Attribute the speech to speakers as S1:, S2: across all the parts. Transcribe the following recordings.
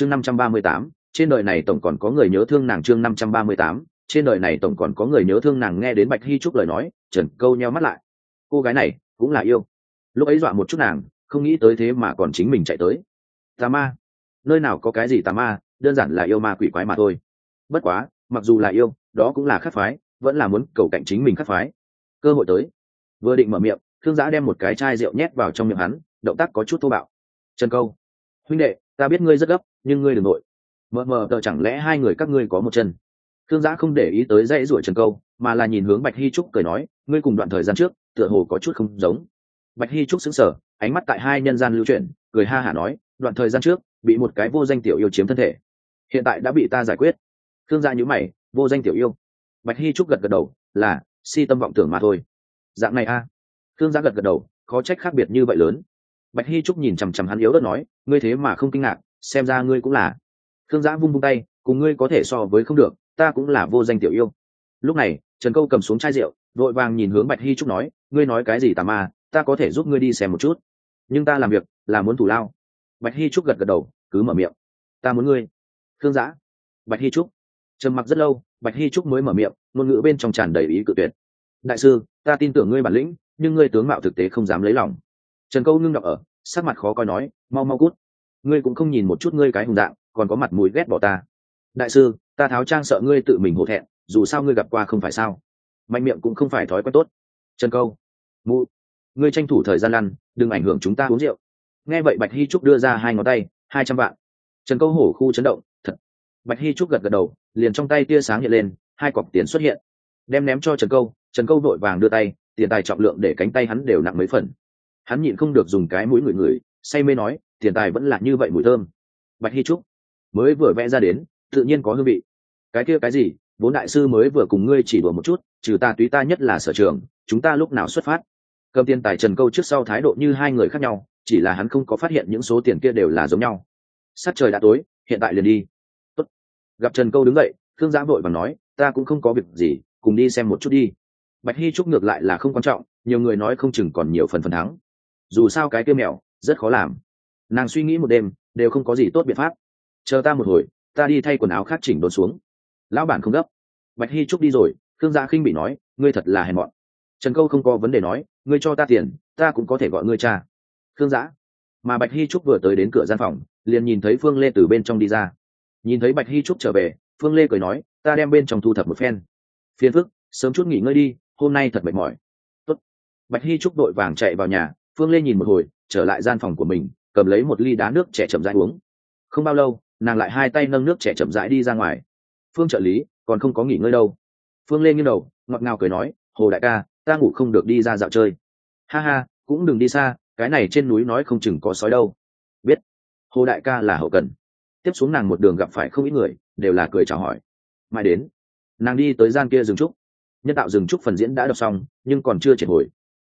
S1: chương năm trăm ba mươi tám, trên đời này tổng còn có người nhớ thương nàng chương năm trăm ba mươi tám, trên đời này tổng còn có người nhớ thương nàng nghe đến bạch hy trúc lời nói, trần câu nheo mắt lại. Cô gái này, cũng là yêu. Lúc ấy dọa một chút nàng, không nghĩ tới thế mà còn chính mình chạy tới. Tà ma. Nơi nào có cái gì tà ma, đơn giản là yêu ma quỷ quái mà thôi. Bất quá, mặc dù là yêu, đó cũng là khắc phái, vẫn là muốn cầu cạnh chính mình khắc phái. Cơ hội tới. Vừa định mở miệng thương giã đem một cái chai rượu nhét vào trong miệng hắn, động tác có chút thô bạo. Trần câu. Huynh đệ ta biết ngươi rất gấp, nhưng ngươi đừng nội. Mờ mờ tờ chẳng lẽ hai người các ngươi có một chân? Thương giã không để ý tới dãy ruổi trần câu, mà là nhìn hướng bạch hy trúc cười nói, ngươi cùng đoạn thời gian trước, tựa hồ có chút không giống. Bạch hy trúc xứng sở ánh mắt tại hai nhân gian lưu chuyển, cười ha hả nói, đoạn thời gian trước, bị một cái vô danh tiểu yêu chiếm thân thể. Hiện tại đã bị ta giải quyết. Thương gia nhữ mày, vô danh tiểu yêu. Bạch hy trúc gật gật đầu, là, si tâm vọng tưởng mà thôi. Dạng này a. À. thương gia gật gật đầu, khó trách khác biệt như vậy lớn bạch hy trúc nhìn chằm chằm hắn yếu đất nói, ngươi thế mà không kinh ngạc, xem ra ngươi cũng là. Thương giã vung vung tay, cùng ngươi có thể so với không được, ta cũng là vô danh tiểu yêu. Lúc này, trần câu cầm xuống chai rượu, vội vàng nhìn hướng bạch hy trúc nói, ngươi nói cái gì tà ma, ta có thể giúp ngươi đi xem một chút. Nhưng ta làm việc là muốn thủ lao. Bạch hy trúc gật gật đầu, cứ mở miệng. Ta muốn ngươi. Thương giã. Bạch hy trúc. Trầm mặc rất lâu, bạch hy trúc mới mở miệng, ngôn ngữ bên trong tràn đầy ý cự tuyệt. Đại sư, ta tin tưởng ngươi bản lĩnh, nhưng ngươi tướng mạo thực tế không dám lấy lòng trần câu ngưng đọc ở, sắc mặt khó coi nói, mau mau cút. Ngươi cũng không nhìn một chút ngươi cái hùng dạng, còn có mặt mũi ghét bỏ ta. Đại sư, ta tháo trang sợ ngươi tự mình hổ thẹn, dù sao ngươi gặp qua không phải sao. Mạnh miệng cũng không phải thói quen tốt. Trần câu, mụ, ngươi tranh thủ thời gian lăn đừng ảnh hưởng chúng ta uống rượu. Nghe vậy bạch hy trúc đưa ra hai ngón tay, hai trăm vạn. Trần câu hổ khu chấn động, thật. Bạch hy trúc gật gật đầu, liền trong tay tia sáng hiện lên, hai cọc tiền xuất hiện. Đem ném cho trần câu trần câu vội vàng đưa tay, tiền tài trọng lượng để cánh tay hắn đều nặng mấy phần hắn nhịn không được dùng cái mũi người người say mê nói, tiền tài vẫn là như vậy mùi thơm. Bạch hy trúc mới vừa vẽ ra đến, tự nhiên có hương vị. Cái kia cái gì? Vốn đại sư mới vừa cùng ngươi chỉ đùa một chút, trừ ta túy ta nhất là sở trường, chúng ta lúc nào xuất phát? Cầm tiền tài trần câu trước sau thái độ như hai người khác nhau, chỉ là hắn không có phát hiện những số tiền kia đều là giống nhau. Sát trời đã tối, hiện tại liền đi. Tốt. gặp trần câu đứng dậy thương giã vội và nói, ta cũng không có việc gì, cùng đi xem một chút đi. Bạch hy trúc ngược lại là không quan trọng, nhiều người nói không chừng còn nhiều phần phần thắng dù sao cái kia mèo rất khó làm. Nàng suy nghĩ một đêm, đều không có gì tốt biện pháp. Chờ ta một hồi, ta đi thay quần áo khác chỉnh đốn xuống. Lão bản không gấp. Bạch hy trúc đi rồi thương gia dạ khinh bị nói, ngươi thật là hèn mọn. Trần câu không có vấn đề nói, ngươi cho ta tiền, ta cũng có thể gọi ngươi cha. Thương giã dạ. mà bạch hy trúc vừa tới đến cửa gian phòng, liền nhìn thấy phương lê từ bên trong đi ra. Nhìn thấy bạch hy trúc trở về, phương lê cười nói, ta đem bên trong thu thập một phen. Phiền phức, sớm chút nghỉ ngơi đi, hôm nay thật mệt mỏi. Tốt. bạch hy trúc đội vàng chạy vào nhà phương lê nhìn một hồi, trở lại gian phòng của mình, cầm lấy một ly đá nước trẻ chậm rãi uống. Không bao lâu, nàng lại hai tay nâng nước trẻ chậm rãi đi ra ngoài. Phương trợ lý, còn không có nghỉ ngơi đâu. Phương lê nghiêng đầu, ngọt ngào cười nói, hồ đại ca, ta ngủ không được đi ra dạo chơi. Ha ha, cũng đừng đi xa, cái này trên núi nói không chừng có sói đâu. Biết. Hồ đại ca là hậu cần. Tiếp xuống nàng một đường gặp phải không ít người, đều là cười chào hỏi. Mãi đến. Nàng đi tới gian kia rừng trúc. Nhân tạo rừng trúc phần diễn đã đọc xong, nhưng còn chưa triệt hồi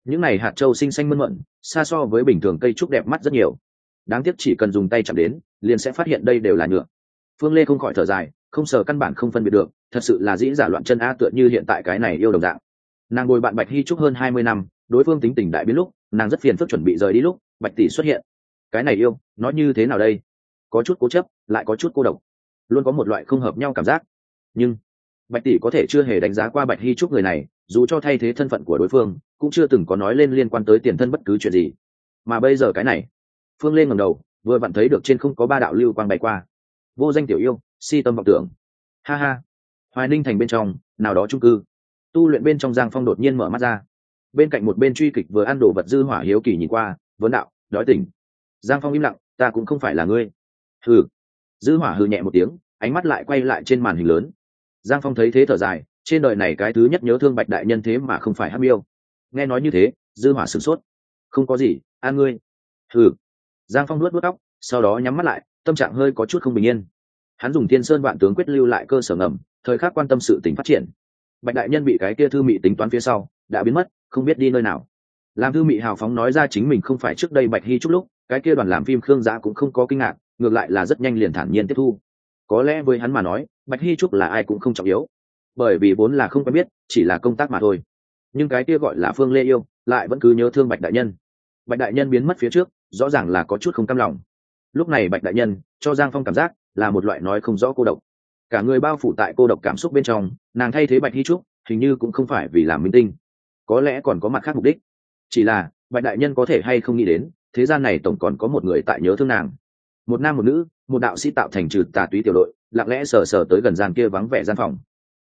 S1: những này hạt trâu xinh xanh mơn mận xa so với bình thường cây trúc đẹp mắt rất nhiều. Đáng tiếc chỉ cần dùng tay chạm đến, liền sẽ phát hiện đây đều là nhựa. Phương lê không khỏi thở dài, không sờ căn bản không phân biệt được, thật sự là dĩ giả loạn chân a tựa như hiện tại cái này yêu đồng dạng. Nàng ngồi bạn bạch hy trúc hơn hai mươi năm, đối phương tính tình đại biến lúc, nàng rất phiền phức chuẩn bị rời đi lúc, bạch tỷ xuất hiện. Cái này yêu, nó như thế nào đây? Có chút cố chấp, lại có chút cô độc. Luôn có một loại không hợp nhau cảm giác. Nhưng, bạch tỷ có thể chưa hề đánh giá qua bạch hy trúc người này dù cho thay thế thân phận của đối phương, cũng chưa từng có nói lên liên quan tới tiền thân bất cứ chuyện gì. Mà bây giờ cái này, phương lên ngầm đầu, vừa vặn thấy được trên không có ba đạo lưu quang bay qua. Vô danh tiểu yêu, si tâm vọng tưởng. Ha ha. Hoài ninh thành bên trong, nào đó trung cư. Tu luyện bên trong giang phong đột nhiên mở mắt ra. Bên cạnh một bên truy kịch vừa ăn đồ vật dư hỏa hiếu kỳ nhìn qua, vấn đạo, đói tỉnh. Giang phong im lặng, ta cũng không phải là ngươi. Hừ. Dư hỏa hừ nhẹ một tiếng, ánh mắt lại quay lại trên màn hình lớn. Giang phong thấy thế thở dài trên đời này cái thứ nhất nhớ thương bạch đại nhân thế mà không phải hát miêu. Nghe nói như thế, dư hỏa sửng sốt. Không có gì an ngươi. Ừ giang phong nuốt nuốt tóc, sau đó nhắm mắt lại, tâm trạng hơi có chút không bình yên. Hắn dùng thiên sơn vạn tướng quyết lưu lại cơ sở ngầm, thời khắc quan tâm sự tình phát triển. Bạch đại nhân bị cái kia thư mị tính toán phía sau, đã biến mất, không biết đi nơi nào. Làm thư mị hào phóng nói ra chính mình không phải trước đây bạch hy chút lúc, cái kia đoàn làm phim khương giã cũng không có kinh ngạc, ngược lại là rất nhanh liền thản nhiên tiếp thu. Có lẽ với hắn mà nói, bạch hy trúc là ai cũng không trọng yếu bởi vì vốn là không quen biết, chỉ là công tác mà thôi. Nhưng cái kia gọi là phương lê yêu lại vẫn cứ nhớ thương bạch đại nhân. Bạch đại nhân biến mất phía trước, rõ ràng là có chút không cam lòng. Lúc này bạch đại nhân cho giang phong cảm giác là một loại nói không rõ cô độc. Cả người bao phủ tại cô độc cảm xúc bên trong, nàng thay thế bạch hy trúc, hình như cũng không phải vì làm minh tinh. Có lẽ còn có mặt khác mục đích. Chỉ là, bạch đại nhân có thể hay không nghĩ đến, thế gian này tổng còn có một người tại nhớ thương nàng. Một nam một nữ, một đạo sĩ tạo thành trừ tà túy tiểu đội, lặng lẽ sờ sờ tới gần gian kia vắng vẻ gian phòng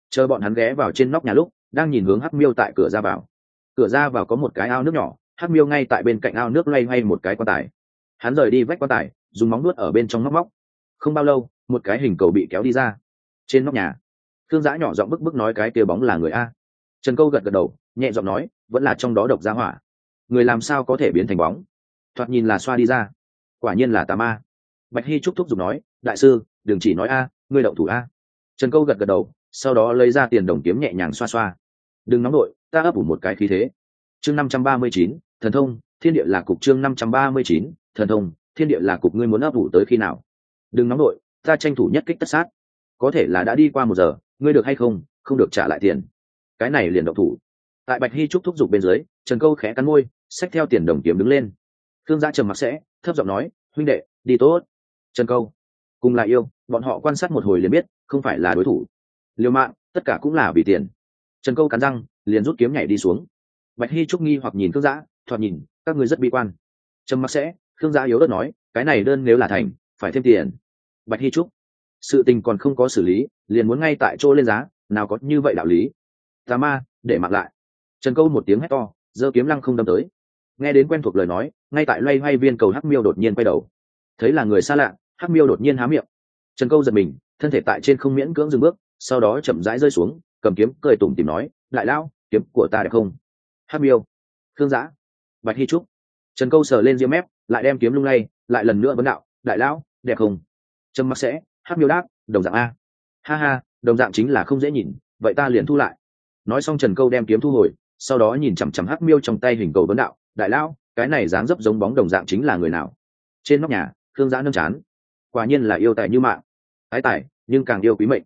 S1: chờ bọn hắn ghé vào trên nóc nhà lúc, đang nhìn hướng hắc miêu tại cửa ra vào. Cửa ra vào có một cái ao nước nhỏ, hắc miêu ngay tại bên cạnh ao nước loay hoay một cái quan tài. Hắn rời đi vách quan tài, dùng móng nuốt ở bên trong móc móc. Không bao lâu, một cái hình cầu bị kéo đi ra. Trên nóc nhà thương giã nhỏ giọng bức bức nói cái kia bóng là người a. Trần câu gật gật đầu, nhẹ giọng nói, vẫn là trong đó độc gia hỏa. Người làm sao có thể biến thành bóng? Thoạt nhìn là xoa đi ra. Quả nhiên là tà ma. Bạch hy trúc thúc giục nói, đại sư, đừng chỉ nói a, ngươi đậu thủ a. Trần câu gật gật đầu sau đó lấy ra tiền đồng kiếm nhẹ nhàng xoa xoa. Đừng nóng đội, ta ấp ủ một cái khí thế. Chương năm trăm ba mươi chín, thần thông, thiên địa là cục chương năm trăm ba mươi chín, thần thông, thiên địa là cục ngươi muốn ấp ủ tới khi nào. Đừng nóng đội, ta tranh thủ nhất kích tất sát. Có thể là đã đi qua một giờ, ngươi được hay không không được trả lại tiền. Cái này liền động thủ. Tại bạch hy trúc thúc giục bên dưới, trần câu khẽ cắn môi, xách theo tiền đồng kiếm đứng lên. Thương gia trầm mặc sẽ, thấp giọng nói, huynh đệ, đi tốt. Trần câu, cùng là yêu, bọn họ quan sát một hồi liền biết, không phải là đối thủ liều mạng, tất cả cũng là vì tiền. Trần câu cắn răng, liền rút kiếm nhảy đi xuống. Bạch hy trúc nghi hoặc nhìn thương giã, thoạt nhìn, các ngươi rất bi quan. Trầm mặc sẽ thương giã yếu đất nói, cái này đơn nếu là thành, phải thêm tiền. Bạch hy trúc, sự tình còn không có xử lý, liền muốn ngay tại chỗ lên giá, nào có như vậy đạo lý. Tà ma, để mặc lại. Trần câu một tiếng hét to, giơ kiếm lăng không đâm tới. Nghe đến quen thuộc lời nói, ngay tại loay hoay viên cầu hắc miêu đột nhiên quay đầu. Thấy là người xa lạ, hắc miêu đột nhiên há miệng. Trần câu giật mình, thân thể tại trên không miễn cưỡng dừng bước sau đó chậm rãi rơi xuống, cầm kiếm, cười tủm tìm nói lại lão, kiếm của ta đẹp không? Hát miêu. Thương giã. Bạch hy trúc. Trần câu sờ lên diêm mép, lại đem kiếm lung lay, lại lần nữa vấn đạo, đại lão, đẹp không? Trâm mắc sẽ hát miêu đáp, đồng dạng a. Ha ha, đồng dạng chính là không dễ nhìn, vậy ta liền thu lại. Nói xong trần câu đem kiếm thu hồi, sau đó nhìn chằm chằm hắc miêu trong tay hình cầu vấn đạo, đại lão, cái này dáng dấp giống bóng đồng dạng chính là người nào? Trên nóc nhà thương giã nâng chán. Quả nhiên là yêu tài như mạng. Ái tài, nhưng càng yêu quý mệnh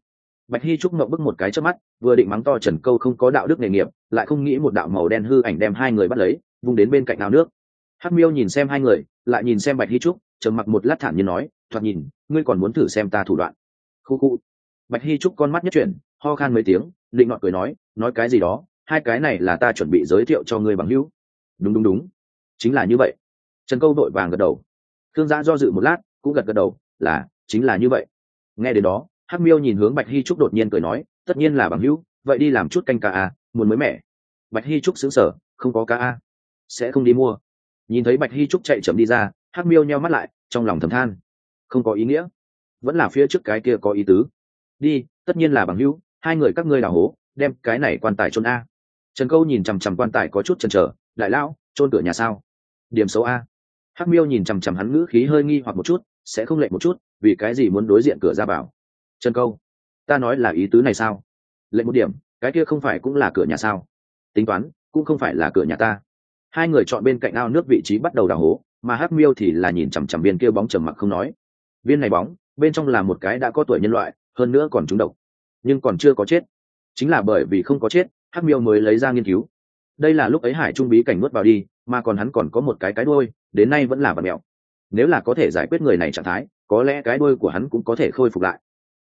S1: bạch hy trúc mộng bức một cái trước mắt, vừa định mắng to trần câu không có đạo đức nghề nghiệp, lại không nghĩ một đạo màu đen hư ảnh đem hai người bắt lấy, vung đến bên cạnh ao nước. Hắc miêu nhìn xem hai người, lại nhìn xem bạch hy trúc, trầm mặc một lát thản như nói, thoạt nhìn, ngươi còn muốn thử xem ta thủ đoạn. Khu khu. Bạch hy trúc con mắt nhất chuyển, ho khan mấy tiếng, định ngọn cười nói nói cái gì đó, hai cái này là ta chuẩn bị giới thiệu cho ngươi bằng hữu. Đúng đúng đúng. Chính là như vậy. Trần câu đội vàng gật đầu. Thương Gia do dự một lát, cũng gật gật đầu, là, chính là như vậy. Nghe đến đó hắc miêu nhìn hướng bạch hy trúc đột nhiên cười nói, tất nhiên là bằng hữu, vậy đi làm chút canh cá a, muốn mới mẻ. Bạch hy trúc xứng sở không có cá a, sẽ không đi mua. Nhìn thấy bạch hy trúc chạy chậm đi ra, hắc miêu nheo mắt lại, trong lòng thầm than, không có ý nghĩa, vẫn là phía trước cái kia có ý tứ. Đi, tất nhiên là bằng hữu, hai người các ngươi đào hố, đem cái này quan tài chôn a. Trần câu nhìn chằm chằm quan tài có chút chần chờ, đại lão, chôn cửa nhà sao? Điểm xấu a. Hắc miêu nhìn chằm chằm hắn ngữ khí hơi nghi hoặc một chút, sẽ không lệ một chút, vì cái gì muốn đối diện cửa ra vào? Trần câu, ta nói là ý tứ này sao? Lệ một điểm, cái kia không phải cũng là cửa nhà sao? Tính toán, cũng không phải là cửa nhà ta. Hai người chọn bên cạnh ao nước vị trí bắt đầu đào hố, mà hắc miêu thì là nhìn chằm chằm viên kia bóng trầm mặc không nói. Viên này bóng, bên trong là một cái đã có tuổi nhân loại, hơn nữa còn trúng độc, nhưng còn chưa có chết. Chính là bởi vì không có chết, hắc miêu mới lấy ra nghiên cứu. Đây là lúc ấy hải trung bí cảnh nuốt vào đi, mà còn hắn còn có một cái cái đôi đến nay vẫn là vật mẹo. Nếu là có thể giải quyết người này trạng thái, có lẽ cái đôi của hắn cũng có thể khôi phục lại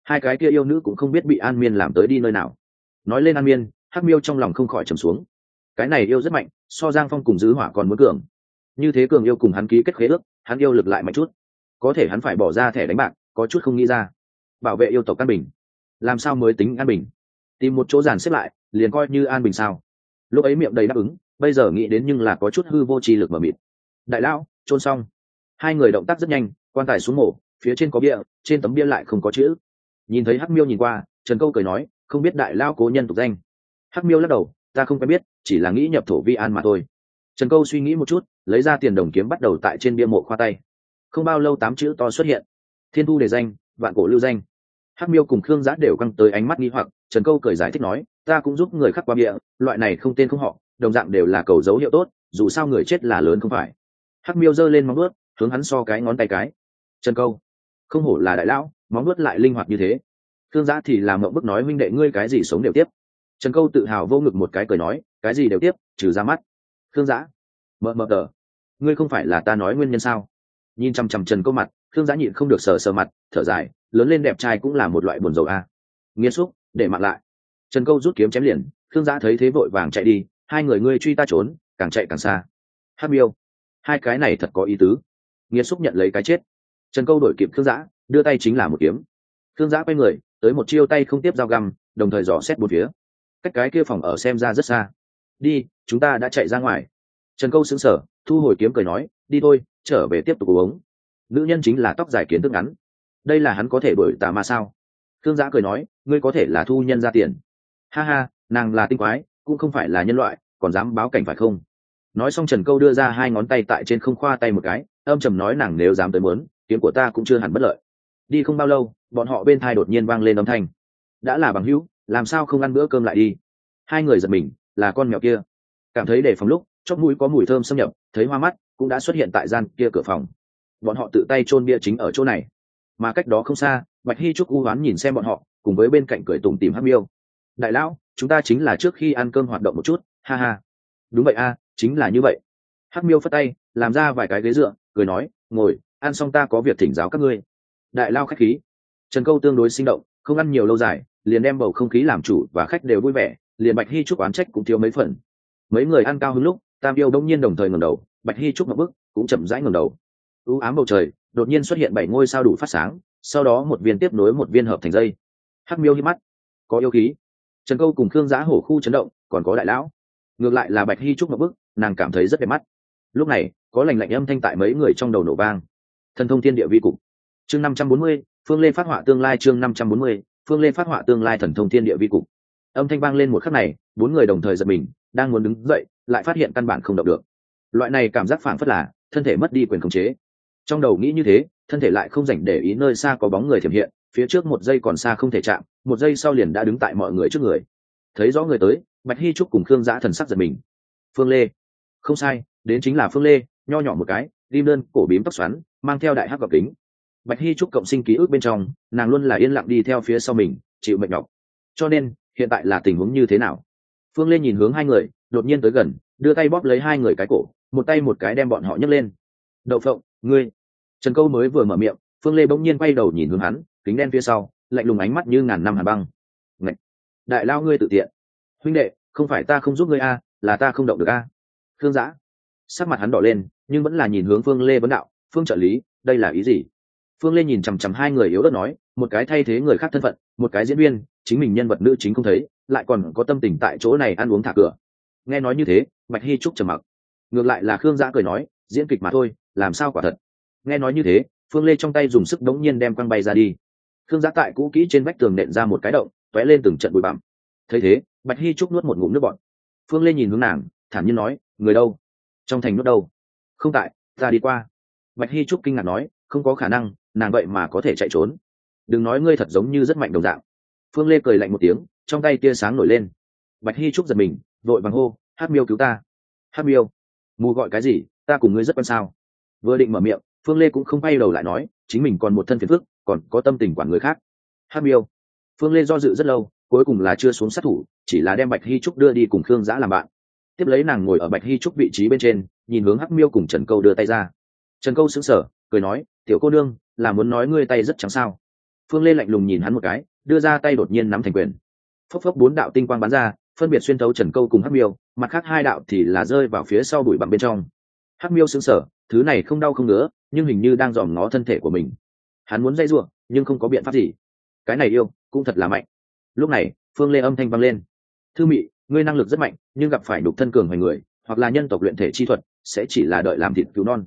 S1: hai cái kia yêu nữ cũng không biết bị an miên làm tới đi nơi nào. Nói lên an miên, hắc miêu trong lòng không khỏi trầm xuống. Cái này yêu rất mạnh, so giang phong cùng dứ hỏa còn muốn cường. Như thế cường yêu cùng hắn ký kết khế ước, hắn yêu lực lại mạnh chút. Có thể hắn phải bỏ ra thẻ đánh bạc, có chút không nghĩ ra. Bảo vệ yêu tộc an bình. Làm sao mới tính an bình? Tìm một chỗ giàn xếp lại, liền coi như an bình sao? Lúc ấy miệng đầy đáp ứng, bây giờ nghĩ đến nhưng là có chút hư vô tri lực mờ mịt. Đại lão trôn xong. Hai người động tác rất nhanh, quan tài xuống mổ, phía trên có bia, trên tấm bia lại không có chữ nhìn thấy hắc miêu nhìn qua, trần câu cười nói, không biết đại lao cố nhân tục danh. Hắc miêu lắc đầu, ta không quen biết, chỉ là nghĩ nhập thổ vi an mà thôi. Trần câu suy nghĩ một chút, lấy ra tiền đồng kiếm bắt đầu tại trên bia mộ khoa tay. Không bao lâu tám chữ to xuất hiện. Thiên thu đề danh, vạn cổ lưu danh. Hắc miêu cùng khương giã đều căng tới ánh mắt nghi hoặc, trần câu cười giải thích nói, ta cũng giúp người khắc qua bia, loại này không tên không họ, đồng dạng đều là cầu dấu hiệu tốt, dù sao người chết là lớn không phải. Hắc miêu giơ lên móng ướt hướng hắn so cái ngón tay cái. Trần câu, không hổ là đại lão móng nuốt lại linh hoạt như thế. Thương giã thì làm mộng bức nói huynh đệ, ngươi cái gì sống đều tiếp. Trần câu tự hào vô ngực một cái cười nói, cái gì đều tiếp, trừ ra mắt. Thương giã mờ mờ tờ, ngươi không phải là ta nói nguyên nhân sao? Nhìn chằm chằm trần câu mặt Thương giã nhịn không được sờ sờ mặt, thở dài, lớn lên đẹp trai cũng là một loại buồn rầu a. Nghiêm xúc, để mạng lại. Trần câu rút kiếm chém liền Thương giã thấy thế vội vàng chạy đi, hai người ngươi truy ta trốn, càng chạy càng xa. Hát miêu. Hai cái này thật có ý tứ. Nghiêm xúc nhận lấy cái chết. Trần câu đổi kịp Thương giã đưa tay chính là một kiếm. Thương giã quay người, tới một chiêu tay không tiếp dao găm, đồng thời dò xét một phía. Cách cái kia phòng ở xem ra rất xa. Đi, chúng ta đã chạy ra ngoài. Trần câu xứng sở thu hồi kiếm cười nói, đi thôi, trở về tiếp tục uống. Nữ nhân chính là tóc dài kiến thức ngắn. Đây là hắn có thể đổi tà ma sao? Thương giã cười nói, ngươi có thể là thu nhân ra tiền. Ha ha, nàng là tinh quái, cũng không phải là nhân loại, còn dám báo cảnh phải không? Nói xong trần câu đưa ra hai ngón tay tại trên không khoa tay một cái, âm trầm nói nàng nếu dám tới muốn, kiếm của ta cũng chưa hẳn bất lợi đi không bao lâu, bọn họ bên thai đột nhiên vang lên âm thanh. Đã là bằng hữu, làm sao không ăn bữa cơm lại đi? Hai người giật mình, là con mèo kia. Cảm thấy để phòng lúc, chóp mũi có mùi thơm xâm nhập, thấy hoa mắt, cũng đã xuất hiện tại gian kia cửa phòng. Bọn họ tự tay chôn bia chính ở chỗ này. Mà cách đó không xa, bạch hy trúc u hoán nhìn xem bọn họ, cùng với bên cạnh cười tùng tìm hắc miêu. Đại lão, chúng ta chính là trước khi ăn cơm hoạt động một chút, ha ha. Đúng vậy a, chính là như vậy. Hắc miêu phất tay, làm ra vài cái ghế dựa, cười nói, ngồi, ăn xong ta có việc thỉnh giáo các ngươi đại lao khách khí. Trần câu tương đối sinh động, không ăn nhiều lâu dài, liền đem bầu không khí làm chủ và khách đều vui vẻ, liền bạch hy trúc oán trách cũng thiếu mấy phần. Mấy người ăn cao hứng lúc, tam yêu đông nhiên đồng thời ngầm đầu, bạch hy trúc một bước, cũng chậm rãi ngầm đầu. U ám bầu trời, đột nhiên xuất hiện bảy ngôi sao đủ phát sáng, sau đó một viên tiếp nối một viên hợp thành dây. Hắc miêu hít mắt, có yêu khí. Trần câu cùng khương giá hổ khu chấn động, còn có đại lão. Ngược lại là bạch hy trúc một bước, nàng cảm thấy rất đẹp mắt. Lúc này, có lành lạnh âm thanh tại mấy người trong đầu nổ vang. Thần thông thiên địa vi cục chương năm trăm bốn mươi, phương lê phát họa tương lai chương năm trăm bốn mươi, phương lê phát họa tương lai thần thông thiên địa vi cục. Âm thanh vang lên một khắc này, bốn người đồng thời giật mình, đang muốn đứng dậy, lại phát hiện căn bản không động được. Loại này cảm giác phản phất là thân thể mất đi quyền khống chế. Trong đầu nghĩ như thế, thân thể lại không dành để ý nơi xa có bóng người thiểm hiện, phía trước một giây còn xa không thể chạm, một giây sau liền đã đứng tại mọi người trước người. Thấy rõ người tới, bạch hy trúc cùng khương giã thần sắc giật mình. Phương lê. Không sai, đến chính là phương lê. Nho nhỏ một cái lim đơn, cổ bím tóc xoắn, mang theo đại hắc gọc kính bạch hy trúc cộng sinh ký ức bên trong, nàng luôn là yên lặng đi theo phía sau mình, chịu mệnh nhọc. Cho nên, hiện tại là tình huống như thế nào? Phương lê nhìn hướng hai người, đột nhiên tới gần, đưa tay bóp lấy hai người cái cổ, một tay một cái đem bọn họ nhấc lên. Đậu phộng, ngươi. Trần câu mới vừa mở miệng, phương lê bỗng nhiên quay đầu nhìn hướng hắn, kính đen phía sau, lạnh lùng ánh mắt như ngàn năm hà băng. Ngậy! đại lao ngươi tự tiện. Huynh đệ, không phải ta không giúp ngươi a là ta không động được à. a Thương giã sắc mặt hắn đỏ lên, nhưng vẫn là nhìn hướng phương lê vấn đạo, phương trợ lý, đây là ý gì? Phương lê nhìn chằm chằm hai người yếu đất nói, một cái thay thế người khác thân phận, một cái diễn viên, chính mình nhân vật nữ chính không thấy, lại còn có tâm tình tại chỗ này ăn uống thả cửa. Nghe nói như thế, bạch hy trúc trầm mặc. Ngược lại là khương giã cười nói, diễn kịch mà thôi, làm sao quả thật. Nghe nói như thế, phương lê trong tay dùng sức đống nhiên đem quăng bay ra đi. Khương giã tại cũ kỹ trên vách tường nện ra một cái động t ó é lên từng trận bụi bặm. Thấy thế, bạch hy trúc nuốt một ngụm nước bọn phương lê nhìn hướng nàng, thản nhiên nói, người đâu? Trong thành nước đâu? Không tại, ta đi qua. Bạch hy trúc kinh ngạc nói, không có khả năng nàng vậy mà có thể chạy trốn. Đừng nói ngươi thật giống như rất mạnh đồng dạng. Phương lê cười lạnh một tiếng, trong tay tia sáng nổi lên. Bạch hy trúc giật mình, vội vàng hô hát miêu cứu ta. Hát miêu? Mù gọi cái gì? Ta cùng ngươi rất quan sao? Vừa định mở miệng, phương lê cũng không bay đầu lại nói, chính mình còn một thân phiền phức, còn có tâm tình quản người khác. Hát miêu? Phương lê do dự rất lâu, cuối cùng là chưa xuống sát thủ, chỉ là đem bạch hy trúc đưa đi cùng khương giã làm bạn. Tiếp lấy nàng ngồi ở bạch hy trúc vị trí bên trên, nhìn hướng hắc miêu cùng trần câu đưa tay ra. Trần câu xứng sở cười nói, tiểu cô nương là muốn nói ngươi tay rất trắng sao? Phương lê lạnh lùng nhìn hắn một cái, đưa ra tay đột nhiên nắm thành quyền. Phốc phốc bốn đạo tinh quang bắn ra, phân biệt xuyên thấu trần câu cùng hắc miêu, mặt khác hai đạo thì là rơi vào phía sau bụi bặm bên trong. Hắc miêu xứng sở thứ này không đau không ngứa, nhưng hình như đang dòm ngó thân thể của mình. Hắn muốn dây r nhưng không có biện pháp gì. Cái này yêu, cũng thật là mạnh. Lúc này, phương lê âm thanh vang lên. Thư mị, ngươi năng lực rất mạnh, nhưng gặp phải đục thân cường hoành người, hoặc là nhân tộc luyện thể chi thuật, sẽ chỉ là đợi làm thịt cứu non.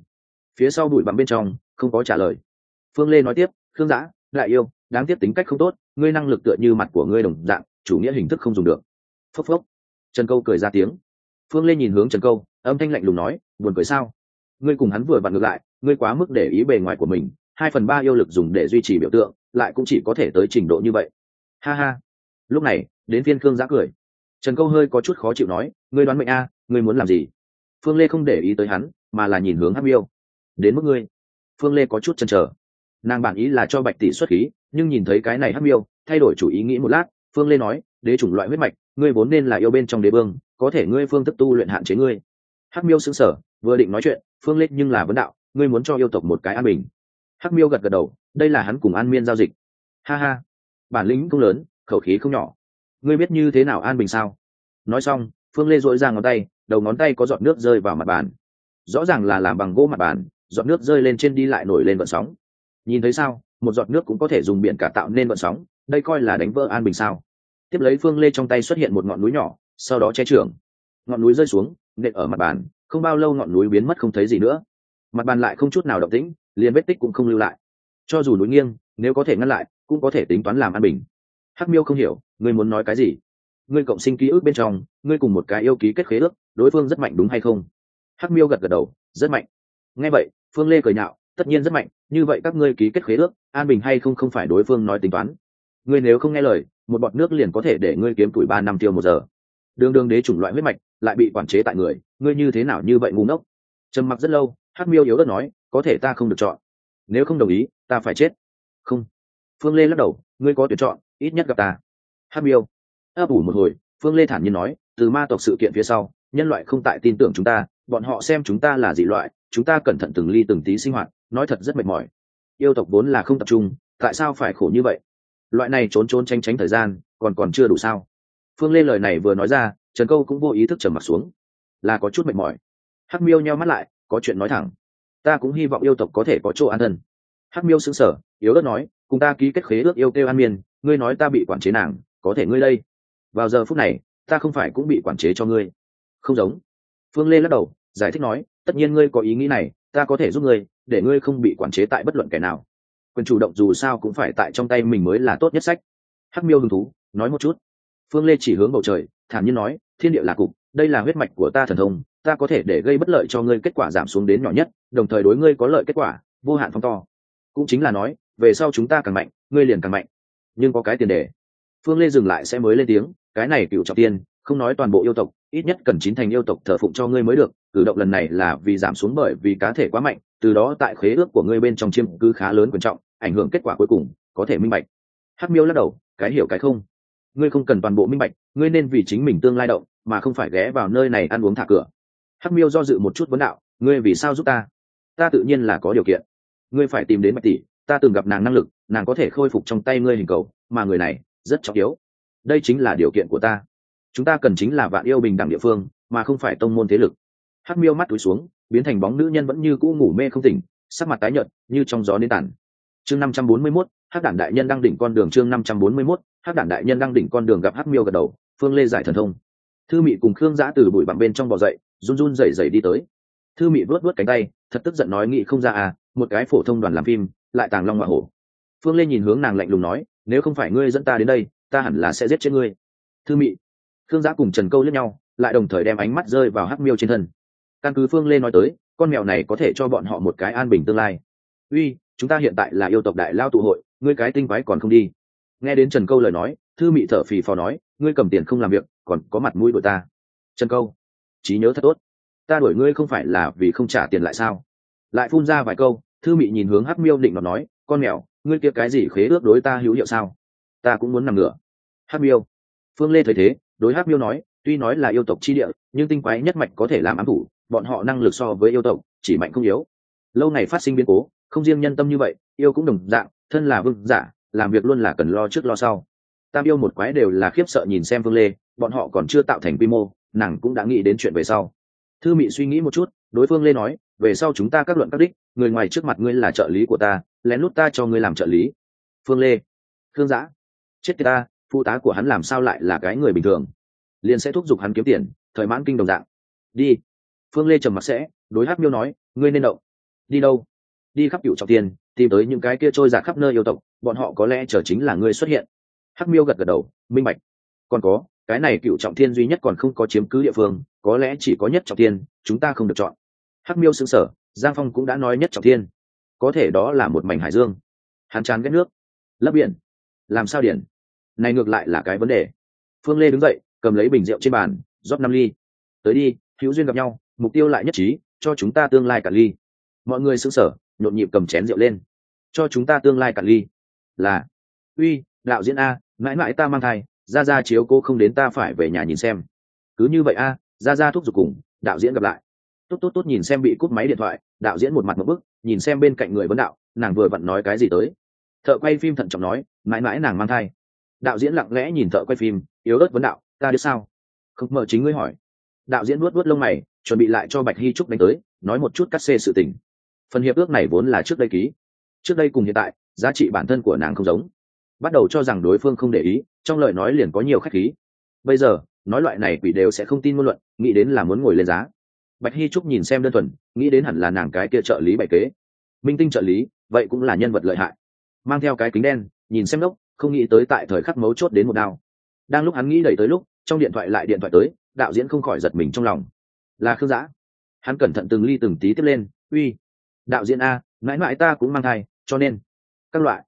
S1: Phía sau bụi bặm bên trong, không có trả lời phương lê nói tiếp, khương giã lại yêu, đáng tiếc tính cách không tốt, ngươi năng lực tựa như mặt của ngươi đồng dạng, chủ nghĩa hình thức không dùng được. Phốc phốc. Trần câu cười ra tiếng. Phương lê nhìn hướng trần câu, âm thanh lạnh lùng nói, buồn cười sao? Ngươi cùng hắn vừa vặn ngược lại, ngươi quá mức để ý bề ngoài của mình, hai phần ba yêu lực dùng để duy trì biểu tượng, lại cũng chỉ có thể tới trình độ như vậy. Ha ha. Lúc này, đến phiên khương giã cười. Trần câu hơi có chút khó chịu nói, ngươi đoán mệnh a, ngươi muốn làm gì? Phương lê không để ý tới hắn, mà là nhìn hướng hắc miêu. Đến mức ngươi. Phương lê có chút chần chờ nàng bản ý là cho bạch tỷ xuất khí, nhưng nhìn thấy cái này hắc miêu, thay đổi chủ ý nghĩ một lát, phương lê nói, đế chủng loại huyết mạch, ngươi vốn nên là yêu bên trong đế vương, có thể ngươi phương thức tu luyện hạn chế ngươi. Hắc miêu xứng sở vừa định nói chuyện, phương lê nhưng là vấn đạo, ngươi muốn cho yêu tộc một cái an bình. Hắc miêu gật gật đầu, đây là hắn cùng an miên giao dịch. Ha ha, bản lĩnh không lớn, khẩu khí không nhỏ. Ngươi biết như thế nào an bình sao? Nói xong, phương lê dội ra ngón tay, đầu ngón tay có giọt nước rơi vào mặt bàn. Rõ ràng là làm bằng gỗ mặt bàn, giọt nước rơi lên trên đi lại nổi lên vận sóng nhìn thấy sao, một giọt nước cũng có thể dùng biển cả tạo nên vận sóng, đây coi là đánh vỡ an bình sao? Tiếp lấy phương lê trong tay xuất hiện một ngọn núi nhỏ, sau đó che trưởng ngọn núi rơi xuống, nện ở mặt bàn, không bao lâu ngọn núi biến mất không thấy gì nữa. Mặt bàn lại không chút nào động tĩnh, liền vết tích cũng không lưu lại. Cho dù núi nghiêng, nếu có thể ngăn lại, cũng có thể tính toán làm an bình. Hắc miêu không hiểu, ngươi muốn nói cái gì? Ngươi cộng sinh ký ức bên trong, ngươi cùng một cái yêu ký kết khế ước, đối phương rất mạnh đúng hay không? Hắc miêu gật gật đầu, rất mạnh. Nghe vậy, phương lê cười nhạo tất nhiên rất mạnh, như vậy các ngươi ký kết khế ước, an bình hay không không phải đối phương nói tính toán. Ngươi nếu không nghe lời, một bọt nước liền có thể để ngươi kiếm tuổi ba năm tiêu một giờ. Đường đường đế chủng loại huyết mạch, lại bị quản chế tại người, ngươi như thế nào như vậy ngu ngốc? Trầm mặc rất lâu, hắc miêu yếu đất nói, có thể ta không được chọn. Nếu không đồng ý, ta phải chết. Không. Phương lê lắc đầu, ngươi có tuyển chọn, ít nhất gặp ta. Hắc miêu. Ấp ủ một hồi, phương lê thản nhiên nói, từ ma tộc sự kiện phía sau, nhân loại không tại tin tưởng chúng ta bọn họ xem chúng ta là dị loại, chúng ta cẩn thận từng ly từng tí sinh hoạt, nói thật rất mệt mỏi. Yêu tộc vốn là không tập trung, tại sao phải khổ như vậy? Loại này trốn trốn tranh tránh thời gian, còn còn chưa đủ sao? Phương lê lời này vừa nói ra, trần câu cũng vô ý thức trầm mặt xuống. Là có chút mệt mỏi. Hắc miêu nheo mắt lại, có chuyện nói thẳng. Ta cũng hy vọng yêu tộc có thể có chỗ an thân. Hắc miêu xứng sở yếu ớt nói, cùng ta ký kết khế ước yêu kêu an miên, ngươi nói ta bị quản chế nàng, có thể ngươi đây. Vào giờ phút này, ta không phải cũng bị quản chế cho ngươi. Không giống phương lê lắc đầu, giải thích nói, tất nhiên ngươi có ý nghĩ này, ta có thể giúp ngươi, để ngươi không bị quản chế tại bất luận kẻ nào. Quyền chủ động dù sao cũng phải tại trong tay mình mới là tốt nhất sách. Hắc miêu hứng thú, nói một chút. Phương lê chỉ hướng bầu trời, thản nhiên nói, thiên địa là cục, đây là huyết mạch của ta thần thông, ta có thể để gây bất lợi cho ngươi kết quả giảm xuống đến nhỏ nhất, đồng thời đối ngươi có lợi kết quả, vô hạn phong to. Cũng chính là nói, về sau chúng ta càng mạnh, ngươi liền càng mạnh, nhưng có cái tiền đề. Phương lê dừng lại sẽ mới lên tiếng, cái này cựu trọng tiên không nói toàn bộ yêu tộc, ít nhất cần chín thành yêu tộc thờ phụng cho ngươi mới được, cử động lần này là vì giảm xuống bởi vì cá thể quá mạnh, từ đó tại khế ước của ngươi bên trong chiêm cứ khá lớn quan trọng, ảnh hưởng kết quả cuối cùng, có thể minh bạch. Hắc miêu lắc đầu, cái hiểu cái không. Ngươi không cần toàn bộ minh bạch, ngươi nên vì chính mình tương lai động, mà không phải ghé vào nơi này ăn uống thả cửa. Hắc miêu do dự một chút vấn đạo, ngươi vì sao giúp ta? Ta tự nhiên là có điều kiện. Ngươi phải tìm đến bạch tỷ, ta từng gặp nàng năng lực, nàng có thể khôi phục trong tay ngươi hình cầu, mà người này rất trọng yếu. Đây chính là điều kiện của ta chúng ta cần chính là vạn yêu bình đẳng địa phương mà không phải tông môn thế lực. Hắc miêu mắt túi xuống biến thành bóng nữ nhân vẫn như cũ ngủ mê không tỉnh sắc mặt tái nhợt như trong gió nến tản. Chương năm trăm bốn mươi 541, hắc đản đại nhân đang đỉnh con đường chương năm trăm bốn mươi 541, hắc đản đại nhân đang đỉnh con đường gặp hắc miêu gật đầu phương lê giải thần thông. Thư mị cùng khương giã từ bụi bặm bên trong bò dậy run run rẩy rẩy đi tới. Thư mị vớt vớt cánh tay thật tức giận nói nghị không ra à một cái phổ thông đoàn làm phim lại tàng long hoa hổ. Phương lê nhìn hướng nàng lạnh lùng nói nếu không phải ngươi dẫn ta đến đây ta hẳn là sẽ giết chết ngươi. Thư mị thương giã cùng trần câu lẫn nhau, lại đồng thời đem ánh mắt rơi vào hắc miêu trên thân. Căn cứ phương lê nói tới, con mèo này có thể cho bọn họ một cái an bình tương lai. Uy, chúng ta hiện tại là yêu tộc đại lao tụ hội, ngươi cái tinh quái còn không đi. Nghe đến trần câu lời nói, thư mị thở phì phò nói, ngươi cầm tiền không làm việc, còn có mặt mũi đội ta. Trần câu, trí nhớ thật tốt. Ta đuổi ngươi không phải là vì không trả tiền lại sao? Lại phun ra vài câu, thư mị nhìn hướng hắc miêu định nó nói, con mèo, ngươi kia cái gì khế ước đối ta hữu hiệu sao? Ta cũng muốn nằm ngửa. Hắc miêu. Phương lê thấy thế đối hắc miêu nói, tuy nói là yêu tộc chi địa, nhưng tinh quái nhất mạch có thể làm ám thủ, bọn họ năng lực so với yêu tộc, chỉ mạnh không yếu. Lâu ngày phát sinh biến cố, không riêng nhân tâm như vậy, yêu cũng đồng dạng, thân là vương giả, làm việc luôn là cần lo trước lo sau. Tam yêu một quái đều là khiếp sợ nhìn xem Vương lê, bọn họ còn chưa tạo thành quy mô, nàng cũng đã nghĩ đến chuyện về sau. Thư mị suy nghĩ một chút, đối phương lê nói, về sau chúng ta các luận các đích, người ngoài trước mặt ngươi là trợ lý của ta, lén lút ta cho ngươi làm trợ lý. Phương lê thương giã, chết ta phụ tá của hắn làm sao lại là cái người bình thường? Liền sẽ thúc giục hắn kiếm tiền, thời mãn kinh đồng dạng. Đi. Phương lê trầm mặc sẽ, đối hát miêu nói, ngươi nên động. Đi đâu? Đi khắp cựu trọng tiền tìm tới những cái kia trôi giạt khắp nơi yêu tộc, bọn họ có lẽ chờ chính là ngươi xuất hiện. Hắc miêu gật gật đầu, minh bạch. Còn có, cái này cựu trọng thiên duy nhất còn không có chiếm cứ địa phương, có lẽ chỉ có nhất trọng thiên, chúng ta không được chọn. Hắc miêu xứng sở giang phong cũng đã nói nhất trọng thiên. Có thể đó là một mảnh hải dương. Hắn chán ghét nước. Lấp biển. Làm sao điển? Này ngược lại là cái vấn đề. Phương lê đứng dậy, cầm lấy bình rượu trên bàn, rót năm ly. Tới đi, hữu duyên gặp nhau, mục tiêu lại nhất trí, cho chúng ta tương lai cả ly. Mọi người xứng sở nhộn nhịp cầm chén rượu lên. Cho chúng ta tương lai cả ly. Là, uy, đạo diễn a, mãi mãi ta mang thai ra ra chiếu cô không đến ta phải về nhà nhìn xem. Cứ như vậy a ra ra thúc giục cùng, đạo diễn gặp lại. Tốt tốt tốt nhìn xem bị cúp máy điện thoại, đạo diễn một mặt một bức, nhìn xem bên cạnh người vấn đạo, nàng vừa vặn nói cái gì tới. Thợ quay phim thận trọng nói, mãi mãi nàng mang thai đạo diễn lặng lẽ nhìn thợ quay phim, yếu ớt vấn đạo, ta biết sao? Không, mở chính ngươi hỏi. Đạo diễn nuốt nuốt lông mày, chuẩn bị lại cho bạch hy trúc đánh tới, nói một chút cắt xê sự tình. Phần hiệp ước này vốn là trước đây ký. Trước đây cùng hiện tại, giá trị bản thân của nàng không giống. Bắt đầu cho rằng đối phương không để ý, trong lời nói liền có nhiều khách khí. Bây giờ, nói loại này quỷ đều sẽ không tin ngôn luận, nghĩ đến là muốn ngồi lên giá. Bạch hy trúc nhìn xem đơn thuần, nghĩ đến hẳn là nàng cái kia trợ lý bày kế. Minh tinh trợ lý, vậy cũng là nhân vật lợi hại. Mang theo cái kính đen, nhìn xem đốc không nghĩ tới tại thời khắc mấu chốt đến một đao. Đang lúc hắn nghĩ đẩy tới lúc, trong điện thoại lại điện thoại tới, đạo diễn không khỏi giật mình trong lòng. Là khương giã. Hắn cẩn thận từng ly từng tí tiếp lên, uy, đạo diễn a, mãi mãi ta cũng mang thai, cho nên các loại.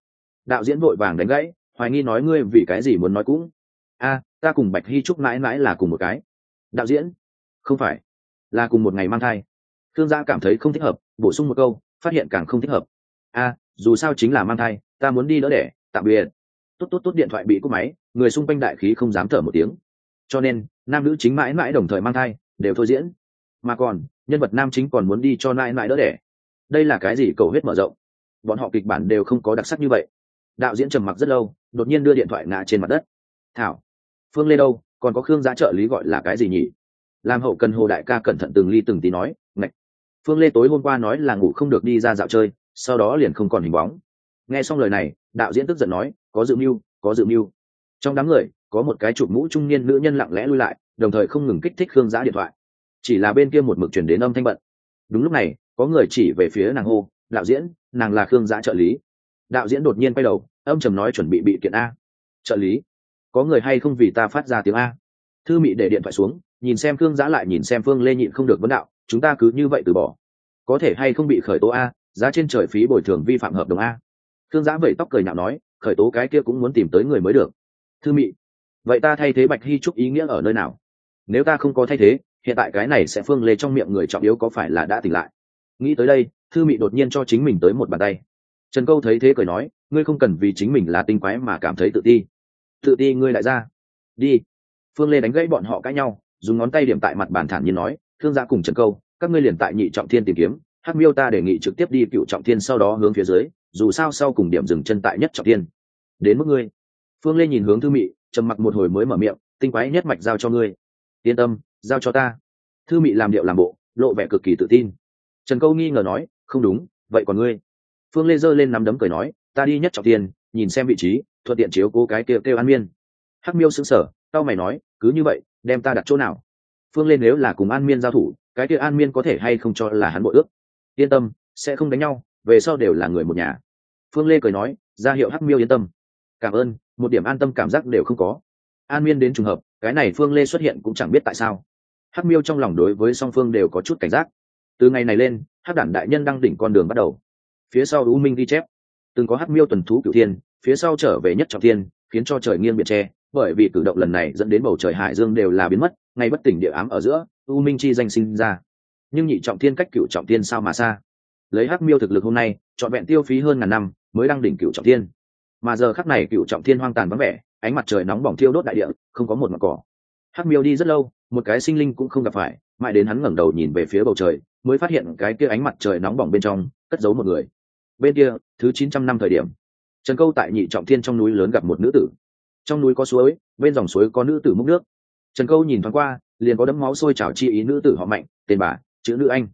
S1: Đạo diễn vội vàng đánh gãy, hoài nghi nói, ngươi vì cái gì muốn nói cũng? A, ta cùng bạch hy trúc mãi mãi là cùng một cái. Đạo diễn? Không phải, là cùng một ngày mang thai. Thương gia cảm thấy không thích hợp, bổ sung một câu, phát hiện càng không thích hợp. A, dù sao chính là mang thai, ta muốn đi đỡ đẻ, tạm biệt tốt tốt tốt điện thoại bị cúp máy, người xung quanh đại khí không dám thở một tiếng. Cho nên, nam nữ chính mãi mãi đồng thời mang thai, đều thôi diễn. Mà còn, nhân vật nam chính còn muốn đi cho mãi mãi đỡ đẻ. Đây là cái gì cầu hết mở rộng? Bọn họ kịch bản đều không có đặc sắc như vậy. Đạo diễn trầm mặc rất lâu, đột nhiên đưa điện thoại ngã trên mặt đất. Thảo, phương lê đâu? Còn có khương giá trợ lý gọi là cái gì nhỉ? Làm hậu cần hồ đại ca cẩn thận từng ly từng tí nói, ngạch. Phương lê tối hôm qua nói là ngủ không được đi ra dạo chơi, sau đó liền không còn hình bóng. Nghe xong lời này, đạo diễn tức giận nói có dự mưu, có dự mưu. Trong đám người, có một cái chụp mũ trung niên nữ nhân lặng lẽ lui lại, đồng thời không ngừng kích thích khương giã điện thoại. Chỉ là bên kia một mực chuyển đến âm thanh bận. Đúng lúc này, có người chỉ về phía nàng hô, đạo diễn, nàng là khương giã trợ lý. Đạo diễn đột nhiên quay đầu, âm trầm nói chuẩn bị bị kiện a. Trợ lý? Có người hay không vì ta phát ra tiếng a? Thư mị để điện thoại xuống, nhìn xem khương giã lại nhìn xem phương lê nhịn không được vấn đạo, chúng ta cứ như vậy từ bỏ. Có thể hay không bị khởi tố a, giá trên trời phí bồi thường vi phạm hợp đồng a. Khương giã vẩy tóc cười nhạo nói khởi tố cái kia cũng muốn tìm tới người mới được. Thư mị, vậy ta thay thế bạch hy trúc ý nghĩa ở nơi nào? Nếu ta không có thay thế, hiện tại cái này sẽ phương lê trong miệng người trọng yếu có phải là đã tỉnh lại? Nghĩ tới đây, thư mị đột nhiên cho chính mình tới một bàn tay. Trần câu thấy thế cười nói, ngươi không cần vì chính mình là tinh quái mà cảm thấy tự ti. Tự ti ngươi lại ra. Đi. Phương lê đánh gãy bọn họ cãi nhau, dùng ngón tay điểm tại mặt bàn thản nhiên nói, thương gia cùng trần câu, các ngươi liền tại nhị trọng thiên tìm kiếm, hắc miêu ta đề nghị trực tiếp đi cựu trọng thiên sau đó hướng phía dưới, dù sao sau cùng điểm dừng chân tại nhất trọng thiên đến mức ngươi. Phương lê nhìn hướng thư mị, trầm mặc một hồi mới mở miệng, tinh quái nhất mạch giao cho ngươi. Yên tâm, giao cho ta. Thư mị làm điệu làm bộ, lộ vẻ cực kỳ tự tin. Trần câu nghi ngờ nói, không đúng, vậy còn ngươi? Phương lê giơ lên nắm đấm cười nói, ta đi nhất trọng tiền, nhìn xem vị trí, thuận tiện chiếu cố cái kêu kêu an miên. Hắc miêu xứng sở tao mày nói, cứ như vậy, đem ta đặt chỗ nào? Phương Lê nếu là cùng an miên giao thủ, cái kia an miên có thể hay không cho là hắn bội ước? Yên tâm, sẽ không đánh nhau, về sau đều là người một nhà. Phương lê cười nói, ra hiệu hắc miêu yên tâm cảm ơn, một điểm an tâm cảm giác đều không có. An miên đến trùng hợp, cái này phương lê xuất hiện cũng chẳng biết tại sao. Hắc miêu trong lòng đối với song phương đều có chút cảnh giác. Từ ngày này lên, hắc đản đại nhân đang đỉnh con đường bắt đầu. Phía sau u minh ghi chép. Từng có hắc miêu tuần thú cửu thiên, phía sau trở về nhất trọng thiên, khiến cho trời nghiêng biệt tre bởi vì cử động lần này dẫn đến bầu trời hải dương đều là biến mất, ngay bất tỉnh địa ám ở giữa, u minh chi danh sinh ra. Nhưng nhị trọng thiên cách cửu trọng thiên sao mà xa? Lấy hắc miêu thực lực hôm nay, trọn vẹn tiêu phí hơn ngàn năm, mới đăng đỉnh cửu trọng thiên mà giờ khắc này cửu trọng thiên hoang tàn vắng vẻ, ánh mặt trời nóng bỏng thiêu đốt đại địa, không có một mặt cỏ. Hắc miêu đi rất lâu, một cái sinh linh cũng không gặp phải, mãi đến hắn ngẩng đầu nhìn về phía bầu trời, mới phát hiện cái kia ánh mặt trời nóng bỏng bên trong, cất giấu một người. Bên kia, thứ chín trăm năm thời điểm, trần câu tại nhị trọng thiên trong núi lớn gặp một nữ tử. Trong núi có suối, bên dòng suối có nữ tử múc nước. Trần câu nhìn thoáng qua, liền có đấm máu sôi trào chi ý nữ tử họ mạnh, tên bà, chữ nữ anh.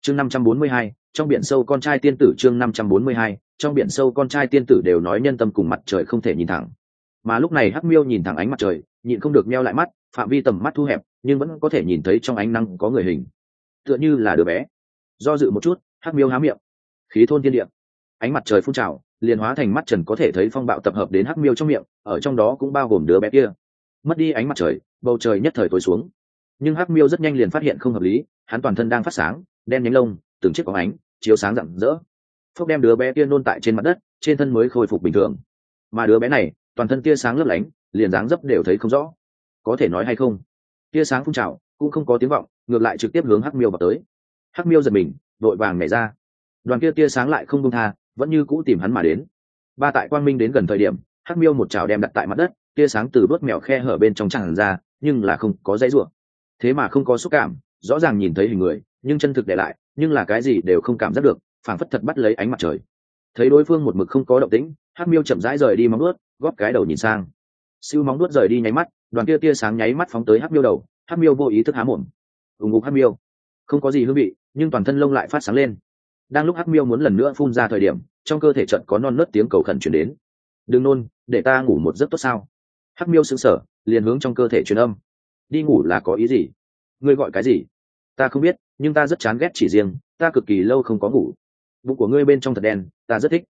S1: Chương năm trăm bốn mươi hai, trong biển sâu con trai tiên tử chương năm trăm bốn mươi hai trong biển sâu con trai tiên tử đều nói nhân tâm cùng mặt trời không thể nhìn thẳng. Mà lúc này hắc miêu nhìn thẳng ánh mặt trời, nhịn không được meo lại mắt, phạm vi tầm mắt thu hẹp, nhưng vẫn có thể nhìn thấy trong ánh nắng có người hình. Tựa như là đứa bé. Do dự một chút, hắc miêu há miệng. Khí thôn tiên điệm ánh mặt trời phun trào, liền hóa thành mắt trần có thể thấy phong bạo tập hợp đến hắc miêu trong miệng, ở trong đó cũng bao gồm đứa bé kia. Mất đi ánh mặt trời, bầu trời nhất thời tối xuống. Nhưng hắc miêu rất nhanh liền phát hiện không hợp lý, hắn toàn thân đang phát sáng, đen nhánh lông, từng chiếc có ánh, chiếu sáng rạng rỡ phúc đem đứa bé kia nôn tại trên mặt đất, trên thân mới khôi phục bình thường. Mà đứa bé này, toàn thân tia sáng lấp lánh, liền dáng dấp đều thấy không rõ. Có thể nói hay không? Tia sáng phun trào, cũng không có tiếng vọng, ngược lại trực tiếp hướng hắc miêu vào tới. Hắc miêu giật mình, vội vàng nhảy ra. Đoàn kia tia sáng lại không công tha, vẫn như cũ tìm hắn mà đến. Ba tại quang minh đến gần thời điểm, hắc miêu một chảo đem đặt tại mặt đất, tia sáng từ đốt mèo khe hở bên trong tràn ra, nhưng là không có dãy ruộng thế mà không có xúc cảm, rõ ràng nhìn thấy hình người, nhưng chân thực để lại, nhưng là cái gì đều không cảm giác được phảng phất thật bắt lấy ánh mặt trời. Thấy đối phương một mực không có động tĩnh, hắc miêu chậm rãi rời đi móng nuốt góp cái đầu nhìn sang. Siêu móng nuốt rời đi nháy mắt, đoàn kia tia sáng nháy mắt phóng tới hắc miêu đầu, hắc miêu vô ý thức há mồm. Ùng ngục hắc miêu. Không có gì hương vị, nhưng toàn thân lông lại phát sáng lên. Đang lúc hắc miêu muốn lần nữa phun ra thời điểm, trong cơ thể trận có non nớt tiếng cầu khẩn chuyển đến. Đừng nôn, để ta ngủ một giấc tốt sao? Hắc miêu sững sờ, liền hướng trong cơ thể truyền âm. Đi ngủ là có ý gì? Ngươi gọi cái gì? Ta không biết, nhưng ta rất chán ghét chỉ riêng, ta cực kỳ lâu không có ngủ bụng của ngươi bên trong thật đen, ta rất thích.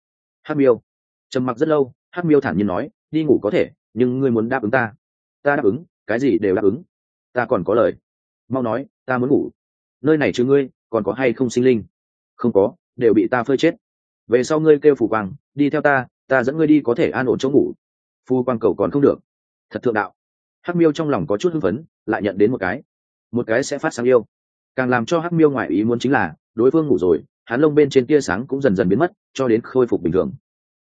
S1: Hắc miêu trầm mặc rất lâu, hắc miêu thản nhiên nói, đi ngủ có thể, nhưng ngươi muốn đáp ứng ta. Ta đáp ứng, cái gì đều đáp ứng. Ta còn có lời. Mau nói, ta muốn ngủ. Nơi này chứ ngươi, còn có hay không sinh linh? Không có, đều bị ta phơi chết. Về sau ngươi kêu phù quang, đi theo ta ta dẫn ngươi đi có thể an ổn chỗ ngủ. Phù quang cầu còn không được. Thật thượng đạo. Hắc miêu trong lòng có chút hưng phấn, lại nhận đến một cái. Một cái sẽ phát sáng yêu. Càng làm cho hắc miêu ngoại ý muốn chính là, đối phương ngủ rồi hắn lông bên trên tia sáng cũng dần dần biến mất, cho đến khôi phục bình thường.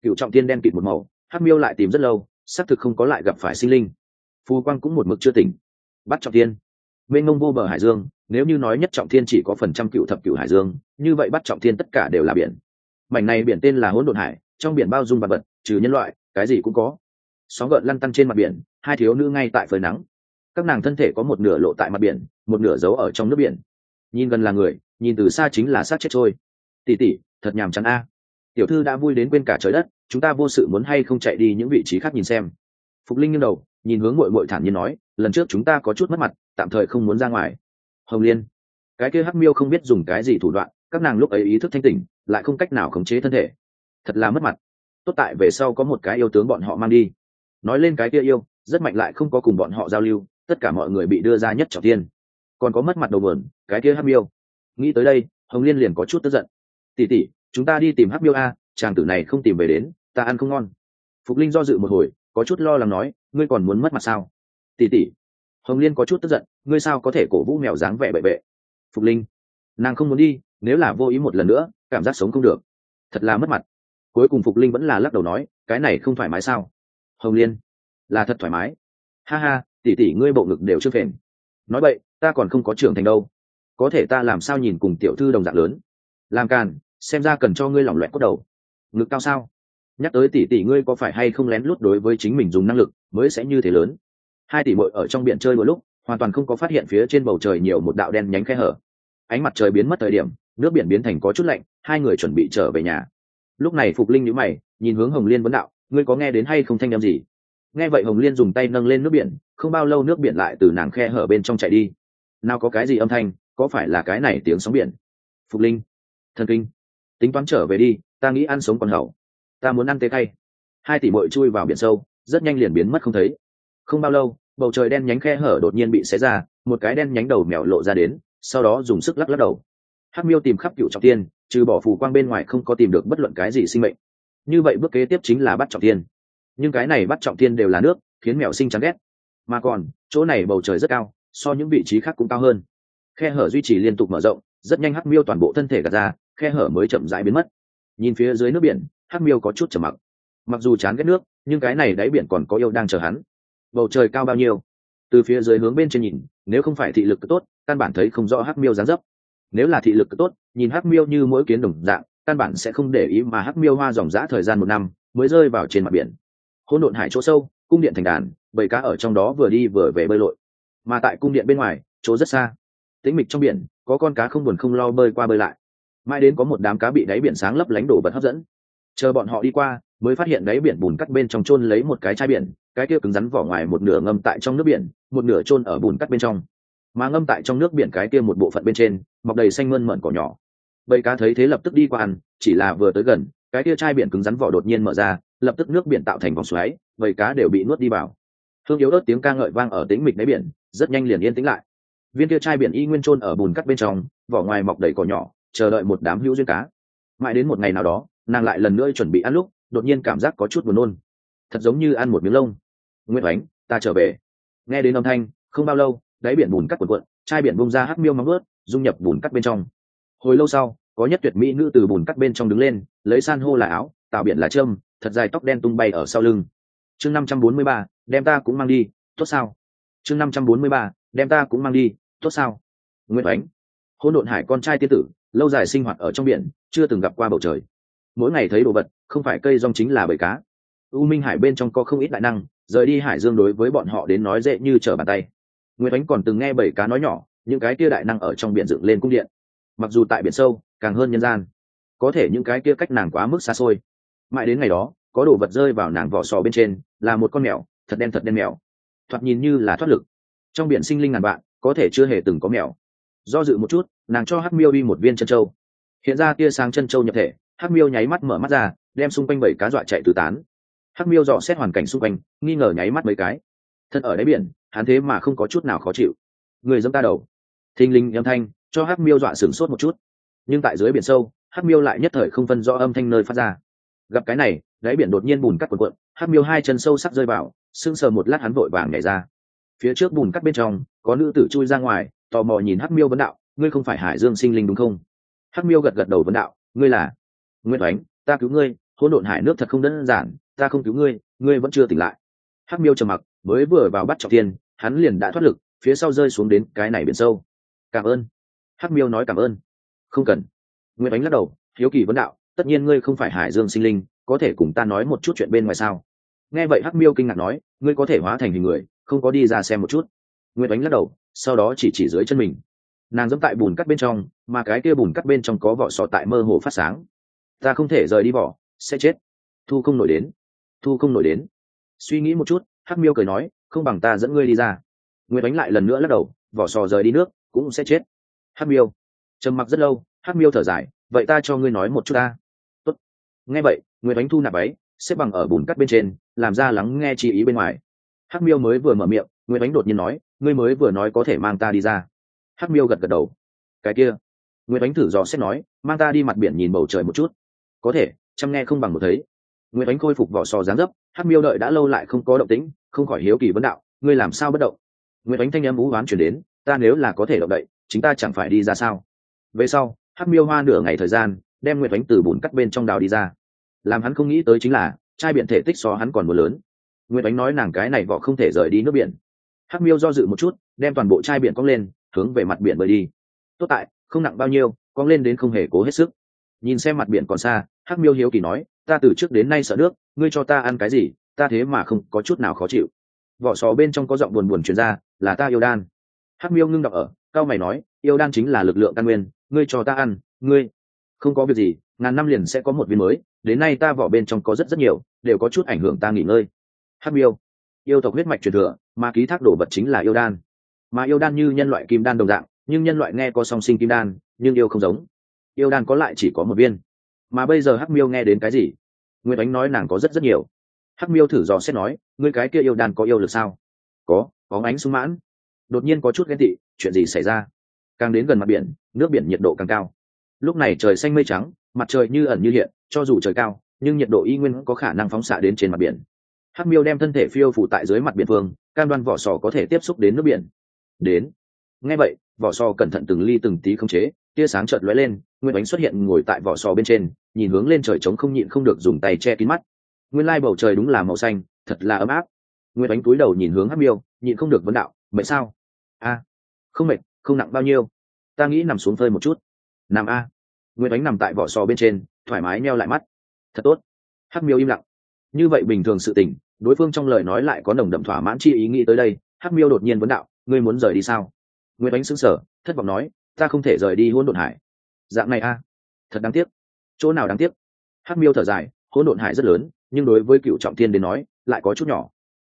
S1: Cựu trọng tiên đen kịt một màu, hắc miêu lại tìm rất lâu, xác thực không có lại gặp phải sinh linh. Phù quang cũng một mực chưa tỉnh. Bắt trọng tiên. Mênh ngông vô bờ hải dương, nếu như nói nhất trọng thiên chỉ có phần trăm cựu thập cựu hải dương, như vậy bắt trọng thiên tất cả đều là biển. Mảnh này biển tên là hỗn độn hải, trong biển bao dung vật vật, trừ nhân loại, cái gì cũng có. Sóng gợn lăn tăn trên mặt biển, hai thiếu nữ ngay tại phơi nắng. Các nàng thân thể có một nửa lộ tại mặt biển, một nửa giấu ở trong nước biển. Nhìn gần là người, nhìn từ xa chính là sát chết trôi tỉ tỉ thật nhàm chán a. Tiểu thư đã vui đến quên cả trời đất, chúng ta vô sự muốn hay không chạy đi những vị trí khác nhìn xem. Phục linh nghiêng đầu, nhìn hướng mội mội thản nhiên nói, lần trước chúng ta có chút mất mặt, tạm thời không muốn ra ngoài. Hồng liên, cái kia hắc miêu không biết dùng cái gì thủ đoạn, các nàng lúc ấy ý thức thanh tỉnh, lại không cách nào khống chế thân thể. Thật là mất mặt. Tốt tại về sau có một cái yêu tướng bọn họ mang đi. Nói lên cái kia yêu, rất mạnh lại không có cùng bọn họ giao lưu, tất cả mọi người bị đưa ra nhất trọng tiên còn có mất mặt đầu vườn cái kia hắc miêu. Nghĩ tới đây, hồng liên liền có chút tức giận tỉ tỉ, chúng ta đi tìm hắc miêu a, chàng tử này không tìm về đến, ta ăn không ngon. Phục linh do dự một hồi, có chút lo lắng nói, ngươi còn muốn mất mặt sao? Tỉ tỉ. Hồng liên có chút tức giận, ngươi sao có thể cổ vũ mèo dáng vẻ bệ bệ phục linh. Nàng không muốn đi, nếu là vô ý một lần nữa, cảm giác sống không được. Thật là mất mặt. Cuối cùng phục linh vẫn là lắc đầu nói, cái này không thoải mái sao? Hồng liên. Là thật thoải mái. Ha ha, tỉ tỉ, ngươi bộ ngực đều chưa phền. Nói vậy ta còn không có trưởng thành đâu. Có thể ta làm sao nhìn cùng tiểu thư đồng dạng lớn? Làm càn xem ra cần cho ngươi lỏng loẹt cốt đầu. Ngực cao sao? Nhắc tới tỷ tỷ ngươi có phải hay không lén lút đối với chính mình dùng năng lực, mới sẽ như thế lớn? Hai tỷ mội ở trong biển chơi một lúc, hoàn toàn không có phát hiện phía trên bầu trời nhiều một đạo đen nhánh khe hở. Ánh mặt trời biến mất thời điểm, nước biển biến thành có chút lạnh, hai người chuẩn bị trở về nhà. Lúc này phục linh nhữ mày, nhìn hướng hồng liên vấn đạo, ngươi có nghe đến hay không thanh â m gì? Nghe vậy hồng liên dùng tay nâng lên nước biển, không bao lâu nước biển lại từ nàng khe hở bên trong chạy đi. Nào có cái gì âm thanh, có phải là cái này tiếng sóng biển? Phục linh, thần kinh tính toán trở về đi, ta nghĩ ăn sống còn hậu ta muốn ăn tê cay. Hai tỷ bội chui vào biển sâu, rất nhanh liền biến mất không thấy. Không bao lâu, bầu trời đen nhánh khe hở đột nhiên bị xé ra, một cái đen nhánh đầu mèo lộ ra đến, sau đó dùng sức lắc lắc đầu. Hắc miêu tìm khắp cựu trọng tiên trừ bỏ phù quang bên ngoài không có tìm được bất luận cái gì sinh mệnh. Như vậy bước kế tiếp chính là bắt trọng tiên nhưng cái này bắt trọng tiên đều là nước, khiến mèo sinh chán ghét. Mà còn, chỗ này bầu trời rất cao, so những vị trí khác cũng cao hơn. Khe hở duy trì liên tục mở rộng rất nhanh hắc miêu toàn bộ thân thể gạt ra, khe hở mới chậm rãi biến mất. Nhìn phía dưới nước biển, hắc miêu có chút trầm mặc. Mặc dù chán ghét nước, nhưng cái này đáy biển còn có yêu đang chờ hắn. Bầu trời cao bao nhiêu? Từ phía dưới hướng bên trên nhìn, nếu không phải thị lực tốt, căn bản thấy không rõ hắc miêu dáng dấp. Nếu là thị lực tốt, nhìn hắc miêu như mỗi kiến đồng dạng, căn bản sẽ không để ý mà hắc miêu hoa dòng dã thời gian một năm mới rơi vào trên mặt biển. Hỗn độn hải chỗ sâu, cung điện thành đàn, bầy cá ở trong đó vừa đi vừa về bơi lội. Mà tại cung điện bên ngoài, chỗ rất xa. Tĩnh mịch trong biển có con cá không buồn không lo bơi qua bơi lại. Mãi đến có một đám cá bị đáy biển sáng lấp lánh đổ bật hấp dẫn. Chờ bọn họ đi qua, mới phát hiện đáy biển bùn cắt bên trong chôn lấy một cái chai biển, cái kia cứng rắn vỏ ngoài một nửa ngâm tại trong nước biển, một nửa chôn ở bùn cắt bên trong. Mà ngâm tại trong nước biển cái kia một bộ phận bên trên, mọc đầy xanh mơn mận cỏ nhỏ. Bầy cá thấy thế lập tức đi qua ăn, chỉ là vừa tới gần, cái kia chai biển cứng rắn vỏ đột nhiên mở ra, lập tức nước biển tạo thành vòng xoáy, bầy cá đều bị nuốt đi vào. Hương yếu ớt tiếng ca ngợi vang ở tĩnh mịch đáy biển, rất nhanh liền yên tĩnh lại viên kia chai biển y nguyên trôn ở bùn cắt bên trong, vỏ ngoài mọc đầy cỏ nhỏ, chờ đợi một đám hữu duyên cá. Mãi đến một ngày nào đó, nàng lại lần nữa chuẩn bị ăn lúc, đột nhiên cảm giác có chút buồn nôn. Thật giống như ăn một miếng lông. Nguyễn oánh ta trở về. Nghe đến âm thanh, không bao lâu, đáy biển bùn cắt quần quận chai biển bông ra hắc miêu móng ướt dung nhập bùn cắt bên trong. Hồi lâu sau, có nhất tuyệt mỹ nữ từ bùn cắt bên trong đứng lên, lấy san hô là áo, tạo biển là trâm, thật dài tóc đen tung bay ở sau lưng. Chương năm trăm bốn mươi ba, đem ta cũng mang đi, tốt sao? Chương năm trăm bốn mươi ba, đem ta cũng mang đi tốt sao? Nguyễn ánh hôn độn hải con trai tiên tử, lâu dài sinh hoạt ở trong biển, chưa từng gặp qua bầu trời. Mỗi ngày thấy đồ vật, không phải cây rong chính là bầy cá. U minh hải bên trong có không ít đại năng, rời đi hải dương đối với bọn họ đến nói dễ như trở bàn tay. Nguyễn ánh còn từng nghe bầy cá nói nhỏ, những cái kia đại năng ở trong biển dựng lên cung điện. Mặc dù tại biển sâu, càng hơn nhân gian. Có thể những cái kia cách nàng quá mức xa xôi. Mãi đến ngày đó, có đồ vật rơi vào nàng vỏ sò bên trên, là một con mèo, thật đen thật đen mèo. Thoạt nhìn như là thoát lực. Trong biển sinh linh ngàn vạn có thể chưa hề từng có mèo. Do dự một chút, nàng cho hắc miêu đi một viên chân trâu hiện ra tia sáng chân trâu nhập thể, hắc miêu nháy mắt mở mắt ra, đem xung quanh bảy cá dọa chạy tứ tán. Hắc miêu dò xét hoàn cảnh xung quanh, nghi ngờ nháy mắt mấy cái. Thật ở đáy biển, hắn thế mà không có chút nào khó chịu. Người dâm ta đầu. Thình linh âm thanh, cho hắc miêu dọa sửng sốt một chút. Nhưng tại dưới biển sâu, hắc miêu lại nhất thời không phân rõ âm thanh nơi phát ra. Gặp cái này, đáy biển đột nhiên bùn cắt quần quận hắc miêu hai chân sâu sắc rơi vào sưng sờ một lát hắn vội vàng nhảy ra. Phía trước bùn cắt bên trong có nữ tử chui ra ngoài, tò mò nhìn hắc miêu vấn đạo, ngươi không phải hải dương sinh linh đúng không? Hắc miêu gật gật đầu vấn đạo, ngươi là nguyễn oánh, ta cứu ngươi, hỗn độn hải nước thật không đơn giản, ta không cứu ngươi ngươi vẫn chưa tỉnh lại. Hắc miêu trầm mặc, mới vừa vào bắt trọng tiền hắn liền đã thoát lực, phía sau rơi xuống đến cái này biển sâu. Cảm ơn. Hắc miêu nói cảm ơn. Không cần. Nguyễn oánh lắc đầu, hiếu kỳ vấn đạo, tất nhiên ngươi không phải hải dương sinh linh, có thể cùng ta nói một chút chuyện bên ngoài sao? Nghe vậy hắc miêu kinh ngạc nói, ngươi có thể hóa thành hình người, không có đi ra xem một chút nguyễn ánh lắc đầu, sau đó chỉ chỉ dưới chân mình. Nàng dẫm tại bùn cắt bên trong, mà cái kia bùn cắt bên trong có vỏ sọ tại mơ hồ phát sáng. Ta không thể rời đi vỏ, sẽ chết. Thu không nổi đến. Thu không nổi đến. Suy nghĩ một chút, hắc miêu cười nói, không bằng ta dẫn ngươi đi ra. Nguyễn ánh lại lần nữa lắc đầu, vỏ sò rời đi nước, cũng sẽ chết. Hắc miêu. Trầm mặc rất lâu, hắc miêu thở dài, vậy ta cho ngươi nói một chút ta. Tốt. nghe vậy nguyễn ánh thu nạp ấy xếp bằng ở bùn cắt bên trên, làm ra lắng nghe chi ý bên ngoài. Hắc miêu mới vừa mở miệng nguyễn ánh đột nhiên nói, ngươi mới vừa nói có thể mang ta đi ra. Hắc miêu gật gật đầu. Cái kia. Nguyễn ánh thử dò xét nói, mang ta đi mặt biển nhìn bầu trời một chút. Có thể, chăm nghe không bằng một thấy. Nguyễn ánh khôi phục vỏ sò dáng dấp, hắc miêu đợi đã lâu lại không có động tĩnh, không khỏi hiếu kỳ vấn đạo, ngươi làm sao bất động? Nguyễn ánh thanh em vũ oán chuyển đến, ta nếu là có thể động đậy, chính ta chẳng phải đi ra sao? Về sau, hắc miêu hoa nửa ngày thời gian, đem nguyễn ánh từ bùn cắt bên trong đào đi ra. Làm hắn không nghĩ tới chính là trai biện thể tích so hắn còn mưa lớn. Nguyễn ánh nói nàng cái này vỏ không thể rời đi nước biển hắc miêu do dự một chút, đem toàn bộ chai biển cong lên, hướng về mặt biển bơi đi. Tốt tại, không nặng bao nhiêu, cong lên đến không hề cố hết sức. Nhìn xem mặt biển còn xa, hắc miêu hiếu kỳ nói, ta từ trước đến nay sợ nước, ngươi cho ta ăn cái gì, ta thế mà không có chút nào khó chịu. Vỏ sò bên trong có giọng buồn buồn truyền ra, là ta yêu đan. Hắc miêu ngưng đọc ở, cao mày nói, yêu đan chính là lực lượng căn nguyên, ngươi cho ta ăn, ngươi. Không có việc gì, ngàn năm liền sẽ có một viên mới, đến nay ta vỏ bên trong có rất rất nhiều, đều có chút ảnh hưởng ta nghỉ ngơi. Hắc miêu yêu tộc huyết mạch truyền thừa mà ký thác đồ vật chính là yêu đan. Mà yêu đan như nhân loại kim đan đồng dạng, nhưng nhân loại nghe có song sinh kim đan, nhưng yêu không giống. Yêu đan có lại chỉ có một viên. Mà bây giờ hắc miêu nghe đến cái gì? Nguyễn ánh nói nàng có rất rất nhiều. Hắc miêu thử dò xét nói, ngươi cái kia yêu đan có yêu lực sao? Có có ánh sung mãn. Đột nhiên có chút ghen tị, chuyện gì xảy ra? Càng đến gần mặt biển, nước biển nhiệt độ càng cao. Lúc này trời xanh mây trắng, mặt trời như ẩn như hiện, cho dù trời cao, nhưng nhiệt độ y nguyên có khả năng phóng xạ đến trên mặt biển hắc miêu đem thân thể phiêu phủ tại dưới mặt biển phương, cam đoan vỏ sò có thể tiếp xúc đến nước biển. Đến. Ngay vậy, vỏ sò cẩn thận từng ly từng tí không chế, tia sáng chợt lóe lên, nguyên bánh xuất hiện ngồi tại vỏ sò bên trên, nhìn hướng lên trời trống không nhịn không được dùng tay che kín mắt. Nguyên lai bầu trời đúng là màu xanh, thật là ấm áp. Nguyên bánh túi đầu nhìn hướng hắc miêu, nhịn không được vấn đạo mệt sao? A, không mệt, không nặng bao nhiêu. Ta nghĩ nằm xuống phơi một chút. Nằm a? Nguyên bánh nằm tại vỏ sò bên trên, thoải mái meo lại mắt. Thật tốt. Hắc miêu im lặng. Như vậy bình thường sự tình đối phương trong lời nói lại có nồng đậm thỏa mãn chi ý nghĩ tới đây, hắc miêu đột nhiên vấn đạo, ngươi muốn rời đi sao? Nguyễn ánh xứng sở thất vọng nói, ta không thể rời đi hôn độn hải. Dạng này a? Thật đáng tiếc. Chỗ nào đáng tiếc? Hắc miêu thở dài hôn độn hải rất lớn, nhưng đối với cựu trọng thiên đến nói, lại có chút nhỏ.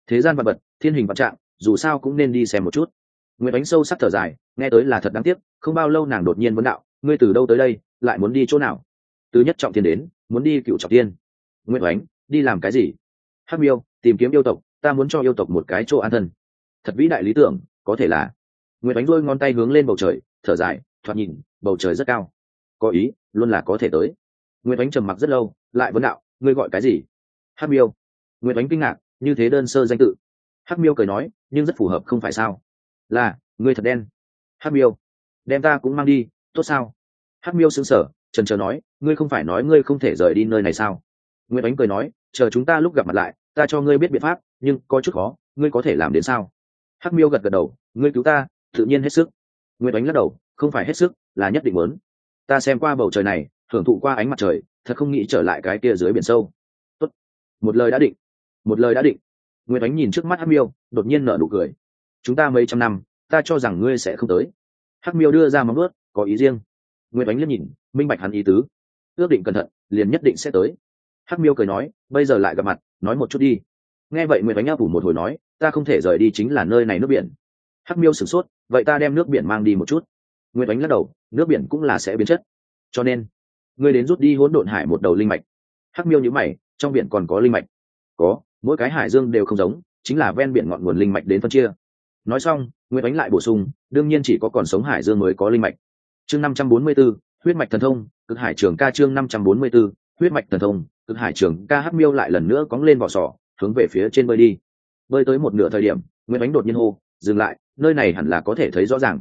S1: Thế gian vật vật, thiên hình vật trạng, dù sao cũng nên đi xem một chút. Nguyễn ánh sâu sắc thở dài, nghe tới là thật đáng tiếc, không bao lâu nàng đột nhiên vấn đạo, ngươi từ đâu tới đây, lại muốn đi chỗ nào? Từ nhất trọng thiên đến, muốn đi cựu trọng thiên. Nguyễn ánh, đi làm cái gì? Hắc miêu tìm kiếm yêu tộc, ta muốn cho yêu tộc một cái chỗ an thân. Thật vĩ đại lý tưởng, có thể là. Nguyễn bánh đôi ngón tay hướng lên bầu trời, thở dài, thoạt nhìn, bầu trời rất cao. Có ý, luôn là có thể tới. Nguyễn bánh trầm mặc rất lâu, lại vấn đạo, ngươi gọi cái gì? Hắc miêu. Nguyễn bánh kinh ngạc, như thế đơn sơ danh tự. Hắc miêu cười nói, nhưng rất phù hợp, không phải sao? Là, ngươi thật đen. Hắc miêu. Đem ta cũng mang đi, tốt sao? Hắc miêu xứng sở trần trờ nói, ngươi không phải nói ngươi không thể rời đi nơi này sao? Nguyễn ánh cười nói, chờ chúng ta lúc gặp mặt lại, ta cho ngươi biết biện pháp, nhưng có chút khó, ngươi có thể làm đến sao? Hắc miêu gật gật đầu, ngươi cứu ta, tự nhiên hết sức. Nguyễn ánh lắc đầu, không phải hết sức, là nhất định muốn. Ta xem qua bầu trời này thưởng thụ qua ánh mặt trời, thật không nghĩ trở lại cái kia dưới biển sâu. Tốt. một lời đã định. Một lời đã định. Nguyệt ánh nhìn trước mắt hắc miêu, đột nhiên nở nụ cười. Chúng ta mấy trăm năm, ta cho rằng ngươi sẽ không tới. Hắc miêu đưa ra móng ướt có ý riêng. Nguyệt ánh liếc nhìn, minh bạch hắn ý tứ. Ước định cẩn thận, liền nhất định sẽ tới hắc miêu cười nói bây giờ lại gặp mặt nói một chút đi. Nghe vậy nguyệt ánh áp ủ một hồi nói ta không thể rời đi chính là nơi này nước biển. Hắc miêu sửng sốt vậy ta đem nước biển mang đi một chút. Nguyệt ánh lắc đầu nước biển cũng là sẽ biến chất. Cho nên ngươi đến rút đi hỗn độn hải một đầu linh mạch. Hắc miêu nhữ mày trong biển còn có linh mạch. Có mỗi cái hải dương đều không giống chính là ven biển ngọn nguồn linh mạch đến phân chia. Nói xong nguyễn ánh lại bổ sung đương nhiên chỉ có còn sống hải dương mới có linh mạch. Chương năm trăm bốn mươi 544, huyết mạch thần thông cực hải trường ca chương năm trăm bốn mươi 544, huyết mạch thần thông cực hải trường ca hắc miêu lại lần nữa cóng lên vỏ sò, hướng về phía trên bơi đi. Bơi tới một nửa thời điểm, nguyễn ánh đột nhiên hô, dừng lại, nơi này hẳn là có thể thấy rõ ràng.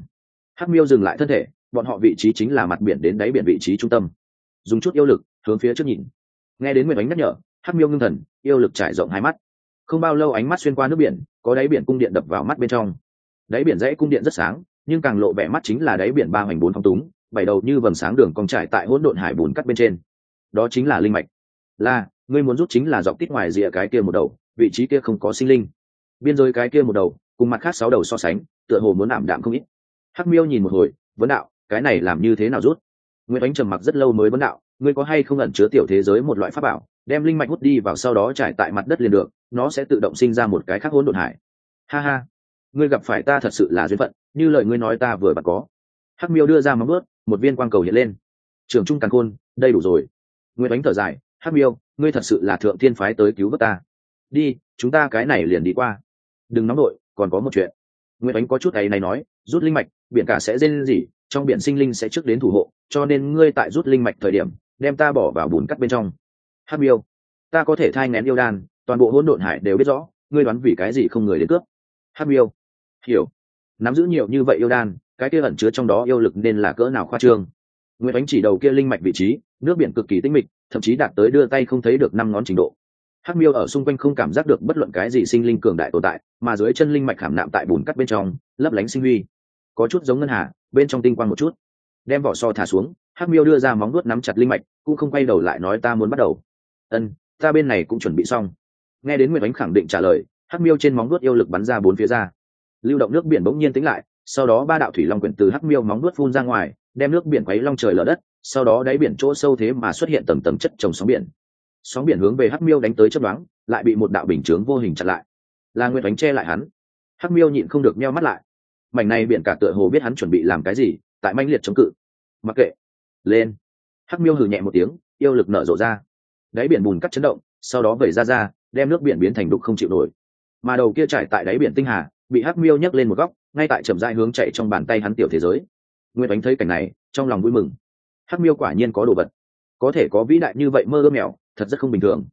S1: Hắc miêu dừng lại thân thể, bọn họ vị trí chính là mặt biển đến đáy biển vị trí trung tâm. Dùng chút yêu lực, hướng phía trước nhìn. Nghe đến nguyễn ánh nhắc nhở hắc miêu ngưng thần, yêu lực trải rộng hai mắt. Không bao lâu ánh mắt xuyên qua nước biển, có đáy biển cung điện đập vào mắt bên trong. Đáy biển dãy cung điện rất sáng, nhưng càng lộ vẻ mắt chính là đáy biển ba hoành bốn phong túng, bảy đầu như vầng sáng đường cong trải tại hỗn độn hải bùn cắt bên trên. Đó chính là linh mạch là, ngươi muốn rút chính là dọc tít ngoài rìa cái kia một đầu, vị trí kia không có sinh linh. Biên giới cái kia một đầu, cùng mặt khác sáu đầu so sánh, tựa hồ muốn ảm đạm không ít. Hắc miêu nhìn một hồi, vấn đạo, cái này làm như thế nào rút? Nguyễn ánh trầm mặc rất lâu mới vấn đạo, ngươi có hay không ẩn chứa tiểu thế giới một loại pháp bảo, đem linh mạch hút đi vào sau đó trải tại mặt đất liền được, nó sẽ tự động sinh ra một cái khác hỗn độn hải. Ha ha, ngươi gặp phải ta thật sự là duyên phận, như lời ngươi nói ta vừa bật có. Hắc miêu đưa ra móng bước một viên quang cầu hiện lên. Trường trung càn khôn, đây đủ rồi. Nguyễn ánh thở dài hắc miêu, ngươi thật sự là thượng thiên phái tới cứu vớt ta. Đi, chúng ta cái này liền đi qua. Đừng nóng nổi còn có một chuyện. Nguyễn ánh có chút ấy này nói, rút linh mạch, biển cả sẽ dên gì trong biển sinh linh sẽ trước đến thủ hộ, cho nên ngươi tại rút linh mạch thời điểm, đem ta bỏ vào bùn cắt bên trong. Hắc miêu, ta có thể thai ngén yêu đan, toàn bộ hỗn độn hải đều biết rõ, ngươi đoán vì cái gì không người đến cướp. Hắc miêu, hiểu. Nắm giữ nhiều như vậy yêu đan, cái kia ẩn chứa trong đó yêu lực nên là cỡ nào khoa trương? Nguyễn ánh chỉ đầu kia linh mạch vị trí, nước biển cực kỳ tinh mịch thậm chí đạt tới đưa tay không thấy được năm ngón trình độ. Hắc miêu ở xung quanh không cảm giác được bất luận cái gì sinh linh cường đại tồn tại, mà dưới chân linh mạch khảm nạm tại bùn cắt bên trong, lấp lánh sinh huy. Có chút giống ngân hà, bên trong tinh quang một chút. Đem vỏ so thả xuống, hắc miêu đưa ra móng nuốt nắm chặt linh mạch, cũng không quay đầu lại nói ta muốn bắt đầu. Ân, ta bên này cũng chuẩn bị xong. Nghe đến nguyệt ánh khẳng định trả lời, hắc miêu trên móng nuốt yêu lực bắn ra bốn phía ra. Lưu động nước biển bỗng nhiên tĩnh lại, sau đó ba đạo thủy long quyển từ hắc miêu móng nuốt phun ra ngoài, đem nước biển quấy long trời lở đất sau đó đáy biển chỗ sâu thế mà xuất hiện tầng tầng chất trồng sóng biển. Sóng biển hướng về hắc miêu đánh tới chấp đoán lại bị một đạo bình chướng vô hình chặn lại. Là nguyệt đánh che lại hắn. Hắc miêu nhịn không được meo mắt lại. Mảnh này biển cả tựa hồ biết hắn chuẩn bị làm cái gì, tại manh liệt chống cự. Mặc kệ. Lên. Hắc miêu hừ nhẹ một tiếng, yêu lực nở rộ ra. Đáy biển bùn cắt chấn động, sau đó vẩy ra ra, đem nước biển biến thành đục không chịu nổi. Mà đầu kia trải tại đáy biển tinh hà, bị hắc miêu nhấc lên một góc, ngay tại trầm dai hướng chạy trong bàn tay hắn tiểu thế giới. Nguyên đánh thấy cảnh này, trong lòng vui mừng hắc miêu quả nhiên có đồ vật. Có thể có vĩ đại như vậy mơ ước mèo, thật rất không bình thường.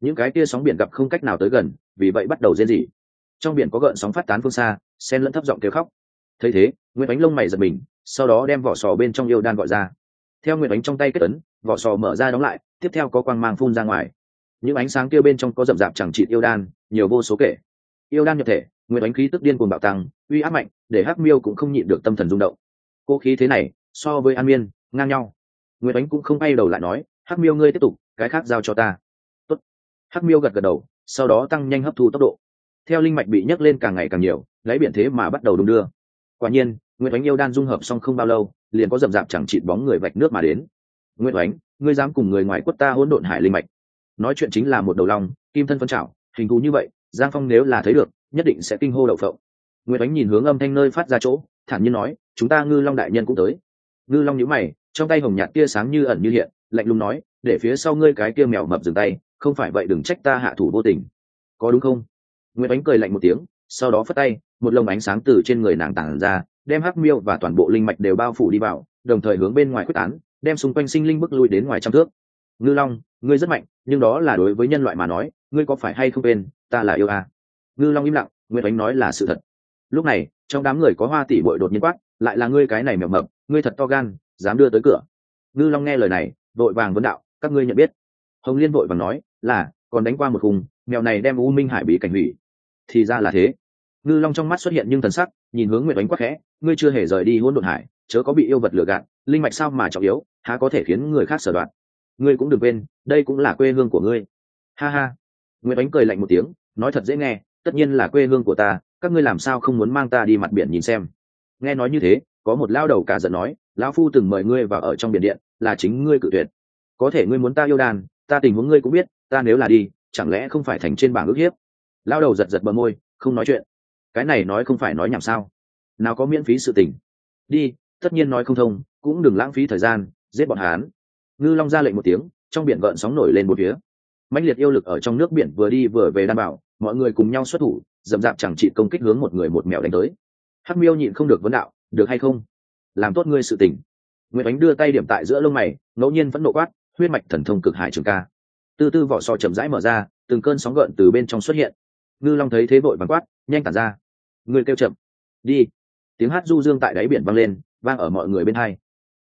S1: Những cái kia sóng biển gặp không cách nào tới gần, vì vậy bắt đầu rên rỉ. Trong biển có gợn sóng phát tán phương xa sen lẫn thấp giọng kêu khóc. Thấy thế nguyễn bánh lông mày giật mình, sau đó đem vỏ sò bên trong yêu đan gọi ra. Theo nguyễn bánh trong tay kết ấn, vỏ sò mở ra đóng lại, tiếp theo có quang mang phun ra ngoài. Những ánh sáng kia bên trong có rậm rạp chẳng trị yêu đan, nhiều vô số kể. Yêu đan nhập thể nguyễn bánh khí tức điên cuồng bạo tăng, uy áp mạnh, để hắc miêu cũng không nhịn được tâm thần rung động. Cô khí thế này, so với an miên, ngang nhau nguyễn bánh cũng không bay đầu lại nói, hắc miêu ngươi tiếp tục, cái khác giao cho ta. Tốt. hắc miêu gật gật đầu, sau đó tăng nhanh hấp thu tốc độ. Theo linh mạch bị nhấc lên càng ngày càng nhiều, lấy biển thế mà bắt đầu đung đưa. Quả nhiên nguyễn oánh yêu đan dung hợp xong không bao lâu, liền có rậm rạp chẳng chịt bóng người vạch nước mà đến. Nguyễn oánh ngươi dám cùng người ngoài quất ta hỗn độn hải linh mạch? Nói chuyện chính là một đầu long, kim thân phân trảo, hình thù như vậy, giang phong nếu là thấy được, nhất định sẽ kinh hô đậu phộng. Nguyễn oánh nhìn hướng âm thanh nơi phát ra chỗ, thản nhiên nói, chúng ta ngư long đại nhân cũng tới ngư long nhíu mày, trong tay hồng nhạt tia sáng như ẩn như hiện, lạnh lùng nói, để phía sau ngươi cái kia mèo mập dừng tay, không phải vậy đừng trách ta hạ thủ vô tình. Có đúng không? Nguyễn oánh cười lạnh một tiếng, sau đó phất tay, một lồng ánh sáng từ trên người nàng tản ra, đem hắc miêu và toàn bộ linh mạch đều bao phủ đi vào, đồng thời hướng bên ngoài quyết tán, đem xung quanh sinh linh bức lui đến ngoài trăm thước. Ngư long, ngươi rất mạnh, nhưng đó là đối với nhân loại mà nói, ngươi có phải hay không bên ta là yêu à? ngư long im lặng nguyễn ánh nói là sự thật. Lúc này, trong đám người có hoa tỷ bội đột nhiên quát lại là ngươi cái này mèo mập, ngươi thật to gan, dám đưa tới cửa. Ngư long nghe lời này, vội vàng vấn đạo, các ngươi nhận biết. Hồng liên vội vàng nói, là, còn đánh qua một khung, mèo này đem u minh hải bị cảnh hủy. Thì ra là thế. Ngư long trong mắt xuất hiện nhưng thần sắc, nhìn hướng nguyệt đánh quắc khẽ, ngươi chưa hề rời đi hỗn độn hải, chớ có bị yêu vật lừa gạt, linh mạch sao mà trọng yếu, há có thể khiến người khác sở đoạn. Ngươi cũng đừng quên, đây cũng là quê hương của ngươi. Ha ha. Nguyệt ánh cười lạnh một tiếng, nói thật dễ nghe, tất nhiên là quê hương của ta, các ngươi làm sao không muốn mang ta đi mặt biển nhìn xem? Nghe nói như thế, có một lao đầu cả giận nói, lão phu từng mời ngươi vào ở trong biển điện, là chính ngươi cự tuyệt. Có thể ngươi muốn ta yêu đàn, ta tình huống ngươi cũng biết, ta nếu là đi, chẳng lẽ không phải thành trên bảng ước hiếp? Lao đầu giật giật bờ môi, không nói chuyện. Cái này nói không phải nói nhảm sao? Nào có miễn phí sự tình. Đi, tất nhiên nói không thông, cũng đừng lãng phí thời gian, giết bọn hán. Ngư long ra lệnh một tiếng, trong biển gợn sóng nổi lên một phía. Mãnh liệt yêu lực ở trong nước biển vừa đi vừa về đảm bảo, mọi người cùng nhau xuất thủ dầm dạp chẳng trị công kích hướng một người một mèo đánh tới hắc miêu nhịn không được vấn đạo, được hay không? Làm tốt ngươi sự tình. Nguyễn ánh đưa tay điểm tại giữa lông mày, ngẫu nhiên vẫn nộ quát, huyết mạch thần thông cực hải trường ca. Từ từ vỏ sò chậm rãi mở ra, từng cơn sóng gợn từ bên trong xuất hiện. Ngư long thấy thế vội vắng quát, nhanh tản ra. Người kêu chậm. Đi. Tiếng hát du dương tại đáy biển vang lên, vang ở mọi người bên hai.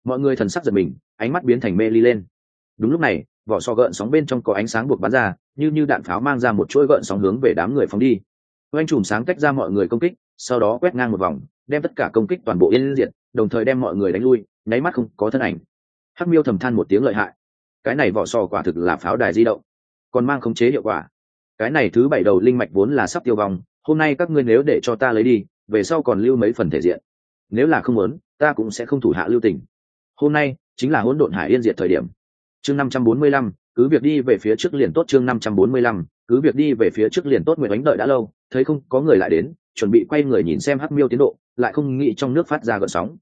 S1: Mọi người thần sắc giật mình, ánh mắt biến thành mê ly lên. Đúng lúc này, vỏ sò gợn sóng bên trong có ánh sáng buộc bắn ra, như như đạn pháo mang ra một chuỗi gợn sóng hướng về đám người phóng đi. Oanh chùm sáng tách ra mọi người công kích sau đó quét ngang một vòng, đem tất cả công kích toàn bộ yên diệt, đồng thời đem mọi người đánh lui, nháy mắt không có thân ảnh. Hắc miêu thầm than một tiếng lợi hại. Cái này vỏ sò quả thực là pháo đài di động, còn mang khống chế hiệu quả. Cái này thứ bảy đầu linh mạch vốn là sắp tiêu vong, hôm nay các ngươi nếu để cho ta lấy đi, về sau còn lưu mấy phần thể diện. Nếu là không muốn, ta cũng sẽ không thủ hạ lưu tình. Hôm nay chính là hỗn độn hải yên diệt thời điểm. Chương năm trăm bốn mươi lăm, cứ việc đi về phía trước liền tốt, chương năm trăm bốn mươi lăm, cứ việc đi về phía trước liền tốt nguyện ánh đợi đã lâu, thấy không có người lại đến chuẩn bị quay người nhìn xem hắc miêu tiến độ, lại không nghĩ trong nước phát ra gợn sóng.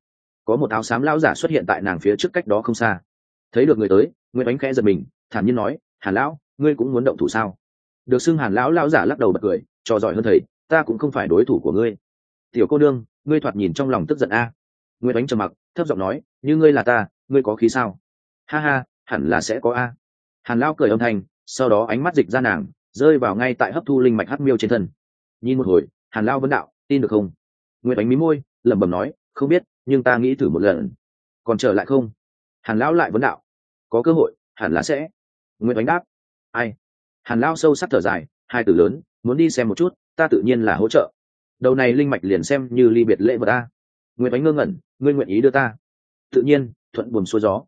S1: Có một áo xám lão giả xuất hiện tại nàng phía trước cách đó không xa. Thấy được người tới, nguyễn ánh khẽ giật mình, thản nhiên nói, hàn lão, ngươi cũng muốn động thủ sao? Được xưng hàn lão lão giả lắc đầu bật cười trò giỏi hơn thầy, ta cũng không phải đối thủ của ngươi. Tiểu cô đương ngươi thoạt nhìn trong lòng tức giận a. À. nguyễn ánh trầm mặc, thấp giọng nói, như ngươi là ta, ngươi có khí sao? Ha ha, hẳn là sẽ có a. Hàn lão cười âm thanh, sau đó ánh mắt dịch ra nàng, rơi vào ngay tại hấp thu linh mạch hắc miêu trên thân. Nhìn một hồi hàn lão vấn đạo, tin được không? Nguyễn ánh mí môi, lẩm bẩm nói, không biết, nhưng ta nghĩ thử một lần. Còn trở lại không? Hàn lão lại vấn đạo, có cơ hội, hẳn là sẽ. Nguyễn ánh đáp, ai? Hàn lão sâu sắc thở dài, hai từ lớn, muốn đi xem một chút, ta tự nhiên là hỗ trợ. Đầu này linh mạch liền xem như ly biệt lễ vật ta nguyễn ánh ngơ ngẩn, ngươi nguyện ý đưa ta? Tự nhiên, thuận buồm xuôi gió.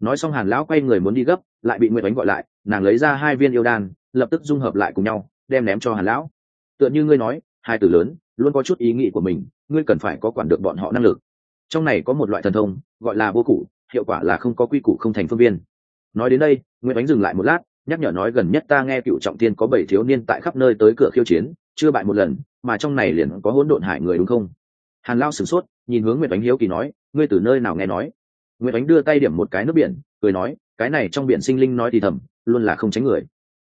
S1: Nói xong hàn lão quay người muốn đi gấp, lại bị nguyễn ánh gọi lại, nàng lấy ra hai viên yêu đan, lập tức dung hợp lại cùng nhau, đem ném cho hàn lão. Tựa như ngươi nói hai từ lớn, luôn có chút ý nghĩ của mình, ngươi cần phải có quản được bọn họ năng lực. Trong này có một loại thần thông, gọi là vô cụ hiệu quả là không có quy củ không thành phương viên. Nói đến đây, nguyễn ánh dừng lại một lát, nhắc nhở nói gần nhất ta nghe cựu trọng tiên có bảy thiếu niên tại khắp nơi tới cửa khiêu chiến, chưa bại một lần, mà trong này liền có hỗn độn hải người đúng không? Hàn lao sửng sốt, nhìn hướng nguyệt ánh hiếu kỳ nói, ngươi từ nơi nào nghe nói? Nguyệt ánh đưa tay điểm một cái nước biển, cười nói, cái này trong biển sinh linh nói thì thầm, luôn là không tránh người.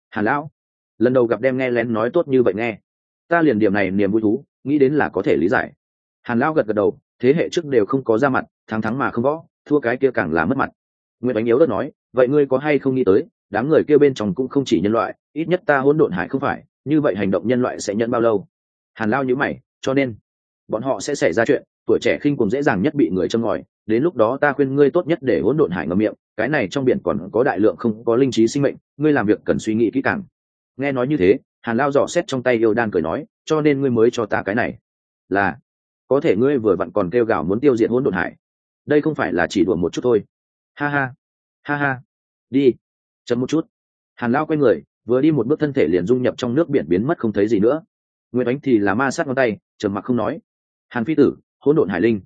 S1: Hàn lão lần đầu gặp đem nghe lén nói tốt như vậy nghe ta liền điểm này niềm vui thú, nghĩ đến là có thể lý giải. Hàn lão gật gật đầu, thế hệ trước đều không có ra mặt, thắng thắng mà không võ thua cái kia càng là mất mặt. Nguyễn bánh yếu đất nói, vậy ngươi có hay không nghĩ tới, đám người kia bên trong cũng không chỉ nhân loại, ít nhất ta hỗn độn hải không phải, như vậy hành động nhân loại sẽ nhận bao lâu? Hàn lao nhữ mày, cho nên, bọn họ sẽ xảy ra chuyện, tuổi trẻ khinh cùng dễ dàng nhất bị người châm ngòi, đến lúc đó ta khuyên ngươi tốt nhất để hỗn độn hải ngầm miệng, cái này trong biển còn có đại lượng không có linh trí sinh mệnh, ngươi làm việc cần suy nghĩ kỹ càng. Nghe nói như thế hàn lao dò xét trong tay yêu đan cười nói, cho nên ngươi mới cho ta cái này. Là, có thể ngươi vừa vặn còn kêu gào muốn tiêu diệt hỗn độn hải. Đây không phải là chỉ đùa một chút thôi. Ha ha ha ha, đi, chậm một chút. Hàn lao quay người, vừa đi một bước thân thể liền dung nhập trong nước biển biến mất không thấy gì nữa. Nguyễn ánh thì là ma sát ngón tay, trầm mặc không nói. Hàn phi tử, hỗn độn hải linh.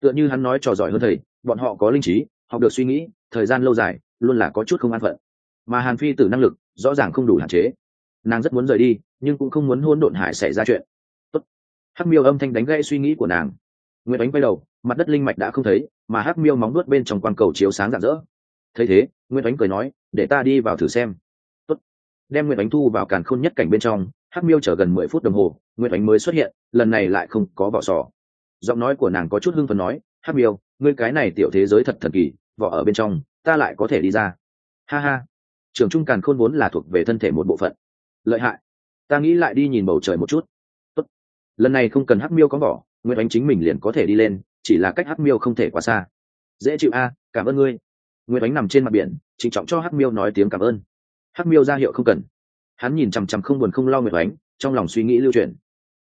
S1: Tựa như hắn nói trò giỏi hơn thầy, bọn họ có linh trí, học được suy nghĩ, thời gian lâu dài, luôn là có chút không an phận. Mà hàn phi tử năng lực rõ ràng không đủ hạn chế nàng rất muốn rời đi, nhưng cũng không muốn hôn độn hải xảy ra chuyện. Tốt. hắc miêu âm thanh đánh gãy suy nghĩ của nàng. Nguyễn ánh quay đầu, mặt đất linh mạch đã không thấy, mà hắc miêu móng nuốt bên trong quan cầu chiếu sáng rạng rỡ. Thấy thế nguyễn ánh cười nói, để ta đi vào thử xem. Tốt. đem nguyễn ánh thu vào càn khôn nhất cảnh bên trong, hắc miêu chờ gần mười phút đồng hồ nguyễn ánh mới xuất hiện, lần này lại không có vỏ sò. Giọng nói của nàng có chút hưng phấn nói, hắc miêu, ngươi cái này tiểu thế giới thật thần kỳ, vỏ ở bên trong, ta lại có thể đi ra. Ha ha. Trường trung càn khôn vốn là thuộc về thân thể một bộ phận lợi hại. Ta nghĩ lại đi nhìn bầu trời một chút. Tốt. lần này không cần hắc miêu có vỏ nguyễn ánh chính mình liền có thể đi lên, chỉ là cách hắc miêu không thể quá xa. Dễ chịu a, cảm ơn ngươi. Nguyễn ánh nằm trên mặt biển, trịnh trọng cho hắc miêu nói tiếng cảm ơn. Hắc miêu ra hiệu không cần. Hắn nhìn chằm chằm không buồn không lo nguyệt ánh, trong lòng suy nghĩ lưu truyền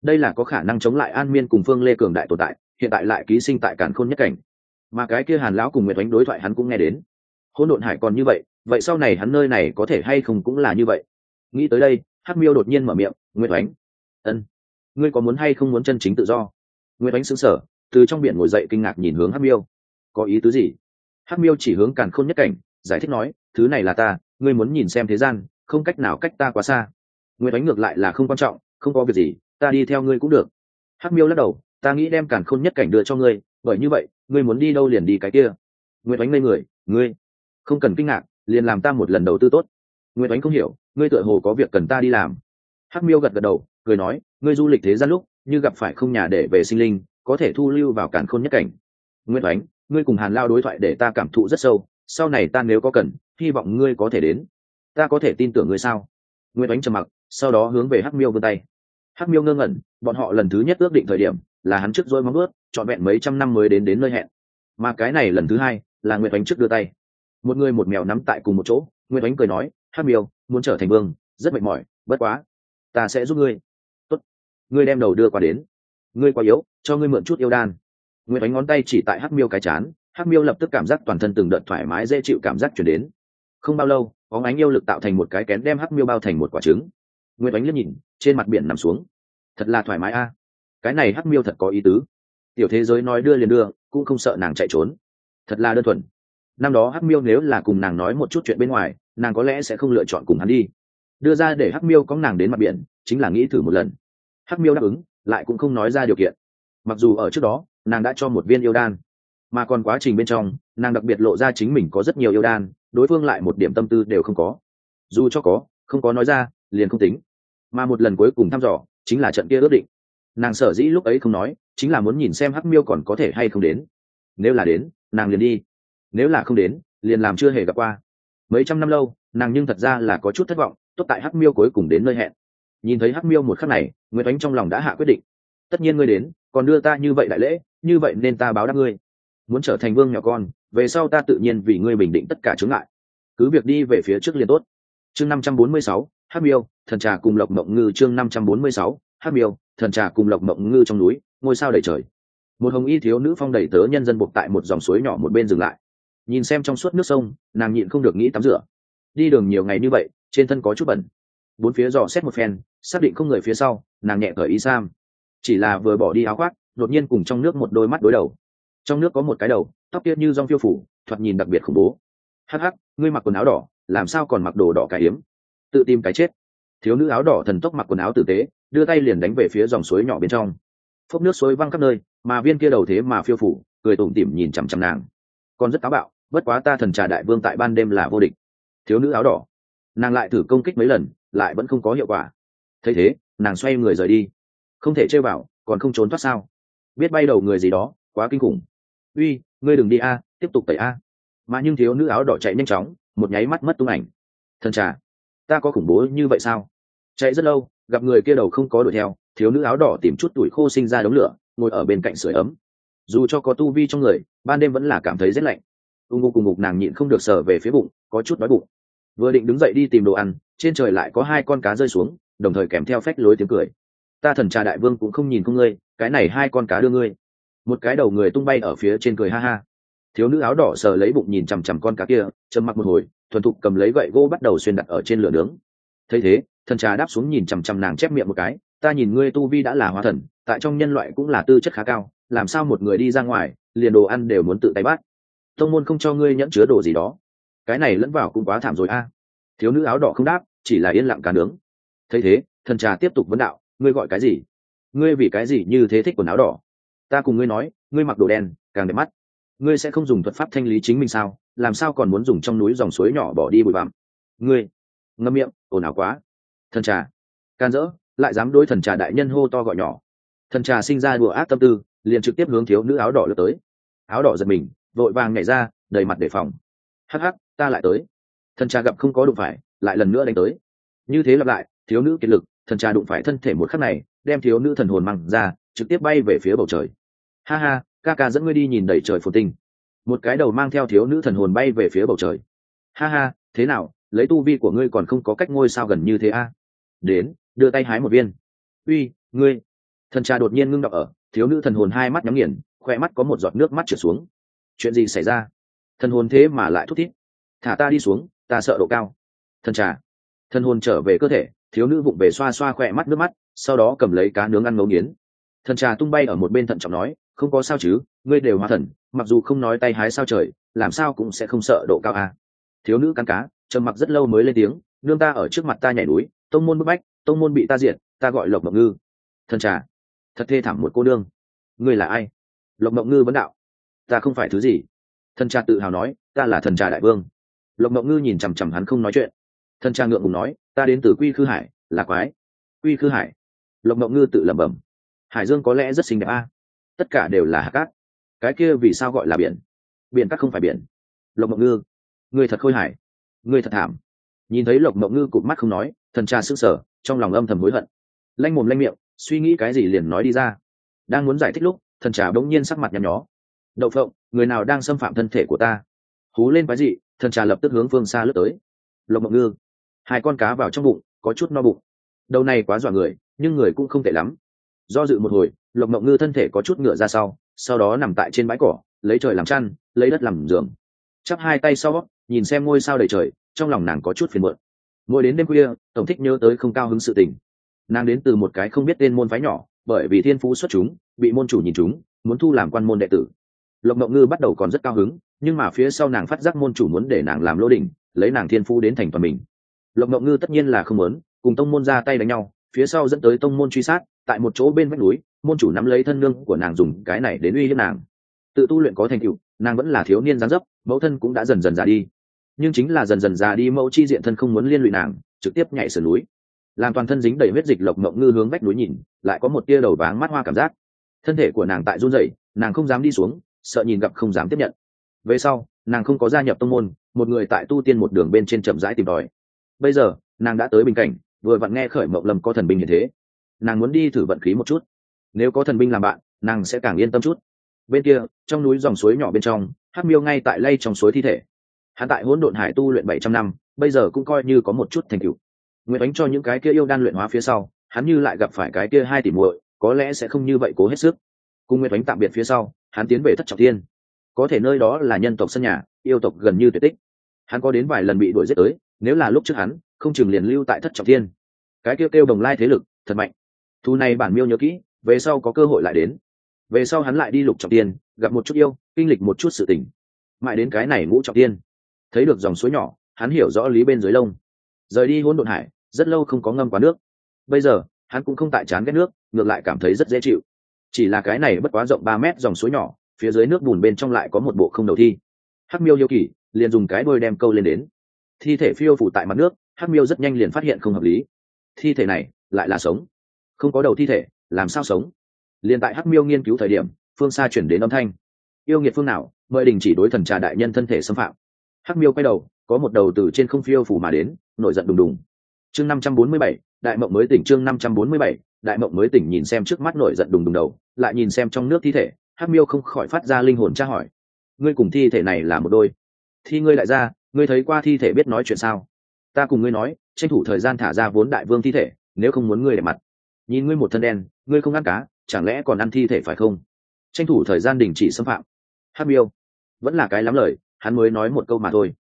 S1: đây là có khả năng chống lại an miên cùng phương lê cường đại tồn tại, hiện tại lại ký sinh tại cản khôn nhất cảnh. Mà cái kia hàn lão cùng nguyệt oánh đối thoại hắn cũng nghe đến. Hỗn độn hải còn như vậy vậy sau này hắn nơi này có thể hay không cũng là như vậy nghĩ tới đây, hắc miêu đột nhiên mở miệng, nguyệt oánh ân, ngươi có muốn hay không muốn chân chính tự do? Nguyệt oánh xứng sở từ trong biển ngồi dậy kinh ngạc nhìn hướng hắc miêu. Có ý tứ gì? Hắc miêu chỉ hướng càn khôn nhất cảnh, giải thích nói, thứ này là ta, ngươi muốn nhìn xem thế gian, không cách nào cách ta quá xa. Nguyệt oánh ngược lại là không quan trọng, không có việc gì, ta đi theo ngươi cũng được. Hắc miêu lắc đầu, ta nghĩ đem càn khôn nhất cảnh đưa cho ngươi, bởi như vậy, ngươi muốn đi đâu liền đi cái kia. Nguyệt oánh ngây người, ngươi không cần kinh ngạc, liền làm ta một lần đầu tư tốt. Nguyễn oánh không hiểu, ngươi tựa hồ có việc cần ta đi làm. Hắc miêu gật gật đầu, cười nói, ngươi du lịch thế gian lúc, như gặp phải không nhà để về sinh linh, có thể thu lưu vào cản khôn nhất cảnh. Nguyễn oánh, ngươi cùng hàn lao đối thoại để ta cảm thụ rất sâu, sau này ta nếu có cần, hy vọng ngươi có thể đến. Ta có thể tin tưởng ngươi sao? Nguyễn oánh trầm mặc, sau đó hướng về hắc miêu vươn tay. Hắc miêu ngơ ngẩn, bọn họ lần thứ nhất ước định thời điểm, là hắn trước dôi móng ướt trọn vẹn mấy trăm năm mới đến đến nơi hẹn. Mà cái này lần thứ hai, là Nguyễn oánh trước đưa tay. Một người một mèo nắm tại cùng một chỗ Nguyễn oánh cười nói hắc miêu, muốn trở thành vương, rất mệt mỏi, bất quá, ta sẽ giúp ngươi. Tốt. Ngươi đem đầu đưa qua đến. Ngươi quá yếu, cho ngươi mượn chút yêu đan. Nguyễn ánh ngón tay chỉ tại hắc miêu cái chán, hắc miêu lập tức cảm giác toàn thân từng đợt thoải mái, dễ chịu cảm giác chuyển đến. Không bao lâu có ánh yêu lực tạo thành một cái kén đem hắc miêu bao thành một quả trứng. Nguyễn ánh liếc nhìn, trên mặt biển nằm xuống. Thật là thoải mái a. Cái này hắc miêu thật có ý tứ. Tiểu thế giới nói đưa liền đưa, cũng không sợ nàng chạy trốn. Thật là đơn thuần năm đó hắc miêu nếu là cùng nàng nói một chút chuyện bên ngoài, nàng có lẽ sẽ không lựa chọn cùng hắn đi. Đưa ra để hắc miêu có nàng đến mặt biển, chính là nghĩ thử một lần. Hắc miêu đáp ứng, lại cũng không nói ra điều kiện. Mặc dù ở trước đó, nàng đã cho một viên yêu đan, mà còn quá trình bên trong, nàng đặc biệt lộ ra chính mình có rất nhiều yêu đan, đối phương lại một điểm tâm tư đều không có. Dù cho có, không có nói ra, liền không tính. Mà một lần cuối cùng thăm dò, chính là trận kia ước định. Nàng sở dĩ lúc ấy không nói, chính là muốn nhìn xem hắc miêu còn có thể hay không đến. Nếu là đến, nàng liền đi nếu là không đến, liền làm chưa hề gặp qua. Mấy trăm năm lâu, nàng nhưng thật ra là có chút thất vọng, tốt tại hắc miêu cuối cùng đến nơi hẹn. Nhìn thấy hắc miêu một khắc này nguyễn ánh trong lòng đã hạ quyết định. Tất nhiên ngươi đến, còn đưa ta như vậy đại lễ, như vậy nên ta báo đáp ngươi. Muốn trở thành vương nhỏ con, về sau ta tự nhiên vì ngươi bình định tất cả chướng ngại. Cứ việc đi về phía trước liền tốt. Chương năm trăm bốn mươi sáu, hắc miêu, thần trà cùng lộc mộng ngư chương năm trăm bốn mươi sáu, hắc miêu, thần trà cùng lộc mộng ngư trong núi, ngôi sao đầy trời. Một hồng y thiếu nữ phong đầy tớ nhân dân buộc tại một dòng suối nhỏ một bên dừng lại nhìn xem trong suốt nước sông, nàng nhịn không được nghĩ tắm rửa. Đi đường nhiều ngày như vậy, trên thân có chút bẩn. Bốn phía dò xét một phen, xác định không người phía sau, nàng nhẹ cởi ý sam. Chỉ là vừa bỏ đi áo khoác, đột nhiên cùng trong nước một đôi mắt đối đầu. Trong nước có một cái đầu, tóc tiết như rong phiêu phủ, thoạt nhìn đặc biệt khủng bố. Hắc hắc, ngươi mặc quần áo đỏ, làm sao còn mặc đồ đỏ cải hiếm tự tìm cái chết. Thiếu nữ áo đỏ thần tốc mặc quần áo tử tế, đưa tay liền đánh về phía dòng suối nhỏ bên trong. Phốc nước suối văng khắp nơi, mà viên kia đầu thế mà phiêu phủ, cười tủm tỉm nhìn chằm chằm nàng. Còn rất táo bạo bất quá ta thần trà đại vương tại ban đêm là vô địch. Thiếu nữ áo đỏ. Nàng lại thử công kích mấy lần, lại vẫn không có hiệu quả. Thấy thế, nàng xoay người rời đi. Không thể chơi vào, còn không trốn thoát sao? Biết bay đầu người gì đó, quá kinh khủng. Uy, ngươi đừng đi a, tiếp tục tẩy a. Mà nhưng thiếu nữ áo đỏ chạy nhanh chóng, một nháy mắt mất tung ảnh. Thần trà, ta có khủng bố như vậy sao? Chạy rất lâu, gặp người kia đầu không có đuổi theo, thiếu nữ áo đỏ tìm chút tuổi khô sinh ra đống lửa, ngồi ở bên cạnh sưởi ấm. Dù cho có tu vi trong người, ban đêm vẫn là cảm thấy rét lạnh ung ngục cùng ngục nàng nhịn không được sờ về phía bụng, có chút đói bụng. Vừa định đứng dậy đi tìm đồ ăn, trên trời lại có hai con cá rơi xuống, đồng thời kèm theo phách lối tiếng cười. Ta thần trà đại vương cũng không nhìn không ngươi, cái này hai con cá đưa ngươi. Một cái đầu người tung bay ở phía trên cười ha ha. Thiếu nữ áo đỏ sờ lấy bụng nhìn chằm chằm con cá kia châm mặc một hồi, thuần thục cầm lấy gậy gỗ bắt đầu xuyên đặt ở trên lửa nướng. Thấy thế, thần trà đáp xuống nhìn chằm chằm nàng chép miệng một cái, ta nhìn ngươi tu vi đã là hóa thần, tại trong nhân loại cũng là tư chất khá cao, làm sao một người đi ra ngoài, liền đồ ăn đều muốn tự tay bắt tông môn không cho ngươi nhẫn chứa đồ gì đó. Cái này lẫn vào cũng quá thảm rồi a. Thiếu nữ áo đỏ không đáp, chỉ là yên lặng cá nướng. Thấy thế, thần trà tiếp tục vấn đạo, ngươi gọi cái gì? Ngươi vì cái gì như thế thích quần áo đỏ? Ta cùng ngươi nói, ngươi mặc đồ đen, càng đẹp mắt. Ngươi sẽ không dùng thuật pháp thanh lý chính mình sao? Làm sao còn muốn dùng trong núi dòng suối nhỏ bỏ đi bụi bặm? Ngươi, ngâm miệng, ồn ào quá. Thần trà, can dỡ, lại dám đối thần trà đại nhân hô to gọi nhỏ. Thần trà sinh ra đùa ác tâm tư, liền trực tiếp hướng thiếu nữ áo đỏ lướt tới. Áo đỏ giật mình vội vàng nhảy ra, đầy mặt đề phòng. Hắc hắc, ta lại tới. Thần trà gặp không có đụng phải, lại lần nữa đánh tới. Như thế lặp lại, thiếu nữ kiệt lực, thần trà đụng phải thân thể một khắc này, đem thiếu nữ thần hồn măng ra, trực tiếp bay về phía bầu trời. Ha ha, ca ca dẫn ngươi đi nhìn đầy trời phồn tinh. Một cái đầu mang theo thiếu nữ thần hồn bay về phía bầu trời. Ha ha, thế nào, lấy tu vi của ngươi còn không có cách ngôi sao gần như thế a? Đến, đưa tay hái một viên. Uy, ngươi. Thần trà đột nhiên ngưng đọc ở, thiếu nữ thần hồn hai mắt nhắm nghiền khoe mắt có một giọt nước mắt trượt xuống chuyện gì xảy ra? Thần hồn thế mà lại thút thít. Thả ta đi xuống, ta sợ độ cao. Thần trà. Thần hồn trở về cơ thể, thiếu nữ vụng về xoa xoa khỏe mắt, nước mắt, sau đó cầm lấy cá nướng ăn ngấu nghiến. Thần trà tung bay ở một bên thận trọng nói, không có sao chứ, ngươi đều hóa thần, mặc dù không nói tay hái sao trời, làm sao cũng sẽ không sợ độ cao à. thiếu nữ cắn cá, trầm mặc rất lâu mới lên tiếng, nương ta ở trước mặt ta nhảy núi, tông môn bức bách, tông môn bị ta diệt, ta gọi lộc mộng ngư. Thần trà. Thật thê thảm một cô nương. Ngươi là ai? Lộc mộng ngư vấn đạo ta không phải thứ gì. Thần trà tự hào nói, ta là thần trà đại vương. Lộc mộng ngư nhìn chằm chằm hắn không nói chuyện. Thần trà ngượng ngùng nói, ta đến từ quy khư hải, là quái. Quy khư hải. Lộc mộng ngư tự lẩm bẩm. Hải dương có lẽ rất xinh đẹp a. À? Tất cả đều là hạt cát. Cái kia vì sao gọi là biển? Biển cát không phải biển. Lộc mộng ngư, người thật khôi hải người thật thảm. Nhìn thấy lộc mộng ngư cụt mắt không nói, thần trà sức sở trong lòng âm thầm hối hận. Lanh mồm lanh miệng, suy nghĩ cái gì liền nói đi ra. Đang muốn giải thích lúc, thần trà bỗng nhiên sắc mặt nhăn nhó đậu phộng, người nào đang xâm phạm thân thể của ta? Hú lên quái dị, thần trà lập tức hướng phương xa lướt tới. Lộc mộng ngư, hai con cá vào trong bụng, có chút no bụng. Đầu này quá dọa người, nhưng người cũng không tệ lắm. Do dự một hồi, lộc mộng ngư thân thể có chút ngựa ra sau sau đó nằm tại trên bãi cỏ, lấy trời làm chăn, lấy đất làm giường. Chắp hai tay sau, nhìn xem ngôi sao đầy trời, trong lòng nàng có chút phiền muộn. Ngồi đến đêm khuya, tổng thích nhớ tới không cao hứng sự tình. Nàng đến từ một cái không biết tên môn phái nhỏ, bởi vì thiên phú xuất chúng, bị môn chủ nhìn chúng, muốn thu làm quan môn đệ tử lộc mộng ngư bắt đầu còn rất cao hứng, nhưng mà phía sau nàng phát giác môn chủ muốn để nàng làm lô đình lấy nàng thiên phú đến thành toàn mình. Lộc mộng ngư tất nhiên là không muốn, cùng tông môn ra tay đánh nhau, phía sau dẫn tới tông môn truy sát, tại một chỗ bên vách núi, môn chủ nắm lấy thân nương của nàng dùng cái này đến uy hiếp nàng. Tự tu luyện có thành tựu, nàng vẫn là thiếu niên gián dấp, mẫu thân cũng đã dần dần già đi. Nhưng chính là dần dần già đi, mẫu chi diện thân không muốn liên lụy nàng, trực tiếp nhảy sườn núi. Làm toàn thân dính đầy huyết dịch, lộc mộng ngư hướng vách núi nhìn, lại có một tia đầu váng mắt hoa cảm giác. Thân thể của nàng tại run rẩy, nàng không dám đi xuống sợ nhìn gặp không dám tiếp nhận. Về sau, nàng không có gia nhập tông môn, một người tại tu tiên một đường bên trên chậm rãi tìm tòi. Bây giờ, nàng đã tới bình cảnh, vừa vặn nghe khởi mộng lâm có thần binh như thế. Nàng muốn đi thử vận khí một chút. Nếu có thần binh làm bạn, nàng sẽ càng yên tâm chút. Bên kia, trong núi dòng suối nhỏ bên trong hát miêu ngay tại lay trong suối thi thể. Hắn tại hỗn độn hải tu luyện bảy trăm năm, bây giờ cũng coi như có một chút thành tựu. Nguyện đánh cho những cái kia yêu đan luyện hóa phía sau, hắn như lại gặp phải cái kia hai tỷ muội, có lẽ sẽ không như vậy cố hết sức. Cùng nguyện đánh tạm biệt phía sau hắn tiến về thất trọng thiên, có thể nơi đó là nhân tộc sân nhà yêu tộc gần như tuyệt tích. Hắn có đến vài lần bị đuổi giết tới nếu là lúc trước hắn không chừng liền lưu tại thất trọng thiên. cái kêu kêu đồng lai thế lực thật mạnh. Thu này bản miêu nhớ kỹ về sau có cơ hội lại đến. Về sau hắn lại đi lục trọng tiên gặp một chút yêu kinh lịch một chút sự tình. Mãi đến cái này ngũ trọng tiên thấy được dòng suối nhỏ hắn hiểu rõ lý bên dưới lông. Rời đi hỗn độn hải rất lâu không có ngâm quá nước. Bây giờ hắn cũng không tại chán ghét nước ngược lại cảm thấy rất dễ chịu chỉ là cái này bất quá rộng ba mét dòng suối nhỏ, phía dưới nước bùn bên trong lại có một bộ không đầu thi. Hắc miêu yêu kỳ liền dùng cái đôi đem câu lên đến. Thi thể phiêu phủ tại mặt nước, hắc miêu rất nhanh liền phát hiện không hợp lý. Thi thể này lại là sống. Không có đầu thi thể, làm sao sống? Liền tại hắc miêu nghiên cứu thời điểm, phương xa chuyển đến âm thanh. Yêu nghiệt phương nào, mời đình chỉ đối thần trà đại nhân thân thể xâm phạm. Hắc miêu quay đầu, có một đầu từ trên không phiêu phủ mà đến, nổi giận đùng đùng. Chương năm trăm bốn mươi bảy, đại mộng mới tỉnh chương năm trăm bốn mươi bảy đại mộng mới tỉnh nhìn xem trước mắt nổi giận đùng đùng đầu, lại nhìn xem trong nước thi thể, hắc miêu không khỏi phát ra linh hồn tra hỏi. Ngươi cùng thi thể này là một đôi. Thi ngươi lại ra, ngươi thấy qua thi thể biết nói chuyện sao? Ta cùng ngươi nói, tranh thủ thời gian thả ra vốn đại vương thi thể, nếu không muốn ngươi để mặt. Nhìn ngươi một thân đen, ngươi không ăn cá, chẳng lẽ còn ăn thi thể phải không? Tranh thủ thời gian đình chỉ xâm phạm. Hắc miêu, vẫn là cái lắm lời, hắn mới nói một câu mà thôi.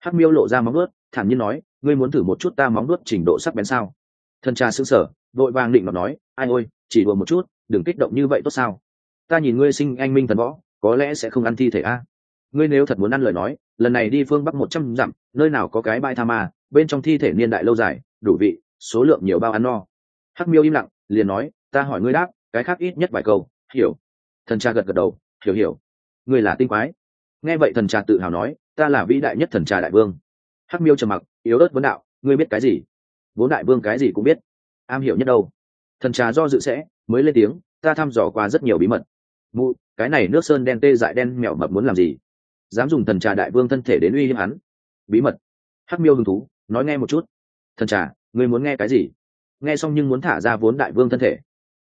S1: Hắc miêu lộ ra móng ướt thản nhiên nói, ngươi muốn thử một chút ta móng ướt trình độ sắc bén sao? Thân cha xứng sở vội vàng định mà nói, ai ôi, chỉ đùa một chút, đừng kích động như vậy tốt sao? Ta nhìn ngươi sinh anh minh thần võ, có lẽ sẽ không ăn thi thể a. Ngươi nếu thật muốn ăn lời nói, lần này đi phương bắc một trăm dặm, nơi nào có cái bãi tha ma, bên trong thi thể niên đại lâu dài, đủ vị, số lượng nhiều bao ăn no. Hắc miêu im lặng, liền nói, ta hỏi ngươi đáp, cái khác ít nhất vài câu, hiểu. Thần cha gật gật đầu, hiểu hiểu. Ngươi là tinh quái. Nghe vậy thần cha tự hào nói, ta là vĩ đại nhất thần cha đại vương. Hắc miêu trầm mặc, yếu ớt vấn đạo, ngươi biết cái gì? Vốn đại vương cái gì cũng biết am hiểu nhất đâu. Thần trà do dự sẽ, mới lên tiếng, ta thăm dò qua rất nhiều bí mật. Mụ, cái này nước sơn đen tê dại đen mèo mập muốn làm gì? Dám dùng thần trà đại vương thân thể đến uy hiếp hắn. Bí mật? Hắc miêu hứng thú, nói nghe một chút. Thần trà, ngươi muốn nghe cái gì? Nghe xong nhưng muốn thả ra vốn đại vương thân thể.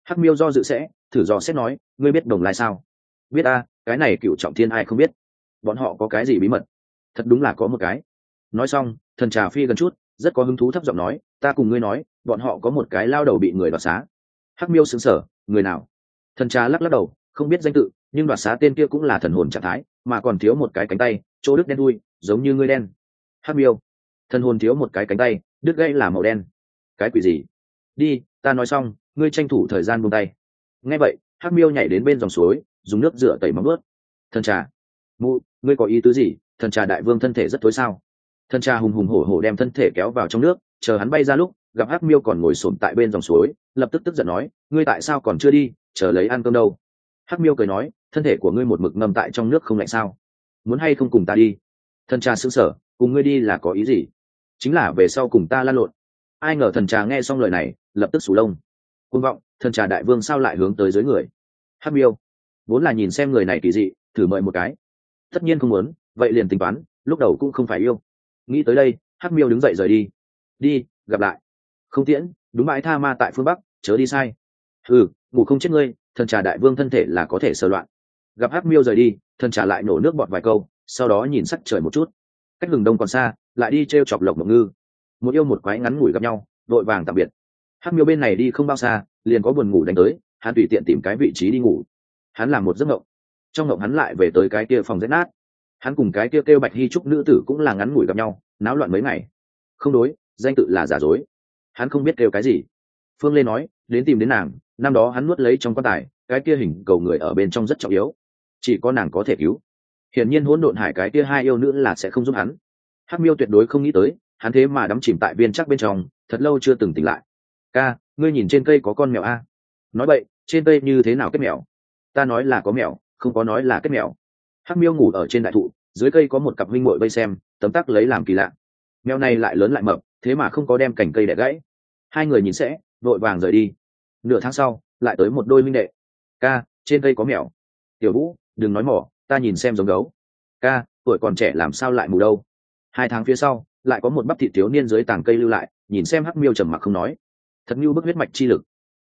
S1: Hắc miêu do dự sẽ, thử dò xét nói, ngươi biết đồng lai sao? Biết a, cái này cựu trọng thiên ai không biết? Bọn họ có cái gì bí mật? Thật đúng là có một cái. Nói xong, thần trà phi gần chút, rất có hứng thú thấp giọng nói, ta cùng ngươi nói bọn họ có một cái lao đầu bị người đoạt xá. Hắc miêu xứng sở người nào? Thần trà lắc lắc đầu, không biết danh tự, nhưng đoạt xá tên kia cũng là thần hồn trạng thái, mà còn thiếu một cái cánh tay, chỗ đứt đen thui giống như ngươi đen. Hắc miêu. Thần hồn thiếu một cái cánh tay, đứt gãy là màu đen. Cái quỷ gì? Đi, ta nói xong, ngươi tranh thủ thời gian buông tay. Nghe vậy, hắc miêu nhảy đến bên dòng suối, dùng nước rửa tẩy móng ướt thần trà. Mụ, ngươi có ý tứ gì? Thần trà đại vương thân thể rất tối sao? Thần trà hùng hùng hổ hổ đem thân thể kéo vào trong nước, chờ hắn bay ra lúc gặp hắc miêu còn ngồi xổm tại bên dòng suối, lập tức tức giận nói, ngươi tại sao còn chưa đi, chờ lấy ăn cơm đâu? Hắc miêu cười nói, thân thể của ngươi một mực ngâm tại trong nước không lạnh sao? Muốn hay không cùng ta đi? Thần trà xứng sở cùng ngươi đi là có ý gì? Chính là về sau cùng ta lan lộn. Ai ngờ thần trà nghe xong lời này, lập tức sủ lông. Côn vọng, thần trà đại vương sao lại hướng tới dưới người? Hắc miêu, vốn là nhìn xem người này kỳ dị, thử mời một cái. Tất nhiên không muốn, vậy liền tính toán, lúc đầu cũng không phải yêu. Nghĩ tới đây, hắc miêu đứng dậy rời đi. Đi, gặp lại không tiễn, đúng bãi tha ma tại phương bắc, chớ đi sai. Ừ ngủ không chết ngươi, thần trà đại vương thân thể là có thể sơ loạn. Gặp hắc miêu rời đi, thần trà lại nổ nước bọt vài câu, sau đó nhìn sắc trời một chút. Cách hừng đông còn xa, lại đi t r e o chọc lộc mộng ngư. Một yêu một quái ngắn ngủi gặp nhau, vội vàng tạm biệt. Hắc miêu bên này đi không bao xa, liền có buồn ngủ đánh tới, hắn tùy tiện tìm cái vị trí đi ngủ. Hắn làm một giấc mộng. Trong mộng hắn lại về tới cái kia phòng rách nát. Hắn cùng cái kia kêu bạch hy trúc nữ tử cũng là ngắn ngủi gặp nhau, náo loạn mấy ngày. Không đối, danh tự là giả dối hắn không biết kêu cái gì. Phương lê nói, đến tìm đến nàng, năm đó hắn nuốt lấy trong quan tài, cái kia hình cầu người ở bên trong rất trọng yếu. Chỉ có nàng có thể cứu. Hiển nhiên hỗn độn hải cái kia hai yêu nữ là sẽ không giúp hắn. Hắc miêu tuyệt đối không nghĩ tới, hắn thế mà đắm chìm tại viên chắc bên trong, thật lâu chưa từng tỉnh lại. Ca, ngươi nhìn trên cây có con mèo a? Nói vậy trên cây như thế nào kết mèo? Ta nói là có mèo, không có nói là kết mèo. Hắc miêu ngủ ở trên đại thụ, dưới cây có một cặp huynh muội vây xem, tấm tắc lấy làm kỳ lạ. Mèo này lại lớn lại mập thế mà không có đem cành cây để gãy. Hai người nhìn sẽ, vội vàng rời đi. Nửa tháng sau, lại tới một đôi minh đệ. Ca, trên cây có mèo. Tiểu vũ, đừng nói mỏ, ta nhìn xem giống gấu. Ca, tuổi còn trẻ làm sao lại mù đâu? Hai tháng phía sau, lại có một bắp thị thiếu niên dưới tàng cây lưu lại, nhìn xem hắc miêu trầm mặc không nói. Thật như bức huyết mạch chi lực.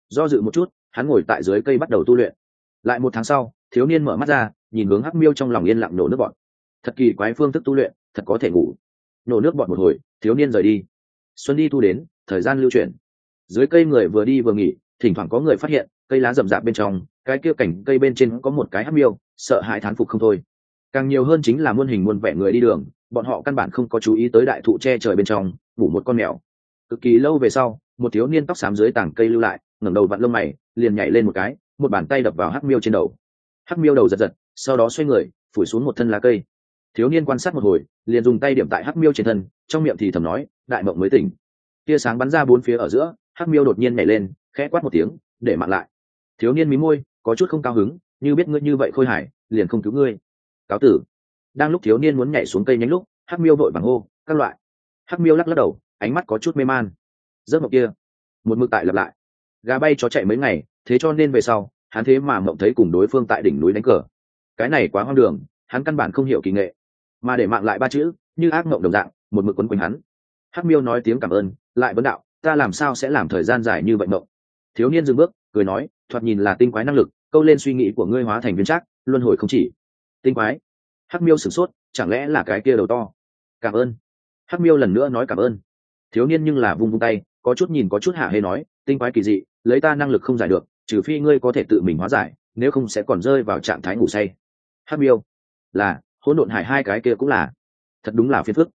S1: Do dự một chút, hắn ngồi tại dưới cây bắt đầu tu luyện. Lại một tháng sau, thiếu niên mở mắt ra, nhìn hướng hắc miêu trong lòng yên lặng nổ nước bọn thật kỳ quái phương thức tu luyện, thật có thể ngủ. Nổ nước bọn một hồi, thiếu niên rời đi xuân đi thu đến, thời gian lưu chuyển. Dưới cây người vừa đi vừa nghỉ, thỉnh thoảng có người phát hiện, cây lá rậm rạp bên trong, cái kia cảnh cây bên trên có một cái hắc miêu, sợ hãi thán phục không thôi. Càng nhiều hơn chính là muôn hình muôn vẻ người đi đường, bọn họ căn bản không có chú ý tới đại thụ che trời bên trong, ngủ một con mèo. Cực kỳ lâu về sau, một thiếu niên tóc xám dưới tảng cây lưu lại, ngẩng đầu vặn lông mày, liền nhảy lên một cái, một bàn tay đập vào hắc miêu trên đầu. Hắc miêu đầu giật giật, sau đó xoay người, phủi xuống một thân lá cây. Thiếu niên quan sát một hồi, liền dùng tay điểm tại hắc miêu trên thân, trong miệng thì thầm nói đại mộng mới tỉnh. Tia sáng bắn ra bốn phía ở giữa, hắc miêu đột nhiên nhảy lên, khẽ quát một tiếng, để mạng lại. Thiếu niên mí môi, có chút không cao hứng, như biết ngươi như vậy khôi hải liền không cứu ngươi. Cáo tử. Đang lúc thiếu niên muốn nhảy xuống cây nhánh lúc, hắc miêu vội bằng hô, các loại. Hắc miêu lắc lắc đầu, ánh mắt có chút mê man. Giấc mộng kia, một mực tại lặp lại. Gà bay chó chạy mấy ngày, thế cho nên về sau, hắn thế mà mộng thấy cùng đối phương tại đỉnh núi đánh cờ. Cái này quá hoang đường, hắn căn bản không hiểu kỳ nghệ. Mà để mạng lại ba chữ, như ác mộng đồng dạng, một mực quấn quanh hắn hắc miêu nói tiếng cảm ơn, lại vấn đạo, ta làm sao sẽ làm thời gian dài như vậy mộng? Thiếu niên dừng bước, cười nói, thoạt nhìn là tinh quái năng lực, câu lên suy nghĩ của ngươi hóa thành viên trác, luân hồi không chỉ. Tinh quái? Hắc miêu sửng sốt, chẳng lẽ là cái kia đầu to? Cảm ơn. Hắc miêu lần nữa nói cảm ơn. Thiếu niên nhưng là vung vung tay, có chút nhìn có chút hạ hê nói, tinh quái kỳ dị, lấy ta năng lực không giải được, trừ phi ngươi có thể tự mình hóa giải, nếu không sẽ còn rơi vào trạng thái ngủ say. Hắc miêu, là, hỗn độn hải hai cái kia cũng là, thật đúng là phiền phức.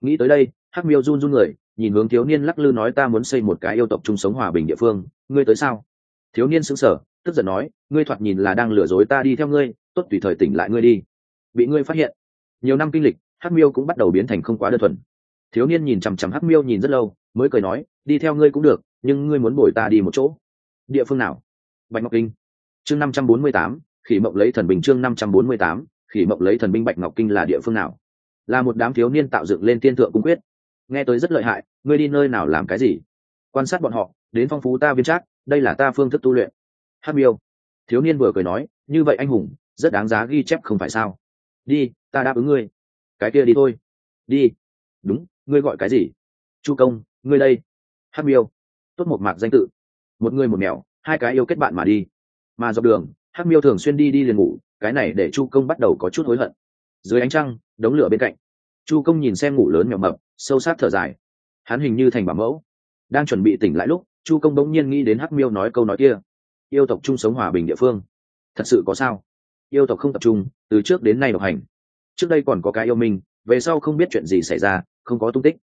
S1: Nghĩ tới đây hắc miêu run run người, nhìn hướng thiếu niên lắc lư nói ta muốn xây một cái yêu tộc chung sống hòa bình địa phương, ngươi tới sao? Thiếu niên sững sờ, tức giận nói, ngươi thoạt nhìn là đang lừa dối ta đi theo ngươi, tốt tùy thời tỉnh lại ngươi đi. Bị ngươi phát hiện. Nhiều năm kinh lịch, hắc miêu cũng bắt đầu biến thành không quá đơn thuần. Thiếu niên nhìn chằm chằm hắc miêu nhìn rất lâu, mới cười nói, đi theo ngươi cũng được, nhưng ngươi muốn bồi ta đi một chỗ. Địa phương nào? Bạch ngọc kinh. Chương năm trăm bốn mươi tám, khỉ mộng lấy thần bình chương năm trăm bốn mươi tám, khỉ mộng lấy thần binh bạch ngọc kinh là địa phương nào? Là một đám thiếu niên tạo dựng lên tiên thượng cung quyết nghe tới rất lợi hại, ngươi đi nơi nào làm cái gì? Quan sát bọn họ, đến phong phú ta viên trác, đây là ta phương thức tu luyện. Hát miêu. Thiếu niên vừa cười nói, như vậy anh hùng, rất đáng giá ghi chép không phải sao? Đi, ta đáp ứng ngươi. Cái kia đi thôi. Đi. Đúng, ngươi gọi cái gì? Chu công, ngươi đây. Hát miêu. Tốt một mạc danh tự. Một người một mèo, hai cái yêu kết bạn mà đi. Mà dọc đường hát miêu thường xuyên đi đi liền ngủ, cái này để chu công bắt đầu có chút hối hận. Dưới ánh trăng, đống lửa bên cạnh chu công nhìn xem ngủ lớn mèo mập, sâu sát thở dài. Hắn hình như thành bảo mẫu. Đang chuẩn bị tỉnh lại lúc, chu công bỗng nhiên nghĩ đến hắc miêu nói câu nói kia. Yêu tộc chung sống hòa bình địa phương. Thật sự có sao? Yêu tộc không tập trung, từ trước đến nay độc hành. Trước đây còn có cái yêu minh về sau không biết chuyện gì xảy ra, không có tung tích.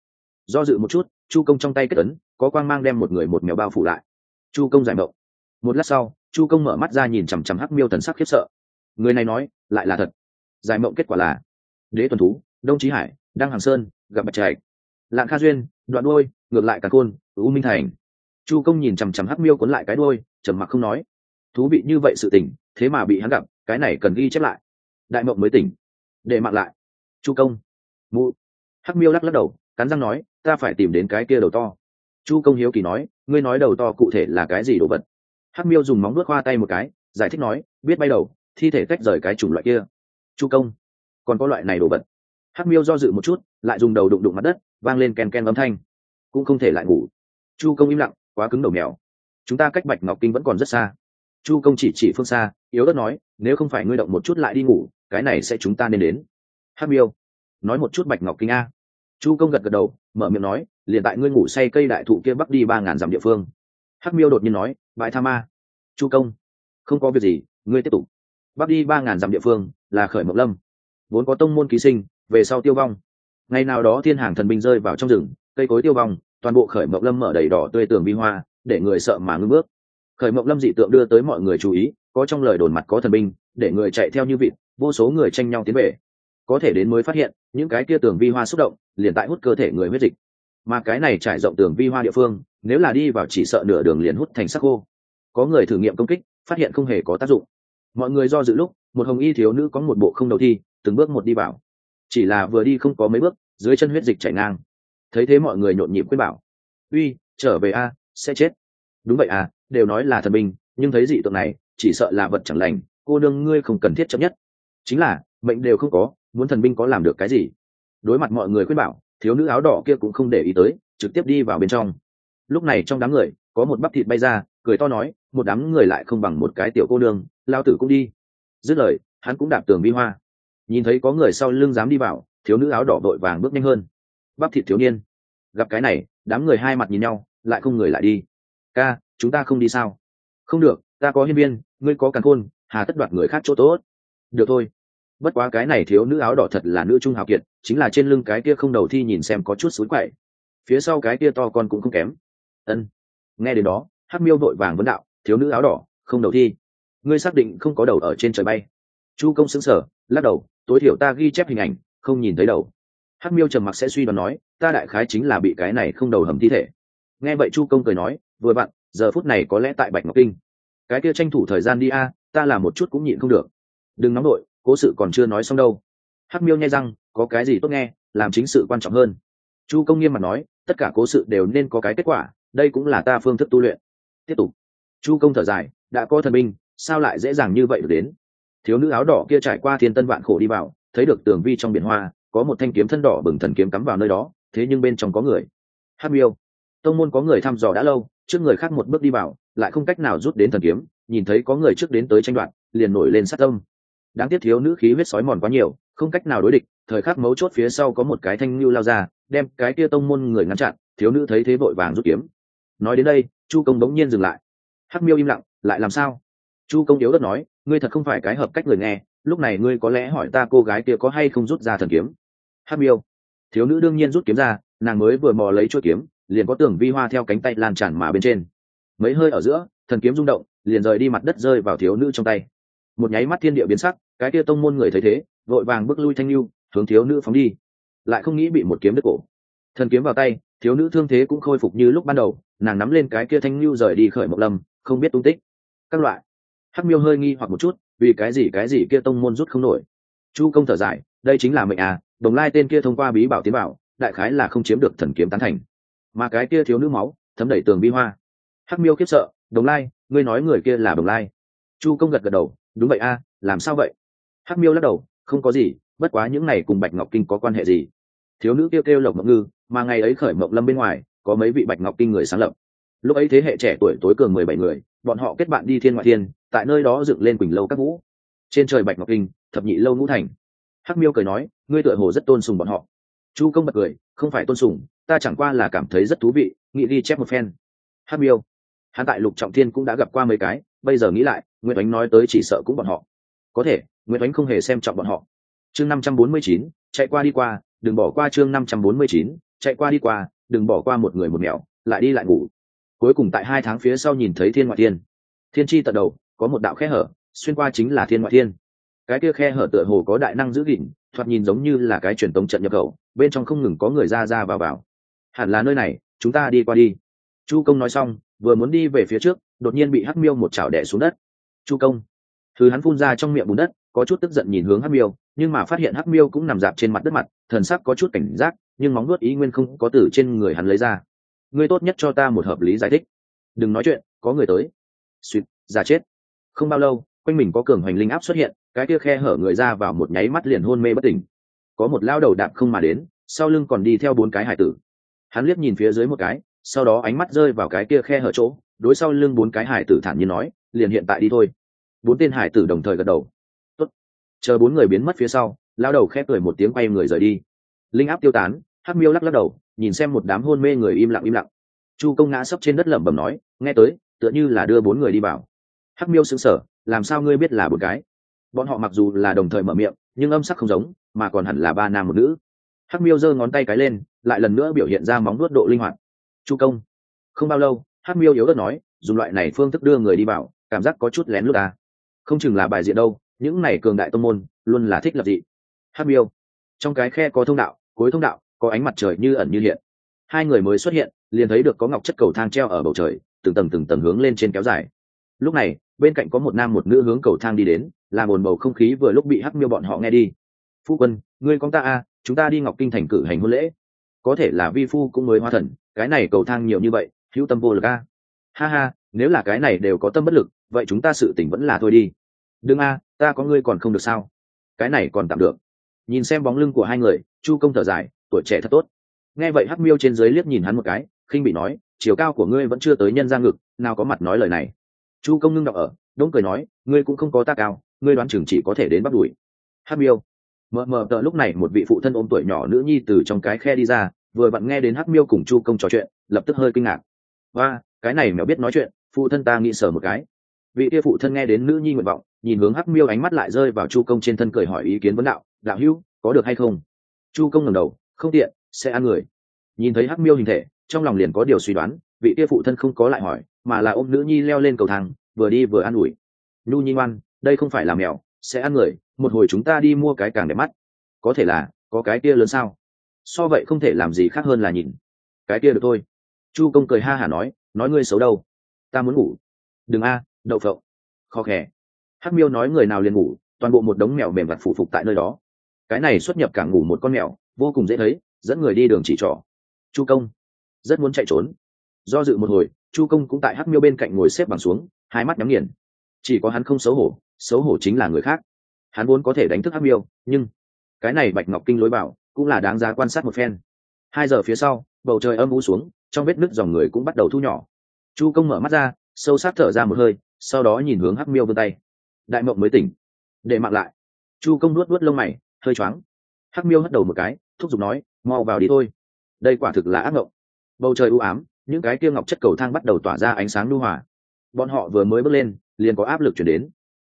S1: Do dự một chút, chu công trong tay kết ấn, có quang mang đem một người một mèo bao phủ lại. Chu công giải mộng. Một lát sau, chu công mở mắt ra nhìn chằm chằm hắc miêu thần sắc khiếp sợ. Người này nói, lại là thật. Giải mộng kết quả là, đế tuần thú đông trí hải, đăng hàng sơn, gặp bạch trạch. Lạng kha duyên, đoạn đôi ngược lại cả côn u minh thành. Chu công nhìn chằm chằm hắc miêu cuốn lại cái đôi trầm mặc không nói. Thú vị như vậy sự tình, thế mà bị hắn gặp, cái này cần ghi chép lại. Đại mộng mới tỉnh. Để mạng lại. Chu công. Mụ. Hắc miêu lắc lắc đầu, cắn răng nói, ta phải tìm đến cái kia đầu to. Chu công hiếu kỳ nói, ngươi nói đầu to cụ thể là cái gì đồ vật? Hắc miêu dùng móng nuốt khoa tay một cái, giải thích nói, biết bay đầu, thi thể tách rời cái chủng loại kia. Chu công. Còn có loại này đồ vật? Hắc miêu do dự một chút, lại dùng đầu đụng đụng mặt đất, vang lên ken ken âm thanh. Cũng không thể lại ngủ. Chu công im lặng, quá cứng đầu mèo. Chúng ta cách bạch ngọc kinh vẫn còn rất xa. Chu công chỉ chỉ phương xa, yếu đất nói, nếu không phải ngươi động một chút lại đi ngủ, cái này sẽ chúng ta nên đến. Hắc miêu. Nói một chút bạch ngọc kinh a. Chu công gật gật đầu, mở miệng nói, liền tại ngươi ngủ say cây đại thụ kia bắc đi ba ngàn dặm địa phương. Hắc miêu đột nhiên nói, bãi tha ma. Chu công. Không có việc gì, ngươi tiếp tục. Bắc đi ba ngàn dặm địa phương là khởi mộc lâm. Vốn có tông môn ký sinh về sau tiêu vong. Ngày nào đó thiên hàng thần binh rơi vào trong rừng, cây cối tiêu vong, toàn bộ khởi mộc lâm mở đầy đỏ tươi tường vi hoa, để người sợ mà ngưng bước. Khởi mộc lâm dị tượng đưa tới mọi người chú ý, có trong lời đồn mặt có thần binh, để người chạy theo như vịt, vô số người tranh nhau tiến về. Có thể đến mới phát hiện, những cái kia tường vi hoa xúc động, liền tại hút cơ thể người huyết dịch. Mà cái này trải rộng tường vi hoa địa phương, nếu là đi vào chỉ sợ nửa đường liền hút thành sắc khô. Có người thử nghiệm công kích, phát hiện không hề có tác dụng. Mọi người do dự lúc, một hồng y thiếu nữ có một bộ không đầu thi, từng bước một đi vào chỉ là vừa đi không có mấy bước, dưới chân huyết dịch chảy ngang. Thấy thế mọi người nhộn nhịp quyết bảo. Uy, trở về a, sẽ chết. Đúng vậy à đều nói là thần binh, nhưng thấy dị tượng này, chỉ sợ là vật chẳng lành, cô đương ngươi không cần thiết chấp nhất. Chính là, mệnh đều không có, muốn thần binh có làm được cái gì? Đối mặt mọi người khuyên bảo, thiếu nữ áo đỏ kia cũng không để ý tới, trực tiếp đi vào bên trong. Lúc này trong đám người, có một bắp thịt bay ra, cười to nói, một đám người lại không bằng một cái tiểu cô nương, lao tử cũng đi. Dứt lời, hắn cũng đạp tường vi hoa nhìn thấy có người sau lưng dám đi vào, thiếu nữ áo đỏ vội vàng bước nhanh hơn. Bắp thịt thiếu niên. Gặp cái này, đám người hai mặt nhìn nhau, lại không người lại đi. Ca, chúng ta không đi sao? Không được, ta có hiên viên, ngươi có càn khôn, hà tất đoạt người khác chỗ tốt. Được thôi. Bất quá cái này thiếu nữ áo đỏ thật là nữ trung hào kiệt, chính là trên lưng cái kia không đầu thi nhìn xem có chút xúi quậy. Phía sau cái kia to con cũng không kém. Ân. Nghe đến đó hát miêu vội vàng vấn đạo, thiếu nữ áo đỏ, không đầu thi. Ngươi xác định không có đầu ở trên trời bay. Chu công xứng sở lắc đầu tối thiểu ta ghi chép hình ảnh, không nhìn thấy đầu. Hắc miêu trầm mặc sẽ suy đoán nói, ta đại khái chính là bị cái này không đầu hầm thi thể. Nghe vậy chu công cười nói, vừa bạn giờ phút này có lẽ tại bạch ngọc kinh. Cái kia tranh thủ thời gian đi a, ta làm một chút cũng nhịn không được. Đừng nóng đội, cố sự còn chưa nói xong đâu. Hắc miêu nghe rằng có cái gì tốt nghe, làm chính sự quan trọng hơn. Chu công nghiêm mặt nói, tất cả cố sự đều nên có cái kết quả, đây cũng là ta phương thức tu luyện. Tiếp tục. Chu công thở dài, đã có thần binh, sao lại dễ dàng như vậy được đến? Thiếu nữ áo đỏ kia trải qua thiên tân vạn khổ đi vào, thấy được tường vi trong biển hoa, có một thanh kiếm thân đỏ bừng thần kiếm cắm vào nơi đó, thế nhưng bên trong có người. Hát miêu. Tông môn có người thăm dò đã lâu, trước người khác một bước đi vào, lại không cách nào rút đến thần kiếm, nhìn thấy có người trước đến tới tranh đoạt, liền nổi lên sát tâm. Đáng tiếc thiếu nữ khí huyết sói mòn quá nhiều, không cách nào đối địch, thời khắc mấu chốt phía sau có một cái thanh lưu lao ra, đem cái kia tông môn người ngăn chặn, thiếu nữ thấy thế vội vàng rút kiếm. Nói đến đây, chu công bỗng nhiên dừng lại. Hắc miêu im lặng, lại làm sao? Chu công yếu đất nói ngươi thật không phải cái hợp cách người nghe, lúc này ngươi có lẽ hỏi ta cô gái kia có hay không rút ra thần kiếm. Hắc miêu. Thiếu nữ đương nhiên rút kiếm ra, nàng mới vừa mò lấy chuỗi kiếm, liền có tưởng vi hoa theo cánh tay lan tràn mà bên trên. Mấy hơi ở giữa, thần kiếm rung động, liền rời đi mặt đất rơi vào thiếu nữ trong tay. Một nháy mắt thiên địa biến sắc, cái kia tông môn người thấy thế, vội vàng bước lui thanh lưu, hướng thiếu nữ phóng đi. Lại không nghĩ bị một kiếm đứt cổ. Thần kiếm vào tay, thiếu nữ thương thế cũng khôi phục như lúc ban đầu, nàng nắm lên cái kia thanh lưu rời đi khởi mộc lâm, không biết tung tích. Các loại hắc miêu hơi nghi hoặc một chút, vì cái gì cái gì kia tông môn rút không nổi? Chu công thở dài, đây chính là mệnh à đồng lai tên kia thông qua bí bảo tiến bảo, đại khái là không chiếm được thần kiếm tán thành. Mà cái kia thiếu nữ máu, thấm đẩy tường bi hoa. Hắc miêu khiếp sợ, đồng lai, ngươi nói người kia là đồng lai. Chu công gật gật đầu, đúng vậy a làm sao vậy? Hắc miêu lắc đầu, không có gì, bất quá những này cùng bạch ngọc kinh có quan hệ gì? Thiếu nữ kêu kêu lộc mộng ngư, mà ngày ấy khởi mộng lâm bên ngoài, có mấy vị bạch ngọc kinh người sáng lập. Lúc ấy thế hệ trẻ tuổi tối cường mười bảy người bọn họ kết bạn đi thiên ngoại thiên, tại nơi đó dựng lên quỳnh lâu các vũ. Trên trời bạch ngọc kinh, thập nhị lâu ngũ thành. Hắc miêu cười nói, ngươi tựa hồ rất tôn sùng bọn họ. Chu công bật cười, không phải tôn sùng, ta chẳng qua là cảm thấy rất thú vị, nghĩ đi chép một phen. Hắc miêu, hắn tại lục trọng thiên cũng đã gặp qua mấy cái, bây giờ nghĩ lại nguyễn ánh nói tới chỉ sợ cũng bọn họ. Có thể nguyễn ánh không hề xem trọng bọn họ. Chương năm trăm bốn mươi chín, chạy qua đi qua, đừng bỏ qua chương năm trăm bốn mươi chín, chạy qua đi qua, đừng bỏ qua một người một mèo lại đi lại ngủ cuối cùng tại hai tháng phía sau nhìn thấy thiên ngoại thiên. Thiên tri tận đầu, có một đạo khe hở, xuyên qua chính là thiên ngoại thiên. Cái kia khe hở tựa hồ có đại năng giữ gìn, thoạt nhìn giống như là cái truyền tống trận nhập khẩu, bên trong không ngừng có người ra ra vào vào. Hẳn là nơi này, chúng ta đi qua đi. Chu công nói xong, vừa muốn đi về phía trước, đột nhiên bị hắc miêu một chảo đẻ xuống đất. Chu công. Thứ hắn phun ra trong miệng bùn đất, có chút tức giận nhìn hướng hắc miêu, nhưng mà phát hiện hắc miêu cũng nằm dạp trên mặt đất mặt, thần sắc có chút cảnh giác, nhưng móng nuốt ý nguyên không có từ trên người hắn lấy ra ngươi tốt nhất cho ta một hợp lý giải thích. Đừng nói chuyện, có người tới. Suýt ra chết. Không bao lâu, quanh mình có cường hoành linh áp xuất hiện, cái kia khe hở người ra vào một nháy mắt liền hôn mê bất tỉnh. Có một lao đầu đạp không mà đến, sau lưng còn đi theo bốn cái hải tử. Hắn liếc nhìn phía dưới một cái, sau đó ánh mắt rơi vào cái kia khe hở chỗ, đối sau lưng bốn cái hải tử thản nhiên nói, liền hiện tại đi thôi. Bốn tên hải tử đồng thời gật đầu. Tốt. chờ bốn người biến mất phía sau, lao đầu khép cười một tiếng quay người rời đi. Linh áp tiêu tán, hắc miêu lắc lắc đầu nhìn xem một đám hôn mê người im lặng im lặng. Chu công ngã sấp trên đất lẩm bẩm nói, nghe tới, tựa như là đưa bốn người đi vào. Hắc miêu xứng sở làm sao ngươi biết là một cái? Bọn họ mặc dù là đồng thời mở miệng, nhưng âm sắc không giống, mà còn hẳn là ba nam một nữ. Hắc miêu giơ ngón tay cái lên, lại lần nữa biểu hiện ra móng nuốt độ linh hoạt. Chu công. Không bao lâu, hắc miêu yếu ớt nói, dùng loại này phương thức đưa người đi vào, cảm giác có chút lén lút à. không chừng là bài diện đâu, những này cường đại tông môn, luôn là thích lập dị. Hắc miêu, trong cái khe có thông đạo, cuối thông đạo có ánh mặt trời như ẩn như hiện. Hai người mới xuất hiện, liền thấy được có ngọc chất cầu thang treo ở bầu trời, từng tầng từng tầng hướng lên trên kéo dài. Lúc này, bên cạnh có một nam một nữ hướng cầu thang đi đến, làm ồn bầu không khí vừa lúc bị hắc miêu bọn họ nghe đi. Phu quân, ngươi con ta a chúng ta đi ngọc kinh thành cử hành hôn lễ. Có thể là vi phu cũng mới hoa thần, cái này cầu thang nhiều như vậy, hữu tâm vô lực a ha ha, nếu là cái này đều có tâm bất lực, vậy chúng ta sự tỉnh vẫn là thôi đi. Đừng a ta có ngươi còn không được sao? Cái này còn tạm được. Nhìn xem bóng lưng của hai người, chu công thở dài tuổi trẻ thật tốt. Nghe vậy hắc miêu trên dưới liếc nhìn hắn một cái, khinh bị nói, chiều cao của ngươi vẫn chưa tới nhân ra ngực, nào có mặt nói lời này. Chu công ngưng đọc ở, đống cười nói, ngươi cũng không có ta cao, ngươi đoán chừng chỉ có thể đến bắt đuổi. Hắc miêu, mờ mờ tợ lúc này một vị phụ thân ôm tuổi nhỏ nữ nhi từ trong cái khe đi ra, vừa vặn nghe đến hắc miêu cùng chu công trò chuyện, lập tức hơi kinh ngạc. Và cái này mèo biết nói chuyện, phụ thân ta nghĩ sở một cái. Vị kia phụ thân nghe đến nữ nhi nguyện vọng, nhìn hướng hắc miêu ánh mắt lại rơi vào chu công trên thân cười hỏi ý kiến vấn đạo đạo hữu, có được hay không? Chu công ngẩng đầu không tiện, sẽ ăn người. Nhìn thấy hắc miêu hình thể, trong lòng liền có điều suy đoán, vị kia phụ thân không có lại hỏi, mà là ôm nữ nhi leo lên cầu thang, vừa đi vừa ăn ủi. Nhu nhi ngoan, đây không phải là mèo, sẽ ăn người, một hồi chúng ta đi mua cái càng đẹp mắt. Có thể là, có cái kia lớn sao? So vậy không thể làm gì khác hơn là nhìn. Cái kia được thôi. Chu công cười ha hả nói nói ngươi xấu đâu? Ta muốn ngủ. Đừng a, đậu phộng. Khó khè. Hắc miêu nói người nào liền ngủ, toàn bộ một đống mèo mềm vặt phụ phục tại nơi đó. Cái này xuất nhập cả ngủ một con mèo vô cùng dễ thấy, dẫn người đi đường chỉ trỏ. Chu công, rất muốn chạy trốn. Do dự một hồi, chu công cũng tại hắc miêu bên cạnh ngồi xếp bằng xuống, hai mắt nhắm nghiền. Chỉ có hắn không xấu hổ xấu hổ chính là người khác. Hắn vốn có thể đánh thức hắc miêu, nhưng cái này bạch ngọc kinh lối bảo cũng là đáng giá quan sát một phen. Hai giờ phía sau, bầu trời âm u xuống, trong vết nứt dòng người cũng bắt đầu thu nhỏ. Chu công mở mắt ra, sâu sát thở ra một hơi, sau đó nhìn hướng hắc miêu vươn tay. Đại mộng mới tỉnh. Để mạng lại. Chu công nuốt nuốt lông mày, hơi choáng. Hắc miêu hất đầu một cái thúc giục nói, mau vào đi thôi. Đây quả thực là ác mộng bầu trời u ám, những cái kia ngọc chất cầu thang bắt đầu tỏa ra ánh sáng lưu hòa. Bọn họ vừa mới bước lên, liền có áp lực chuyển đến.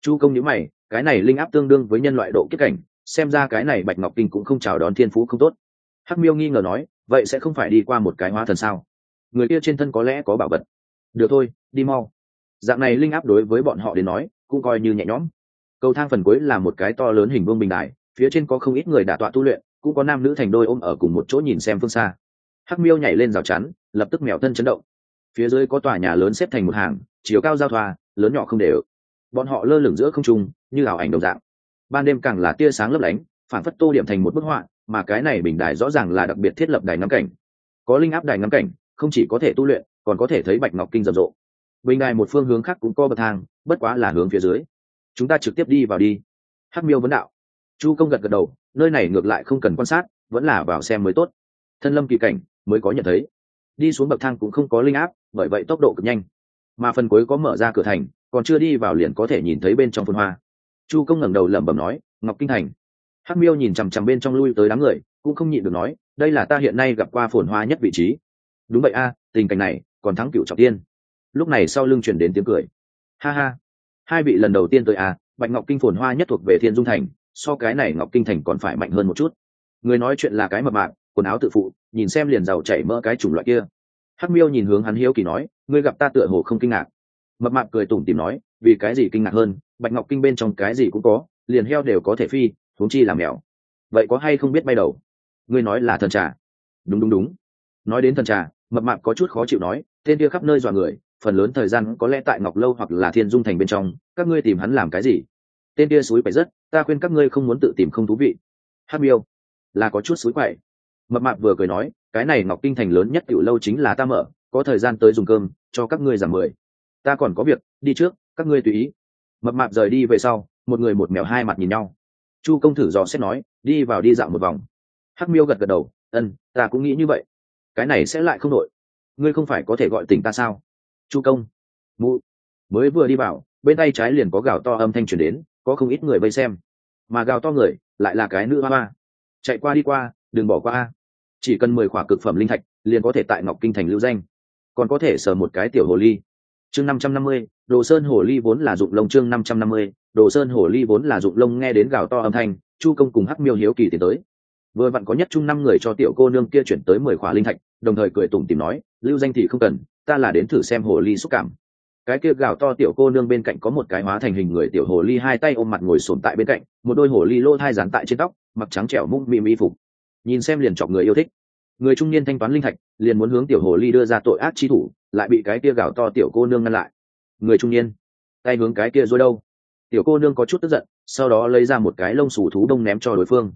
S1: Chu công nhữ mày, cái này linh áp tương đương với nhân loại độ kết cảnh, xem ra cái này bạch ngọc kinh cũng không chào đón thiên phú không tốt. Hắc miêu nghi ngờ nói, vậy sẽ không phải đi qua một cái hóa thần sao? Người kia trên thân có lẽ có bảo vật. Được thôi, đi mau. Dạng này linh áp đối với bọn họ đến nói, cũng coi như nhẹ nhõm. Cầu thang phần cuối là một cái to lớn hình vương bình đài, phía trên có không ít người đả tọa tu luyện cũng có nam nữ thành đôi ôm ở cùng một chỗ nhìn xem phương xa. Hắc miêu nhảy lên rào chắn, lập tức mèo thân chấn động. Phía dưới có tòa nhà lớn xếp thành một hàng, chiều cao giao thoa, lớn nhỏ không đều. Bọn họ lơ lửng giữa không trung, như ảo ảnh đồng dạng. Ban đêm càng là tia sáng lấp lánh, phản phất tô điểm thành một bức họa, mà cái này bình đài rõ ràng là đặc biệt thiết lập đài ngắm cảnh. Có linh áp đài ngắm cảnh, không chỉ có thể tu luyện, còn có thể thấy bạch ngọc kinh rầm rộ. Bình đài một phương hướng khác cũng có bậc thang, bất quá là hướng phía dưới. Chúng ta trực tiếp đi vào đi. Hắc miêu vấn đạo. Chu công gật gật đầu nơi này ngược lại không cần quan sát, vẫn là vào xem mới tốt. Thân lâm kỳ cảnh, mới có nhận thấy. Đi xuống bậc thang cũng không có linh áp, bởi vậy tốc độ cực nhanh. Mà phần cuối có mở ra cửa thành, còn chưa đi vào liền có thể nhìn thấy bên trong phun hoa. Chu công ngẩng đầu lẩm bẩm nói, ngọc kinh thành. Hắc miêu nhìn chằm chằm bên trong lui tới đám người, cũng không nhịn được nói, đây là ta hiện nay gặp qua phồn hoa nhất vị trí. Đúng vậy a, tình cảnh này, còn thắng cựu trọng tiên. Lúc này sau lưng chuyển đến tiếng cười. Ha ha, hai vị lần đầu tiên tới a, bạch ngọc kinh phồn hoa nhất thuộc về thiên dung thành so cái này ngọc kinh thành còn phải mạnh hơn một chút. Người nói chuyện là cái mập mạp, quần áo tự phụ, nhìn xem liền giàu chảy mỡ cái chủng loại kia. Hắc miêu nhìn hướng hắn hiếu kỳ nói, ngươi gặp ta tựa hồ không kinh ngạc. Mập mạp cười tủm tìm nói, vì cái gì kinh ngạc hơn, bạch ngọc kinh bên trong cái gì cũng có, liền heo đều có thể phi, huống chi làm mèo. Vậy có hay không biết bay đầu? Ngươi nói là thần trà. Đúng đúng đúng. Nói đến thần trà, mập mạp có chút khó chịu nói, tên kia khắp nơi dọa người, phần lớn thời gian có lẽ tại ngọc lâu hoặc là thiên dung thành bên trong, các ngươi tìm hắn làm cái gì? Tên kia suối phải rất ta khuyên các ngươi không muốn tự tìm không thú vị. Hát miêu, là có chút suối quậy. Mập mạp vừa cười nói, cái này ngọc kinh thành lớn nhất tiểu lâu chính là ta mở, có thời gian tới dùng cơm, cho các ngươi giảm mười. Ta còn có việc, đi trước, các ngươi tùy ý. Mập mạp rời đi về sau, một người một mèo hai mặt nhìn nhau. Chu công thử dò xét nói, đi vào đi dạo một vòng. Hắc miêu gật gật đầu ân ta cũng nghĩ như vậy. Cái này sẽ lại không đội ngươi không phải có thể gọi tỉnh ta sao? Chu công, mụ. Mới vừa đi vào, bên tay trái liền có gào to âm thanh chuyển đến có không ít người vây xem. Mà gào to người lại là cái nữ hoa hoa. Chạy qua đi qua, đừng bỏ qua chỉ cần mười khỏa cực phẩm linh thạch, liền có thể tại ngọc kinh thành lưu danh. Còn có thể sờ một cái tiểu hồ ly. Chương năm trăm năm mươi, đồ sơn hồ ly vốn là dụng lông chương năm trăm năm mươi, đồ sơn hồ ly vốn là dụng lông nghe đến gào to âm thanh, chu công cùng hắc miêu hiếu kỳ tiến tới. Vừa vặn có nhất chung năm người cho tiểu cô nương kia chuyển tới mười khỏa linh thạch, đồng thời cười tủm tìm nói, lưu danh thì không cần, ta là đến thử xem hồ ly xúc cảm cái kia gào to tiểu cô nương bên cạnh có một cái hóa thành hình người tiểu hồ ly hai tay ôm mặt ngồi sồn tại bên cạnh, một đôi hồ ly lô thai dán tại trên tóc, mặc trắng trẻo mũm mị mị phục. Nhìn xem liền chọc người yêu thích. Người trung niên thanh toán linh thạch, liền muốn hướng tiểu hồ ly đưa ra tội ác chi thủ, lại bị cái kia gào to tiểu cô nương ngăn lại. Người trung niên, tay hướng cái kia rồi đâu? Tiểu cô nương có chút tức giận, sau đó lấy ra một cái lông xù thú đông ném cho đối phương.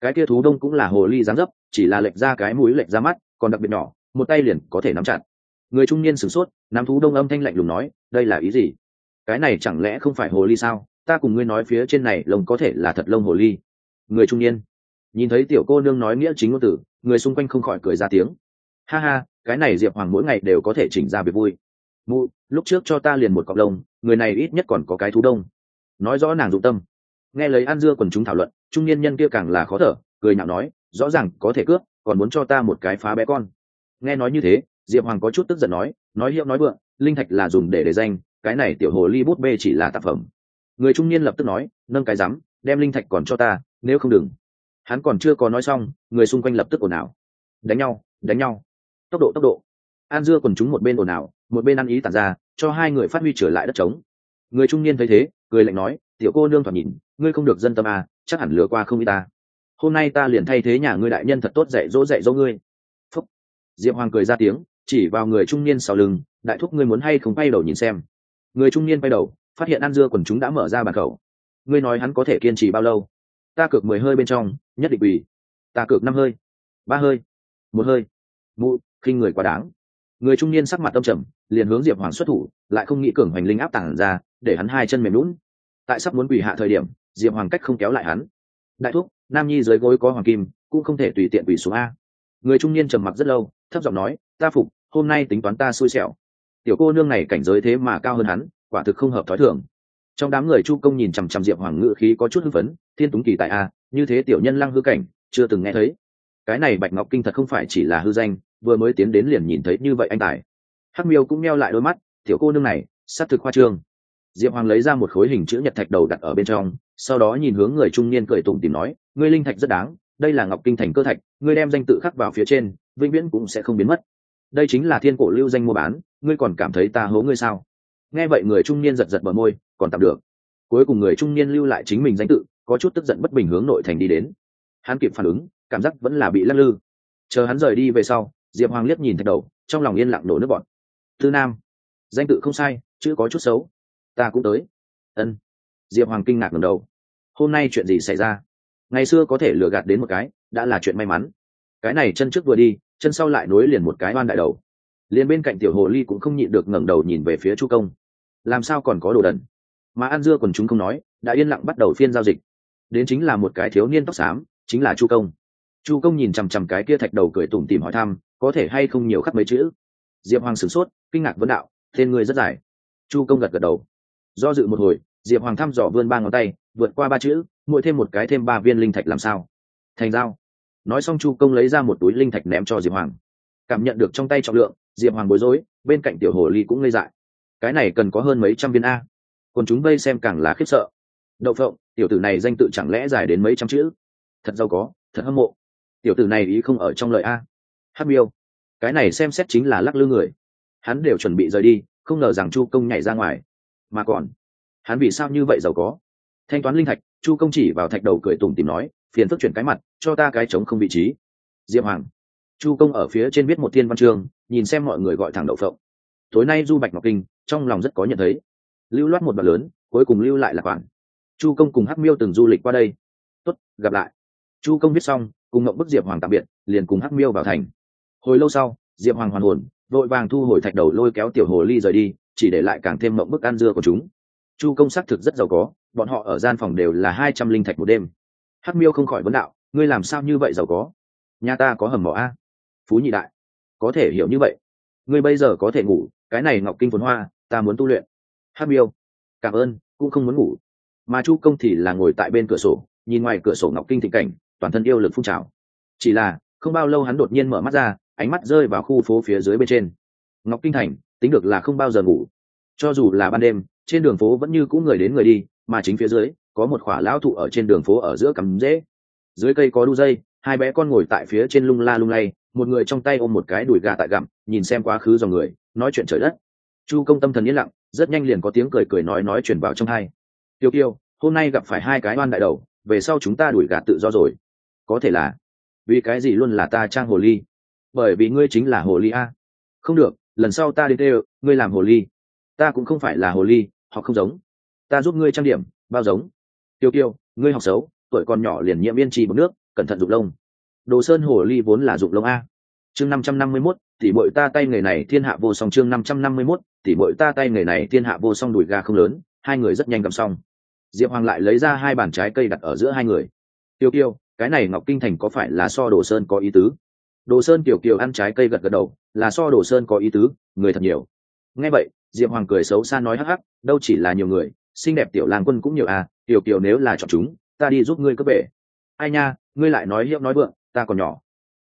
S1: Cái kia thú đông cũng là hồ ly dáng dấp, chỉ là lệch ra cái mũi lệch ra mắt, còn đặc biệt nhỏ, một tay liền có thể nắm chặt người trung niên sửng sốt nam thú đông âm thanh lạnh lùng nói, đây là ý gì? Cái này chẳng lẽ không phải hồ ly sao? Ta cùng ngươi nói phía trên này lông có thể là thật lông hồ ly. Người trung niên nhìn thấy tiểu cô nương nói nghĩa chính ngôn tử người xung quanh không khỏi cười ra tiếng. Ha ha, cái này diệp hoàng mỗi ngày đều có thể chỉnh ra việc vui. Mụ, lúc trước cho ta liền một cọc lông, người này ít nhất còn có cái thú đông. Nói rõ nàng dụng tâm. Nghe lấy an dưa quần chúng thảo luận, trung niên nhân kia càng là khó thở, cười nhạo nói, rõ ràng có thể cướp, còn muốn cho ta một cái phá bé con. Nghe nói như thế diệp hoàng có chút tức giận nói nói hiệu nói vượng, linh thạch là dùng để để danh, cái này tiểu hồ ly bút bê chỉ là tác phẩm. Người trung niên lập tức nói, nâng cái rắm, đem linh thạch còn cho ta, nếu không đừng. Hắn còn chưa có nói xong, người xung quanh lập tức ồn ào. Đánh nhau đánh nhau. Tốc độ tốc độ. An dưa còn chúng một bên ồn ào, một bên ăn ý tản ra, cho hai người phát huy trở lại đất trống. Người trung niên thấy thế, cười lạnh nói, tiểu cô nương thoạt nhìn, ngươi không được dân tâm à chắc hẳn lừa qua không y ta. Hôm nay ta liền thay thế nhà ngươi đại nhân thật tốt dạy dỗ dạy dỗ ngươi. Phúc. Diệp hoàng cười ra tiếng chỉ vào người trung niên sau lưng, đại thúc ngươi muốn hay không bay đầu nhìn xem? Người trung niên bay đầu, phát hiện ăn dưa quần chúng đã mở ra bàn khẩu. Ngươi nói hắn có thể kiên trì bao lâu? Ta cược mười hơi bên trong, nhất định ủy ta cược năm hơi. Ba hơi. Một hơi. Mụ, khinh người quá đáng. Người trung niên sắc mặt tâm trầm, liền hướng diệp hoàng xuất thủ, lại không nghĩ cường hoành linh áp tảng ra, để hắn hai chân mềm lún tại sắp muốn quỷ hạ thời điểm, diệp hoàng cách không kéo lại hắn. Đại thúc, nam nhi dưới gối có hoàng kim, cũng không thể tùy tiện quỷ xuống a. Người trung niên trầm mặc rất lâu, thấp giọng nói, ta phục hôm nay tính toán ta xui xẻo. Tiểu cô nương này cảnh giới thế mà cao hơn hắn, quả thực không hợp thói thường. Trong đám người chu công nhìn chằm chằm diệp hoàng ngự khí có chút hưng phấn, thiên túng kỳ tại a, như thế tiểu nhân lăng hư cảnh, chưa từng nghe thấy. Cái này bạch ngọc kinh thật không phải chỉ là hư danh, vừa mới tiến đến liền nhìn thấy như vậy anh tài. Hắc miêu cũng meo lại đôi mắt, tiểu cô nương này s á t thực khoa trương. Diệp hoàng lấy ra một khối hình chữ nhật thạch đầu đặt ở bên trong, sau đó nhìn hướng người trung niên cười tùng tìm nói, ngươi linh thạch rất đáng, đây là ngọc kinh thành cơ thạch, ngươi đem danh tự khắc vào phía trên, vĩnh viễn cũng sẽ không biến mất đây chính là thiên cổ lưu danh mua bán, ngươi còn cảm thấy ta hố ngươi sao? Nghe vậy người trung niên giật giật bờ môi, còn tạm được. Cuối cùng người trung niên lưu lại chính mình danh tự, có chút tức giận bất bình hướng nội thành đi đến. Hắn kịp phản ứng, cảm giác vẫn là bị lắc lư. Chờ hắn rời đi về sau, diệp hoàng liếc nhìn thạch đầu, trong lòng yên lặng nổ nước bọn thư nam, danh tự không sai, chữ có chút xấu. Ta cũng tới. Ân. Diệp hoàng kinh ngạc ngầm đầu. Hôm nay chuyện gì xảy ra? Ngày xưa có thể lừa gạt đến một cái, đã là chuyện may mắn. Cái này chân trước vừa đi chân sau lại nối liền một cái oan đại đầu. Liền bên cạnh tiểu hồ ly cũng không nhịn được ngẩng đầu nhìn về phía chu công. Làm sao còn có đồ đần? Mà ăn dưa còn chúng không nói, đã yên lặng bắt đầu phiên giao dịch. Đến chính là một cái thiếu niên tóc xám, chính là chu công. Chu công nhìn chằm chằm cái kia thạch đầu cười tủm tìm hỏi thăm, có thể hay không nhiều khắc mấy chữ? Diệp hoàng sửng sốt, kinh ngạc vấn đạo, tên người rất dài. Chu công gật gật đầu. Do dự một hồi, diệp hoàng thăm dò vươn ba ngón tay, vượt qua ba chữ, mỗi thêm một cái thêm ba viên linh thạch làm sao? Thành dao nói xong chu công lấy ra một túi linh thạch ném cho diệp hoàng cảm nhận được trong tay trọng lượng diệp hoàng bối rối bên cạnh tiểu hồ ly cũng ngây dại cái này cần có hơn mấy trăm viên a còn chúng vây xem càng là khiếp sợ đậu phộng tiểu tử này danh tự chẳng lẽ dài đến mấy trăm chữ thật giàu có thật hâm mộ tiểu tử này ý không ở trong lời a hát miêu cái này xem xét chính là lắc lư người hắn đều chuẩn bị rời đi không ngờ rằng chu công nhảy ra ngoài mà còn hắn vì sao như vậy giàu có thanh toán linh thạch chu công chỉ vào thạch đầu cười tùng tìm nói, phiền phức chuyển cái mặt, cho ta cái trống không vị trí. Diệp hoàng. Chu công ở phía trên viết một thiên văn chương, nhìn xem mọi người gọi thẳng đậu phộng. Tối nay du bạch ngọc kinh, trong lòng rất có nhận thấy. Lưu loát một đoạn lớn, cuối cùng lưu lại là khoản chu công cùng hắc miêu từng du lịch qua đây. Tốt, gặp lại. Chu công viết xong, cùng ngậm bức diệp hoàng tạm biệt, liền cùng hắc miêu vào thành. Hồi lâu sau, diệp hoàng hoàn hồn, vội vàng thu hồi thạch đầu lôi kéo tiểu hồ ly rời đi, chỉ để lại càng thêm mộng bức ăn dưa của chúng chu công xác thực rất giàu có, bọn họ ở gian phòng đều là hai trăm linh thạch một đêm. Hắc miêu không khỏi vấn đạo, ngươi làm sao như vậy giàu có? Nhà ta có hầm mỏ a? Phú nhị đại, có thể hiểu như vậy. Ngươi bây giờ có thể ngủ, cái này ngọc kinh phồn hoa, ta muốn tu luyện. Hắc miêu, cảm ơn, cũng không muốn ngủ. Mà chu công thì là ngồi tại bên cửa sổ, nhìn ngoài cửa sổ ngọc kinh thịnh cảnh, toàn thân yêu lực phun trào. Chỉ là, không bao lâu hắn đột nhiên mở mắt ra, ánh mắt rơi vào khu phố phía dưới bên trên. Ngọc kinh thành, tính được là không bao giờ ngủ. Cho dù là ban đêm trên đường phố vẫn như cũ người đến người đi, mà chính phía dưới, có một khỏa lão thụ ở trên đường phố ở giữa cắm rễ. Dưới cây có đu dây, hai bé con ngồi tại phía trên lung la lung lay, một người trong tay ôm một cái đùi gà tại gặm, nhìn xem quá khứ dòng người, nói chuyện trời đất. Chu công tâm thần yên lặng, rất nhanh liền có tiếng cười cười nói nói chuyển vào trong hai. Tiêu kiêu, hôm nay gặp phải hai cái oan đại đầu, về sau chúng ta đuổi gà tự do rồi. Có thể là. Vì cái gì luôn là ta trang hồ ly? Bởi vì ngươi chính là hồ ly a. Không được, lần sau ta đến kêu ngươi làm hồ ly. Ta cũng không phải là hồ ly họ không giống. Ta giúp ngươi trang điểm, bao giống. Tiêu kiêu, ngươi học xấu, tuổi còn nhỏ liền nhiễm viên trì bọc nước, cẩn thận dụng lông. Đồ sơn hồ ly vốn là dụng lông a. Chương năm trăm năm mươi mốt tỷ bội ta tay nghề này thiên hạ vô song chương năm trăm năm mươi mốt tỷ bội ta tay nghề này thiên hạ vô song đùi gà không lớn, hai người rất nhanh cầm xong. Diệp hoàng lại lấy ra hai bàn trái cây đặt ở giữa hai người. Tiêu kiêu, cái này ngọc kinh thành có phải là so đồ sơn có ý tứ? Đồ sơn kiểu kiều ăn trái cây gật gật đầu, là so đồ sơn có ý tứ, người thật nhiều. Nghe vậy diệp hoàng cười xấu xa nói hắc hắc, đâu chỉ là nhiều người, xinh đẹp tiểu làng quân cũng nhiều à tiểu kiều nếu là chọn chúng, ta đi giúp ngươi cướp bể. Ai nha, ngươi lại nói hiệu nói vượng, ta còn nhỏ.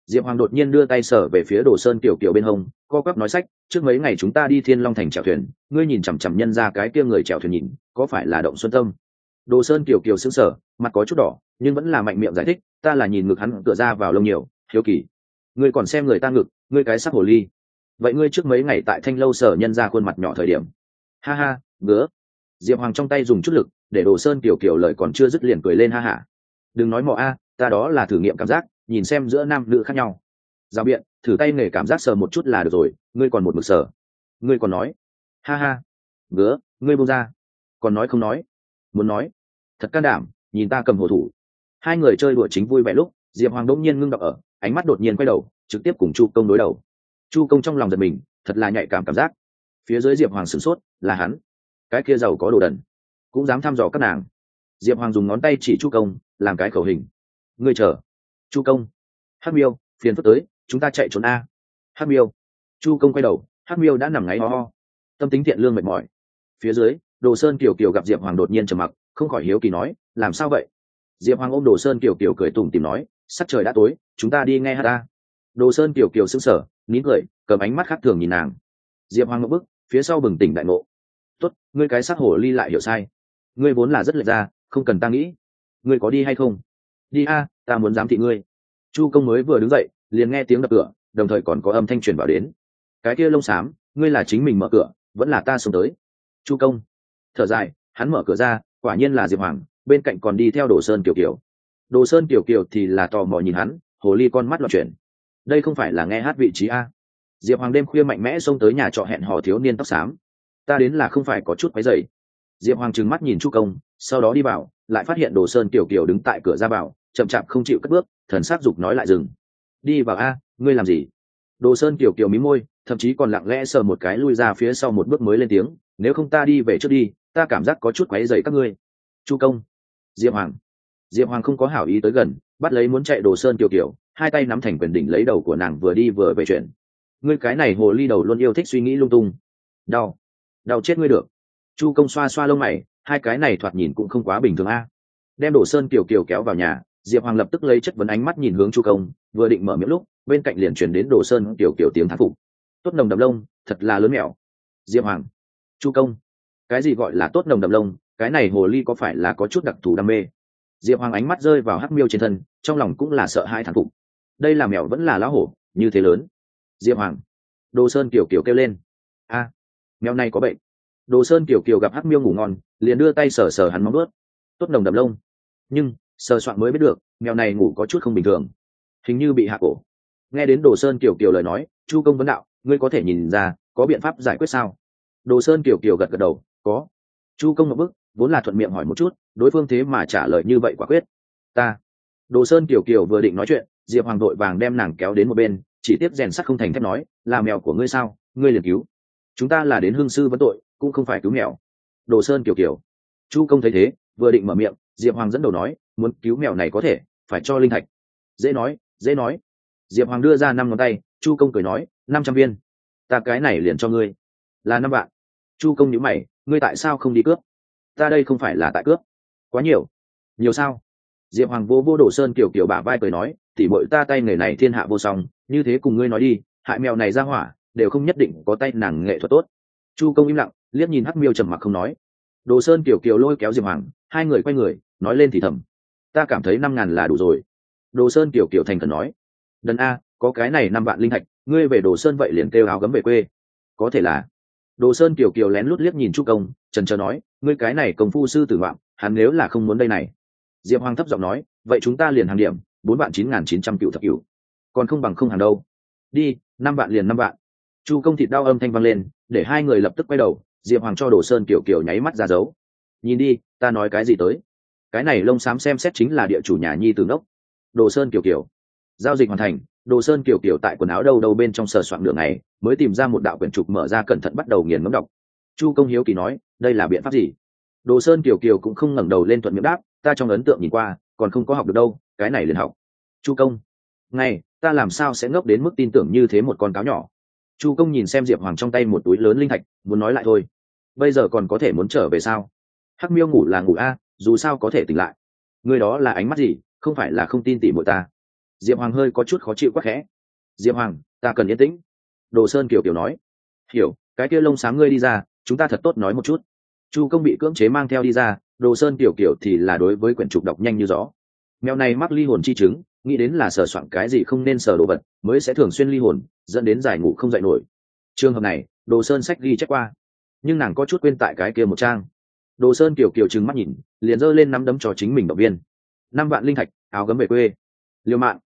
S1: Diệp hoàng đột nhiên đưa tay sở về phía đồ sơn tiểu kiều bên hông, co quắp nói sách, trước mấy ngày chúng ta đi thiên long thành chèo thuyền, ngươi nhìn chằm chằm nhân ra cái kia người chèo thuyền nhìn, có phải là động xuân tâm? Đồ sơn Tiểu kiều sững sờ, mặt có chút đỏ, nhưng vẫn là mạnh miệng giải thích, ta là nhìn ngực hắn tựa ra vào lông nhiều, hiếu kỳ. Ngươi còn xem người ta ngực, ngươi cái sắc hồ ly vậy ngươi trước mấy ngày tại thanh lâu sở nhân ra khuôn mặt nhỏ thời điểm. Ha ha, ngứa. Diệp hoàng trong tay dùng chút lực, để đồ sơn kiểu kiểu lời còn chưa dứt liền cười lên ha hả đừng nói mò a, ta đó là thử nghiệm cảm giác, nhìn xem giữa nam nữ khác nhau. Giao biện, thử tay nghề cảm giác sờ một chút là được rồi, ngươi còn một mực sờ. Ngươi còn nói. Ha ha. Ngứa, ngươi buông ra. Còn nói không nói. Muốn nói. Thật can đảm, nhìn ta cầm hồ thủ. Hai người chơi đùa chính vui vẻ lúc, diệp hoàng đỗng nhiên ngưng đọc ở, ánh mắt đột nhiên quay đầu, trực tiếp cùng chu công đối đầu chu công trong lòng giật mình, thật là nhạy cảm cảm giác. Phía dưới diệp hoàng sửng sốt, là hắn. Cái kia giàu có đồ đần, cũng dám thăm dò các nàng. Diệp hoàng dùng ngón tay chỉ chu công, làm cái khẩu hình. Ngươi chờ. Chu công. Hát miêu, phiền phức tới, chúng ta chạy trốn a. Hát miêu. Chu công quay đầu hát miêu đã nằm ngáy ho ho. Tâm tính thiện lương mệt mỏi. Phía dưới, đồ sơn kiều kiều gặp diệp hoàng đột nhiên trầm mặc, không khỏi hiếu kỳ nói, làm sao vậy? Diệp hoàng ôm đồ sơn kiều kiều cười tủm tìm nói sắc trời đã tối, chúng ta đi nghe hát ta. Đồ sơn kiều kiều sững sờ nín cười, cầm ánh mắt khác thường nhìn nàng. Diệp Hoang ngậm bức phía sau bừng tỉnh đại ngộ. Tốt, ngươi cái sắc hổ ly lại hiểu sai. Ngươi vốn là rất lệch ra, không cần ta nghĩ. Ngươi có đi hay không? Đi a, ta muốn giám thị ngươi. Chu công mới vừa đứng dậy, liền nghe tiếng đập cửa, đồng thời còn có âm thanh truyền vào đến. Cái kia lông xám, ngươi là chính mình mở cửa, vẫn là ta xuống tới. Chu công thở dài, hắn mở cửa ra, quả nhiên là diệp hoàng bên cạnh còn đi theo đồ sơn kiều kiều. Đồ sơn kiều kiều thì là tò mò nhìn hắn hồ ly con mắt loạn chuyển đây không phải là nghe hát vị trí a. Diệp hoàng đêm khuya mạnh mẽ xông tới nhà trọ hẹn hò thiếu niên tóc xám. Ta đến là không phải có chút máy dày diệp hoàng trừng mắt nhìn chu công, sau đó đi vào, lại phát hiện đồ sơn kiều kiều đứng tại cửa ra vào, chậm chạp không chịu cất bước, thần s á c giục nói lại dừng. Đi vào a, ngươi làm gì? Đồ sơn kiều kiều mí môi, thậm chí còn lặng lẽ sờ một cái lui ra phía sau một bước mới lên tiếng, nếu không ta đi về trước đi, ta cảm giác có chút quáy dày các ngươi. Chu công. Diệp hoàng. Diệp hoàng không có hảo ý tới gần, bắt lấy muốn chạy đồ sơn kiều kiều hai tay nắm thành quyền đỉnh lấy đầu của nàng vừa đi vừa về chuyện. Ngươi cái này hồ ly đầu luôn yêu thích suy nghĩ lung tung. Đau. Đau chết ngươi được. Chu công xoa xoa lông mày, hai cái này thoạt nhìn cũng không quá bình thường a. Đem đồ sơn kiều kiều kéo vào nhà, diệp hoàng lập tức lấy chất vấn ánh mắt nhìn hướng chu công, vừa định mở miệng lúc, bên cạnh liền chuyển đến đồ sơn kiều kiều tiếng thán phục. Tốt nồng đậm lông, thật là lớn mẹo. Diệp hoàng. Chu công. Cái gì gọi là tốt nồng đậm lông? Cái này hồ ly có phải là có chút đặc thù đam mê? Diệp hoàng ánh mắt rơi vào hắc miêu trên thân, trong lòng cũng là sợ hai thán phục đây là mèo vẫn là lão hổ, như thế lớn. Diệp hoàng, đồ sơn kiểu kiểu kêu lên. A, mèo này có bệnh. Đồ sơn kiểu kiểu gặp hắc miêu ngủ ngon, liền đưa tay sờ sờ hắn móng ướt tốt nồng đập lông. Nhưng, sờ soạn mới biết được, mèo này ngủ có chút không bình thường. Hình như bị hạ cổ. Nghe đến đồ sơn kiểu kiểu lời nói, chu công vấn đạo, ngươi có thể nhìn ra, có biện pháp giải quyết sao? Đồ sơn kiểu kiểu gật gật đầu, có. Chu công một bức, vốn là thuận miệng hỏi một chút, đối phương thế mà trả lời như vậy quả quyết. Ta. Đồ sơn kiểu kiểu vừa định nói chuyện diệp hoàng đội vàng đem nàng kéo đến một bên, chỉ tiếp rèn sắt không thành thép nói, là mèo của ngươi sao? Ngươi liền cứu. Chúng ta là đến hương sư vấn tội, cũng không phải cứu mèo. Đồ sơn kiểu kiểu. Chu công thấy thế, vừa định mở miệng, diệp hoàng dẫn đầu nói, muốn cứu mèo này có thể, phải cho linh thạch. Dễ nói dễ nói. Diệp hoàng đưa ra năm ngón tay, chu công cười nói, năm trăm viên. Ta cái này liền cho ngươi. Là năm vạn. Chu công nhữ mày, ngươi tại sao không đi cướp? Ta đây không phải là tại cướp. Quá nhiều. Nhiều sao? Diệp hoàng vô vô đồ sơn kiểu kiểu bả vai cười nói tỉ bội ta tay nghề này thiên hạ vô song, như thế cùng ngươi nói đi, hại mèo này ra hỏa, đều không nhất định có tay nàng nghệ thuật tốt. Chu công im lặng, liếc nhìn hắc miêu trầm mặc không nói. Đồ sơn kiểu kiều lôi kéo diệp hoàng, hai người quay người, nói lên thì thầm. Ta cảm thấy năm ngàn là đủ rồi. Đồ sơn kiểu kiều thành thần nói. Đần a, có cái này năm vạn linh thạch, ngươi về đồ sơn vậy liền kêu áo gấm về quê. Có thể là. Đồ sơn kiểu kiều lén lút liếc nhìn chu công, trần trờ nói, ngươi cái này công phu sư tử vọng hắn nếu là không muốn đây này. Diệp hoàng thấp giọng nói, vậy chúng ta liền hàng điểm bốn vạn chín nghìn chín trăm cựu thập cựu còn không bằng không hàng đâu. Đi, năm vạn liền năm vạn. Chu công thịt đau âm thanh vang lên, để hai người lập tức quay đầu, diệp hoàng cho đồ sơn kiểu kiểu nháy mắt ra dấu. Nhìn đi, ta nói cái gì tới? Cái này lông xám xem xét chính là địa chủ nhà nhi từ ngốc đồ sơn kiểu kiểu. Giao dịch hoàn thành, đồ sơn kiểu kiểu tại quần áo đâu đâu bên trong sờ soạn đường này mới tìm ra một đạo quyển trục mở ra cẩn thận bắt đầu nghiền ngấm đọc. Chu công hiếu kỳ nói, đây là biện pháp gì? Đồ sơn kiểu kiểu cũng không ngẩng đầu lên thuận miệng đáp ta trong ấn tượng nhìn qua, còn không có học được đâu, cái này liền học. Chu công ngay ta làm sao sẽ ngốc đến mức tin tưởng như thế một con cáo nhỏ? Chu công nhìn xem diệp hoàng trong tay một túi lớn linh thạch, muốn nói lại thôi. Bây giờ còn có thể muốn trở về sao? Hắc miêu ngủ là ngủ a, dù sao có thể tỉnh lại. Người đó là ánh mắt gì, không phải là không tin tỉ mụi ta? Diệp hoàng hơi có chút khó chịu quắc khẽ. Diệp hoàng, ta cần yên tĩnh. Đồ sơn kiều kiều nói. Hiểu, cái kia lông sáng ngươi đi ra, chúng ta thật tốt nói một chút. Chu công bị cưỡng chế mang theo đi ra đồ sơn kiều kiều thì là đối với quyển trục đọc nhanh như gió. Mèo này mắc ly hồn chi chứng, nghĩ đến là sờ soạn cái gì không nên sờ đồ vật, mới sẽ thường xuyên ly hồn, dẫn đến giải ngủ không dậy nổi. Trường hợp này, đồ sơn sách ghi chép qua. Nhưng nàng có chút quên tại cái kia một trang. Đồ sơn kiểu kiểu trừng mắt nhìn, liền giơ lên nắm đấm cho chính mình động viên. Năm vạn linh thạch, áo gấm về quê. Liêu mạng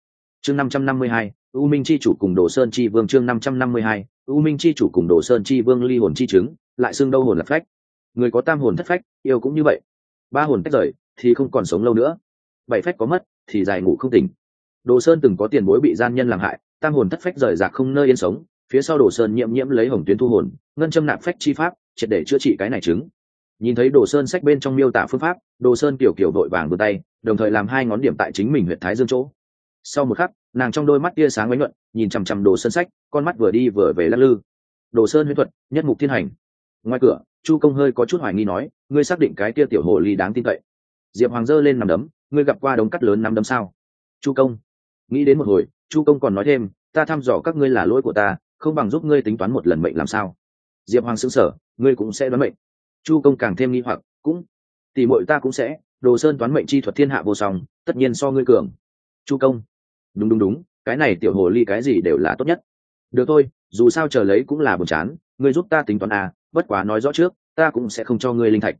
S1: chương năm trăm năm mươi hai, u minh chi chủ cùng đồ sơn chi vương. Chương năm trăm năm mươi hai, u minh chi chủ cùng đồ sơn chi vương ly hồn chi chứng, lại xương đâu hồn là phách. Người có tam hồn thất phách, yêu cũng như vậy ba hồn tách rời, thì không còn sống lâu nữa. Bảy phách có mất, thì dài ngủ không tỉnh. Đồ sơn từng có tiền bối bị gian nhân làm hại, tam hồn thất phách rời rạc không nơi yên sống. Phía sau đồ sơn nhiễm nhiễm lấy hồng tuyến thu hồn, ngân châm nạp phách chi pháp, triệt để chữa trị cái này chứng nhìn thấy đồ sơn sách bên trong miêu tả phương pháp, đồ sơn kiểu kiểu vội vàng vươn tay, đồng thời làm hai ngón điểm tại chính mình huyện thái dương chỗ. Sau một khắc, nàng trong đôi mắt tia sáng ánh luận nhìn chằm chằm đồ sơn sách, con mắt vừa đi vừa về lắc lư. Đồ sơn huyễn thuật, nhất mục thiên hành ngoài cửa, chu công hơi có chút hoài nghi nói, ngươi xác định cái kia tiểu hồ ly đáng tin cậy? Diệp hoàng giơ lên nằm đấm, ngươi gặp qua đống cắt lớn nằm đấm sao? Chu công. Nghĩ đến một hồi, chu công còn nói thêm, ta thăm dò các ngươi là lỗi của ta, không bằng giúp ngươi tính toán một lần mệnh làm sao. Diệp hoàng xứng sở ngươi cũng sẽ đoán mệnh. Chu công càng thêm nghi hoặc, cũng tỉ mội ta cũng sẽ, đồ sơn toán mệnh chi thuật thiên hạ vô song, tất nhiên so ngươi cường. Chu công, đúng đúng đúng, cái này tiểu hồ ly cái gì đều là tốt nhất. Được thôi, dù sao chờ lấy cũng là buồn chán, ngươi giúp ta tính toán à bất quá nói rõ trước, ta cũng sẽ không cho ngươi linh thạch.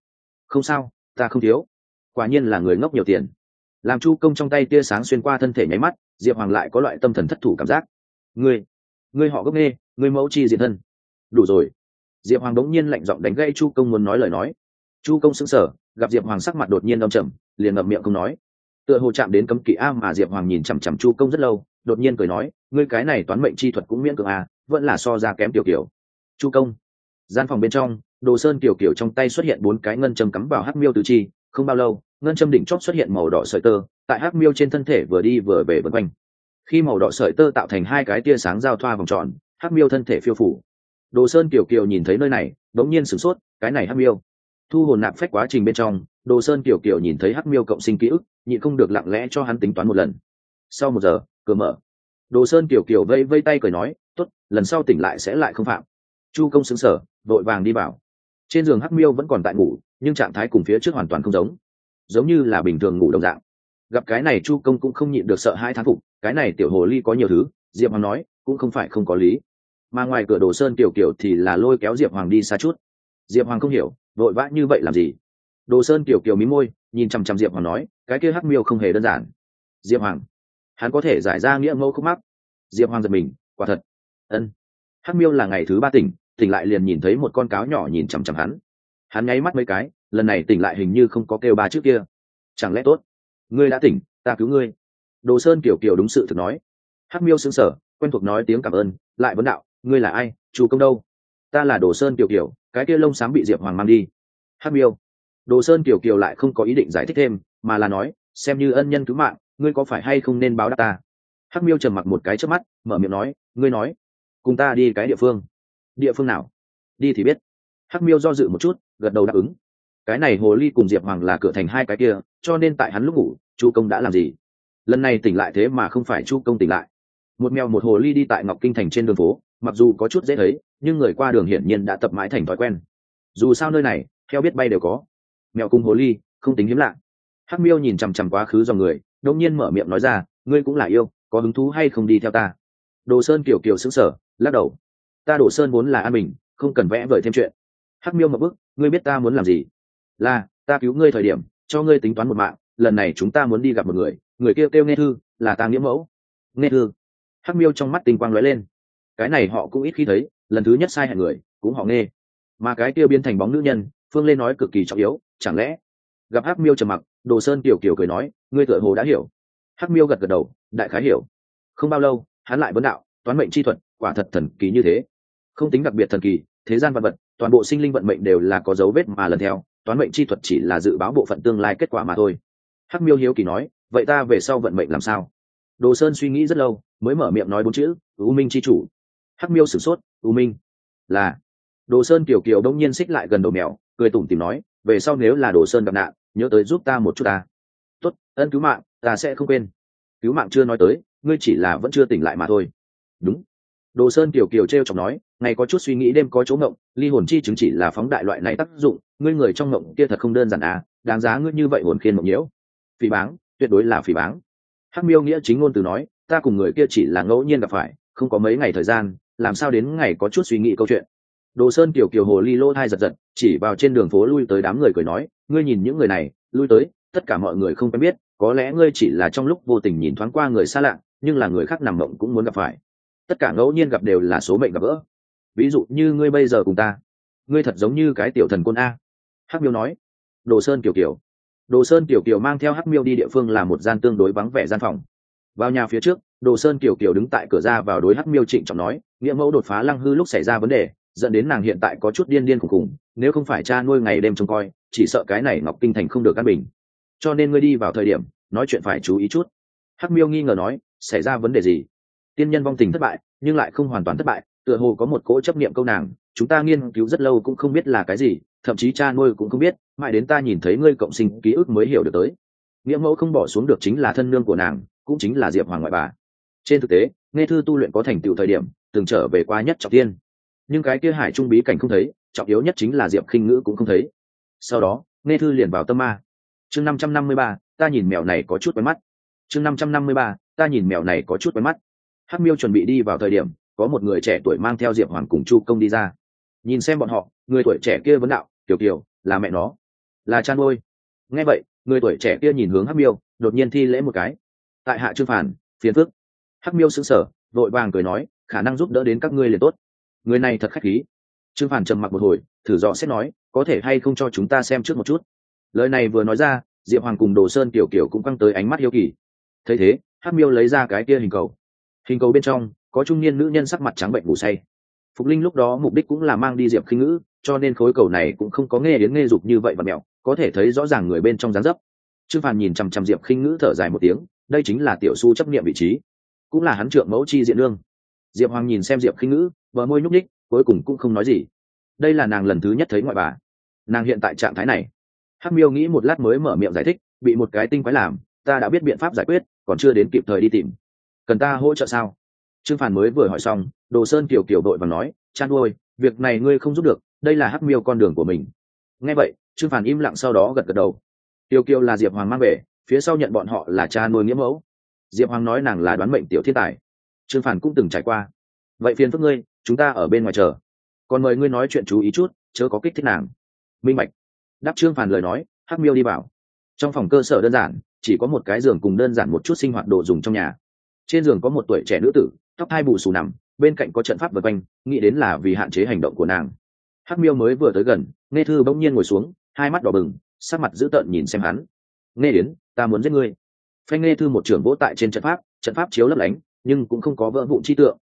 S1: Không sao, ta không thiếu. Quả nhiên là người ngốc nhiều tiền. Làm chu công trong tay tia sáng xuyên qua thân thể nháy mắt, diệp hoàng lại có loại tâm thần thất thủ cảm giác. Ngươi ngươi họ gốc nghe ngươi mẫu chi diện thân. Đủ rồi. Diệp hoàng đống nhiên lạnh giọng đánh gây chu công muốn nói lời nói. Chu công sững sờ, gặp diệp hoàng sắc mặt đột nhiên đông trầm, liền ngậm miệng không nói. Tựa hồ chạm đến cấm kỵ a mà diệp hoàng nhìn chằm chằm chu công rất lâu, đột nhiên cười nói, ngươi cái này toán mệnh chi thuật cũng miễn cưỡng a vẫn là so ra kém tiểu kiểu. Chu công gian phòng bên trong, đồ sơn kiểu kiểu trong tay xuất hiện bốn cái ngân châm cắm vào hắc miêu tứ chi, không bao lâu, ngân châm đỉnh chót xuất hiện màu đỏ sợi tơ, tại hắc miêu trên thân thể vừa đi vừa về vân quanh. Khi màu đỏ sợi tơ tạo thành hai cái tia sáng giao thoa vòng tròn, hắc miêu thân thể phiêu phủ. Đồ sơn kiều kiều nhìn thấy nơi này đống nhiên sửng sốt, cái này hắc miêu. Thu hồn nạp phách quá trình bên trong, đồ sơn kiều kiều nhìn thấy hắc miêu cộng sinh ký ức, nhịn không được lặng lẽ cho hắn tính toán một lần. Sau một giờ, cửa mở. Đồ sơn kiều kiều vây vây tay cười nói t ố t lần sau tỉnh lại sẽ lại không phạm chu công xứng sở vội vàng đi vào. Trên giường hắc miêu vẫn còn tại ngủ, nhưng trạng thái cùng phía trước hoàn toàn không giống. Giống như là bình thường ngủ đồng dạng. Gặp cái này chu công cũng không nhịn được sợ hai thán phục, cái này tiểu hồ ly có nhiều thứ, diệp hoàng nói, cũng không phải không có lý. Mà ngoài cửa đồ sơn kiểu kiểu thì là lôi kéo diệp hoàng đi xa chút. Diệp hoàng không hiểu, vội vã như vậy làm gì? Đồ sơn kiểu kiểu mí môi, nhìn chằm chằm diệp hoàng nói, cái kia hắc miêu không hề đơn giản. Diệp hoàng, hắn có thể giải ra nghĩa mẫu khúc mắc. Diệp hoàng giật mình, quả thật. Ân, hắc miêu là ngày thứ ba tỉnh tỉnh lại liền nhìn thấy một con cáo nhỏ nhìn chằm chằm hắn. Hắn nháy mắt mấy cái, lần này tỉnh lại hình như không có kêu ba trước kia. Chẳng lẽ tốt? Ngươi đã tỉnh, ta cứu ngươi. Đồ sơn kiểu kiểu đúng sự thực nói. Hắc miêu xứng sở quen thuộc nói tiếng cảm ơn, lại vấn đạo, ngươi là ai? Chủ công đâu? Ta là đồ sơn kiểu kiểu, cái kia lông xám bị diệp hoàng mang đi. Hắc miêu. Đồ sơn kiểu kiểu lại không có ý định giải thích thêm, mà là nói, xem như ân nhân cứu mạng, ngươi có phải hay không nên báo đáp ta? Hắc miêu trầm mặc một cái trước mắt, mở miệng nói, ngươi nói, cùng ta đi cái địa phương địa phương nào? Đi thì biết. Hắc miêu do dự một chút, gật đầu đáp ứng. Cái này hồ ly cùng diệp hoàng là cửa thành hai cái kia, cho nên tại hắn lúc ngủ, chu công đã làm gì? Lần này tỉnh lại thế mà không phải chu công tỉnh lại. Một mèo một hồ ly đi tại ngọc kinh thành trên đường phố, mặc dù có chút dễ thấy, nhưng người qua đường hiển nhiên đã tập mãi thành thói quen. Dù sao nơi này, theo biết bay đều có. Mèo cùng hồ ly, không tính hiếm lạ. Hắc miêu nhìn chằm chằm quá khứ dòng người đông nhiên mở miệng nói ra, ngươi cũng là yêu, có hứng thú hay không đi theo ta? Đồ sơn kiểu kiểu xứng sở lắc đầu ta đổ sơn vốn là an bình, không cần vẽ vời thêm chuyện. Hắc miêu một bức ngươi biết ta muốn làm gì? Là, ta cứu ngươi thời điểm, cho ngươi tính toán một mạng, lần này chúng ta muốn đi gặp một người người kia kêu nghe thư, là ta nghĩa mẫu. Nghe thư. Hắc miêu trong mắt tinh quang lóe lên. Cái này họ cũng ít khi thấy, lần thứ nhất sai hẹn người, cũng họ nghe. Mà cái kia biến thành bóng nữ nhân, phương lên nói cực kỳ trọng yếu, chẳng lẽ? Gặp hắc miêu trầm mặc, đồ sơn kiểu kiểu cười nói, ngươi tựa hồ đã hiểu. Hắc miêu gật gật đầu, đại khái hiểu. Không bao lâu, hắn lại vấn đạo, toán mệnh chi thuật, quả thật thần kỳ như thế không tính đặc biệt thần kỳ, thế gian vật vật, toàn bộ sinh linh vận mệnh đều là có dấu vết mà lần theo, toán mệnh chi thuật chỉ là dự báo bộ phận tương lai kết quả mà thôi. Hắc miêu hiếu kỳ nói, vậy ta về sau vận mệnh làm sao? Đồ sơn suy nghĩ rất lâu, mới mở miệng nói bốn chữ, u minh chi chủ. Hắc miêu sửng sốt, u minh là đồ sơn kiểu kiểu đông nhiên xích lại gần đầu mèo, cười tủm tìm nói, về sau nếu là đồ sơn gặp nạn, nhớ tới giúp ta một chút ta. Tốt, ân cứu mạng, ta sẽ không quên. Cứu mạng chưa nói tới, ngươi chỉ là vẫn chưa tỉnh lại mà thôi. Đúng đồ sơn kiều kiều t r e o chọc nói, ngày có chút suy nghĩ, đêm có chỗ ngộng, ly hồn chi chứng chỉ là phóng đại loại này tác dụng, ngươi người trong ngộng kia thật không đơn giản à đáng giá ngươi như vậy hồn khiên mộng nhiễu. Phỉ báng, tuyệt đối là phỉ báng. Hắc miêu nghĩa chính ngôn từ nói, ta cùng người kia chỉ là ngẫu nhiên gặp phải, không có mấy ngày thời gian, làm sao đến ngày có chút suy nghĩ câu chuyện? Đồ sơn kiều kiều hồ ly lô thai giật giật, chỉ vào trên đường phố lui tới đám người cười nói, ngươi nhìn những người này, lui tới, tất cả mọi người không quen biết, có lẽ ngươi chỉ là trong lúc vô tình nhìn thoáng qua người xa lạ, nhưng là người khác nằm mộng cũng muốn gặp phải tất cả ngẫu nhiên gặp đều là số mệnh gặp gỡ. Ví dụ như ngươi bây giờ cùng ta, ngươi thật giống như cái tiểu thần quân a. Hắc miêu nói. Đồ sơn kiều kiều. Đồ sơn kiều kiều mang theo hắc miêu đi địa phương là một gian tương đối vắng vẻ gian phòng. Vào nhà phía trước, đồ sơn kiều kiều đứng tại cửa ra vào đối hắc miêu trịnh trọng nói, nghĩa mẫu đột phá lăng hư lúc xảy ra vấn đề, dẫn đến nàng hiện tại có chút điên điên khủng khủng. nếu không phải cha nuôi ngày đêm trông coi, chỉ sợ cái này ngọc kinh thành không được căn bình. Cho nên ngươi đi vào thời điểm, nói chuyện phải chú ý chút. Hắc miêu nghi ngờ nói, xảy ra vấn đề gì? Tiên nhân vong tình thất bại, nhưng lại không hoàn toàn thất bại, tựa hồ có một cỗ chấp niệm câu nàng, chúng ta nghiên cứu rất lâu cũng không biết là cái gì, thậm chí cha nuôi cũng không biết, mãi đến ta nhìn thấy ngươi cộng sinh ký ức mới hiểu được tới. Nghĩa mẫu không bỏ xuống được chính là thân nương của nàng, cũng chính là diệp hoàng ngoại bà. Trên thực tế, nghe thư tu luyện có thành tựu thời điểm, từng trở về qua nhất trọng tiên. Nhưng cái kia hải trung bí cảnh không thấy, trọng yếu nhất chính là diệp khinh ngữ cũng không thấy. Sau đó, nghe thư liền vào tâm ma. Chương năm trăm năm mươi ba, ta nhìn mèo này có chút quen mắt. Chương năm trăm năm mươi ba, ta nhìn mèo này có chút quen mắt hắc miêu chuẩn bị đi vào thời điểm, có một người trẻ tuổi mang theo diệp hoàng cùng chu công đi ra. Nhìn xem bọn họ, người tuổi trẻ kia vấn đạo, tiểu kiều, là mẹ nó. Là cha nuôi. Nghe vậy, người tuổi trẻ kia nhìn hướng hắc miêu, đột nhiên thi lễ một cái. Tại hạ trương phản phiền phức. hắc miêu xứng sở vội vàng cười nói, khả năng giúp đỡ đến các ngươi liền tốt. Người này thật khách khí. Trương phản trầm mặc một hồi, thử dò xét nói, có thể hay không cho chúng ta xem trước một chút? Lời này vừa nói ra, diệp hoàng cùng đồ sơn kiểu kiểu cũng căng tới ánh mắt hiếu kỳ. Thấy thế, Hắc miêu lấy ra cái kia hình cầu hình cầu bên trong, có trung niên nữ nhân sắc mặt trắng bệnh ngủ say. Phục linh lúc đó mục đích cũng là mang đi diệp khinh ngữ, cho nên khối cầu này cũng không có nghe đến nghe dục như vậy và mẹo, có thể thấy rõ ràng người bên trong dáng dấp. Trương phàn nhìn chằm chằm diệp khinh ngữ thở dài một tiếng, đây chính là tiểu su chấp nghiệm vị trí, cũng là hắn trượng mẫu chi diện lương. Diệp hoàng nhìn xem diệp khinh ngữ vợ môi nhúc ních cuối cùng cũng không nói gì. Đây là nàng lần thứ nhất thấy ngoại bà. Nàng hiện tại trạng thái này. Hắc miêu nghĩ một lát mới mở miệng giải thích, bị một cái tinh quái làm, ta đã biết biện pháp giải quyết, còn chưa đến kịp thời đi tìm cần ta hỗ trợ sao? Trương phản mới vừa hỏi xong, đồ sơn kiểu kiểu đội và nói, chan ôi việc này ngươi không giúp được, đây là hắc miêu con đường của mình. Nghe vậy, trương phản im lặng sau đó gật gật đầu. Tiêu kiều là diệp hoàng mang về, phía sau nhận bọn họ là cha nuôi nghĩa mẫu. Diệp hoàng nói nàng là đoán mệnh tiểu thiên tài. Trương phản cũng từng trải qua. Vậy phiền phức ngươi, chúng ta ở bên ngoài chờ. Còn mời ngươi nói chuyện chú ý chút, chớ có kích thích nàng. Minh mạch. đáp trương phản lời nói, hắc miêu đi vào. Trong phòng cơ sở đơn giản, chỉ có một cái giường cùng đơn giản một chút sinh hoạt đồ dùng trong nhà trên giường có một tuổi trẻ nữ tử, tóc hai bù xù nằm, bên cạnh có trận pháp vật quanh, nghĩ đến là vì hạn chế hành động của nàng. Hắc miêu mới vừa tới gần nghe thư bỗng nhiên ngồi xuống, hai mắt đỏ bừng, sắc mặt dữ tợn nhìn xem hắn. Nghe đến ta muốn giết ngươi. Phanh nghe thư một trưởng vỗ tại trên trận pháp trận pháp chiếu lấp lánh, nhưng cũng không có vỡ vụn chi tượng.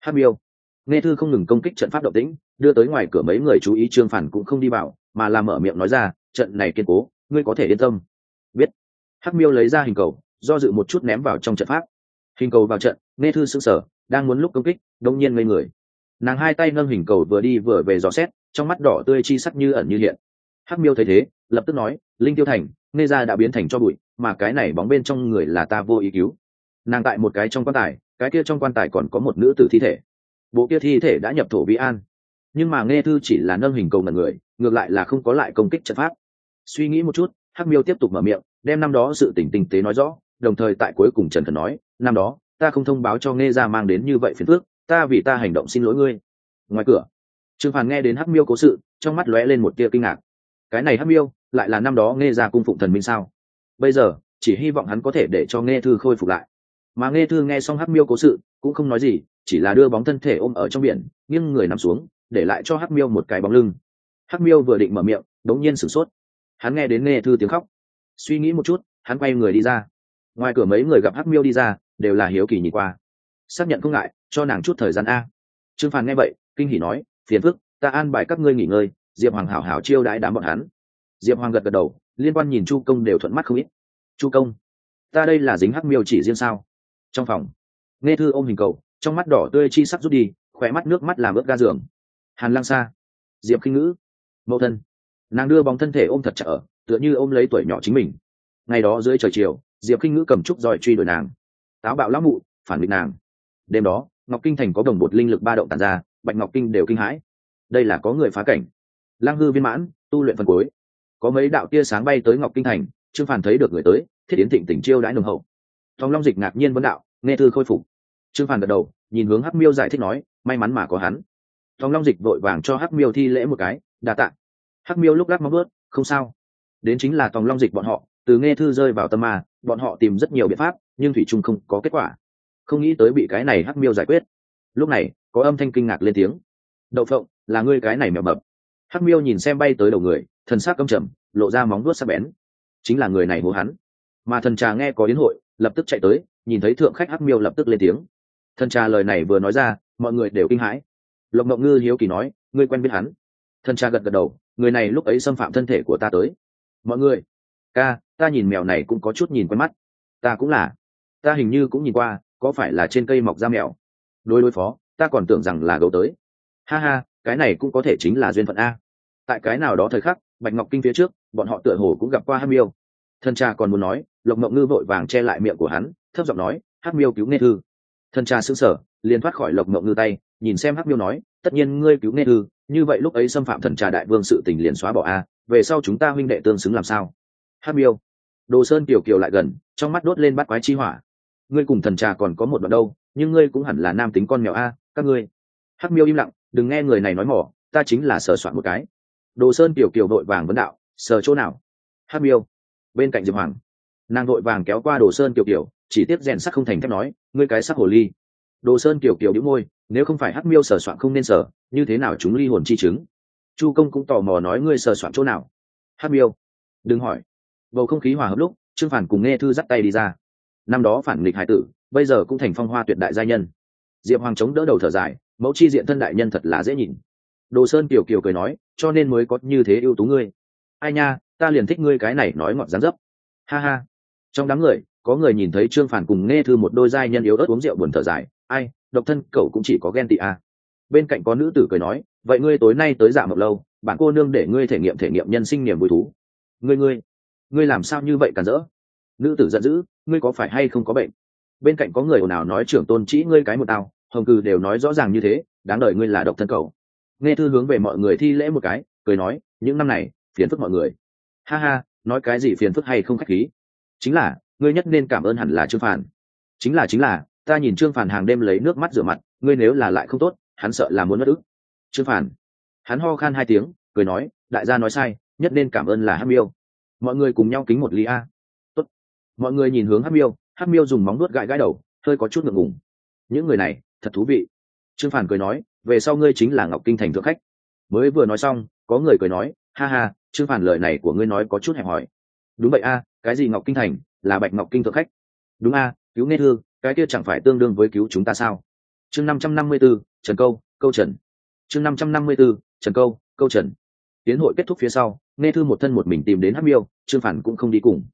S1: Hắc miêu. Nghe thư không ngừng công kích trận pháp động tĩnh, đưa tới ngoài cửa mấy người chú ý trương phản cũng không đi vào, mà làm mở miệng nói ra, trận này kiên cố, ngươi có thể yên tâm. Biết. Hắc miêu lấy ra hình cầu, do dự một chút ném vào trong trận pháp hình cầu vào trận, nghe thư sững sờ, đang muốn lúc công kích, đông nhiên ngây người. Nàng hai tay nâng hình cầu vừa đi vừa về dò xét, trong mắt đỏ tươi chi sắc như ẩn như hiện. Hắc miêu thấy thế, lập tức nói, linh tiêu thành, nghe ra đã biến thành cho bụi, mà cái này bóng bên trong người là ta vô ý cứu. Nàng tại một cái trong quan tài, cái kia trong quan tài còn có một nữ tử thi thể. Bộ kia thi thể đã nhập thổ vĩ an. Nhưng mà nghe thư chỉ là nâng hình cầu ngần người, ngược lại là không có lại công kích trận pháp. Suy nghĩ một chút, hắc miêu tiếp tục mở miệng, đem năm đó sự tỉnh tinh tế nói rõ, đồng thời tại cuối cùng trần thần nói năm đó, ta không thông báo cho nghe ra mang đến như vậy phiền phước ta vì ta hành động xin lỗi ngươi. Ngoài cửa, trương phàn nghe đến hắc miêu cố sự, trong mắt lóe lên một tia kinh ngạc. Cái này hắc miêu, lại là năm đó nghe ra cung phụng thần minh sao? Bây giờ, chỉ hy vọng hắn có thể để cho nghe thư khôi phục lại. Mà nghe thư nghe xong hắc miêu cố sự, cũng không nói gì, chỉ là đưa bóng thân thể ôm ở trong biển, nghiêng người nằm xuống, để lại cho hắc miêu một cái bóng lưng. Hắc miêu vừa định mở miệng, đống nhiên sửng sốt. Hắn nghe đến nghe thư tiếng khóc. Suy nghĩ một chút, hắn quay người đi ra. Ngoài cửa mấy người gặp hắc miêu đi ra đều là hiếu kỳ nhìn qua. Xác nhận không ngại, cho nàng chút thời gian a. Trương phàn nghe vậy, kinh hỉ nói, phiền phức, ta an bài các ngươi nghỉ ngơi. Diệp hoàng hảo hảo chiêu đãi đám bọn hắn. Diệp hoàng gật gật đầu, liên quan nhìn chu công đều thuận mắt không ít. Chu công, ta đây là dính hắc miêu chỉ riêng sao? Trong phòng, nghe thư ôm hình cầu, trong mắt đỏ tươi chi sắc rút đi khỏe mắt nước mắt làm ướt ga giường. Hàn lang xa diệp khinh ngữ. Mẫu thân. Nàng đưa bóng thân thể ôm thật chặt ở, tựa như ôm lấy tuổi nhỏ chính mình. Ngày đó dưới trời chiều, diệp khinh ngữ cầm trúc giỏi truy đuổi nàng táo bạo lão mụ, phản địch nàng. Đêm đó, ngọc kinh thành có đồng bột linh lực ba động tàn ra, bạch ngọc kinh đều kinh hãi. Đây là có người phá cảnh. Lang hư viên mãn, tu luyện phần cuối. Có mấy đạo tia sáng bay tới ngọc kinh thành, trương phản thấy được người tới, thiết yến thịnh tỉnh chiêu đãi nồng hậu. Thong long dịch ngạc nhiên vấn đạo, nghe thư khôi phục. Trương phản gật đầu, nhìn hướng hắc miêu giải thích nói, may mắn mà có hắn. Thong long dịch vội vàng cho hắc miêu thi lễ một cái, đa tạ. Hắc miêu lúc lắc móng bớt không sao. Đến chính là tòng long dịch bọn họ, từ nghe thư rơi vào tâm mà bọn họ tìm rất nhiều biện pháp nhưng thủy trung không có kết quả. Không nghĩ tới bị cái này hắc miêu giải quyết. Lúc này, có âm thanh kinh ngạc lên tiếng. Đậu phộng, là ngươi cái này mèo mập. Hắc miêu nhìn xem bay tới đầu người, thần sắc căm trầm, lộ ra móng vuốt sắc bén. Chính là người này hô hắn. Mà thần trà nghe có đến hội, lập tức chạy tới, nhìn thấy thượng khách hắc miêu lập tức lên tiếng. Thần trà lời này vừa nói ra, mọi người đều kinh hãi. Lộc mộng ngư hiếu kỳ nói, ngươi quen biết hắn? Thần trà gật gật đầu, người này lúc ấy xâm phạm thân thể của ta tới. Mọi người, ca, ta nhìn mèo này cũng có chút nhìn quen mắt. Ta cũng là ta hình như cũng nhìn qua, có phải là trên cây mọc da mèo? Đối đối phó, ta còn tưởng rằng là gấu tới. Ha ha, cái này cũng có thể chính là duyên phận a. Tại cái nào đó thời khắc, bạch ngọc kinh phía trước, bọn họ tựa hồ cũng gặp qua hát miêu. Thân cha còn muốn nói, lộc mộng ngư vội vàng che lại miệng của hắn, thấp giọng nói hát miêu cứu nghe thư. Thân cha xứng sở liền thoát khỏi lộc mộng ngư tay, nhìn xem hát miêu nói, tất nhiên ngươi cứu nghe thư, như vậy lúc ấy xâm phạm thần trà đại vương sự tình liền xóa bỏ a, về sau chúng ta huynh đệ tương xứng làm sao? Hát miêu. Đồ sơn kiều kiều lại gần, trong mắt đốt lên bắt quái chi hỏa ngươi cùng thần trà còn có một đoạn đâu, nhưng ngươi cũng hẳn là nam tính con mèo a, các ngươi. Hắc miêu im lặng, đừng nghe người này nói mỏ, ta chính là sờ soạn một cái. Đồ sơn kiểu kiểu vội vàng vấn đạo, sờ chỗ nào? Hắc miêu. Bên cạnh diệp hoàng. Nàng vội vàng kéo qua đồ sơn kiểu kiểu chỉ tiếp rèn sắc không thành thép nói, ngươi cái sắc hồ ly. Đồ sơn kiểu kiểu đĩu môi, nếu không phải hắc miêu sờ soạn không nên sờ, như thế nào chúng ly hồn chi chứng? Chu công cũng tò mò nói ngươi sờ soạn chỗ nào? Hắc miêu. Đừng hỏi. Bầu không khí hòa hợp lúc, trương phản cùng nghe thư dắt tay đi ra năm đó phản nghịch hải tử, bây giờ cũng thành phong hoa tuyệt đại gia nhân. Diệp hoàng chống đỡ đầu thở dài, mẫu chi diện thân đại nhân thật là dễ nhìn. Đồ sơn kiều kiều cười nói, cho nên mới có như thế ưu tú ngươi. Ai nha, ta liền thích ngươi cái này nói ngọt dán dấp. Ha ha. Trong đám người, có người nhìn thấy trương phản cùng nghe thư một đôi giai nhân yếu ớt uống rượu buồn thở dài. Ai, độc thân, cậu cũng chỉ có ghen tị à. bên cạnh có nữ tử cười nói, vậy ngươi tối nay tới dạ mộng lâu, bạn cô nương để ngươi thể nghiệm thể nghiệm nhân sinh niềm vui thú. Ngươi ngươi ngươi làm sao như vậy cản rỡ? Nữ tử giận dữ ngươi có phải hay không có bệnh? Bên cạnh có người ồn ào nói, trưởng tôn chỉ ngươi cái một tao. Hồng cừ đều nói rõ ràng như thế, đáng đời ngươi là độc thân cầu. Nghe thư hướng về mọi người thi lễ một cái, cười nói, những năm này, phiền phức mọi người. Ha ha, nói cái gì phiền phức hay không khách khí? Chính là, ngươi nhất nên cảm ơn hẳn là trương phản chính là chính là, ta nhìn trương phản hàng đêm lấy nước mắt rửa mặt, ngươi nếu là lại không tốt, hắn sợ là muốn mất ức. Trương phản hắn ho khan hai tiếng, cười nói, đại gia nói sai, nhất nên cảm ơn là hát miêu. Mọi người cùng nhau kính một ly a mọi người nhìn hướng hát miêu hát miêu dùng móng nuốt gãi gãi đầu, hơi có chút ngượng ngùng. Những người này, thật thú vị. Trương phản cười nói, về sau ngươi chính là ngọc kinh thành thượng khách. Mới vừa nói xong, có người cười nói, ha ha, trương phản lời này của ngươi nói có chút hẹp hòi. Đúng vậy a, cái gì ngọc kinh thành, là bạch ngọc kinh thượng khách. Đúng a, cứu nghe thư, cái kia chẳng phải tương đương với cứu chúng ta sao? Chương năm trăm năm mươi b ố trần câu câu trần. Chương năm trăm năm mươi b ố trần câu câu trần. Tiến hội kết thúc phía sau, nghe thư một thân một mình tìm đến hát miêu, trương phản cũng không đi cùng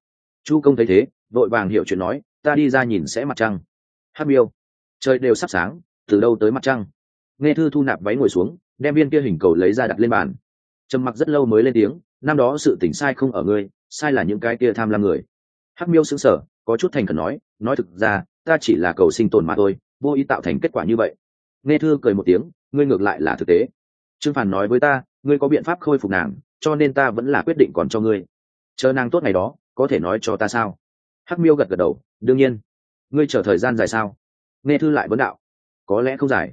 S1: chu công thấy thế, vội vàng hiểu chuyện nói, ta đi ra nhìn sẽ mặt trăng. Hát miêu. Trời đều sắp sáng, từ đâu tới mặt trăng? Nghe thư thu nạp váy ngồi xuống, đem viên kia hình cầu lấy ra đặt lên bàn. Trầm mặc rất lâu mới lên tiếng, năm đó sự tỉnh sai không ở ngươi, sai là những cái kia tham lam người. Hắc miêu xứng sở có chút thành khẩn nói nói thực ra, ta chỉ là cầu sinh tồn mà thôi, vô ý tạo thành kết quả như vậy. Nghe thư cười một tiếng, ngươi ngược lại là thực tế. Trương phản nói với ta, ngươi có biện pháp khôi phục nàng, cho nên ta vẫn là quyết định còn cho ngươi. Chờ nàng tốt ngày đó có thể nói cho ta sao? Hắc miêu gật gật đầu, đương nhiên. Ngươi chờ thời gian dài sao? Nghe thư lại vấn đạo. Có lẽ không dài.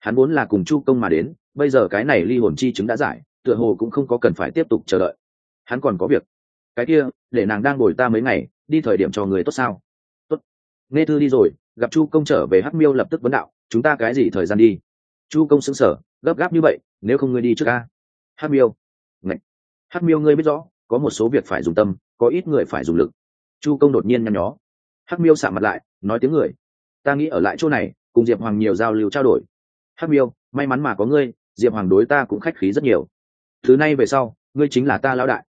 S1: Hắn vốn là cùng chu công mà đến, bây giờ cái này ly hồn chi chứng đã giải, tựa hồ cũng không có cần phải tiếp tục chờ đợi. Hắn còn có việc. Cái kia, để nàng đang ngồi ta mấy ngày, đi thời điểm cho người tốt sao? Tốt. Nghe thư đi rồi, gặp chu công trở về, hắc miêu lập tức vấn đạo, chúng ta cái gì thời gian đi? Chu công xứng sở gấp gáp như vậy, nếu không ngươi đi trước ca hắc miêu. Ngậy. hắc miêu ngươi biết rõ, có một số việc phải dùng tâm có ít người phải dùng lực. Chu công đột nhiên nhăn nhó. Hắc miêu xả mặt lại, nói tiếng người. Ta nghĩ ở lại chỗ này, cùng diệp hoàng nhiều giao lưu trao đổi. Hắc miêu, may mắn mà có ngươi, diệp hoàng đối ta cũng khách khí rất nhiều. Thứ này về sau, ngươi chính là ta lão đại.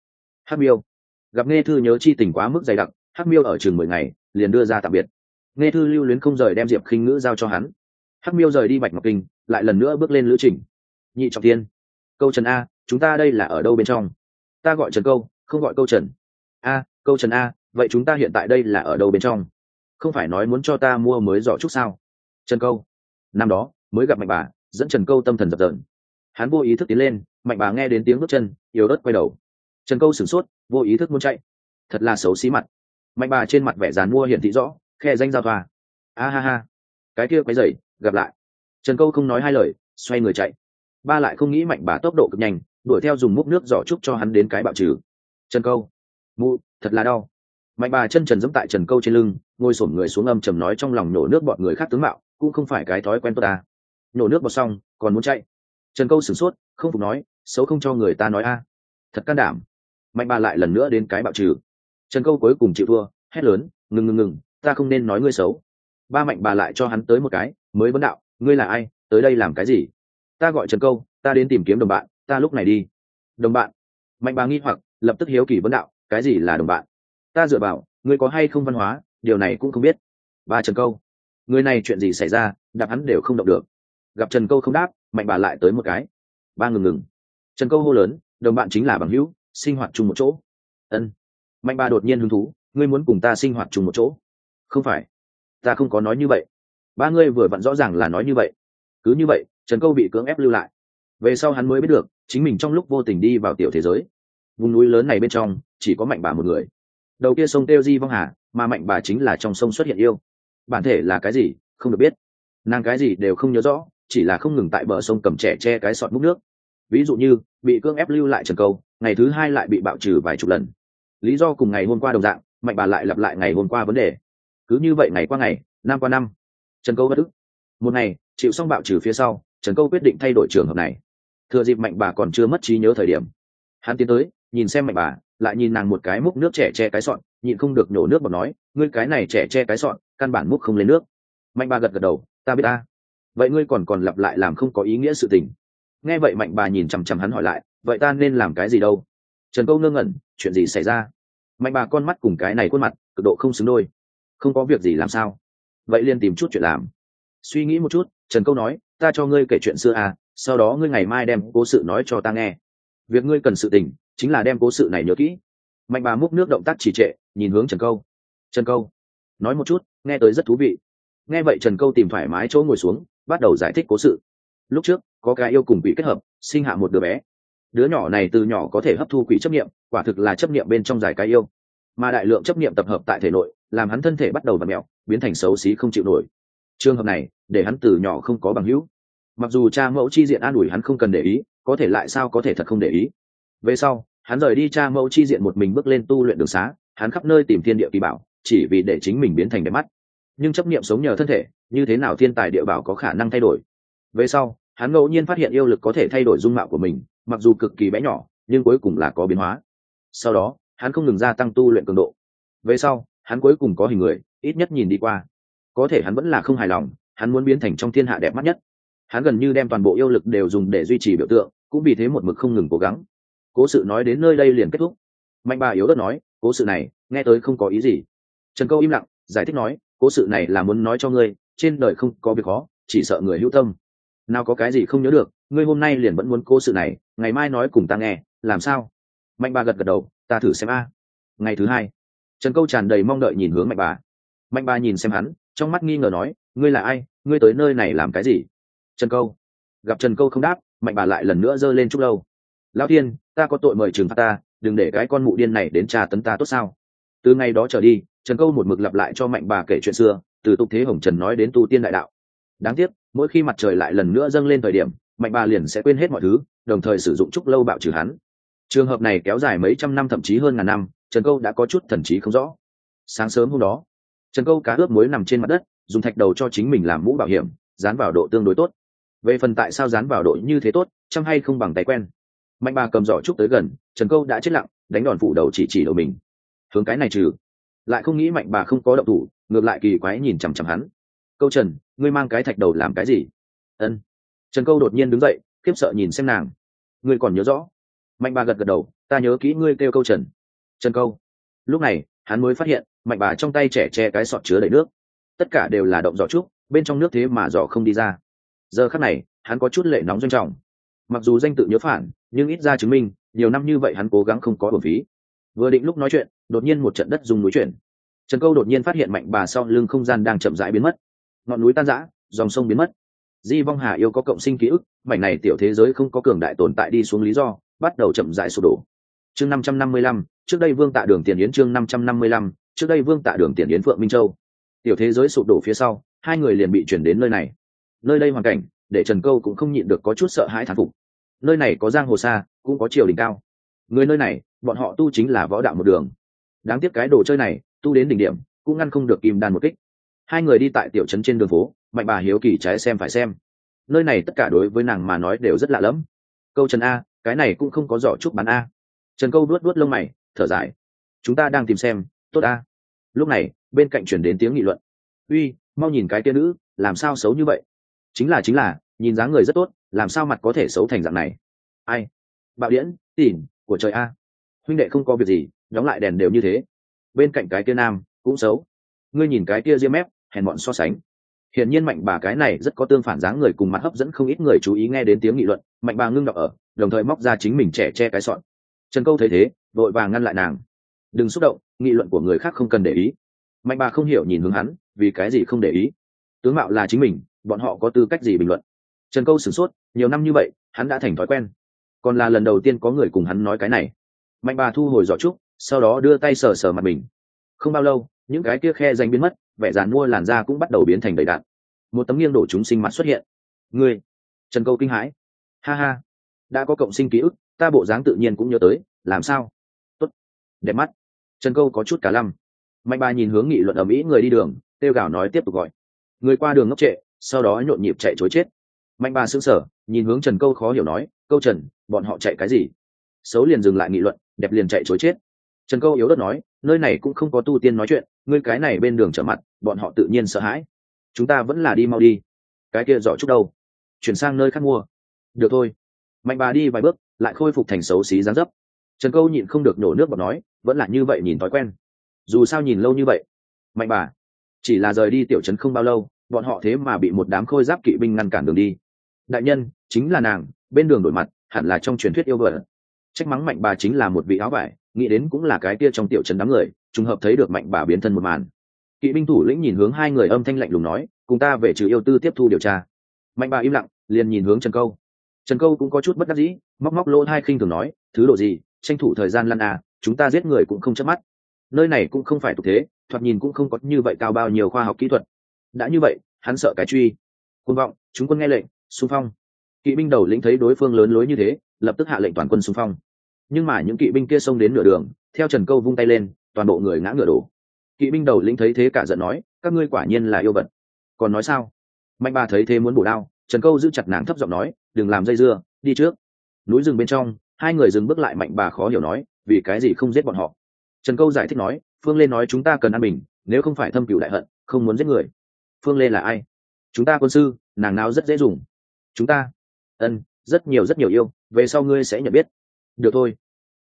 S1: Hắc miêu. Gặp nghe thư nhớ chi tình quá mức dày đặc, hắc miêu ở trường mười ngày, liền đưa ra tạm biệt. Nghe thư lưu luyến không rời đem diệp khinh ngữ giao cho hắn. Hắc miêu rời đi bạch ngọc kinh, lại lần nữa bước lên lữ trình. Nhị trọng tiên. Câu trần a, chúng ta đây là ở đâu bên trong? Ta gọi trần câu, không gọi câu trần a, câu trần a, vậy chúng ta hiện tại đây là ở đâu bên trong? Không phải nói muốn cho ta mua mới giỏ trúc sao? Trần câu, năm đó, mới gặp mạnh bà, dẫn trần câu tâm thần dập dờn. Hắn vô ý thức tiến lên, mạnh bà nghe đến tiếng bước chân, yếu đất quay đầu. Trần câu sửng sốt, vô ý thức muốn chạy. Thật là xấu xí mặt. Mạnh bà trên mặt vẻ dàn mua hiển thị rõ, khe danh giao thoa. A ha ha. Cái kia quay dày gặp lại. Trần câu không nói hai lời, xoay người chạy. Ba lại không nghĩ mạnh bà tốc độ cực nhanh, đuổi theo dùng múc nước giỏ trúc cho hắn đến cái bạo trừ. Trần câu mụ, thật là đau. Mạnh bà chân trần dẫm tại trần câu trên lưng, ngồi sổm người xuống âm trầm nói trong lòng nổ nước bọn người khác tướng mạo, cũng không phải cái thói quen tốt ta. Nổ nước bọt xong, còn muốn chạy. Trần câu sửng sốt, không phục nói, xấu không cho người ta nói a. Thật can đảm. Mạnh bà lại lần nữa đến cái bạo trừ. Trần câu cuối cùng chịu thua, hét lớn, ngừng ngừng ngừng, ta không nên nói ngươi xấu. Ba mạnh bà lại cho hắn tới một cái, mới vấn đạo, ngươi là ai, tới đây làm cái gì? Ta gọi trần câu, ta đến tìm kiếm đồng bạn, ta lúc này đi. Đồng bạn? Mạnh bà nghi hoặc, lập tức hiếu kỳ vấn đạo cái gì là đồng bạn? Ta dựa vào, ngươi có hay không văn hóa? Điều này cũng không biết. Ba trần câu, người này chuyện gì xảy ra? Đạp hắn đều không động được. Gặp trần câu không đáp, mạnh bà lại tới một cái. Ba ngừng ngừng. Trần câu hô lớn, đồng bạn chính là bằng hữu, sinh hoạt chung một chỗ. Ân. Mạnh bà đột nhiên hứng thú, ngươi muốn cùng ta sinh hoạt chung một chỗ? Không phải. Ta không có nói như vậy. Ba ngươi vừa vặn rõ ràng là nói như vậy. Cứ như vậy, trần câu bị cưỡng ép lưu lại. Về sau hắn mới biết được, chính mình trong lúc vô tình đi vào tiểu thế giới vùng núi lớn này bên trong, chỉ có mạnh bà một người. Đầu kia sông têu di vong hà, mà mạnh bà chính là trong sông xuất hiện yêu. Bản thể là cái gì, không được biết. Nàng cái gì đều không nhớ rõ, chỉ là không ngừng tại bờ sông cầm trẻ che cái sọt múc nước. Ví dụ như, bị cưỡng ép lưu lại trần câu, ngày thứ hai lại bị bạo trừ vài chục lần. Lý do cùng ngày hôm qua đồng dạng, mạnh bà lại lặp lại ngày hôm qua vấn đề. Cứ như vậy ngày qua ngày, năm qua năm, trần câu bất ức. Một ngày, chịu xong bạo trừ phía sau, trần câu quyết định thay đổi trường hợp này. Thừa dịp mạnh bà còn chưa mất trí nhớ thời điểm, hắn tiến tới nhìn xem mạnh bà, lại nhìn nàng một cái múc nước trẻ che cái sọn, nhịn không được nhổ nước bọc nói, ngươi cái này trẻ che cái sọn, căn bản múc không lên nước. Mạnh bà gật gật đầu, ta biết ta. Vậy ngươi còn còn lặp lại làm không có ý nghĩa sự tình. Nghe vậy mạnh bà nhìn chằm chằm hắn hỏi lại, vậy ta nên làm cái gì đâu? Trần câu ngơ ngẩn, chuyện gì xảy ra? Mạnh bà con mắt cùng cái này khuôn mặt, cực độ không xứng đôi. Không có việc gì làm sao? Vậy liền tìm chút chuyện làm. Suy nghĩ một chút, trần câu nói, ta cho ngươi kể chuyện xưa à sau đó ngươi ngày mai đem cố sự nói cho ta nghe. Việc ngươi cần sự tình chính là đem cố sự này nhớ kỹ. Mạnh bà múc nước động tác trì trệ, nhìn hướng trần câu. Trần câu, nói một chút, nghe tới rất thú vị. Nghe vậy trần câu tìm thoải mái chỗ ngồi xuống, bắt đầu giải thích cố sự. Lúc trước, có cái yêu cùng bị kết hợp, sinh hạ một đứa bé. Đứa nhỏ này từ nhỏ có thể hấp thu quỷ chấp nghiệm quả thực là chấp nghiệm bên trong giải cái yêu. Mà đại lượng chấp nghiệm tập hợp tại thể nội, làm hắn thân thể bắt đầu v mẹo, biến thành xấu xí không chịu nổi. Trường hợp này, để hắn từ nhỏ không có bằng hữu. Mặc dù cha mẫu chi diện an ủi hắn không cần để ý, có thể lại sao có thể thật không để ý về sau, hắn rời đi cha mẫu chi diện một mình bước lên tu luyện đường xá, hắn khắp nơi tìm thiên địa kỳ bảo, chỉ vì để chính mình biến thành đẹp mắt. Nhưng chấp niệm sống nhờ thân thể, như thế nào thiên tài địa bảo có khả năng thay đổi? Về sau, hắn ngẫu nhiên phát hiện yêu lực có thể thay đổi dung mạo của mình, mặc dù cực kỳ bé nhỏ, nhưng cuối cùng là có biến hóa. Sau đó, hắn không ngừng gia tăng tu luyện cường độ. Về sau, hắn cuối cùng có hình người, ít nhất nhìn đi qua. Có thể hắn vẫn là không hài lòng, hắn muốn biến thành trong thiên hạ đẹp mắt nhất. Hắn gần như đem toàn bộ yêu lực đều dùng để duy trì biểu tượng, cũng vì thế một mực không ngừng cố gắng cố sự nói đến nơi đây liền kết thúc. Mạnh bà yếu đất nói, cố sự này, nghe tới không có ý gì. Trần câu im lặng, giải thích nói, cố sự này là muốn nói cho ngươi, trên đời không có việc khó, chỉ sợ người hữu tâm. Nào có cái gì không nhớ được, ngươi hôm nay liền vẫn muốn cố sự này, ngày mai nói cùng ta nghe, làm sao? Mạnh bà gật gật đầu, ta thử xem a. Ngày thứ hai, trần câu tràn đầy mong đợi nhìn hướng mạnh bà. Mạnh bà nhìn xem hắn, trong mắt nghi ngờ nói, ngươi là ai, ngươi tới nơi này làm cái gì? Trần câu. Gặp trần câu không đáp, mạnh bà lại lần nữa giơ lên chúc lâu lao tiên ta có tội mời trừng phạt ta, đừng để cái con mụ điên này đến trà tấn ta tốt sao? Từ ngày đó trở đi, trần câu một mực lặp lại cho mạnh bà kể chuyện xưa, từ tục thế hồng trần nói đến tu tiên đại đạo. Đáng tiếc, mỗi khi mặt trời lại lần nữa dâng lên thời điểm, mạnh bà liền sẽ quên hết mọi thứ, đồng thời sử dụng trúc lâu bạo trừ hắn. Trường hợp này kéo dài mấy trăm năm thậm chí hơn ngàn năm, trần câu đã có chút thần trí không rõ. Sáng sớm hôm đó, trần câu cá ướp muối nằm trên mặt đất, dùng thạch đầu cho chính mình làm mũ bảo hiểm, dán vào độ tương đối tốt. Về phần tại sao dán vào độ như thế tốt, chăm hay không bằng tay quen mạnh bà cầm giỏ trúc tới gần, trần câu đã chết lặng, đánh đòn phủ đầu chỉ chỉ đầu mình. Hướng cái này trừ. Lại không nghĩ mạnh bà không có động thủ, ngược lại kỳ quái nhìn chằm chằm hắn. Câu trần, ngươi mang cái thạch đầu làm cái gì? Ân. Trần câu đột nhiên đứng dậy, khiếp sợ nhìn xem nàng. Ngươi còn nhớ rõ? Mạnh bà gật gật đầu, ta nhớ kỹ ngươi kêu câu trần. Trần câu. Lúc này, hắn mới phát hiện, mạnh bà trong tay trẻ che cái sọt chứa đầy nước. Tất cả đều là động giỏ trúc, bên trong nước thế mà giỏ không đi ra. Giờ khắc này, hắn có chút lệ nóng doanh trọng. Mặc dù danh tự nhớ phản nhưng ít ra chứng minh, nhiều năm như vậy hắn cố gắng không có bổn phí. Vừa định lúc nói chuyện, đột nhiên một trận đất dùng núi chuyển. Trần câu đột nhiên phát hiện mạnh bà sau lưng không gian đang chậm rãi biến mất. Ngọn núi tan rã, dòng sông biến mất. Di vong hà yêu có cộng sinh ký ức, mảnh này tiểu thế giới không có cường đại tồn tại đi xuống lý do, bắt đầu chậm rãi sụp đổ. Chương năm trăm năm mươi lăm, trước đây vương tạ đường tiền yến chương năm trăm năm mươi lăm, trước đây vương tạ đường tiền yến phượng minh châu. Tiểu thế giới sụp đổ phía sau, hai người liền bị chuyển đến nơi này. Nơi đây hoàn cảnh, để trần câu cũng không nhịn được có chút sợ hãi thán phục nơi này có giang hồ xa, cũng có triều đỉnh cao. Người nơi này, bọn họ tu chính là võ đạo một đường. Đáng tiếc cái đồ chơi này, tu đến đỉnh điểm, cũng ngăn không được kim đan một kích. Hai người đi tại tiểu trấn trên đường phố, mạnh bà hiếu kỳ trái xem phải xem. Nơi này tất cả đối với nàng mà nói đều rất lạ lẫm. Câu trần a, cái này cũng không có giỏ chúc bán a. Trần câu đuốt đuốt lông mày, thở dài. Chúng ta đang tìm xem, tốt a. Lúc này, bên cạnh chuyển đến tiếng nghị luận. Uy, mau nhìn cái tia nữ, làm sao xấu như vậy? Chính là chính là, nhìn dáng người rất tốt làm sao mặt có thể xấu thành dạng này? Ai? Bạo điễn tỉn, của trời a. Huynh đệ không có việc gì đóng lại đèn đều như thế. Bên cạnh cái kia nam cũng xấu. Ngươi nhìn cái kia diêm mép hèn bọn so sánh. Hiển nhiên mạnh bà cái này rất có tương phản dáng người cùng mặt hấp dẫn không ít người chú ý nghe đến tiếng nghị luận mạnh bà ngưng đọc ở đồng thời móc ra chính mình trẻ che cái sọn trần câu thấy thế vội vàng ngăn lại nàng. Đừng xúc động nghị luận của người khác không cần để ý. Mạnh bà không hiểu nhìn hướng hắn vì cái gì không để ý. Tướng mạo là chính mình bọn họ có tư cách gì bình luận? Trần câu sửng sốt nhiều năm như vậy, hắn đã thành thói quen. Còn là lần đầu tiên có người cùng hắn nói cái này. Mạnh bà thu hồi giỏ trúc, sau đó đưa tay sờ sờ mặt mình. Không bao lâu, những cái kia khe danh biến mất, vẻ dàn mua làn da cũng bắt đầu biến thành đầy đạn một tấm nghiêng đổ chúng sinh mặt xuất hiện. Người trần câu kinh hãi. Ha ha, đã có cộng sinh ký ức, ta bộ dáng tự nhiên cũng nhớ tới, làm sao? Tốt, đẹp mắt. Trần câu có chút cả lăm. Mạnh bà nhìn hướng nghị luận ở mỹ người đi đường têu gào nói tiếp tục gọi. Người qua đường ngốc trệ, sau đó nhộn nhịp chạy chối chết mạnh bà xứng sở nhìn hướng trần câu khó hiểu nói, câu trần, bọn họ chạy cái gì? Xấu liền dừng lại nghị luận, đẹp liền chạy chối chết. Trần câu yếu đất nói, nơi này cũng không có tu tiên nói chuyện, ngươi cái này bên đường trở mặt, bọn họ tự nhiên sợ hãi. Chúng ta vẫn là đi mau đi. Cái kia dọ chút đâu? Chuyển sang nơi khác mua. Được thôi. Mạnh bà đi vài bước, lại khôi phục thành xấu xí dáng dấp. Trần câu nhịn không được nổ nước bọt nói, vẫn là như vậy nhìn thói quen. Dù sao nhìn lâu như vậy. Mạnh bà, chỉ là rời đi tiểu trấn không bao lâu, bọn họ thế mà bị một đám khôi giáp kỵ binh ngăn cản đường đi đại nhân, chính là nàng, bên đường đổi mặt, hẳn là trong truyền thuyết yêu vợ trách mắng mạnh bà chính là một vị áo vải, nghĩ đến cũng là cái kia trong tiểu trấn đám người, trùng hợp thấy được mạnh bà biến thân một màn. Kỵ binh thủ lĩnh nhìn hướng hai người âm thanh lạnh lùng nói, cùng ta về trừ yêu tư tiếp thu điều tra. Mạnh bà im lặng, liền nhìn hướng trần câu. Trần câu cũng có chút bất đắc dĩ, móc móc lỗ hai khinh thường nói, thứ độ gì, tranh thủ thời gian lăn à chúng ta giết người cũng không chớp mắt. Nơi này cũng không phải tục thế, thoạt nhìn cũng không có như vậy cao bao nhiêu khoa học kỹ thuật. Đã như vậy, hắn sợ cái truy. Quân vọng, chúng quân nghe lệnh xung phong. Kỵ binh đầu lĩnh thấy đối phương lớn lối như thế, lập tức hạ lệnh toàn quân xung phong. Nhưng mà những kỵ binh kia xông đến nửa đường, theo trần câu vung tay lên, toàn bộ người ngã ngựa đổ. Kỵ binh đầu lĩnh thấy thế cả giận nói, các ngươi quả nhiên là yêu vật. Còn nói sao? Mạnh bà thấy thế muốn bổ đao, trần câu giữ chặt nàng thấp giọng nói, đừng làm dây dưa, đi trước. Núi rừng bên trong, hai người dừng bước lại, mạnh bà khó hiểu nói, vì cái gì không giết bọn họ? Trần câu giải thích nói, phương lê nói chúng ta cần an bình, nếu không phải thâm cựu đại hận, không muốn giết người. Phương lê là ai? Chúng ta quân sư, nàng nào rất dễ dùng chúng ta. Ân, rất nhiều rất nhiều yêu, về sau ngươi sẽ nhận biết. Được thôi.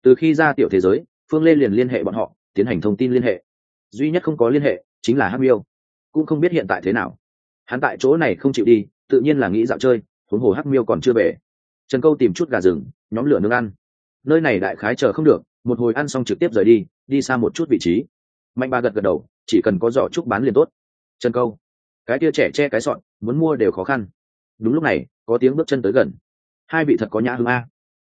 S1: Từ khi ra tiểu thế giới, phương lê liền liên hệ bọn họ, tiến hành thông tin liên hệ. Duy nhất không có liên hệ, chính là hắc miêu. Cũng không biết hiện tại thế nào. Hắn tại chỗ này không chịu đi, tự nhiên là nghĩ dạo chơi, huống hồ hắc miêu còn chưa về. Trần câu tìm chút gà rừng, nhóm lửa nướng ăn. Nơi này đại khái chờ không được, một hồi ăn xong trực tiếp rời đi đi xa một chút vị trí. Mạnh ba gật gật đầu, chỉ cần có giỏ trúc bán liền tốt. Trần câu, cái tia trẻ che cái sọn muốn mua đều khó khăn đúng lúc này, có tiếng bước chân tới gần. Hai vị thật có nhã hương a.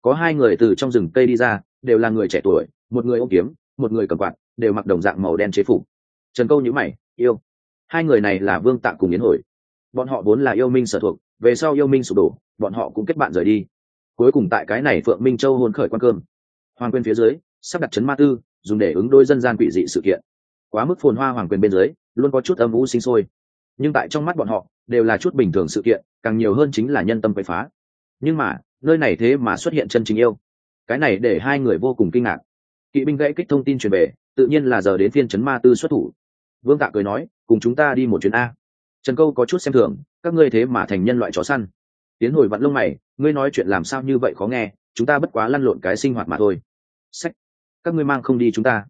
S1: Có hai người từ trong rừng cây đi ra, đều là người trẻ tuổi, một người ôm kiếm, một người cầm quạt, đều mặc đồng dạng màu đen chế phủ trần câu nhữ mày, yêu. Hai người này là vương tạ cùng yến hồi. Bọn họ vốn là yêu minh sở thuộc, về sau yêu minh sụp đổ, bọn họ cũng kết bạn rời đi. Cuối cùng tại cái này phượng minh châu hôn khởi quan cơm. Hoàng quyền phía dưới, sắp đặt chấn ma tư, dùng để ứng đôi dân gian quỷ dị sự kiện. Quá mức phồn hoa hoàng quyền bên dưới, luôn có chút âm vũ sinh sôi nhưng tại trong mắt bọn họ, đều là chút bình thường sự kiện, càng nhiều hơn chính là nhân tâm quậy phá. Nhưng mà, nơi này thế mà xuất hiện chân chính yêu. Cái này để hai người vô cùng kinh ngạc. Kỵ binh gãy kích thông tin truyền về, tự nhiên là giờ đến phiên chấn ma tư xuất thủ. Vương tạ cười nói, cùng chúng ta đi một chuyến a. Trần câu có chút xem thường, các ngươi thế mà thành nhân loại chó săn. Tiến hồi vặn lông mày, ngươi nói chuyện làm sao như vậy khó nghe, chúng ta bất quá lăn lộn cái sinh hoạt mà thôi. Sách, các ngươi mang không đi chúng ta.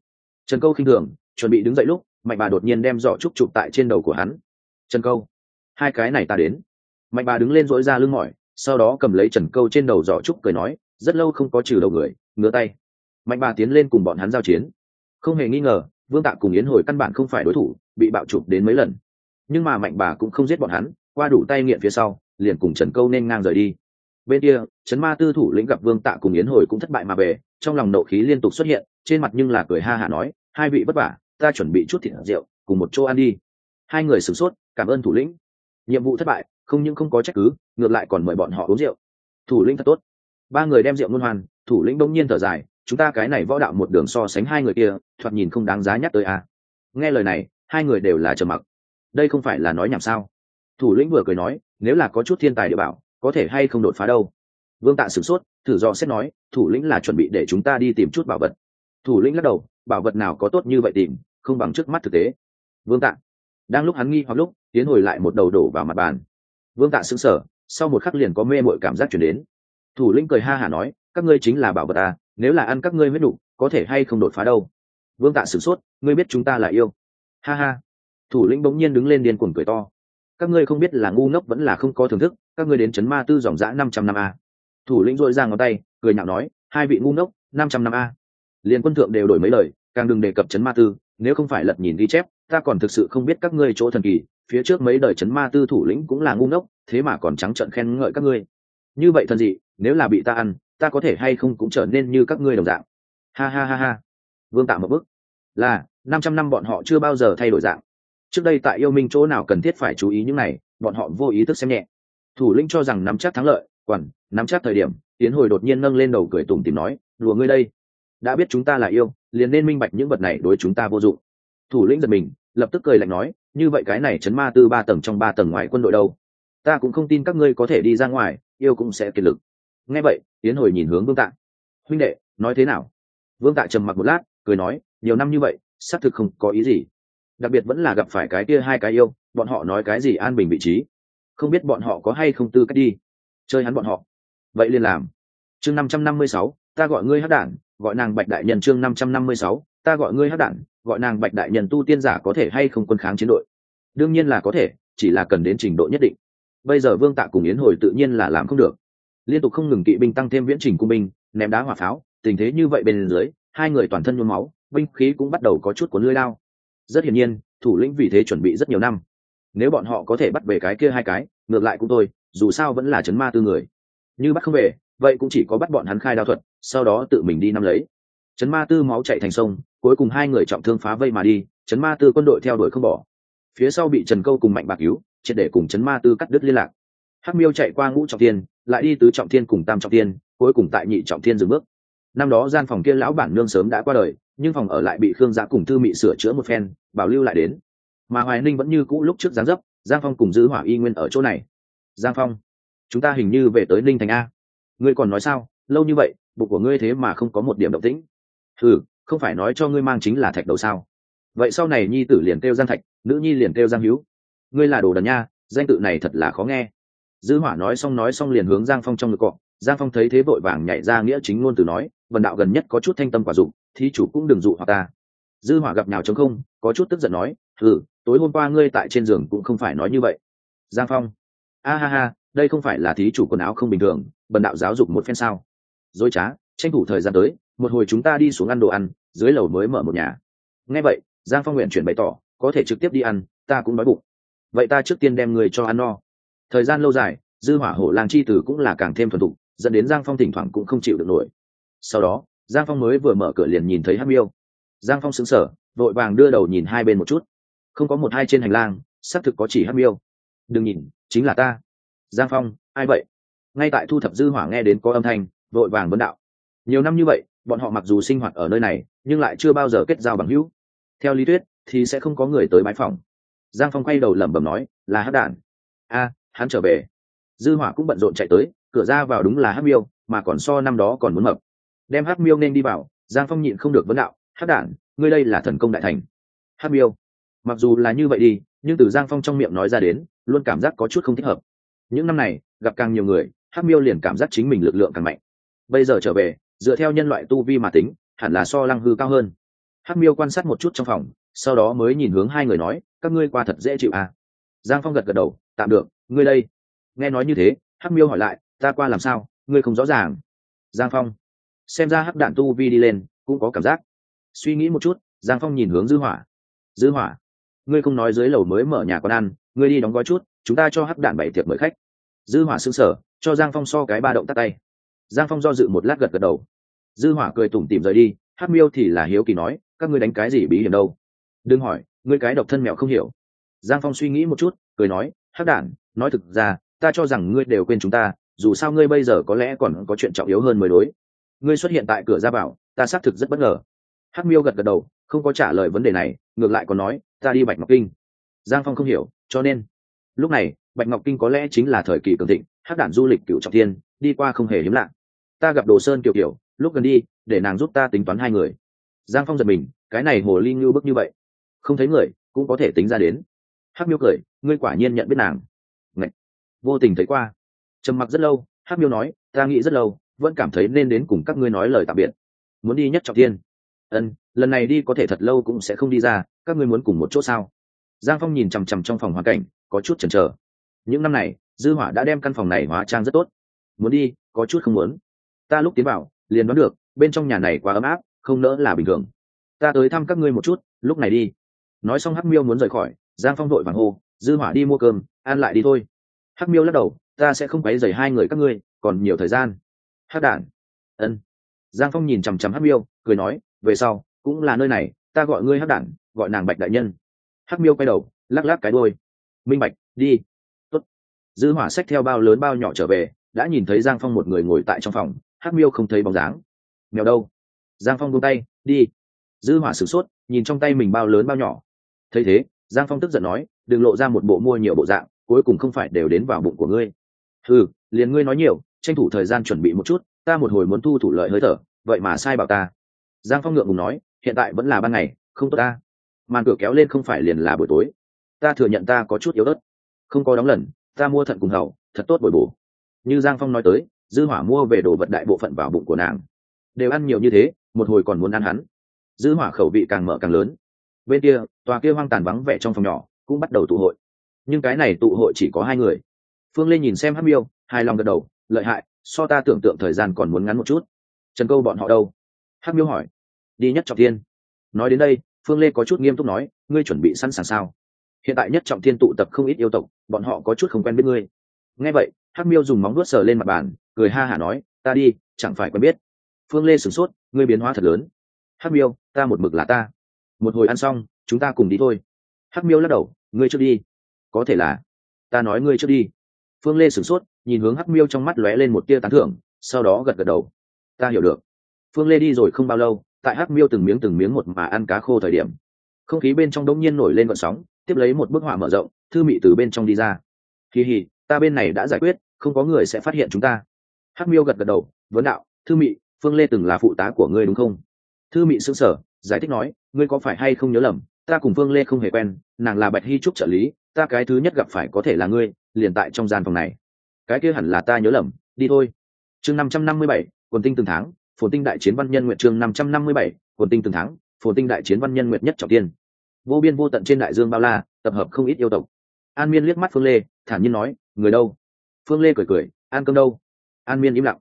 S1: Trần câu khinh thường, chuẩn bị đứng dậy lúc, mạnh bà đột nhiên đem giỏ trúc chụp tại trên đầu của hắn trần câu. Hai cái này ta đến. Mạnh bà đứng lên dỗi ra lưng mỏi, sau đó cầm lấy trần câu trên đầu giỏ trúc cười nói, rất lâu không có trừ đầu người ngứa tay. Mạnh bà tiến lên cùng bọn hắn giao chiến. Không hề nghi ngờ, vương tạ cùng yến hồi căn bản không phải đối thủ, bị bạo chụp đến mấy lần. Nhưng mà mạnh bà cũng không giết bọn hắn, qua đủ tay nghiện phía sau, liền cùng trần câu nên ngang rời đi. Bên kia, trấn ma tư thủ lĩnh gặp vương tạ cùng yến hồi cũng thất bại mà về, trong lòng nộ khí liên tục xuất hiện, trên mặt nhưng là cười ha hả nói, hai vị vất vả, ta chuẩn bị chút thịt rượu, cùng một chỗ ăn đi hai người sửng sốt, cảm ơn thủ lĩnh. Nhiệm vụ thất bại, không những không có trách cứ, ngược lại còn mời bọn họ uống rượu. Thủ lĩnh thật tốt. Ba người đem rượu luân hoàn, thủ lĩnh bỗng nhiên thở dài, chúng ta cái này võ đạo một đường so sánh hai người kia, thoạt nhìn không đáng giá nhắc tới à. nghe lời này, hai người đều là trầm mặc. Đây không phải là nói nhảm sao? Thủ lĩnh vừa cười nói, nếu là có chút thiên tài địa bảo, có thể hay không đột phá đâu? Vương tạ sửng sốt, thử do xét nói, thủ lĩnh là chuẩn bị để chúng ta đi tìm chút bảo vật. Thủ lĩnh lắc đầu, bảo vật nào có tốt như vậy tìm, không bằng trước mắt thực tế. Vương tạ đang lúc hắn nghi hoặc lúc, tiến hồi lại một đầu đổ vào mặt bàn. Vương tạ sững sờ, sau một khắc liền có mê mội cảm giác chuyển đến. Thủ lĩnh cười ha hả nói, các ngươi chính là bảo vật à nếu là ăn các ngươi huyết đủ, có thể hay không đột phá đâu? Vương tạ sửng sốt, ngươi biết chúng ta là yêu? Ha ha. Thủ lĩnh bỗng nhiên đứng lên điên cuồng cười to. Các ngươi không biết là ngu ngốc vẫn là không có thưởng thức, các ngươi đến chấn ma tư dòng dã năm trăm năm a. Thủ lĩnh dội ra ngón tay, cười nhạo nói, hai vị ngu ngốc, năm trăm năm a. Liền quân thượng đều đổi mấy lời, càng đừng đề cập chấn ma tư nếu không phải lật nhìn ghi chép, ta còn thực sự không biết các ngươi chỗ thần kỳ, phía trước mấy đời chấn ma tư thủ lĩnh cũng là ngu ngốc, thế mà còn trắng trợn khen ngợi các ngươi. Như vậy thần dị, nếu là bị ta ăn, ta có thể hay không cũng trở nên như các ngươi đồng dạng. Ha ha ha ha. Vương tạo một bức là, năm trăm năm bọn họ chưa bao giờ thay đổi dạng. Trước đây tại yêu minh chỗ nào cần thiết phải chú ý những này, bọn họ vô ý thức xem nhẹ. Thủ lĩnh cho rằng nắm chắc thắng lợi quản nắm chắc thời điểm tiến hồi đột nhiên nâng lên đầu cười tủm tìm nói, đùa ngươi đây đã biết chúng ta là yêu, liền nên minh bạch những vật này đối chúng ta vô dụng. Thủ lĩnh giật mình, lập tức cười lạnh nói, như vậy cái này chấn ma tư ba tầng trong ba tầng ngoài quân đội đâu? Ta cũng không tin các ngươi có thể đi ra ngoài, yêu cũng sẽ kiệt lực. Nghe vậy tiến hồi nhìn hướng vương tạ. Huynh đệ, nói thế nào? Vương tạ trầm mặc một lát, cười nói, nhiều năm như vậy, xác thực không có ý gì. Đặc biệt vẫn là gặp phải cái kia hai cái yêu, bọn họ nói cái gì an bình vị trí. Không biết bọn họ có hay không tư cách đi. Chơi hắn bọn họ. Vậy liền làm. Chương năm trăm năm mươi sáu, ta gọi ngươi hát đản gọi nàng bạch đại nhân chương năm trăm năm mươi sáu, ta gọi ngươi hát đản, gọi nàng bạch đại nhân tu tiên giả có thể hay không quân kháng chiến đội? Đương nhiên là có thể, chỉ là cần đến trình độ nhất định. Bây giờ vương tạ cùng yến hồi tự nhiên là làm không được. Liên tục không ngừng kỵ binh tăng thêm viễn trình cung binh, ném đá hỏa pháo, tình thế như vậy bên dưới, hai người toàn thân nhuốm máu, binh khí cũng bắt đầu có chút cuốn lưỡi lao. Rất hiển nhiên, thủ lĩnh vì thế chuẩn bị rất nhiều năm. Nếu bọn họ có thể bắt về cái kia hai cái, ngược lại cũng tôi dù sao vẫn là chấn ma tư người. Như bắt không về, vậy cũng chỉ có bắt bọn hắn khai đao thuật sau đó tự mình đi nắm lấy. Trấn ma tư máu chạy thành sông, cuối cùng hai người trọng thương phá vây mà đi trấn ma tư quân đội theo đuổi không bỏ. Phía sau bị trần câu cùng mạnh bạc cứu triệt để cùng trấn ma tư cắt đứt liên lạc. Hắc miêu chạy qua ngũ trọng thiên, lại đi tứ trọng thiên cùng tam trọng thiên, cuối cùng tại nhị trọng thiên dừng bước. Năm đó gian phòng kia lão bản nương sớm đã qua đời, nhưng phòng ở lại bị khương giã cùng thư mị sửa chữa một phen, bảo lưu lại đến. Mà hoài ninh vẫn như cũ lúc trước gián dấp, giang phong cùng giữ hỏa y nguyên ở chỗ này. Giang phong, chúng ta hình như về tới ninh thành a. Ngươi còn nói sao? Lâu như vậy bụng của ngươi thế mà không có một điểm động tĩnh. Ừ không phải nói cho ngươi mang chính là thạch đầu sao? Vậy sau này nhi tử liền kêu giang thạch, nữ nhi liền kêu giang hữu. Ngươi là đồ đần nha, danh tự này thật là khó nghe. Dư hỏa nói xong nói xong liền hướng giang phong trong ngực cọ. Giang phong thấy thế vội vàng nhảy ra nghĩa chính ngôn từ nói vần đạo gần nhất có chút thanh tâm quả dụng thì chủ cũng đừng dụ hoặc ta. Dư hỏa gặp nhào chống không, có chút tức giận nói ừ tối hôm qua ngươi tại trên giường cũng không phải nói như vậy. Giang phong, a ha ha, đây không phải là thí chủ quần áo không bình thường bần đạo giáo dục một phen sao? Dối trá, tranh thủ thời gian tới, một hồi chúng ta đi xuống ăn đồ ăn, dưới lầu mới mở một nhà. Nghe vậy, giang phong nguyện chuyển bày tỏ, có thể trực tiếp đi ăn, ta cũng đói bụng. Vậy ta trước tiên đem người cho ăn no. Thời gian lâu dài, dư hỏa hổ lang chi tử cũng là càng thêm thuần thục, dẫn đến giang phong thỉnh thoảng cũng không chịu được nổi. Sau đó, giang phong mới vừa mở cửa liền nhìn thấy hát miêu. Giang phong xứng sở vội vàng đưa đầu nhìn hai bên một chút. Không có một hai trên hành lang, xác thực có chỉ hát miêu. Đừng nhìn, chính là ta. Giang phong, ai vậy? Ngay tại thu thập dư hỏa nghe đến có âm thanh vội vàng vấn đạo. Nhiều năm như vậy, bọn họ mặc dù sinh hoạt ở nơi này, nhưng lại chưa bao giờ kết giao bằng hữu. Theo lý thuyết, thì sẽ không có người tới bãi phòng giang phong quay đầu lẩm bẩm nói, là hát đản. A, hắn trở về. Dư hỏa cũng bận rộn chạy tới, cửa ra vào đúng là hát miêu, mà còn so năm đó còn muốn mập. Đem hát miêu nên đi vào, giang phong nhịn không được vấn đạo hát đản, ngươi đây là thần công đại thành. Hát miêu. Mặc dù là như vậy đi, nhưng từ giang phong trong miệng nói ra đến, luôn cảm giác có chút không thích hợp. Những năm này, gặp càng nhiều người hát miêu liền cảm giác chính mình lực lượng càng mạnh bây giờ trở về, dựa theo nhân loại tu vi mà tính, hẳn là so lăng hư cao hơn. Hắc miêu quan sát một chút trong phòng, sau đó mới nhìn hướng hai người nói, các ngươi qua thật dễ chịu à. giang phong gật gật đầu, tạm được, ngươi đây. Nghe nói như thế, hắc miêu hỏi lại, ta qua làm sao? Ngươi không rõ ràng. Giang phong, xem ra hắc đạn tu vi đi lên, cũng có cảm giác. Suy nghĩ một chút, giang phong nhìn hướng dư hỏa. Dư hỏa, ngươi không nói dưới lầu mới mở nhà con ăn, ngươi đi đóng gói chút, chúng ta cho hắc đạn bảy tiệc mời khách. Dư hỏa sững sở cho giang phong so cái ba động tắt tay giang phong do dự một lát gật gật đầu. Dư hỏa cười tủm tỉm rời đi Hát miêu thì là hiếu kỳ nói, các ngươi đánh cái gì bí hiểm đâu? Đừng hỏi, ngươi cái độc thân mèo không hiểu. Giang phong suy nghĩ một chút, cười nói Hát đản, nói thực ra, ta cho rằng ngươi đều quên chúng ta, dù sao ngươi bây giờ có lẽ còn có chuyện trọng yếu hơn mới đối. Ngươi xuất hiện tại cửa ra bảo ta xác thực rất bất ngờ. Hát miêu gật gật đầu, không có trả lời vấn đề này, ngược lại còn nói, ta đi bạch ngọc kinh. Giang phong không hiểu, cho nên, lúc này, bạch ngọc kinh có lẽ chính là thời kỳ cường thịnh Hát đản du lịch cựu trọng thiên, đi qua không hề hiếm lạ ta gặp đồ sơn kiểu kiểu, lúc gần đi, để nàng giúp ta tính toán hai người. Giang phong giật mình, cái này hồ ly ngưu bức như vậy. Không thấy người, cũng có thể tính ra đến. Hắc miêu cười, ngươi quả nhiên nhận biết nàng. Ngậy! vô tình thấy qua. Trầm mặc rất lâu, hắc miêu nói, ta nghĩ rất lâu, vẫn cảm thấy nên đến cùng các ngươi nói lời tạm biệt. Muốn đi nhất trọng thiên. Ân, lần này đi có thể thật lâu cũng sẽ không đi ra, các ngươi muốn cùng một chỗ sao? Giang phong nhìn chằm chằm trong phòng hoàn cảnh, có chút chần chờ. Những năm này, dư hỏa đã đem căn phòng này hóa trang rất tốt. Muốn đi, có chút không muốn ta lúc tiến vào, liền đoán được, bên trong nhà này quá ấm áp, không nỡ là bình thường. Ta tới thăm các ngươi một chút, lúc này đi. Nói xong hắc miêu muốn rời khỏi, giang phong đội vàng hô, dư hỏa đi mua cơm, ăn lại đi thôi. Hắc miêu lắc đầu, ta sẽ không quấy rầy hai người các ngươi, còn nhiều thời gian. Hắc đản. Ân. Giang phong nhìn chằm chằm hắc miêu, cười nói, về sau, cũng là nơi này, ta gọi ngươi hắc đản, gọi nàng bạch đại nhân. Hắc miêu quay đầu, lắc lắc cái đôi minh bạch, đi. Tốt. dư hỏa xách theo bao lớn bao nhỏ trở về, đã nhìn thấy giang phong một người ngồi tại trong phòng hắc miêu không thấy bóng dáng. Mèo đâu? Giang phong buông tay, đi. Dư hỏa sửng sốt, nhìn trong tay mình bao lớn bao nhỏ. Thấy thế, giang phong tức giận nói, đừng lộ ra một bộ mua nhiều bộ dạng, cuối cùng không phải đều đến vào bụng của ngươi. Ừ liền ngươi nói nhiều, tranh thủ thời gian chuẩn bị một chút, ta một hồi muốn thu thủ lợi hơi thở, vậy mà sai bảo ta. Giang phong ngượng ngùng nói, hiện tại vẫn là ban ngày, không tốt ta. Màn cửa kéo lên không phải liền là buổi tối. Ta thừa nhận ta có chút yếu ớt. Không có đóng lần, ta mua thận cùng hầu thật tốt bồi bổ. Như giang phong nói tới dư hỏa mua về đồ vật đại bộ phận vào bụng của nàng. Đều ăn nhiều như thế, một hồi còn muốn ăn hắn. Dư hỏa khẩu vị càng mở càng lớn. Bên kia, tòa kia hoang tàn vắng vẻ trong phòng nhỏ cũng bắt đầu tụ hội. Nhưng cái này tụ hội chỉ có hai người. Phương lê nhìn xem Hắc miêu hai lòng gật đầu, lợi hại, so ta tưởng tượng thời gian còn muốn ngắn một chút. Trần câu bọn họ đâu? Hắc miêu hỏi. Đi nhất trọng thiên. Nói đến đây, phương lê có chút nghiêm túc nói, ngươi chuẩn bị sẵn sàng sao? Hiện tại nhất trọng thiên tụ tập không ít yêu tộc, bọn họ có chút không quen biết ngươi. Nghe vậy hắc miêu dùng móng vuốt sờ lên mặt bàn, cười ha hả nói, ta đi, chẳng phải quen biết. Phương lê sửng sốt, ngươi biến hóa thật lớn. Hắc miêu, ta một mực là ta. Một hồi ăn xong, chúng ta cùng đi thôi. Hắc miêu lắc đầu, ngươi trước đi. Có thể là. Ta nói ngươi trước đi. Phương lê sửng sốt, nhìn hướng hắc miêu trong mắt lóe lên một tia tán thưởng, sau đó gật gật đầu. Ta hiểu được. Phương lê đi rồi không bao lâu, tại hắc miêu từng miếng từng miếng một mà ăn cá khô thời điểm, không khí bên trong đông nhiên nổi lên vận sóng, tiếp lấy một bức họa mở rộng, thư mị từ bên trong đi ra. Kỳ hì, ta bên này đã giải quyết không có người sẽ phát hiện chúng ta. Hắc miêu gật gật đầu, vấn đạo, thư mị, phương lê từng là phụ tá của ngươi đúng không? Thư mị xương sở giải thích nói, ngươi có phải hay không nhớ lầm, ta cùng phương lê không hề quen, nàng là bạch hy trúc trợ lý, ta cái thứ nhất gặp phải có thể là ngươi, liền tại trong gian phòng này. Cái kia hẳn là ta nhớ lầm, đi thôi. Chương năm trăm năm mươi bảy, quần tinh từng tháng phồn tinh đại chiến văn nhân nguyện chương năm trăm năm mươi bảy, quần tinh từng tháng phồn tinh đại chiến văn nhân nguyện nhất trọng tiên. Vô biên vô tận trên đại dương bao la, tập hợp không ít yêu tộc. An miên liếc mắt phương lê, thản nhiên nói, người đâu? Phương lê cười cười, an cơm đâu? An miên im lặng.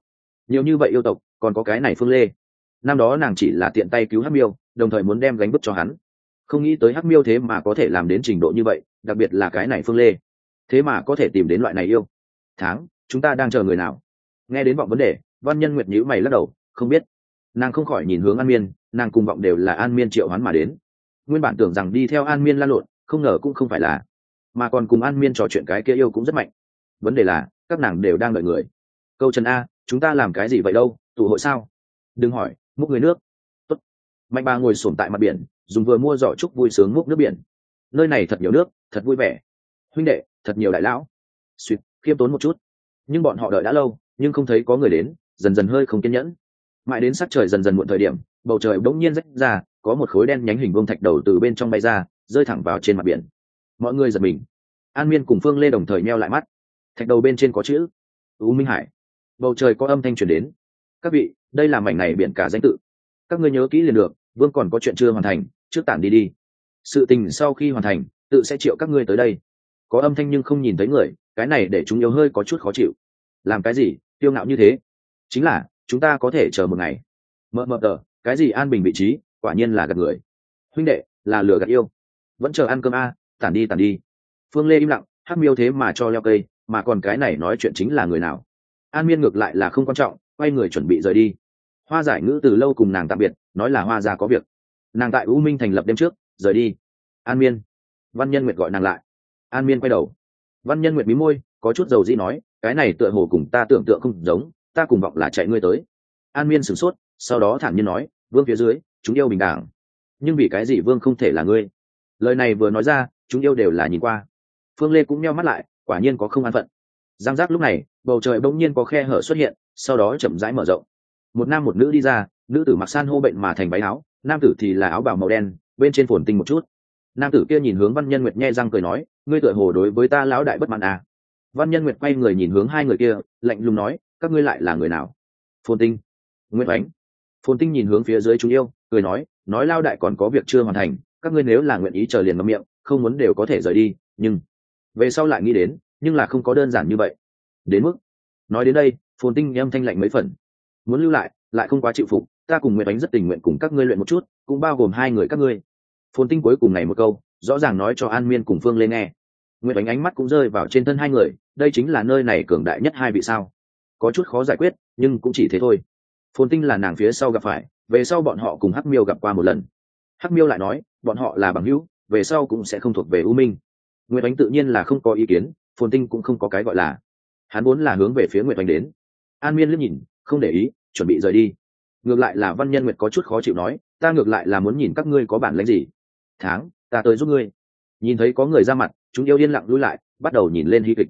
S1: Nhiều như vậy yêu tộc, còn có cái này phương lê. Năm đó nàng chỉ là tiện tay cứu hắc miêu, đồng thời muốn đem gánh bức cho hắn. Không nghĩ tới hắc miêu thế mà có thể làm đến trình độ như vậy, đặc biệt là cái này phương lê. Thế mà có thể tìm đến loại này yêu. Tháng chúng ta đang chờ người nào? Nghe đến vọng vấn đề, văn nhân nguyệt nhữ mày lắc đầu, không biết. Nàng không khỏi nhìn hướng an miên, nàng cùng vọng đều là an miên triệu hoán mà đến. Nguyên bản tưởng rằng đi theo an miên lan lộn, không ngờ cũng không phải là. Mà còn cùng an miên trò chuyện cái kia yêu cũng rất mạnh vấn đề là, các nàng đều đang đợi người. Câu trần a, chúng ta làm cái gì vậy đâu, tụ hội sao? Đừng hỏi, múc người nước. Tốt. mạnh ba ngồi sổm tại mặt biển, dùng vừa mua giỏ trúc vui sướng múc nước biển. Nơi này thật nhiều nước, thật vui vẻ. Huynh đệ, thật nhiều đại lão. Suýt khiêm tốn một chút. Nhưng bọn họ đợi đã lâu, nhưng không thấy có người đến, dần dần hơi không kiên nhẫn. Mãi đến sắc trời dần dần muộn thời điểm, bầu trời bỗng nhiên rách ra, có một khối đen nhánh hình vuông thạch đầu từ bên trong bay ra, rơi thẳng vào trên mặt biển. Mọi người giật mình. An miên cùng phương lê đồng thời meo lại mắt thạch đầu bên trên có chữ u minh hải. Bầu trời có âm thanh truyền đến. Các vị đây là mảnh này biển cả danh tự. Các ngươi nhớ kỹ liền được vương còn có chuyện chưa hoàn thành trước tản đi đi. Sự tình sau khi hoàn thành tự sẽ triệu các ngươi tới đây. Có âm thanh nhưng không nhìn thấy người cái này để chúng yếu hơi có chút khó chịu. Làm cái gì tiêu ngạo như thế? Chính là chúng ta có thể chờ một ngày. Mợ mợ tờ cái gì an bình vị trí quả nhiên là gạt người. Huynh đệ là lửa gạt yêu. Vẫn chờ ăn cơm a à, tản đi tản đi. Phương lê im lặng hắc miêu thế mà cho leo cây mà còn cái này nói chuyện chính là người nào? An miên ngược lại là không quan trọng, quay người chuẩn bị rời đi. Hoa giải ngữ từ lâu cùng nàng tạm biệt, nói là hoa ra có việc. Nàng tại u minh thành lập đêm trước, rời đi. An miên. Văn nhân nguyệt gọi nàng lại. An miên quay đầu. Văn nhân nguyệt mí môi, có chút dầu dĩ nói, cái này tựa hồ cùng ta tưởng tượng không giống, ta cùng vọng là chạy ngươi tới. An miên sửng sốt, sau đó thản nhiên nói, vương phía dưới, chúng yêu bình đẳng. Nhưng vì cái gì vương không thể là ngươi? Lời này vừa nói ra, chúng yêu đều là nhìn qua. Phương lê cũng meo mắt lại quả nhiên có không an phận. Giang giác lúc này, bầu trời bỗng nhiên có khe hở xuất hiện, sau đó chậm rãi mở rộng. Một nam một nữ đi ra, nữ tử mặc san hô bệnh mà thành váy áo, nam tử thì là áo bào màu đen, bên trên phồn tinh một chút. Nam tử kia nhìn hướng văn nhân nguyệt nhe răng cười nói, ngươi tựa hồ đối với ta lão đại bất mãn à. văn nhân nguyệt quay người nhìn hướng hai người kia, lạnh lùng nói, các ngươi lại là người nào? Phồn tinh. Nguyễn ánh. Phồn tinh nhìn hướng phía dưới chúng yêu, cười nói nói lao đại còn có việc chưa hoàn thành, các ngươi nếu là nguyện ý chờ liền ngậm miệng, không muốn đều có thể rời đi, nhưng về sau lại nghĩ đến, nhưng là không có đơn giản như vậy. Đến mức, nói đến đây, phồn tinh âm thanh lạnh mấy phần. Muốn lưu lại lại không quá chịu phục, ta cùng nguyện đánh rất tình nguyện cùng các ngươi luyện một chút, cũng bao gồm hai người các ngươi. Phồn tinh cuối cùng này một câu, rõ ràng nói cho an miên cùng phương lên nghe. Nguyện đánh ánh mắt cũng rơi vào trên thân hai người, đây chính là nơi này cường đại nhất hai vị sao. Có chút khó giải quyết, nhưng cũng chỉ thế thôi. Phồn tinh là nàng phía sau gặp phải, về sau bọn họ cùng hắc miêu gặp qua một lần. Hắc miêu lại nói, bọn họ là bằng hữu, về sau cũng sẽ không thuộc về u minh nguyệt oánh tự nhiên là không có ý kiến, phồn tinh cũng không có cái gọi là. Hắn vốn là hướng về phía nguyệt oánh đến. An miên liếc nhìn, không để ý, chuẩn bị rời đi. Ngược lại là văn nhân nguyệt có chút khó chịu nói, ta ngược lại là muốn nhìn các ngươi có bản lĩnh gì. Tháng, ta tới giúp ngươi. Nhìn thấy có người ra mặt, chúng yêu điên lặng lui lại, bắt đầu nhìn lên hy kịch.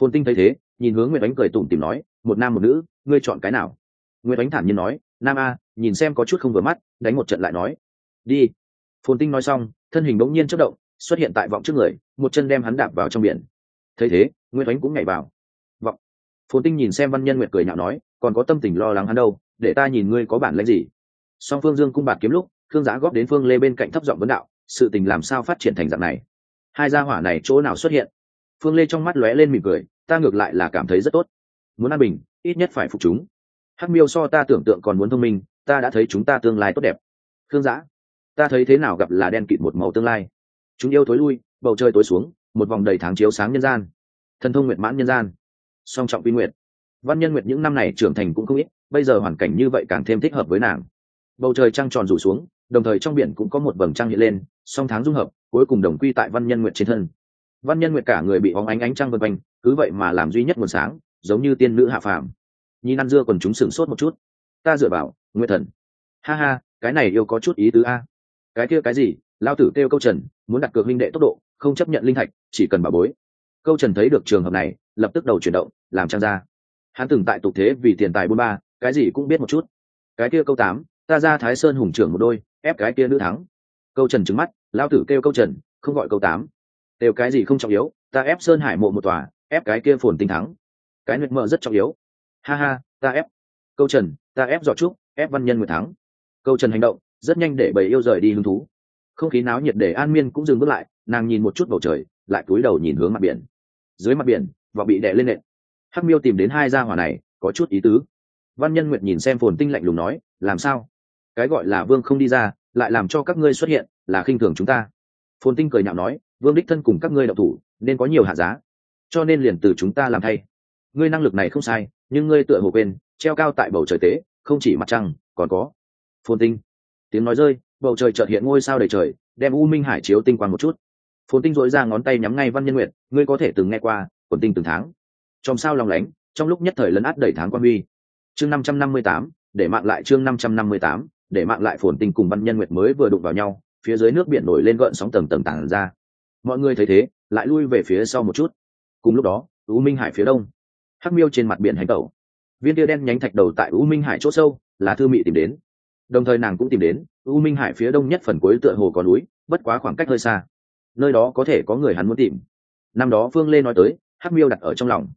S1: Phồn tinh thấy thế, nhìn hướng nguyệt oánh cười tủm tỉm nói, một nam một nữ, ngươi chọn cái nào? Nguyệt oánh thản nhiên nói, nam a, nhìn xem có chút không vừa mắt, đánh một trận lại nói. Đi. Phồn tinh nói xong, thân hình bỗng nhiên chớp động xuất hiện tại vọng trước người, một chân đem hắn đạp vào trong biển. Thấy thế nguyễn oánh cũng nhảy vào. Vọng. Phồn tinh nhìn xem văn nhân nguyệt cười nhạo nói, còn có tâm tình lo lắng hắn đâu, để ta nhìn ngươi có bản lãnh gì. Song phương dương cung bạt kiếm lúc thương giá góp đến phương lê bên cạnh thấp giọng vấn đạo, sự tình làm sao phát triển thành dạng này? Hai gia hỏa này chỗ nào xuất hiện? Phương lê trong mắt lóe lên mỉm cười, ta ngược lại là cảm thấy rất tốt. Muốn an bình, ít nhất phải phục chúng. Hắc miêu so ta tưởng tượng còn muốn thông minh, ta đã thấy chúng ta tương lai tốt đẹp. Thương giã, ta thấy thế nào gặp là đen kịt một màu tương lai? Chúng yêu thối lui, bầu trời tối xuống, một vòng đầy tháng chiếu sáng nhân gian. Thần thông nguyện mãn nhân gian. Song trọng quy nguyệt. Văn nhân nguyệt những năm này trưởng thành cũng không ít, bây giờ hoàn cảnh như vậy càng thêm thích hợp với nàng. Bầu trời trăng tròn rủ xuống, đồng thời trong biển cũng có một vầng trăng hiện lên, song tháng dung hợp, cuối cùng đồng quy tại văn nhân nguyệt trên thân. Văn nhân nguyệt cả người bị óng ánh ánh trăng vân quanh, cứ vậy mà làm duy nhất nguồn sáng, giống như tiên nữ hạ phàm. Nhìn ăn dưa còn chúng sửng sốt một chút. Ta dựa vào nguyện thần. Ha ha, cái này yêu có chút ý tứ a. Cái kia cái gì? Lao tử kêu câu trần, muốn đặt cược huynh đệ tốc độ, không chấp nhận linh thạch, chỉ cần bảo bối. Câu trần thấy được trường hợp này, lập tức đầu chuyển động, làm trang ra hắn từng tại tục thế vì tiền tài buôn ba, cái gì cũng biết một chút. Cái kia câu tám, ta ra thái sơn hùng trưởng một đôi, ép cái kia nữ thắng. Câu trần trứng mắt, lao tử kêu câu trần, không gọi câu tám. Đều cái gì không trọng yếu, ta ép sơn hải mộ một tòa, ép cái kia phồn tinh thắng. Cái nguyệt mợ rất trọng yếu. Ha ha, ta ép. Câu trần, ta ép dọ trúc, ép văn nhân nguyệt thắng. Câu trần hành động, rất nhanh để bầy yêu rời đi hứng thú không khí náo nhiệt để an miên cũng dừng bước lại, nàng nhìn một chút bầu trời, lại cúi đầu nhìn hướng mặt biển. Dưới mặt biển và bị đè lên nện. Hắc miêu tìm đến hai gia hỏa này, có chút ý tứ. Văn nhân nguyệt nhìn xem phồn tinh lạnh lùng nói, làm sao? Cái gọi là vương không đi ra, lại làm cho các ngươi xuất hiện, là khinh thường chúng ta. Phồn tinh cười nhạo nói, vương đích thân cùng các ngươi đậu thủ, nên có nhiều hạ giá. Cho nên liền từ chúng ta làm thay. Ngươi năng lực này không sai, nhưng ngươi tựa hồ quên, treo cao tại bầu trời tế, không chỉ mặt trăng, còn có. Phồn tinh, tiếng nói rơi bầu trời chợt hiện ngôi sao đầy trời, đem u minh hải chiếu tinh quang một chút. Phồn tinh dỗi ra ngón tay nhắm ngay văn nhân nguyệt, ngươi có thể từng nghe qua, quần tinh từng tháng. Trong sao lòng lánh, trong lúc nhất thời lấn át đẩy tháng quan huy. Chương năm trăm năm mươi tám, để mạng lại chương năm trăm năm mươi tám, để mạng lại phồn tinh cùng văn nhân nguyệt mới vừa đụng vào nhau, phía dưới nước biển nổi lên gợn sóng tầng tầng tảng ra. Mọi người thấy thế, lại lui về phía sau một chút. Cùng lúc đó, u minh hải phía đông, hắc miêu trên mặt biển hành tẩu. Viên tia đen nhánh thạch đầu tại u minh hải chỗ sâu, là thư mị tìm đến đồng thời nàng cũng tìm đến u minh hải phía đông nhất phần cuối tựa hồ có núi, bất quá khoảng cách hơi xa. Nơi đó có thể có người hắn muốn tìm. Năm đó phương lê nói tới, hắc miêu đặt ở trong lòng.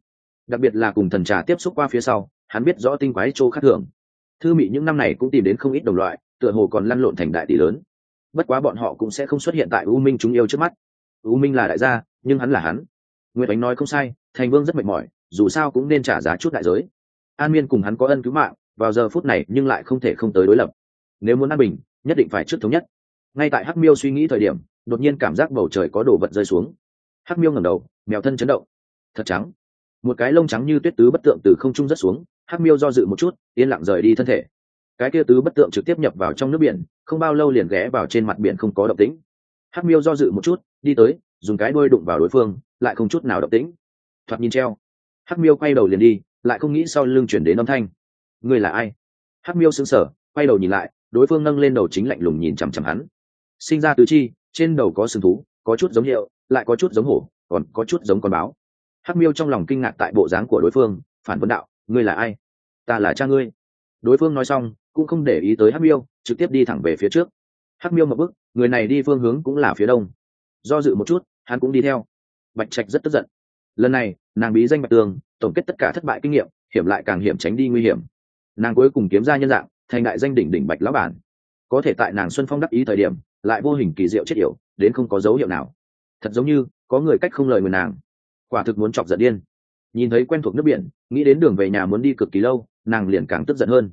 S1: Đặc biệt là cùng thần trà tiếp xúc qua phía sau, hắn biết rõ tinh quái chỗ khác thường. Thư mị những năm này cũng tìm đến không ít đồng loại, tựa hồ còn lăn lộn thành đại tỷ lớn. Bất quá bọn họ cũng sẽ không xuất hiện tại u minh chúng yêu trước mắt. U minh là đại gia, nhưng hắn là hắn. Nguyễn ánh nói không sai, thành vương rất mệt mỏi, dù sao cũng nên trả giá chút đại giới. An miên cùng hắn có ân cứu mạng, vào giờ phút này nhưng lại không thể không tới đối lập nếu muốn an bình, nhất định phải trước thống nhất. Ngay tại hắc miêu suy nghĩ thời điểm, đột nhiên cảm giác bầu trời có đồ vật rơi xuống. Hắc miêu ngẩng đầu, mèo thân chấn động. Thật trắng. Một cái lông trắng như tuyết tứ bất tượng từ không trung rất xuống, hắc miêu do dự một chút, yên lặng rời đi thân thể. Cái kia tứ bất tượng trực tiếp nhập vào trong nước biển, không bao lâu liền ghé vào trên mặt biển không có động tĩnh. Hắc miêu do dự một chút, đi tới, dùng cái đuôi đụng vào đối phương, lại không chút nào động tĩnh. Thoạt nhìn treo. Hắc miêu quay đầu liền đi, lại không nghĩ sau lưng chuyển đến âm thanh. Người là ai? Hắc miêu sững sờ, quay đầu nhìn lại đối phương nâng lên đầu chính lạnh lùng nhìn chằm chằm hắn. Sinh ra tứ chi, trên đầu có sừng thú, có chút giống hiệu, lại có chút giống hổ, còn có chút giống con báo. Hắc miêu trong lòng kinh ngạc tại bộ dáng của đối phương, phản vấn đạo, ngươi là ai? Ta là cha ngươi. Đối phương nói xong, cũng không để ý tới hắc miêu, trực tiếp đi thẳng về phía trước. Hắc miêu một bước, người này đi phương hướng cũng là phía đông. Do dự một chút, hắn cũng đi theo. Bạch trạch rất tức giận. Lần này, nàng bí danh bạch tường, tổng kết tất cả thất bại kinh nghiệm, hiểm lại càng hiểm tránh đi nguy hiểm. Nàng cuối cùng kiếm ra nhân dạng thành đại danh đỉnh đỉnh bạch lão bản. Có thể tại nàng xuân phong đắc ý thời điểm, lại vô hình kỳ diệu chết yểu, đến không có dấu hiệu nào. Thật giống như, có người cách không lời người nàng. Quả thực muốn chọc giận điên. Nhìn thấy quen thuộc nước biển, nghĩ đến đường về nhà muốn đi cực kỳ lâu, nàng liền càng tức giận hơn.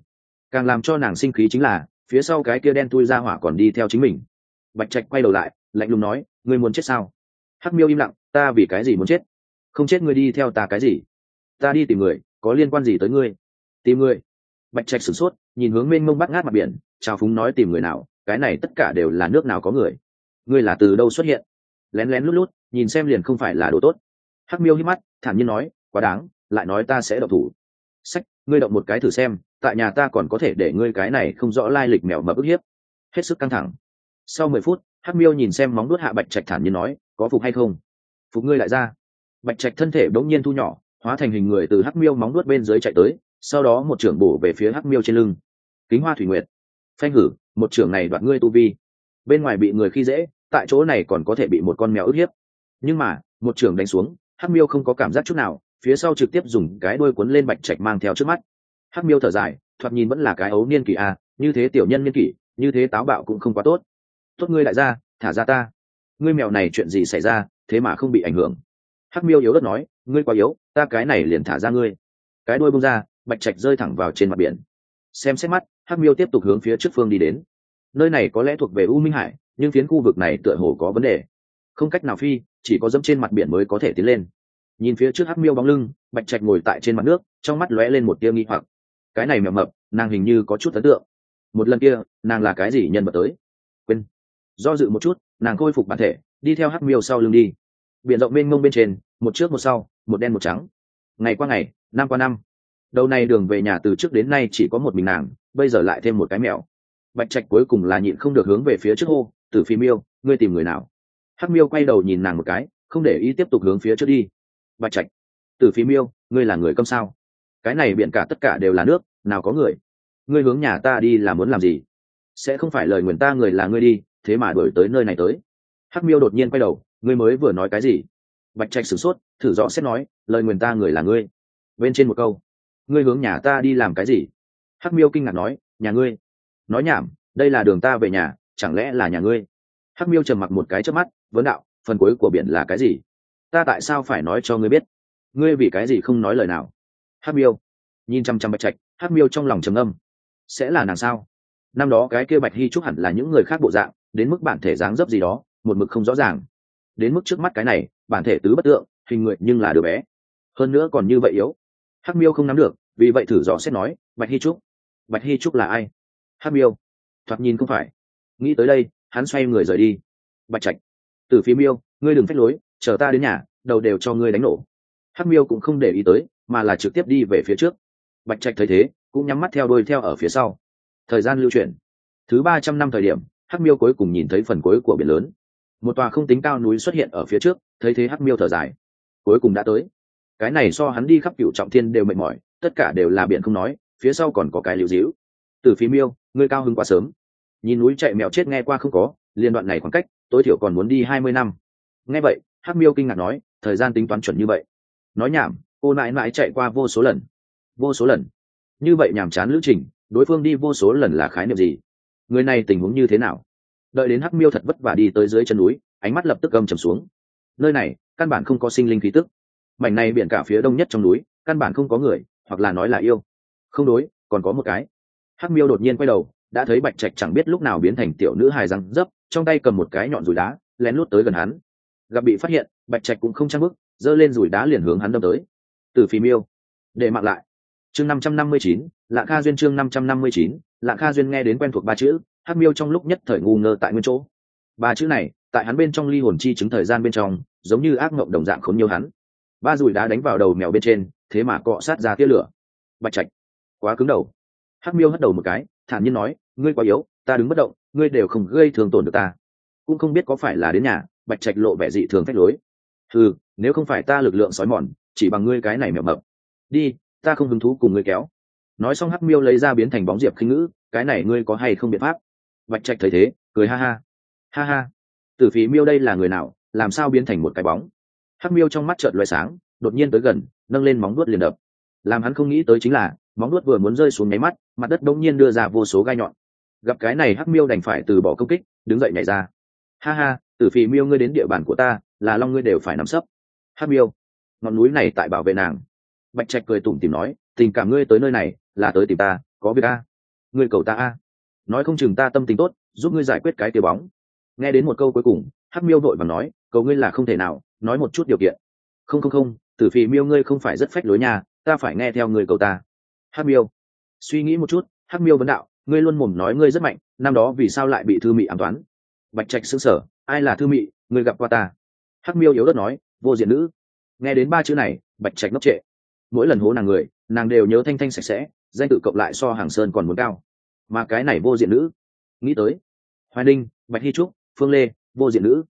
S1: Càng làm cho nàng sinh khí chính là, phía sau cái kia đen tui ra hỏa còn đi theo chính mình. Bạch trạch quay đầu lại, lạnh lùng nói, ngươi muốn chết sao? Hắc miêu im lặng, ta vì cái gì muốn chết? Không chết ngươi đi theo ta cái gì? Ta đi tìm người, có liên quan gì tới ngươi? Tìm người? Bạch trạch sửng sốt nhìn hướng mênh mông bắt ngát mặt biển trào phúng nói tìm người nào, cái này tất cả đều là nước nào có người. Ngươi là từ đâu xuất hiện? Lén lén lút lút, nhìn xem liền không phải là đồ tốt. Hắc miêu hít mắt, thản nhiên nói, quá đáng, lại nói ta sẽ độc thủ. Sách, ngươi động một cái thử xem, tại nhà ta còn có thể để ngươi cái này không rõ lai lịch mèo mà ức hiếp. Hết sức căng thẳng. Sau mười phút, hắc miêu nhìn xem móng đuốt hạ bạch trạch thản nhiên nói, có phục hay không? Phục ngươi lại ra. Bạch trạch thân thể bỗng nhiên thu nhỏ, hóa thành hình người từ hắc miêu móng đuốt bên dưới chạy tới, sau đó một trưởng bổ về phía hắc miêu trên lưng kính hoa thủy nguyệt. Phanh hử một trưởng này đoạt ngươi tu vi. Bên ngoài bị người khi dễ tại chỗ này còn có thể bị một con mèo ức hiếp. Nhưng mà một trưởng đánh xuống hắc miêu không có cảm giác chút nào phía sau trực tiếp dùng cái đuôi cuốn lên bạch trạch mang theo trước mắt. Hắc miêu thở dài thoạt nhìn vẫn là cái ấu niên kỷ a à, như thế tiểu nhân niên kỷ như thế táo bạo cũng không quá tốt. Tốt ngươi lại ra thả ra ta. Ngươi mèo này chuyện gì xảy ra thế mà không bị ảnh hưởng. Hắc miêu yếu đất nói ngươi quá yếu ta cái này liền thả ra ngươi. Cái đuôi bông ra bạch trạch rơi thẳng vào trên mặt biển. Xem xét mắt hắc miêu tiếp tục hướng phía trước phương đi đến. Nơi này có lẽ thuộc về u minh hải, nhưng phiến khu vực này tựa hồ có vấn đề. Không cách nào phi, chỉ có dẫm trên mặt biển mới có thể tiến lên. Nhìn phía trước hắc miêu bóng lưng, bạch trạch ngồi tại trên mặt nước, trong mắt lóe lên một tia nghi hoặc. Cái này mập mập, nàng hình như có chút ấn tượng. Một lần kia, nàng là cái gì nhân vật tới? Quên. Do dự một chút, nàng khôi phục bản thể, đi theo hắc miêu sau lưng đi. Biển rộng mênh mông bên trên, một trước một sau, một đen một trắng. Ngày qua ngày, năm qua năm. Đầu này đường về nhà từ trước đến nay chỉ có một mình nàng bây giờ lại thêm một cái mèo bạch trạch cuối cùng là nhịn không được hướng về phía trước hô, tử phi miêu, ngươi tìm người nào? Hắc miêu quay đầu nhìn nàng một cái, không để ý tiếp tục hướng phía trước đi. Bạch trạch, tử phi miêu, ngươi là người câm sao? Cái này biển cả tất cả đều là nước, nào có người? Ngươi hướng nhà ta đi là muốn làm gì? Sẽ không phải lời nguyền ta người là ngươi đi, thế mà đổi tới nơi này tới. Hắc miêu đột nhiên quay đầu, ngươi mới vừa nói cái gì? Bạch trạch sửng sốt, thử rõ xét nói, lời nguyền ta người là ngươi. Bên trên một câu, ngươi hướng nhà ta đi làm cái gì? Hắc miêu kinh ngạc nói, nhà ngươi? Nói nhảm, đây là đường ta về nhà, chẳng lẽ là nhà ngươi? Hắc miêu trầm mặc một cái trước mắt, vấn đạo, phần cuối của biển là cái gì? Ta tại sao phải nói cho ngươi biết? Ngươi vì cái gì không nói lời nào? Hắc miêu nhìn chăm chăm bạch trạch, hắc miêu trong lòng trầm âm sẽ là nàng sao? Năm đó cái kia bạch hy trúc hẳn là những người khác bộ dạng, đến mức bản thể dáng dấp gì đó, một mực không rõ ràng. Đến mức trước mắt cái này, bản thể tứ bất tượng, hình người nhưng là đứa bé. Hơn nữa còn như vậy yếu. Hắc miêu không nắm được, vì vậy thử dò xét nói, bạch hy trúc bạch hy trúc là ai? Hắc miêu. Thoạt nhìn không phải. Nghĩ tới đây, hắn xoay người rời đi. Bạch trạch. Từ phía miêu, ngươi đừng phép lối, chờ ta đến nhà, đầu đều cho ngươi đánh nổ. Hắc miêu cũng không để ý tới, mà là trực tiếp đi về phía trước. Bạch trạch thấy thế, cũng nhắm mắt theo đôi theo ở phía sau. Thời gian lưu chuyển. Thứ ba trăm năm thời điểm, hắc miêu cuối cùng nhìn thấy phần cuối của biển lớn. Một tòa không tính cao núi xuất hiện ở phía trước, thấy thế hắc miêu thở dài. Cuối cùng đã tới. Cái này so hắn đi khắp cựu trọng thiên đều mệt mỏi, tất cả đều là biển không nói phía sau còn có cái liễu dĩu từ phí miêu, ngươi cao hứng quá sớm. Nhìn núi chạy mèo chết nghe qua không có, liên đoạn này khoảng cách, tối thiểu còn muốn đi hai mươi năm. Nghe vậy, hắc miêu kinh ngạc nói, thời gian tính toán chuẩn như vậy. Nói nhảm, cô mãi mãi chạy qua vô số lần. Vô số lần. Như vậy nhàm chán lữ trình, đối phương đi vô số lần là khái niệm gì? Người này tình huống như thế nào? Đợi đến hắc miêu thật vất vả đi tới dưới chân núi, ánh mắt lập tức gầm trầm xuống. Nơi này, căn bản không có sinh linh khí tức. Mảnh này biển cả phía đông nhất trong núi, căn bản không có người, hoặc là nói là yêu không đối, còn có một cái. Hắc miêu đột nhiên quay đầu, đã thấy bạch trạch chẳng biết lúc nào biến thành tiểu nữ hài răng dấp, trong tay cầm một cái nhọn rùi đá, lén lút tới gần hắn. Gặp bị phát hiện, bạch trạch cũng không trang bức, giơ lên rùi đá liền hướng hắn đâm tới. Từ phì miêu, để mặc lại. Chương năm trăm năm mươi chín lạ kha duyên chương năm trăm năm mươi chín lạ kha duyên nghe đến quen thuộc ba chữ, hắc miêu trong lúc nhất thời ngu ngơ tại nguyên chỗ. Ba chữ này, tại hắn bên trong ly hồn chi chứng thời gian bên trong, giống như ác mộng đồng dạng khốn nhiều hắn. Ba rùi đá đánh vào đầu mèo bên trên, thế mà cọ sát ra tia lửa. Bạch trạch quá cứng đầu. Hắc miêu hất đầu một cái, thản nhiên nói, ngươi quá yếu, ta đứng bất động, ngươi đều không gây thương tổn được ta. Cũng không biết có phải là đến nhà, bạch trạch lộ vẻ dị thường phách lối. Ừ nếu không phải ta lực lượng sói mòn, chỉ bằng ngươi cái này mèo mập. Đi, ta không hứng thú cùng ngươi kéo. Nói xong hắc miêu lấy ra biến thành bóng diệp khinh ngữ, cái này ngươi có hay không biện pháp? Bạch trạch thấy thế, cười ha ha. Ha ha, tử phí miêu đây là người nào, làm sao biến thành một cái bóng? Hắc miêu trong mắt trợn loài sáng, đột nhiên tới gần, nâng lên móng đuốt liền đập. Làm hắn không nghĩ tới chính là móng nuốt vừa muốn rơi xuống nháy mắt, mặt đất đông nhiên đưa ra vô số gai nhọn. Gặp cái này hắc miêu đành phải từ bỏ công kích, đứng dậy nhảy ra. Ha ha, tử phì miêu ngươi đến địa bàn của ta, là long ngươi đều phải nắm sấp. Hắc miêu, ngọn núi này tại bảo vệ nàng. Bạch trạch cười tủm tìm nói, tình cảm ngươi tới nơi này, là tới tìm ta, có việc a? Ngươi cầu ta a? Nói không chừng ta tâm tình tốt, giúp ngươi giải quyết cái tiêu bóng. Nghe đến một câu cuối cùng, hắc miêu vội và nói, cầu ngươi là không thể nào, nói một chút điều kiện. Không không không, tử phì miêu ngươi không phải rất phách lối nhà ta phải nghe theo người cầu ta hắc miêu. Suy nghĩ một chút, hắc miêu vấn đạo, ngươi luôn mồm nói ngươi rất mạnh, năm đó vì sao lại bị thư mị ám toán? Bạch trạch xứng sở ai là thư mị, ngươi gặp qua ta? Hắc miêu yếu đất nói, vô diện nữ. Nghe đến ba chữ này, bạch trạch ngốc trệ. Mỗi lần hố nàng người, nàng đều nhớ thanh thanh sạch sẽ, danh tự cộng lại so hàng sơn còn muốn cao. Mà cái này vô diện nữ. Nghĩ tới. Hoài ninh, bạch hy trúc, phương lê, vô diện nữ.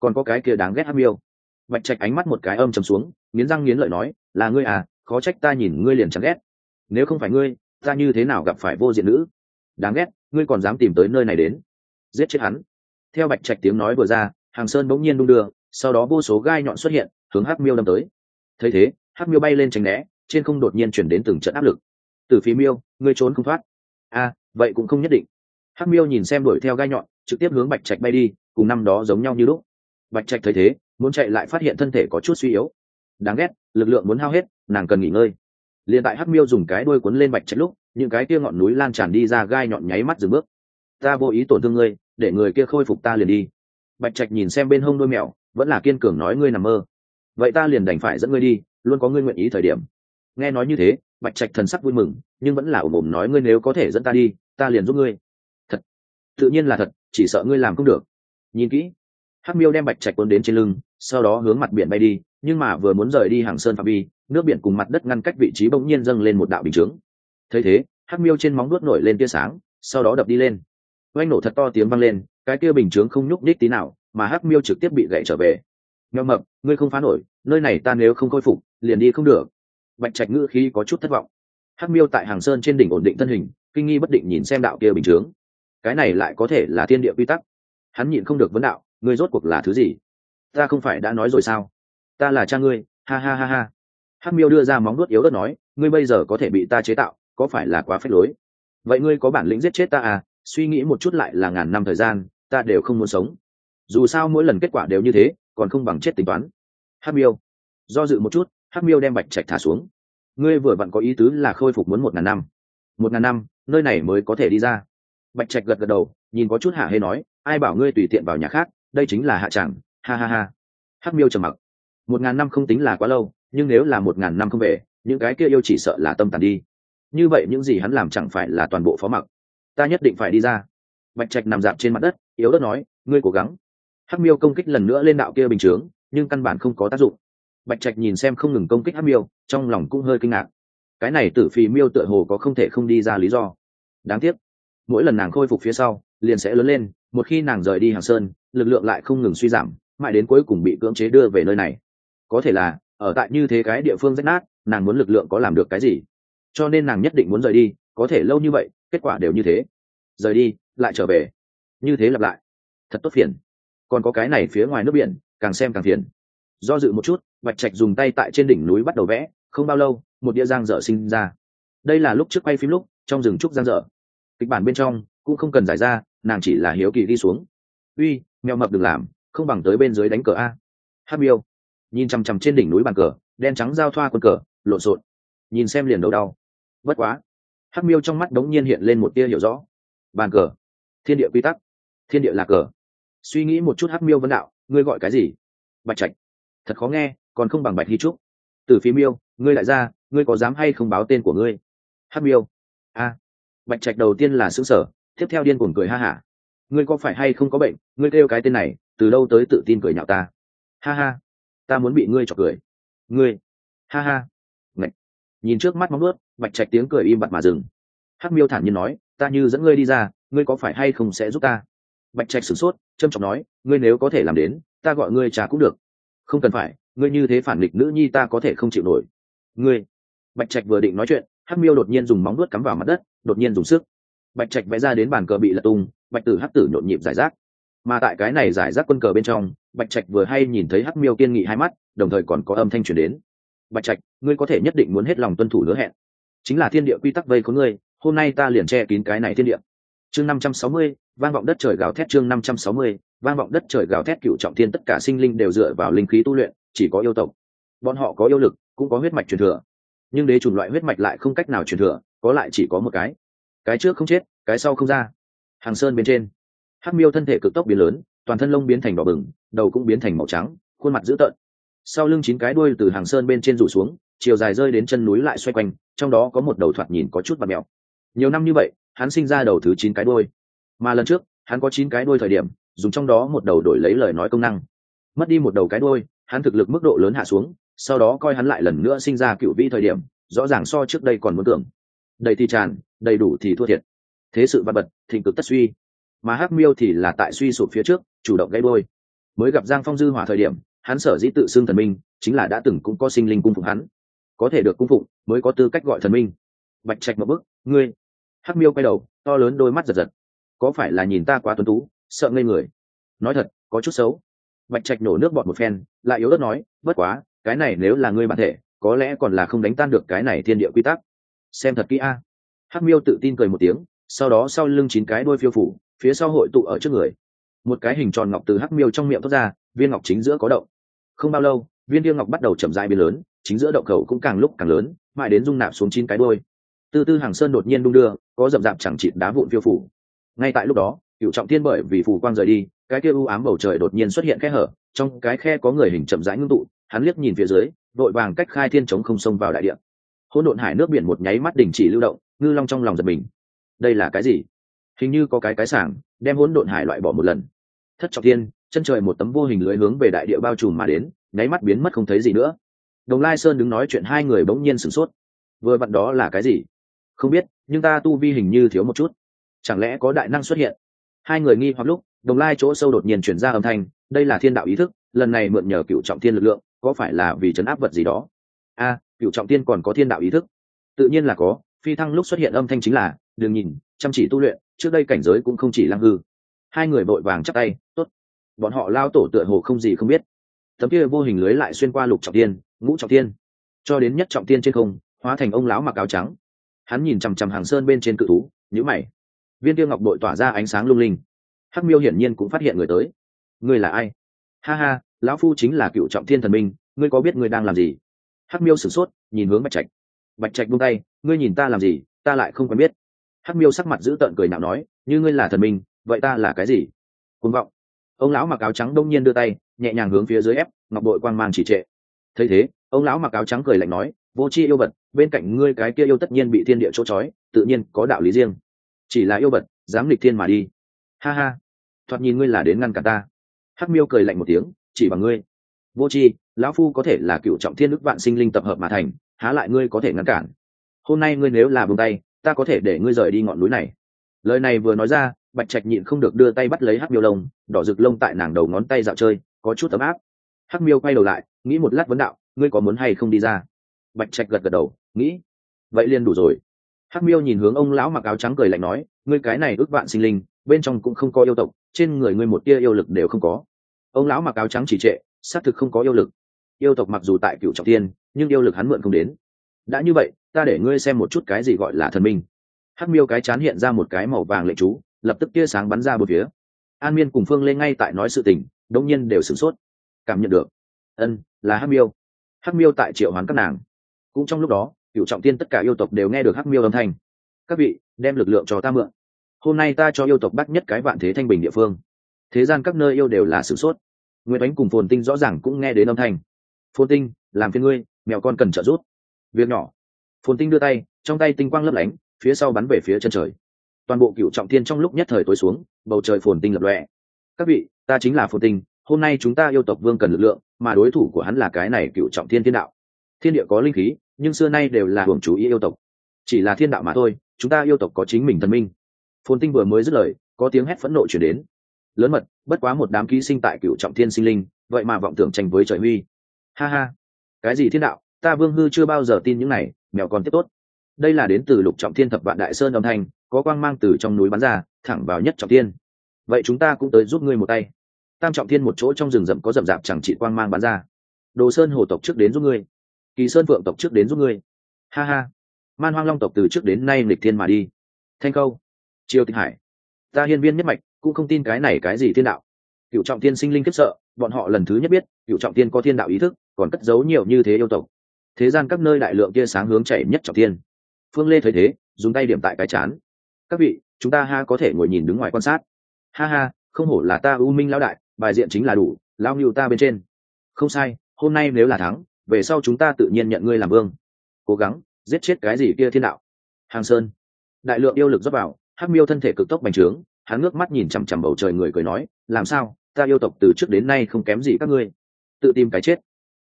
S1: Còn có cái kia đáng ghét hắc miêu. Bạch trạch ánh mắt một cái âm chầm xuống, nghiến răng nghiến lợi nói, là ngươi à khó trách ta nhìn ngươi liền chẳng ghét nếu không phải ngươi ta như thế nào gặp phải vô diện nữ? Đáng ghét ngươi còn dám tìm tới nơi này đến. Giết chết hắn. Theo bạch trạch tiếng nói vừa ra hàng sơn bỗng nhiên đung đưa sau đó vô số gai nhọn xuất hiện hướng hắc miêu đâm tới. Thấy thế hắc miêu bay lên tránh né trên không đột nhiên chuyển đến từng trận áp lực. Từ phía miêu ngươi trốn không thoát. A à, vậy cũng không nhất định. Hắc miêu nhìn xem đuổi theo gai nhọn trực tiếp hướng bạch trạch bay đi cùng năm đó giống nhau như lúc. Bạch trạch thấy thế muốn chạy lại phát hiện thân thể có chút suy yếu. Đáng ghét lực lượng muốn hao hết nàng cần nghỉ ngơi liền tại hắc miêu dùng cái đuôi cuốn lên bạch trạch lúc, những cái kia ngọn núi lan tràn đi ra gai nhọn nháy mắt dừng bước. Ta vô ý tổn thương ngươi, để người kia khôi phục ta liền đi. Bạch trạch nhìn xem bên hông đôi mèo, vẫn là kiên cường nói, ngươi nằm mơ. Vậy ta liền đành phải dẫn ngươi đi, luôn có ngươi nguyện ý thời điểm. Nghe nói như thế, bạch trạch thần sắc vui mừng, nhưng vẫn là ồm ồm nói, ngươi nếu có thể dẫn ta đi, ta liền giúp ngươi. Thật, tự nhiên là thật, chỉ sợ ngươi làm không được. Nhìn kỹ, hắc miêu đem bạch trạch cuốn đến trên lưng, sau đó hướng mặt biển bay đi nhưng mà vừa muốn rời đi hàng sơn phạm vi, nước biển cùng mặt đất ngăn cách vị trí bỗng nhiên dâng lên một đạo bình chướng. Thấy thế, hắc miêu trên móng đuốt nổi lên tia sáng, sau đó đập đi lên. Oanh nổ thật to tiếng vang lên, cái kia bình chướng không nhúc nhích tí nào, mà hắc miêu trực tiếp bị gãy trở về. Nhau mập, ngươi không phá nổi, nơi này ta nếu không khôi phục, liền đi không được. Bạch trạch ngữ khi có chút thất vọng. Hắc miêu tại hàng sơn trên đỉnh ổn định thân hình, kinh nghi bất định nhìn xem đạo kia bình chướng. Cái này lại có thể là thiên địa quy tắc. Hắn nhịn không được vấn đạo, ngươi rốt cuộc là thứ gì? Ta không phải đã nói rồi sao? Ta là cha ngươi, ha ha ha ha. Hắc miêu đưa ra móng nuốt yếu đất nói, ngươi bây giờ có thể bị ta chế tạo, có phải là quá phép lối? Vậy ngươi có bản lĩnh giết chết ta à? Suy nghĩ một chút lại là ngàn năm thời gian, ta đều không muốn sống. Dù sao mỗi lần kết quả đều như thế, còn không bằng chết tính toán. Hắc miêu, do dự một chút, hắc miêu đem bạch trạch thả xuống. Ngươi vừa vặn có ý tứ là khôi phục muốn một ngàn năm. Một ngàn năm, nơi này mới có thể đi ra. Bạch trạch gật gật đầu, nhìn có chút hạ hê nói, ai bảo ngươi tùy tiện vào nhà khác, đây chính là hạ tràng, ha ha ha. Hắc miêu trầm mặc một ngàn năm không tính là quá lâu, nhưng nếu là một ngàn năm không về, những cái kia yêu chỉ sợ là tâm tàn đi. Như vậy những gì hắn làm chẳng phải là toàn bộ phó mặc. Ta nhất định phải đi ra. Bạch trạch nằm dạp trên mặt đất, yếu đất nói, ngươi cố gắng. Hắc miêu công kích lần nữa lên đạo kia bình chướng, nhưng căn bản không có tác dụng. Bạch trạch nhìn xem không ngừng công kích hắc miêu, trong lòng cũng hơi kinh ngạc. Cái này tử phì miêu tựa hồ có không thể không đi ra lý do. Đáng tiếc, mỗi lần nàng khôi phục phía sau, liền sẽ lớn lên, một khi nàng rời đi hàng sơn, lực lượng lại không ngừng suy giảm, mãi đến cuối cùng bị cưỡng chế đưa về nơi này có thể là, ở tại như thế cái địa phương rách nát, nàng muốn lực lượng có làm được cái gì? Cho nên nàng nhất định muốn rời đi, có thể lâu như vậy, kết quả đều như thế. Rời đi, lại trở về. Như thế lặp lại. Thật tốt phiền. Còn có cái này phía ngoài nước biển, càng xem càng phiền. Do dự một chút, bạch trạch dùng tay tại trên đỉnh núi bắt đầu vẽ, không bao lâu, một đĩa giang dở sinh ra. Đây là lúc trước quay phim lúc, trong rừng trúc giang dở. Kịch bản bên trong, cũng không cần giải ra, nàng chỉ là hiếu kỳ đi xuống. Uy, mèo mập đừng làm, không bằng tới bên dưới đánh cờ a. Hát miêu nhìn chằm chằm trên đỉnh núi bàn cờ, đen trắng giao thoa quân cờ, lộn xộn. Nhìn xem liền đầu đau. Bất quá, hắc miêu trong mắt đống nhiên hiện lên một tia hiểu rõ. Bàn cờ. Thiên địa quy tắc. Thiên địa là cờ. Suy nghĩ một chút hắc miêu vấn đạo, ngươi gọi cái gì? Bạch trạch. Thật khó nghe, còn không bằng bạch hy trúc. Từ phía miêu, ngươi lại ra, ngươi có dám hay không báo tên của ngươi? Hắc miêu. A. Bạch trạch đầu tiên là xứng sở tiếp theo điên cuồng cười ha hả. Ngươi có phải hay không có bệnh? Ngươi kêu cái tên này, từ đâu tới tự tin cười nhạo ta? Ha ha ta muốn bị ngươi chọc cười. Ngươi. Ha ha. Ngậy. nhìn trước mắt móng ướt bạch trạch tiếng cười im bặt mà dừng. Hắc miêu thản nhiên nói, ta như dẫn ngươi đi ra, ngươi có phải hay không sẽ giúp ta? Bạch trạch sửng sốt trâm trọng nói, ngươi nếu có thể làm đến, ta gọi ngươi trà cũng được. Không cần phải, ngươi như thế phản nghịch nữ nhi ta có thể không chịu nổi. Ngươi. Bạch trạch vừa định nói chuyện, hắc miêu đột nhiên dùng móng nuốt cắm vào mặt đất, đột nhiên dùng sức. Bạch trạch vẽ ra đến bàn cờ bị lật tung, bạch tử hắc tử nhộn nhịp giải rác mà tại cái này giải rác quân cờ bên trong, bạch trạch vừa hay nhìn thấy hắc miêu kiên nghị hai mắt, đồng thời còn có âm thanh truyền đến. Bạch trạch, ngươi có thể nhất định muốn hết lòng tuân thủ hứa hẹn. Chính là thiên địa quy tắc vây có ngươi, hôm nay ta liền che kín cái này thiên địa. Chương năm trăm sáu mươi, vang vọng đất trời gào thét chương năm trăm sáu mươi, vang vọng đất trời gào thét cựu trọng thiên tất cả sinh linh đều dựa vào linh khí tu luyện, chỉ có yêu tộc. Bọn họ có yêu lực, cũng có huyết mạch truyền thừa. Nhưng đế chủng loại huyết mạch lại không cách nào truyền thừa, có lại chỉ có một cái. Cái trước không chết, cái sau không ra. Hàng sơn bên trên hắc miêu thân thể cực tốc biến lớn, toàn thân lông biến thành đỏ bừng, đầu cũng biến thành màu trắng, khuôn mặt dữ tợn. Sau lưng chín cái đuôi từ hàng sơn bên trên rủ xuống, chiều dài rơi đến chân núi lại xoay quanh, trong đó có một đầu thoạt nhìn có chút mặt mèo. Nhiều năm như vậy, hắn sinh ra đầu thứ chín cái đuôi. Mà lần trước, hắn có chín cái đuôi thời điểm, dùng trong đó một đầu đổi lấy lời nói công năng. Mất đi một đầu cái đuôi, hắn thực lực mức độ lớn hạ xuống, sau đó coi hắn lại lần nữa sinh ra cựu vĩ thời điểm, rõ ràng so trước đây còn muốn tưởng. Đầy thì tràn, đầy đủ thì thua thiệt. Thế sự vật bật thịnh cực tất suy mà hắc miêu thì là tại suy sụp phía trước chủ động gây đôi mới gặp giang phong dư hỏa thời điểm hắn sở dĩ tự xưng thần minh chính là đã từng cũng có sinh linh cung phục hắn. Có thể được cung phục, mới có tư cách gọi thần minh. Bạch trạch một bức ngươi? Hắc miêu quay đầu to lớn đôi mắt giật giật. Có phải là nhìn ta quá tuấn tú sợ ngây người? Nói thật có chút xấu. Bạch trạch nổ nước bọt một phen lại yếu đất nói bất quá cái này nếu là ngươi bản thể có lẽ còn là không đánh tan được cái này thiên địa quy tắc. Xem thật kỹ a. Hắc miêu tự tin cười một tiếng sau đó sau lưng chín cái đôi phiêu phủ phía sau hội tụ ở trước người. Một cái hình tròn ngọc từ hắc miêu trong miệng thoát ra, viên ngọc chính giữa có động. Không bao lâu, viên tiêu ngọc bắt đầu chậm dại biến lớn, chính giữa động cầu cũng càng lúc càng lớn, mãi đến rung nạp xuống chín cái đôi từ tư hàng sơn đột nhiên đung đưa, có rậm rạp chẳng chịt đá vụn phiêu phủ. Ngay tại lúc đó, cựu trọng thiên bởi vì phủ quang rời đi, cái kia u ám bầu trời đột nhiên xuất hiện khe hở, trong cái khe có người hình chậm rãi ngưng tụ, hắn liếc nhìn phía dưới, vội vàng cách khai thiên chống không sông vào đại địa. Hỗn độn hải nước biển một nháy mắt đình chỉ lưu động, ngư long trong lòng giật mình. Đây là cái gì? Hình như có cái cái sảng, đem hỗn độn hải loại bỏ một lần. Thất trọng thiên, chân trời một tấm vô hình lưới hướng về đại địa bao trùm mà đến, nháy mắt biến mất không thấy gì nữa. Đồng lai sơn đứng nói chuyện hai người bỗng nhiên sửng sốt. Vừa vặn đó là cái gì? Không biết, nhưng ta tu vi hình như thiếu một chút. Chẳng lẽ có đại năng xuất hiện? Hai người nghi hoặc lúc, đồng lai chỗ sâu đột nhiên chuyển ra âm thanh, đây là thiên đạo ý thức, lần này mượn nhờ cựu trọng thiên lực lượng, có phải là vì chấn áp vật gì đó? A, cựu trọng thiên còn có thiên đạo ý thức. Tự nhiên là có, phi thăng lúc xuất hiện âm thanh chính là, đừng nhìn, chăm chỉ tu luyện trước đây cảnh giới cũng không chỉ lăng hư. Hai người vội vàng chắc tay, tốt. Bọn họ lao tổ tựa hồ không gì không biết. Tấm kia vô hình lưới lại xuyên qua lục trọng tiên ngũ trọng tiên cho đến nhất trọng tiên trên không, hóa thành ông lão mặc áo trắng. Hắn nhìn chằm chằm hàng sơn bên trên cự thú nhữ mày. Viên tiêu ngọc đội tỏa ra ánh sáng lung linh. Hắc miêu hiển nhiên cũng phát hiện người tới. Ngươi là ai? Ha ha, lão phu chính là cựu trọng thiên thần minh, ngươi có biết ngươi đang làm gì? Hắc miêu sửng sốt, nhìn hướng bạch trạch. Bạch trạch buông tay, ngươi nhìn ta làm gì, ta lại không quen biết hắc miêu sắc mặt giữ tợn cười nhạo nói, như ngươi là thần minh, vậy ta là cái gì? Côn vọng. Ông lão mặc áo trắng đông nhiên đưa tay, nhẹ nhàng hướng phía dưới ép, ngọc bội quang mang chỉ trệ. Thấy thế, ông lão mặc áo trắng cười lạnh nói, vô c h i yêu vật, bên cạnh ngươi cái kia yêu tất nhiên bị thiên địa chỗ trói, tự nhiên có đạo lý riêng. Chỉ là yêu vật, dám lịch thiên mà đi. Ha ha, thoạt nhìn ngươi là đến ngăn cả ta. Hắc miêu cười lạnh một tiếng, chỉ bằng ngươi. Vô c h i lão phu có thể là cựu trọng thiên đức vạn sinh linh tập hợp mà thành, há lại ngươi có thể ngăn cản? Hôm nay ngươi nếu là bông tay ta có thể để ngươi rời đi ngọn núi này. Lời này vừa nói ra, bạch trạch nhịn không được đưa tay bắt lấy hắc miêu lông, đỏ rực lông tại nàng đầu ngón tay dạo chơi, có chút ấm áp. Hắc miêu quay đầu lại, nghĩ một lát vấn đạo, ngươi có muốn hay không đi ra? Bạch trạch gật gật đầu, nghĩ. Vậy liền đủ rồi. Hắc miêu nhìn hướng ông lão mặc áo trắng cười lạnh nói, ngươi cái này ước vạn sinh linh, bên trong cũng không có yêu tộc, trên người ngươi một tia yêu lực đều không có. Ông lão mặc áo trắng chỉ trệ, xác thực không có yêu lực. Yêu tộc mặc dù tại cựu trọng tiên nhưng yêu lực hắn mượn không đến. Đã như vậy ta để ngươi xem một chút cái gì gọi là thần minh. Hắc miêu cái chán hiện ra một cái màu vàng lệ chú, lập tức tia sáng bắn ra một phía. An miên cùng phương lên ngay tại nói sự tình đông nhiên đều sửng sốt. Cảm nhận được. Ân, là hắc miêu. Hắc miêu tại triệu hoán các nàng. Cũng trong lúc đó, cựu trọng tiên tất cả yêu tộc đều nghe được hắc miêu âm thanh. Các vị, đem lực lượng cho ta mượn. Hôm nay ta cho yêu tộc bắt nhất cái vạn thế thanh bình địa phương. Thế gian các nơi yêu đều là sửng sốt. Nguyễn ánh cùng phồn tinh rõ ràng cũng nghe đến âm thanh. Phồn tinh, làm phiên ngươi mẹo con cần trợ giúp. Việc nhỏ phồn tinh đưa tay, trong tay tinh quang lấp lánh, phía sau bắn về phía chân trời. Toàn bộ cựu trọng thiên trong lúc nhất thời tối xuống, bầu trời phồn tinh lập lọe các vị, ta chính là phồn tinh, hôm nay chúng ta yêu tộc vương cần lực lượng, mà đối thủ của hắn là cái này cựu trọng thiên thiên đạo. Thiên địa có linh khí, nhưng xưa nay đều là hưởng chú ý yêu tộc. Chỉ là thiên đạo mà thôi, chúng ta yêu tộc có chính mình thần minh. Phồn tinh vừa mới dứt lời, có tiếng hét phẫn nộ chuyển đến. Lớn mật, bất quá một đám ký sinh tại cựu trọng thiên sinh linh, vậy mà vọng tưởng tranh với trời huy. Ha ha. Cái gì thiên đạo? Ta vương hư chưa bao giờ tin những này mèo còn tiếp tốt. Đây là đến từ lục trọng thiên thập vạn đại sơn âm thanh, có quang mang từ trong núi bắn ra, thẳng vào nhất trọng thiên. Vậy chúng ta cũng tới giúp ngươi một tay. Tam trọng thiên một chỗ trong rừng rậm có rậm rạp chẳng trị quang mang bắn ra. Đồ sơn hồ tộc trước đến giúp ngươi. Kỳ sơn phượng tộc trước đến giúp ngươi. Ha ha. Man hoang long tộc từ trước đến nay lịch thiên mà đi. Thanh câu. Triều tịch hải. Ta hiên viên nhất mạch, cũng không tin cái này cái gì thiên đạo. Cựu trọng tiên sinh linh kiếp sợ, bọn họ lần thứ nhất biết, cựu trọng tiên có thiên đạo ý thức, còn cất giấu nhiều như thế yêu tộc thế gian các nơi đại lượng tia sáng hướng chảy nhất trọng tiên phương lê thấy thế, dùng tay điểm tại cái chán. Các vị, chúng ta ha có thể ngồi nhìn đứng ngoài quan sát. Ha ha, không hổ là ta u minh lão đại, bài diện chính là đủ, lao ngưu ta bên trên. Không sai, hôm nay nếu là thắng, về sau chúng ta tự nhiên nhận ngươi làm vương. Cố gắng, giết chết cái gì kia thiên đạo. Hàng sơn. Đại lượng yêu lực dốc vào, hắc miêu thân thể cực tốc bành trướng, hắn ngước mắt nhìn chằm chằm bầu trời người cười nói, làm sao, ta yêu tộc từ trước đến nay không kém gì các ngươi? Tự tìm cái chết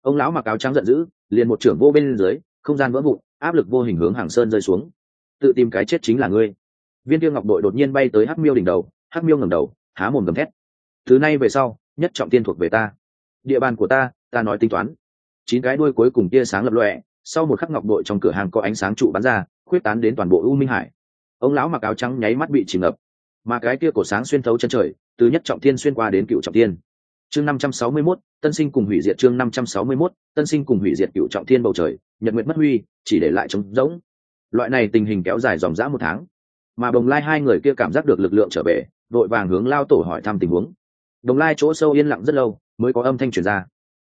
S1: ông lão mặc áo trắng giận dữ, liền một trưởng vô bên dưới, không gian vỡ vụn, áp lực vô hình hướng hàng sơn rơi xuống. Tự tìm cái chết chính là ngươi. Viên tiêu ngọc đội đột nhiên bay tới hắc miêu đỉnh đầu, hắc miêu ngẩng đầu, há mồm gầm thét. Thứ này về sau, nhất trọng tiên thuộc về ta. Địa bàn của ta ta nói tính toán. Chín cái đuôi cuối cùng tia sáng lập lọe sau một khắc ngọc đội trong cửa hàng có ánh sáng trụ bắn ra, khuyết tán đến toàn bộ u minh hải. Ông lão mặc áo trắng nháy mắt bị chìm ngập. Mà cái kia cổ sáng xuyên thấu chân trời, từ nhất trọng thiên xuyên qua đến cựu trọng thiên chương năm trăm sáu mươi mốt tân sinh cùng hủy diệt chương năm trăm sáu mươi 561, tân sinh cùng hủy diệt cựu trọng thiên bầu trời nhật nguyệt mất huy chỉ để lại trống rỗng. Loại này tình hình kéo dài dòng dã một tháng mà đồng lai hai người kia cảm giác được lực lượng trở về đội vàng hướng lao tổ hỏi thăm tình huống. Đồng lai chỗ sâu yên lặng rất lâu mới có âm thanh truyền ra.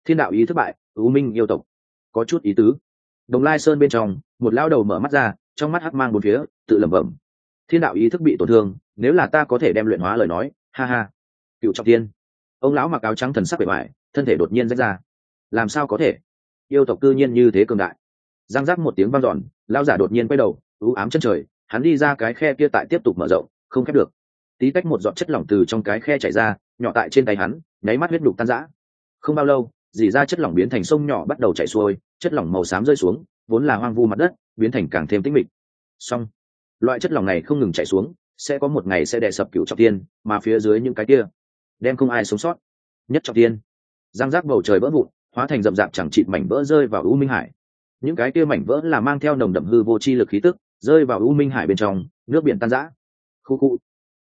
S1: Thiên đạo ý thất bại ưu minh yêu tộc. Có chút ý tứ. Đồng lai sơn bên trong một lao đầu mở mắt ra trong mắt hắc mang một phía tự lẩm bẩm. Thiên đạo ý thức bị tổn thương nếu là ta có thể đem luyện hóa lời nói ha ha. Cựu trọng tiên ông lão mặc áo trắng thần sắc bề ngoài, thân thể đột nhiên rách ra. Làm sao có thể? Yêu tộc cư nhiên như thế cường đại. Giang giác một tiếng vang dọn lao giả đột nhiên quay đầu ú ám chân trời, hắn đi ra cái khe kia tại tiếp tục mở rộng, không khép được. Tí tách một giọt chất lỏng từ trong cái khe chảy ra, nhỏ tại trên tay hắn, nháy mắt huyết đục tan rã. Không bao lâu, dì ra chất lỏng biến thành sông nhỏ bắt đầu chảy xuôi, chất lỏng màu xám rơi xuống, vốn là hoang vu mặt đất, biến thành càng thêm tĩnh mịch. Song loại chất lỏng này không ngừng chảy xuống, sẽ có một ngày sẽ đè sập cựu trọng tiên mà phía dưới những cái kia đem không ai sống sót. Nhất trọng tiên giang giác bầu trời vỡ vụn, hóa thành rậm rạp chẳng chịt mảnh vỡ rơi vào u minh hải. Những cái kia mảnh vỡ là mang theo nồng đậm hư vô chi lực khí tức, rơi vào u minh hải bên trong, nước biển tan rã. Khu khu.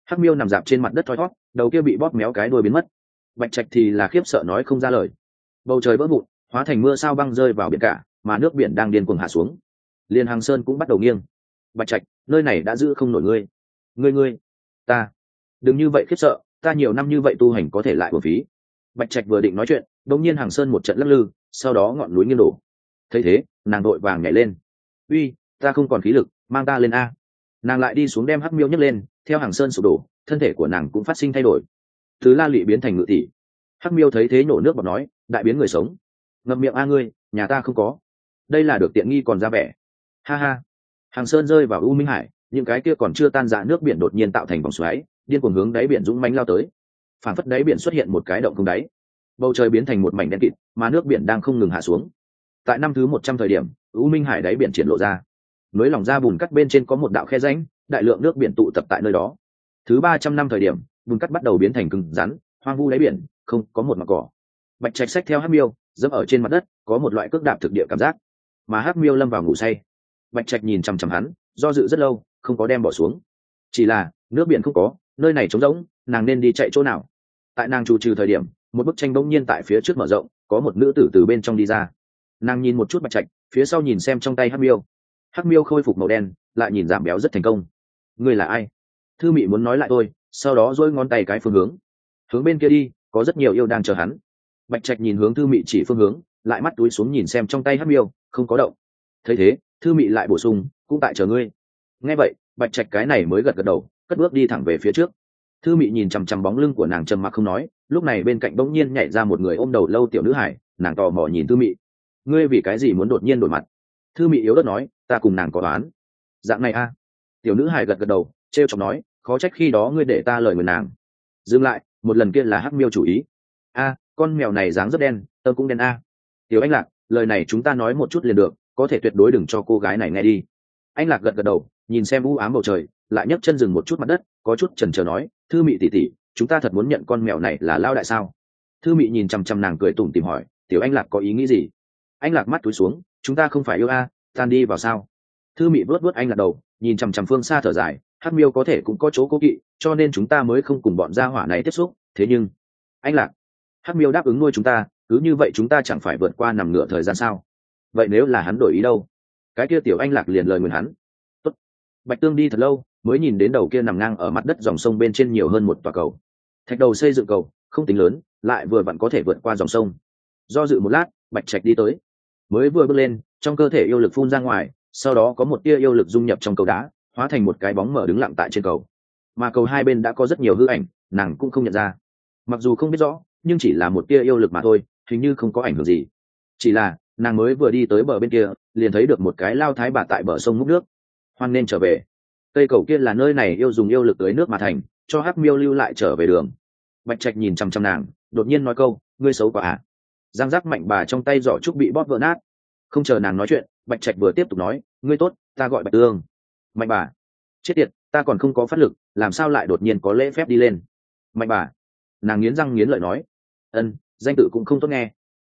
S1: Hắc miêu nằm dạp trên mặt đất thoi thót đầu kia bị bóp méo cái đuôi biến mất. Bạch trạch thì là khiếp sợ nói không ra lời. Bầu trời vỡ vụn, hóa thành mưa sao băng rơi vào biển cả, mà nước biển đang điên cuồng hạ xuống. Liền hàng sơn cũng bắt đầu nghiêng. Bạch trạch, nơi này đã giữ không nổi ngươi. Ngươi ngươi. Ta. Đừng như vậy khiếp sợ ta nhiều năm như vậy tu hành có thể lại một phí. Bạch trạch vừa định nói chuyện, đột nhiên hàng sơn một trận lắc lư, sau đó ngọn núi nghiêng đổ. Thấy thế, nàng đội vàng nhảy lên. Uy, ta không còn khí lực, mang ta lên a. Nàng lại đi xuống đem hắc miêu nhấc lên, theo hàng sơn sụp đổ, thân thể của nàng cũng phát sinh thay đổi. Thứ la lụy biến thành ngự tỷ. Hắc miêu thấy thế nổ nước bọt nói, đại biến người sống. Ngậm miệng, a ngươi, nhà ta không có. Đây là được tiện nghi còn ra vẻ. Ha ha. Hàng sơn rơi vào u minh hải, những cái kia còn chưa tan ra nước biển đột nhiên tạo thành vòng xoáy điên cuồng hướng đáy biển dũng mãnh lao tới. Phản phất đáy biển xuất hiện một cái động không đáy. Bầu trời biến thành một mảnh đen kịt, mà nước biển đang không ngừng hạ xuống. Tại năm thứ một trăm thời điểm, u minh hải đáy biển triển lộ ra. Nối lòng ra bùn cắt bên trên có một đạo khe rãnh, đại lượng nước biển tụ tập tại nơi đó. Thứ ba trăm năm thời điểm, bùn cắt bắt đầu biến thành cứng rắn, hoang vu đáy biển, không có một mặt cỏ. Bạch trạch sách theo hát miêu, dẫm ở trên mặt đất, có một loại cước đạp thực địa cảm giác. Mà hát miêu lâm vào ngủ say. Bạch trạch nhìn chằm chằm hắn, do dự rất lâu, không có đem bỏ xuống. Chỉ là, nước biển không có nơi này trống rỗng, nàng nên đi chạy chỗ nào? Tại nàng chủ trừ thời điểm, một bức tranh bỗng nhiên tại phía trước mở rộng, có một nữ tử từ bên trong đi ra. Nàng nhìn một chút bạch trạch, phía sau nhìn xem trong tay hắc miêu. Hắc miêu khôi phục màu đen, lại nhìn giảm béo rất thành công. Ngươi là ai? Thư mị muốn nói lại tôi, sau đó dỗi ngón tay cái phương hướng. Hướng bên kia đi, có rất nhiều yêu đang chờ hắn. Bạch trạch nhìn hướng thư mị chỉ phương hướng, lại mắt túi xuống nhìn xem trong tay hắc miêu, không có động. Thấy thế, thư mị lại bổ sung, cũng tại chờ ngươi. Nghe vậy, bạch trạch cái này mới gật gật đầu cất bước đi thẳng về phía trước. Thư mị nhìn chằm chằm bóng lưng của nàng trầm mặc không nói, lúc này bên cạnh bỗng nhiên nhảy ra một người ôm đầu lâu tiểu nữ hải, nàng tò mò nhìn thư mị. Ngươi vì cái gì muốn đột nhiên đổi mặt? Thư mị yếu đất nói, ta cùng nàng có đoán. Dạng này a tiểu nữ hải gật gật đầu t r e o chọc nói, khó trách khi đó ngươi để ta lời người nàng. Dừng lại, một lần kia là hắc miêu chủ ý. A, con mèo này dáng rất đen tâm cũng đen a. Tiểu anh lạc, lời này chúng ta nói một chút liền được, có thể tuyệt đối đừng cho cô gái này nghe đi. Anh lạc gật gật đầu, nhìn xem u ám bầu trời lại nhấc chân dừng một chút mặt đất, có chút trần trờ nói, thư mị tỉ tỉ chúng ta thật muốn nhận con mèo này là lao đại sao? Thư mị nhìn chằm chằm nàng cười tủm tìm hỏi, tiểu anh lạc có ý nghĩ gì? Anh lạc mắt túi xuống, chúng ta không phải yêu a, tan đi vào sao? Thư mị vớt vớt anh lạc đầu, nhìn chằm chằm phương xa thở dài hát miêu có thể cũng có chỗ cố kỵ, cho nên chúng ta mới không cùng bọn gia hỏa này tiếp xúc, thế nhưng anh lạc hát miêu đáp ứng nuôi chúng ta, cứ như vậy chúng ta chẳng phải vượt qua nằm ngửa thời gian sao? Vậy nếu là hắn đổi ý đâu? Cái kia tiểu anh lạc liền lời nguyền hắn bạch tương đi thật lâu, mới nhìn đến đầu kia nằm ngang ở mặt đất dòng sông bên trên nhiều hơn một tòa cầu. Thạch đầu xây dựng cầu, không tính lớn, lại vừa vặn có thể vượt qua dòng sông. Do dự một lát, bạch trạch đi tới. Mới vừa bước lên, trong cơ thể yêu lực phun ra ngoài, sau đó có một tia yêu lực dung nhập trong cầu đá, hóa thành một cái bóng mở đứng lặng tại trên cầu. Mà cầu hai bên đã có rất nhiều hư ảnh, nàng cũng không nhận ra. Mặc dù không biết rõ, nhưng chỉ là một tia yêu lực mà thôi, hình như không có ảnh hưởng gì. Chỉ là, nàng mới vừa đi tới bờ bên kia, liền thấy được một cái lao thái bà tại bờ sông múc nước hoan nên trở về. Cây cầu kia là nơi này yêu dùng yêu lực tới nước mà thành, cho hắc miêu lưu lại trở về đường. Bạch trạch nhìn chằm chằm nàng, đột nhiên nói câu, ngươi xấu quả ạ à? giang giác mạnh bà trong tay giỏ trúc bị bóp vỡ nát. Không chờ nàng nói chuyện, bạch trạch vừa tiếp tục nói, ngươi tốt, ta gọi bạch tương. Mạnh bà. Chết tiệt, ta còn không có phát lực, làm sao lại đột nhiên có lễ phép đi lên? Mạnh bà. Nàng nghiến răng nghiến lợi nói, ân, danh tự cũng không tốt nghe.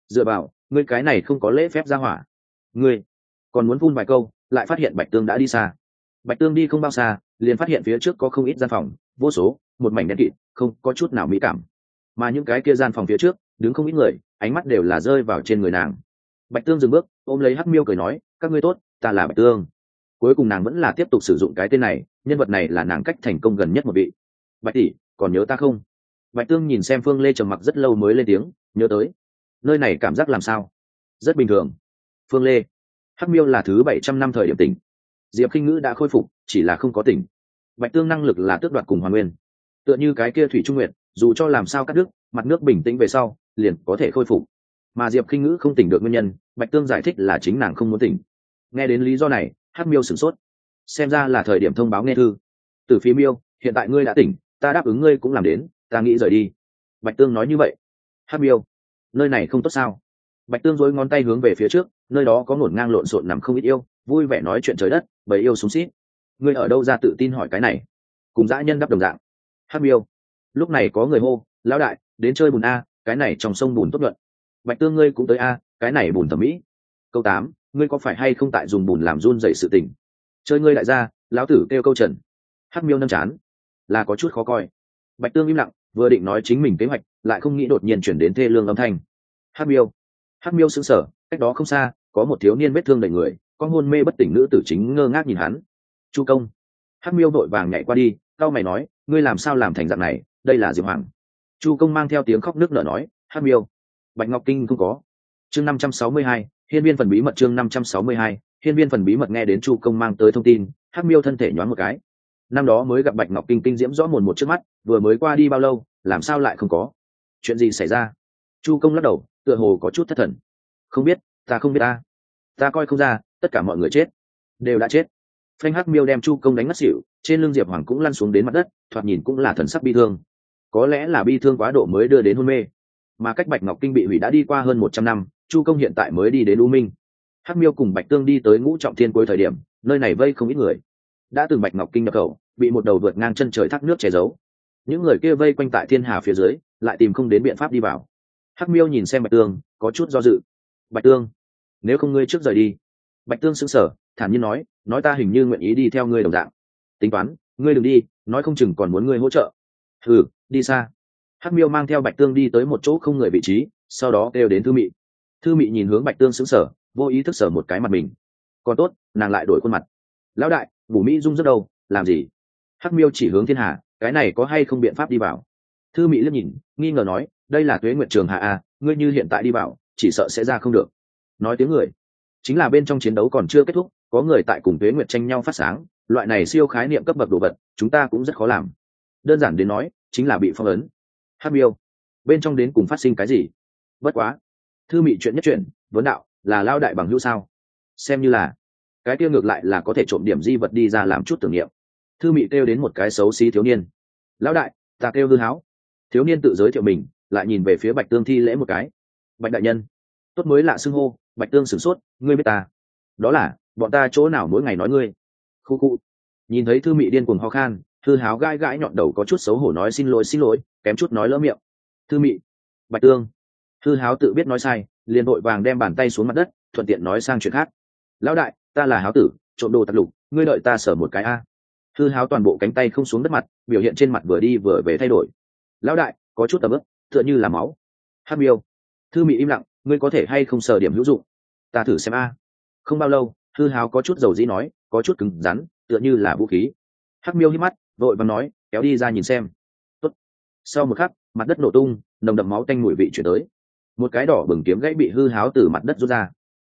S1: Dựa vào, ngươi cái này không có lễ phép ra hỏa. Ngươi còn muốn phun vài câu lại phát hiện bạch tương đã đi xa. Bạch tương đi không bao xa, liền phát hiện phía trước có không ít gian phòng, vô số, một mảnh đen kịt, không có chút nào mỹ cảm. Mà những cái kia gian phòng phía trước, đứng không ít người, ánh mắt đều là rơi vào trên người nàng. Bạch tương dừng bước, ôm lấy hắc miêu cười nói, các ngươi tốt, ta là bạch tương. Cuối cùng nàng vẫn là tiếp tục sử dụng cái tên này, nhân vật này là nàng cách thành công gần nhất một vị. Bạch tỷ, còn nhớ ta không? Bạch tương nhìn xem phương lê trầm mặc rất lâu mới lên tiếng, nhớ tới. Nơi này cảm giác làm sao? Rất bình thường. Phương lê hắc miêu là thứ bảy trăm năm thời điểm tỉnh. Diệp k i n h ngữ đã khôi phục, chỉ là không có tỉnh. Bạch tương năng lực là tước đoạt cùng hoàn nguyên. Tựa như cái kia thủy trung nguyện dù cho làm sao cắt đứt, mặt nước bình tĩnh về sau, liền có thể khôi phục. Mà diệp khinh ngữ không tỉnh được nguyên nhân, bạch tương giải thích là chính nàng không muốn tỉnh. Nghe đến lý do này hát miêu sửng sốt. Xem ra là thời điểm thông báo nghe thư. Từ phía miêu, hiện tại ngươi đã tỉnh, ta đáp ứng ngươi cũng làm đến, ta nghĩ rời đi. Bạch tương nói như vậy. Hát miêu, nơi này không tốt sao? Bạch tương dối ngón tay hướng về phía trước nơi đó có ngổn ngang lộn xộn nằm không ít yêu, vui vẻ nói chuyện trời đất, bầy yêu súng xít. Ngươi ở đâu ra tự tin hỏi cái này? Cùng dã nhân đắp đồng dạng. Hát miêu. Lúc này có người hô, lão đại, đến chơi bùn a, cái này trong sông bùn tốt luận bạch tương ngươi cũng tới a, cái này bùn thẩm mỹ. Câu tám, ngươi có phải hay không tại dùng bùn làm run dậy sự tình? Chơi ngươi đại gia, lão tử kêu câu trần. Hát miêu nâm chán. Là có chút khó coi. Bạch tương im lặng, vừa định nói chính mình kế hoạch, lại không nghĩ đột nhiên chuyển đến thê lương âm thanh. Hát miêu. Hát miêu xứng sở cách đó không xa, có một thiếu niên vết thương đầy người, có hôn mê bất tỉnh nữ tử chính ngơ ngác nhìn hắn. Chu công. Hắc miêu vội vàng nhảy qua đi cao mày nói, ngươi làm sao làm thành dạng này? Đây là diệp hoàng. Chu công mang theo tiếng khóc nước nở nói, Hắc miêu, bạch ngọc kinh không có. Chương năm trăm sáu mươi hai, hiên viên phần bí mật chương năm trăm sáu mươi hai, hiên viên phần bí mật nghe đến chu công mang tới thông tin, Hắc miêu thân thể nhoáng một cái. Năm đó mới gặp bạch ngọc kinh kinh diễm rõ mồn một trước mắt, vừa mới qua đi bao lâu, làm sao lại không có? Chuyện gì xảy ra? Chu công lắc đầu, tựa hồ có chút thất thần không biết, ta không biết ta. Ta coi không ra, tất cả mọi người chết. Đều đã chết. Phanh hắc miêu đem chu công đánh ngất xỉu, trên lưng diệp hoàng cũng lăn xuống đến mặt đất, thoạt nhìn cũng là thần sắc bi thương. Có lẽ là bi thương quá độ mới đưa đến hôn mê. Mà cách bạch ngọc kinh bị hủy đã đi qua hơn một trăm năm, chu công hiện tại mới đi đến u minh. Hắc miêu cùng bạch tương đi tới ngũ trọng thiên cuối thời điểm, nơi này vây không ít người. Đã từng bạch ngọc kinh nhập khẩu, bị một đầu vượt ngang chân trời thác nước che giấu. Những người kia vây quanh tại thiên hà phía dưới, lại tìm không đến biện pháp đi vào. Hắc miêu nhìn xem bạch tương, có chút do dự bạch tương, nếu không ngươi trước rời đi. Bạch tương sững sờ, thản nhiên nói nói ta hình như nguyện ý đi theo ngươi đồng dạng. Tính toán, ngươi đừng đi, nói không chừng còn muốn ngươi hỗ trợ. Ừ đi xa. Hắc miêu mang theo bạch tương đi tới một chỗ không người vị trí, sau đó kêu đến thư mị. Thư mị nhìn hướng bạch tương sững sờ, vô ý thức sở một cái mặt mình. Còn tốt, nàng lại đổi khuôn mặt. Lão đại, bù mỹ dung rất đâu, làm gì? Hắc miêu chỉ hướng thiên hà, cái này có hay không biện pháp đi vào? Thư mỹ liếc nhìn, nghi ngờ nói, đây là tuế nguyện trường hạ a à, ngươi như hiện tại đi vào chỉ sợ sẽ ra không được. Nói tiếng người, chính là bên trong chiến đấu còn chưa kết thúc, có người tại cùng tuế nguyệt tranh nhau phát sáng, loại này siêu khái niệm cấp bậc đồ vật, chúng ta cũng rất khó làm. Đơn giản đến nói, chính là bị phong ấn. Hát miêu, bên trong đến cùng phát sinh cái gì? Bất quá, thư mị chuyện nhất chuyện vấn đạo, là lao đại bằng hữu sao? Xem như là, cái tiêu ngược lại là có thể trộm điểm di vật đi ra làm chút tưởng niệm. Thư mị kêu đến một cái xấu xí thiếu niên. Lão đại, ta kêu hư háo. Thiếu niên tự giới thiệu mình, lại nhìn về phía bạch tương thi lễ một cái bạch đại nhân. Tốt mới lạ xưng hô, bạch tương sửng sốt, ngươi biết ta. Đó là, bọn ta chỗ nào mỗi ngày nói ngươi? Khu khu. Nhìn thấy thư mị điên cuồng ho khan, thư háo gai gãi nhọn đầu có chút xấu hổ nói xin lỗi xin lỗi, kém chút nói lỡ miệng. Thư mị. Bạch tương. Thư háo tự biết nói sai, liền vội vàng đem bàn tay xuống mặt đất, thuận tiện nói sang chuyện khác. Lão đại, ta là háo tử, trộm đồ tạp lục, ngươi đợi ta sở một cái a. Thư háo toàn bộ cánh tay không xuống đất mặt, biểu hiện trên mặt vừa đi vừa về thay đổi. Lão đại, có chút tầm ức, tựa như là máu. Hát miêu thư mị im lặng, ngươi có thể hay không sờ điểm hữu dụng? Ta thử xem a. Không bao lâu, thư háo có chút dầu dĩ nói, có chút cứng rắn, tựa như là vũ khí. Hắc miêu hít mắt, vội và nói, kéo đi ra nhìn xem. Tốt. sau một khắc, mặt đất nổ tung, nồng đậm máu tanh mùi vị chuyển tới. Một cái đỏ bừng kiếm gãy bị hư háo từ mặt đất rút ra.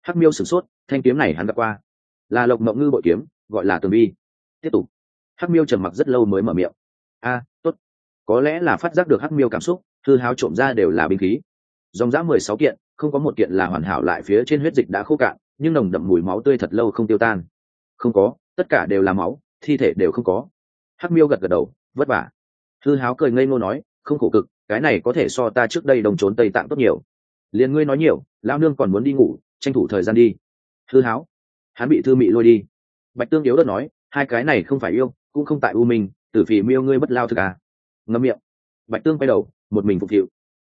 S1: Hắc miêu sửng sốt, thanh kiếm này hắn gặp qua. Là lộc mộng ngư bội kiếm, gọi là tường vi tiếp tục. Hắc miêu trầm mặc rất lâu mới mở miệng. A, tốt. Có lẽ là phát giác được hắc miêu cảm xúc hư háo trộm ra đều là binh khí dòng dã mười sáu kiện, không có một kiện là hoàn hảo lại phía trên huyết dịch đã khô cạn, nhưng nồng đậm mùi máu tươi thật lâu không tiêu tan. Không có, tất cả đều là máu, thi thể đều không có. Hắc miêu gật gật đầu, vất vả. Thư háo cười ngây ngô nói, không khổ cực, cái này có thể so ta trước đây đồng trốn tây tạng tốt nhiều. Liền ngươi nói nhiều, lão nương còn muốn đi ngủ, tranh thủ thời gian đi. Thư háo, hắn bị thư mị lôi đi. Bạch tương yếu đất nói, hai cái này không phải yêu, cũng không tại u minh, tử phì miêu ngươi bất lao thực à. Ngâm miệng. Bạch tương quay đầu, một mình phục hiệu.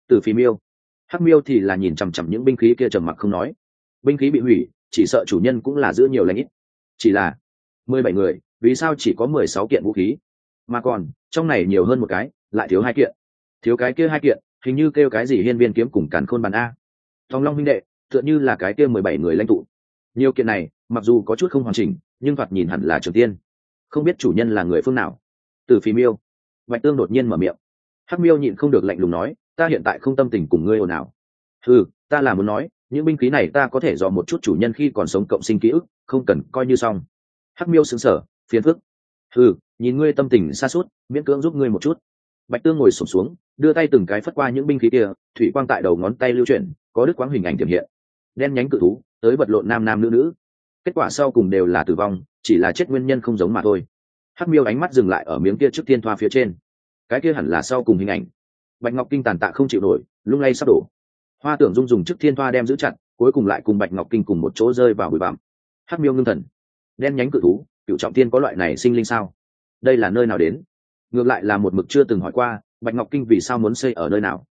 S1: Tử phì miêu hắc miêu thì là nhìn chằm chằm những binh khí kia trầm mặc không nói. Binh khí bị hủy, chỉ sợ chủ nhân cũng là giữ nhiều lãnh ít. Chỉ là mười bảy người, vì sao chỉ có mười sáu kiện vũ khí? Mà còn, trong này nhiều hơn một cái, lại thiếu hai kiện. Thiếu cái kia hai kiện, hình như kêu cái gì hiên viên kiếm cùng càn khôn bàn a. Thong long huynh đệ, tựa như là cái kia mười bảy người lãnh tụ. Nhiều kiện này, mặc dù có chút không hoàn chỉnh, nhưng thoạt nhìn hẳn là trường tiên. Không biết chủ nhân là người phương nào. Từ phí miêu. Bạch tương đột nhiên mở miệng. Hắc miêu nhịn không được lạnh lùng nói ta hiện tại không tâm tình cùng ngươi ồn ào. Ừ ta là muốn nói những binh khí này ta có thể dò một chút chủ nhân khi còn sống cộng sinh ký ức không cần coi như xong. Hắc miêu xứng sở phiền phức. Ừ nhìn ngươi tâm tình xa suốt miễn cưỡng giúp ngươi một chút. Bạch tương ngồi sụp xuống, xuống đưa tay từng cái phất qua những binh khí kia thủy quang tại đầu ngón tay lưu chuyển có đức quáng hình ảnh tiềm hiện. Đen nhánh cự thú tới vật lộn nam nam nữ nữ. Kết quả sau cùng đều là tử vong chỉ là chết nguyên nhân không giống mà thôi. Hắc miêu ánh mắt dừng lại ở miếng kia trước thiên thoa phía trên. Cái kia hẳn là sau cùng hình ảnh bạch ngọc kinh tàn tạ không chịu nổi, lung lay sắp đổ. Hoa tưởng dung dùng trước thiên thoa đem giữ chặt, cuối cùng lại cùng bạch ngọc kinh cùng một chỗ rơi vào bụi bặm. Hắc miêu ngưng thần. Đen nhánh cự thú, cựu trọng tiên có loại này sinh linh sao? Đây là nơi nào đến? Ngược lại là một mực chưa từng hỏi qua, bạch ngọc kinh vì sao muốn xây ở nơi nào?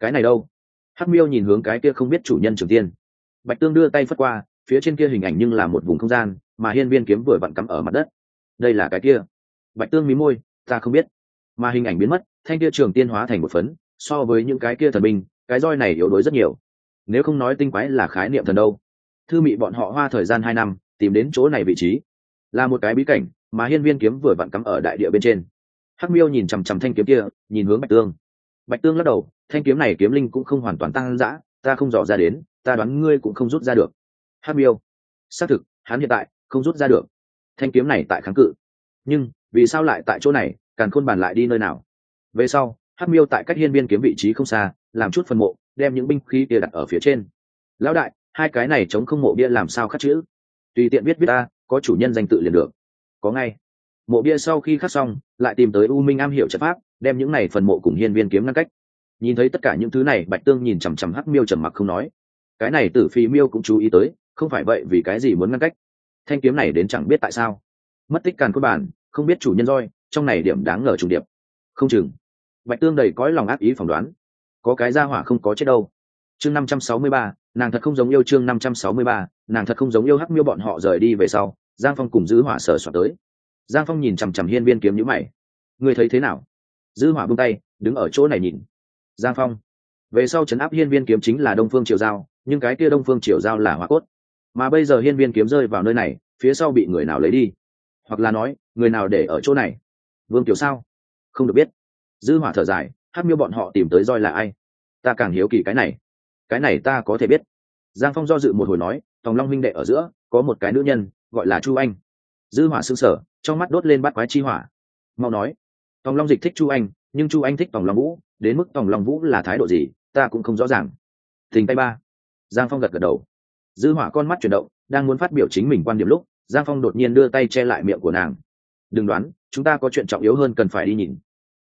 S1: Cái này đâu? Hắc miêu nhìn hướng cái kia không biết chủ nhân trường tiên. Bạch tương đưa tay phất qua, phía trên kia hình ảnh nhưng là một vùng không gian, mà hiên viên kiếm vừa vặn cắm ở mặt đất. Đây là cái kia. Bạch tương mí môi, ta không biết mà hình ảnh biến mất, thanh kia trường tiên hóa thành một phấn, so với những cái kia thần binh, cái roi này yếu đuối rất nhiều. Nếu không nói tinh quái là khái niệm thần đâu. Thư mị bọn họ hoa thời gian hai năm, tìm đến chỗ này vị trí. Là một cái bí cảnh, mà hiên viên kiếm vừa vặn cắm ở đại địa bên trên. Hắc miêu nhìn chằm chằm thanh kiếm kia, nhìn hướng bạch tương. Bạch tương lắc đầu, thanh kiếm này kiếm linh cũng không hoàn toàn tăng dã, ta không dò ra đến, ta đoán ngươi cũng không rút ra được. Hắc miêu, xác thực, hắn hiện tại không rút ra được. Thanh kiếm này tại kháng cự. Nhưng, vì sao lại tại chỗ này? Càn khôn bàn lại đi nơi nào. Về sau, hắc miêu tại cách hiên biên kiếm vị trí không xa, làm chút phần mộ, đem những binh khí kia đặt ở phía trên. Lão đại, hai cái này chống không mộ bia làm sao khắc chữ? Tùy tiện viết viết ta, có chủ nhân danh tự liền được. Có ngay. Mộ bia sau khi khắc xong, lại tìm tới u minh am hiểu trận pháp, đem những này phần mộ cùng hiên viên kiếm ngăn cách. Nhìn thấy tất cả những thứ này, bạch tương nhìn chằm chằm hắc miêu trầm mặc không nói. Cái này tử phi miêu cũng chú ý tới, không phải vậy vì cái gì muốn ngăn cách? Thanh kiếm này đến chẳng biết tại sao. Mất tích càn cốt bản không biết chủ nhân roi trong này điểm đáng ngờ trùng điệp. Không chừng. Bạch tương đầy cõi lòng ác ý phỏng đoán. Có cái ra hỏa không có chết đâu. Chương năm trăm sáu mươi ba, nàng thật không giống yêu chương năm trăm sáu mươi ba, nàng thật không giống yêu hắc miêu bọn họ rời đi về sau, giang phong cùng giữ hỏa sở soạt tới. Giang phong nhìn chằm chằm hiên viên kiếm nhữ mày. Ngươi thấy thế nào? Giữ hỏa bung tay, đứng ở chỗ này nhìn. Giang phong. Về sau trấn áp hiên viên kiếm chính là đông phương triều giao, nhưng cái kia đông phương triều giao là hỏa cốt. Mà bây giờ hiên viên kiếm rơi vào nơi này, phía sau bị người nào lấy đi? Hoặc là nói, người nào để ở chỗ này? Vương tiểu sao? Không được biết. Dư hỏa thở dài hát miêu bọn họ tìm tới roi là ai? Ta càng hiếu kỳ cái này. Cái này ta có thể biết. Giang phong do dự một hồi nói, tòng long minh đệ ở giữa, có một cái nữ nhân, gọi là chu anh. Dư hỏa sương sở trong mắt đốt lên bát quái chi hỏa. Mau nói, tòng long dịch thích chu anh, nhưng chu anh thích tòng long vũ, đến mức tòng long vũ là thái độ gì, ta cũng không rõ ràng. Tình tay ba. Giang phong gật gật đầu. Dư hỏa con mắt chuyển động, đang muốn phát biểu chính mình quan điểm lúc, giang phong đột nhiên đưa tay che lại miệng của nàng đừng đoán, chúng ta có chuyện trọng yếu hơn cần phải đi nhìn.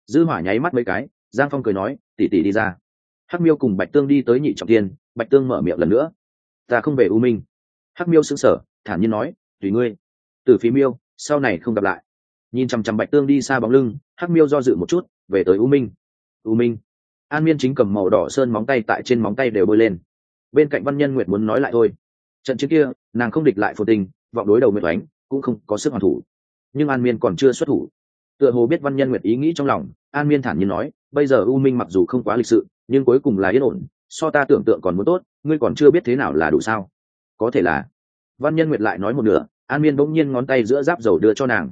S1: Dư hỏa nháy mắt mấy cái, giang phong cười nói tỉ tỉ đi ra. Hắc miêu cùng bạch tương đi tới nhị trọng tiên, bạch tương mở miệng lần nữa, ta không về u minh. Hắc miêu sững sờ, thản nhiên nói, tùy ngươi. Từ phí miêu, sau này không gặp lại. Nhìn chằm chằm bạch tương đi xa bóng lưng, hắc miêu do dự một chút, về tới u minh. U minh? An miên chính cầm màu đỏ sơn móng tay tại trên móng tay đều bôi lên. Bên cạnh văn nhân nguyệt muốn nói lại thôi, trận chiến kia, nàng không địch lại phổ tình vọng đối đầu nguyệt oánh, cũng không có sức hoàn thủ nhưng an miên còn chưa xuất thủ. Tựa hồ biết văn nhân nguyệt ý nghĩ trong lòng, an miên thản nhiên nói, bây giờ u minh mặc dù không quá lịch sự, nhưng cuối cùng là yên ổn, so ta tưởng tượng còn muốn tốt, ngươi còn chưa biết thế nào là đủ sao? Có thể là. Văn nhân nguyệt lại nói một nửa, an miên bỗng nhiên ngón tay giữa giáp dầu đưa cho nàng.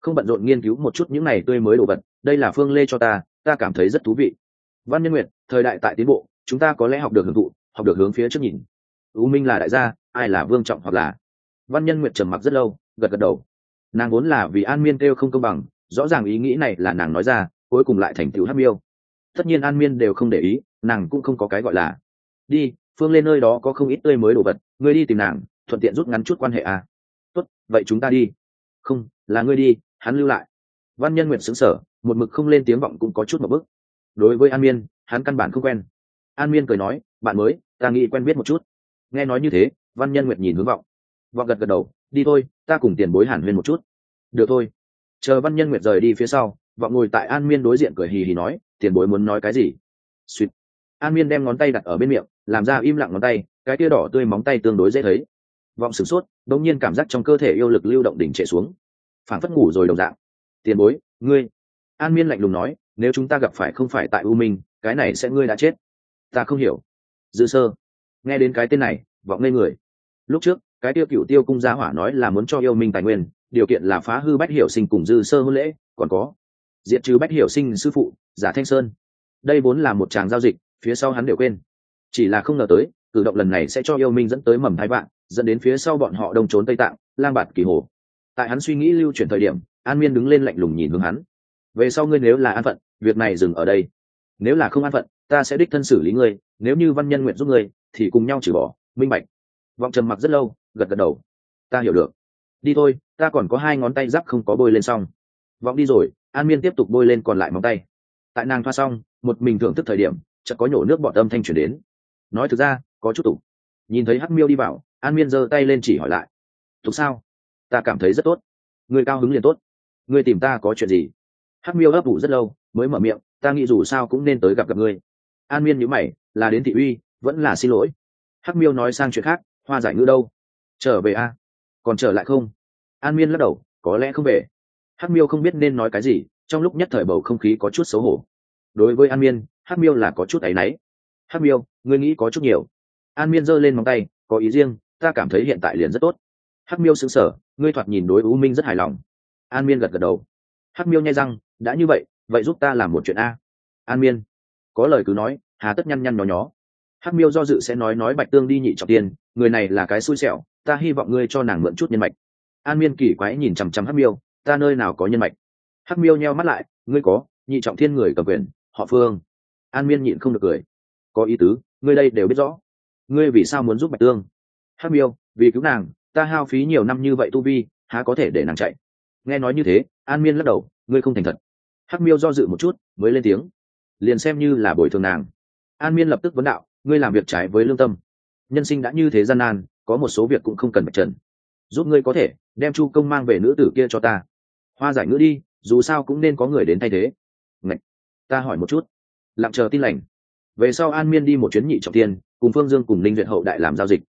S1: Không bận rộn nghiên cứu một chút những này tươi mới đồ vật, đây là phương lê cho ta ta cảm thấy rất thú vị. Văn nhân nguyệt, thời đại tại tiến bộ, chúng ta có lẽ học được hưởng thụ, học được hướng phía trước nhìn. U minh là đại gia, ai là vương trọng hoặc là? Văn nhân nguyệt trầm mặc rất lâu, gật gật đầu nàng vốn là vì an miên kêu không công bằng, rõ ràng ý nghĩ này là nàng nói ra, cuối cùng lại thành tựu hát miêu. Tất nhiên an miên đều không để ý, nàng cũng không có cái gọi là, đi, phương lên nơi đó có không ít tươi mới đồ vật, ngươi đi tìm nàng, thuận tiện rút ngắn chút quan hệ à. tốt, vậy chúng ta đi. Không, là ngươi đi, hắn lưu lại. Văn nhân nguyện xứng sở một mực không lên tiếng vọng cũng có chút một bức đối với an miên, hắn căn bản không quen. An miên cười nói, bạn mới, ta nghĩ quen biết một chút. Nghe nói như thế, văn nhân nguyệt nhìn hướng vọng. Vọng gật gật đầu đi thôi, ta cùng tiền bối hàn huyên một chút. Được thôi. Chờ văn nhân nguyệt rời đi phía sau vọng ngồi tại an miên đối diện cười hì hì nói, tiền bối muốn nói cái gì? Suýt. An miên đem ngón tay đặt ở bên miệng, làm ra im lặng ngón tay, cái tia đỏ tươi móng tay tương đối dễ thấy. Vọng sửng sốt đ ỗ n g nhiên cảm giác trong cơ thể yêu lực lưu động đỉnh trệ xuống. Phản phất ngủ rồi đồng dạng. Tiền bối, ngươi? An miên lạnh lùng nói, nếu chúng ta gặp phải không phải tại u minh, cái này sẽ ngươi đã chết. Ta không hiểu. Dư sơ. Nghe đến cái tên này, vọng ngây người. Lúc trước cái tiêu cựu tiêu cung gia hỏa nói là muốn cho yêu minh tài nguyên, điều kiện là phá hư bách hiểu sinh cùng dư sơ hôn lễ, còn có, diệt trừ bách hiểu sinh sư phụ, giả thanh sơn. Đây vốn là một tràng giao dịch, phía sau hắn đều quên. Chỉ là không ngờ tới, cử động lần này sẽ cho yêu minh dẫn tới mầm thái vạn, dẫn đến phía sau bọn họ đông trốn tây tạng, lang bạt kỳ hồ. Tại hắn suy nghĩ lưu chuyển thời điểm, an miên đứng lên lạnh lùng nhìn hướng hắn. Về sau ngươi nếu là an phận, việc này dừng ở đây. Nếu là không an phận, ta sẽ đích thân xử lý ngươi, nếu như văn nhân nguyện giúp ngươi, thì cùng nhau trừ bỏ, minh bạch vọng trầm mặc rất lâu, gật gật đầu. Ta hiểu được. Đi thôi, ta còn có hai ngón tay giáp không có bôi lên xong. Vọng đi rồi, an miên tiếp tục bôi lên còn lại móng tay. Tại nàng thoa xong, một mình thưởng thức thời điểm, chợt có nhổ nước bọt âm thanh chuyển đến. Nói thực ra, có chút tục nhìn thấy hắc miêu đi vào, an miên giơ tay lên chỉ hỏi lại. Tục sao? Ta cảm thấy rất tốt. Người cao hứng liền tốt. Người tìm ta có chuyện gì? Hắc miêu ấp ủ rất lâu, mới mở miệng, ta nghĩ dù sao cũng nên tới gặp gặp ngươi. An miên nhữ mày, là đến thị uy, vẫn là xin lỗi. Hắc miêu nói sang chuyện khác hoa giải ngữ đâu? Trở về a. Còn trở lại không? An miên lắc đầu, có lẽ không về. Hắc miêu không biết nên nói cái gì, trong lúc nhất thời bầu không khí có chút xấu hổ. Đối với an miên, hắc miêu là có chút áy náy. Hắc miêu, ngươi nghĩ có chút nhiều. An miên giơ lên móng tay, có ý riêng, ta cảm thấy hiện tại liền rất tốt. Hắc miêu xứng sở ngươi thoạt nhìn đối u minh rất hài lòng. An miên gật gật đầu. Hắc miêu nhai răng, đã như vậy vậy giúp ta làm một chuyện a. An miên, có lời cứ nói, hà tất nhăn nhăn nhó nhó. Hắc miêu do dự sẽ nói nói bạch tương đi nhị trọng tiền người này là cái xui xẻo, ta hy vọng ngươi cho nàng mượn chút nhân mạch. An miên kỳ quái nhìn chằm chằm hắc miêu, ta nơi nào có nhân mạch? Hắc miêu nheo mắt lại, ngươi có, nhị trọng thiên người cầm quyền, họ phương. An miên nhịn không được cười. Có ý tứ, ngươi đây đều biết rõ. Ngươi vì sao muốn giúp bạch tương? Hắc miêu, vì cứu nàng, ta hao phí nhiều năm như vậy tu vi, há có thể để nàng chạy? Nghe nói như thế, an miên lắc đầu, ngươi không thành thật. Hắc miêu do dự một chút, mới lên tiếng. Liền xem như là bồi thường nàng. An miên lập tức vấn đạo, ngươi làm việc trái với lương tâm nhân sinh đã như thế gian nan, có một số việc cũng không cần bạch trần. Giúp ngươi có thể, đem chu công mang về nữ tử kia cho ta. Hoa giải ngữ đi, dù sao cũng nên có người đến thay thế. Ngạch! ta hỏi một chút. Lặng chờ tin lành. Về sau an miên đi một chuyến nhị trọng tiên cùng phương dương cùng linh duyệt hậu đại làm giao dịch.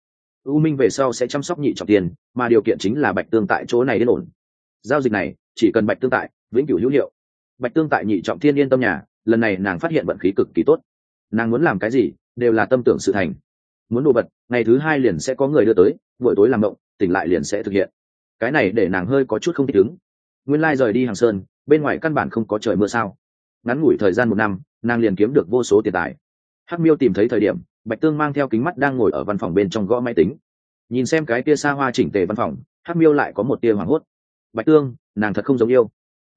S1: U minh về sau sẽ chăm sóc nhị trọng tiền, mà điều kiện chính là bạch tương tại chỗ này yên ổn. Giao dịch này, chỉ cần bạch tương tại, vĩnh cửu hữu hiệu. Bạch tương tại nhị trọng thiên yên tâm nhà, lần này nàng phát hiện vận khí cực kỳ tốt. Nàng muốn làm cái gì, đều là tâm tưởng sự thành muốn đồ vật, ngày thứ hai liền sẽ có người đưa tới, buổi tối làm động, tỉnh lại liền sẽ thực hiện. Cái này để nàng hơi có chút không thích ứng. Nguyên lai rời đi hàng sơn, bên ngoài căn bản không có trời mưa sao. Ngắn ngủi thời gian một năm, nàng liền kiếm được vô số tiền tài. Hắc miêu tìm thấy thời điểm, bạch tương mang theo kính mắt đang ngồi ở văn phòng bên trong gõ máy tính. Nhìn xem cái tia xa hoa chỉnh tề văn phòng, hắc miêu lại có một tia hoảng hốt. Bạch tương, nàng thật không giống yêu.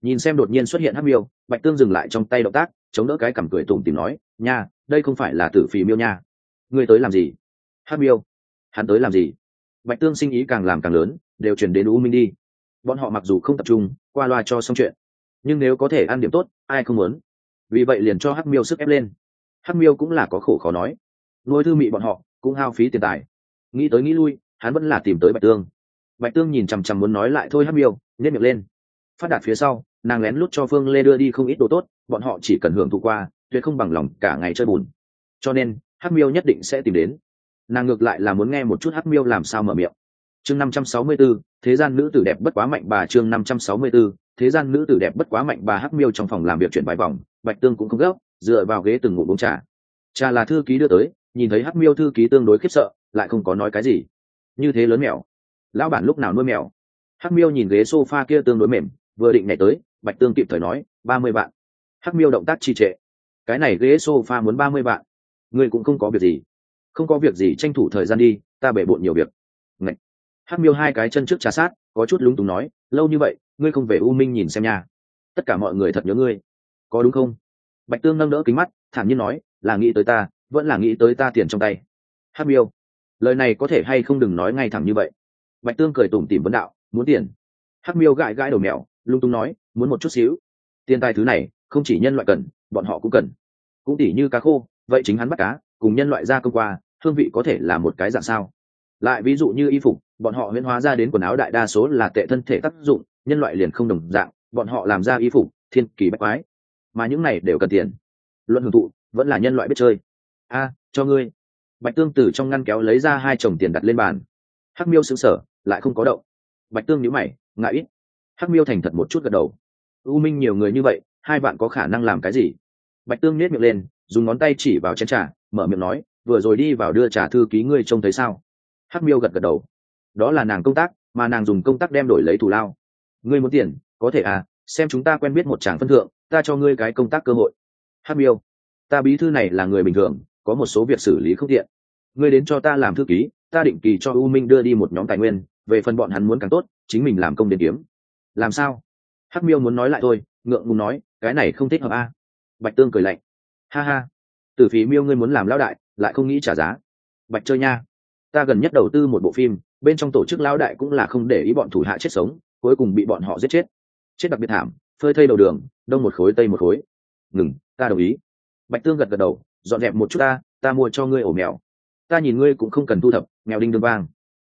S1: Nhìn xem đột nhiên xuất hiện hắc miêu, bạch tương dừng lại trong tay động tác, chống đỡ cái cảm cười tủm tìm nói, nha, đây không phải là tử phì miêu nha ngươi tới làm gì? Hắc miêu. Hắn tới làm gì? Bạch tương sinh ý càng làm càng lớn, đều chuyển đến u minh đi. Bọn họ mặc dù không tập trung, qua loa cho xong chuyện. Nhưng nếu có thể ăn điểm tốt, ai không muốn? Vì vậy liền cho hắc miêu sức ép lên. Hắc miêu cũng là có khổ khó nói. Nuôi thư mị bọn họ, cũng hao phí tiền tài. Nghĩ tới nghĩ lui, hắn vẫn là tìm tới bạch tương. Bạch tương nhìn chằm chằm muốn nói lại thôi hắc miêu nhét miệng lên. Phát đạt phía sau, nàng lén lút cho phương lê đưa đi không ít đồ tốt, bọn họ chỉ cần hưởng thụ qua, tuyệt không bằng lòng cả ngày chơi bùn. Cho nên hắc miêu nhất định sẽ tìm đến. Nàng ngược lại là muốn nghe một chút hắc miêu làm sao mở miệng. Chương năm trăm sáu mươi 564, thế gian nữ tử đẹp bất quá mạnh bà chương năm trăm sáu mươi 564, thế gian nữ tử đẹp bất quá mạnh bà hắc miêu trong phòng làm việc chuyển vài vòng bạch tương cũng không gấp dựa vào ghế từng ngủ uống trà. Trà là thư ký đưa tới nhìn thấy hắc miêu thư ký tương đối khiếp sợ lại không có nói cái gì. Như thế lớn mèo. Lão bản lúc nào nuôi mèo? Hắc miêu nhìn ghế sofa kia tương đối mềm vừa định nhảy tới bạch tương kịp thời nói ba mươi vạn. Hắc miêu động tác trì trệ. Cái này ghế sofa muốn ba mươi vạn ngươi cũng không có việc gì. Không có việc gì, tranh thủ thời gian đi, ta bể bộn nhiều việc. Ngậy. hắc miêu hai cái chân trước trà sát, có chút lúng túng nói, lâu như vậy, ngươi không về u minh nhìn xem nha. Tất cả mọi người thật nhớ ngươi. Có đúng không? Bạch tương nâng đỡ kính mắt, thản nhiên nói, là nghĩ tới ta, vẫn là nghĩ tới ta tiền trong tay. Hát miêu. Lời này có thể hay không đừng nói ngay thẳng như vậy. Bạch tương cười tủm tỉm vấn đạo, muốn tiền. Hát miêu gãi gãi đầu mèo lung tung nói, muốn một chút xíu. Tiền tài thứ này, không chỉ nhân loại cần, bọn họ cũng cần. Cũng tỉ như cá khô vậy chính hắn bắt cá, cùng nhân loại ra công qua, hương vị có thể là một cái dạng sao? Lại ví dụ như y phục, bọn họ huyễn hóa ra đến quần áo đại đa số là tệ thân thể tác dụng, nhân loại liền không đồng dạng, bọn họ làm ra y phục, thiên kỳ bách quái. Mà những này đều cần tiền. Luận hưởng thụ, vẫn là nhân loại biết chơi. A, cho ngươi. Bạch tương từ trong ngăn kéo lấy ra hai chồng tiền đặt lên bàn. Hắc miêu xứng sở lại không có đậu bạch tương nhíu mày, ngại ít. Hắc miêu thành thật một chút gật đầu. U minh nhiều người như vậy, hai bạn có khả năng làm cái gì? Bạch tương nhét miệng lên dùng ngón tay chỉ vào chén trà, mở miệng nói, vừa rồi đi vào đưa trà thư ký ngươi trông thấy sao? Hắc miêu gật gật đầu. Đó là nàng công tác, mà nàng dùng công tác đem đổi lấy thù lao. Ngươi muốn tiền, có thể à xem chúng ta quen biết một chàng phân thượng, ta cho ngươi cái công tác cơ hội. Hắc miêu, ta bí thư này là người bình thường, có một số việc xử lý không tiện. Ngươi đến cho ta làm thư ký, ta định kỳ cho u minh đưa đi một nhóm tài nguyên, về phần bọn hắn muốn càng tốt, chính mình làm công đến kiếm. Làm sao? Hắc miêu muốn nói lại thôi, ngượng ngùng nói, cái này không thích hợp a. Bạch tương cười lạnh ha ha. Từ phí miêu ngươi muốn làm lão đại, lại không nghĩ trả giá. Bạch chơi nha. Ta gần nhất đầu tư một bộ phim, bên trong tổ chức lão đại cũng là không để ý bọn thủ hạ chết sống, cuối cùng bị bọn họ giết chết. Chết đặc biệt thảm, phơi thây đầu đường, đông một khối, tây một khối. Ngừng, ta đồng ý. Bạch tương gật gật đầu, dọn dẹp một chút ta ta mua cho ngươi ổ mèo. Ta nhìn ngươi cũng không cần thu thập nghèo đinh đương vang.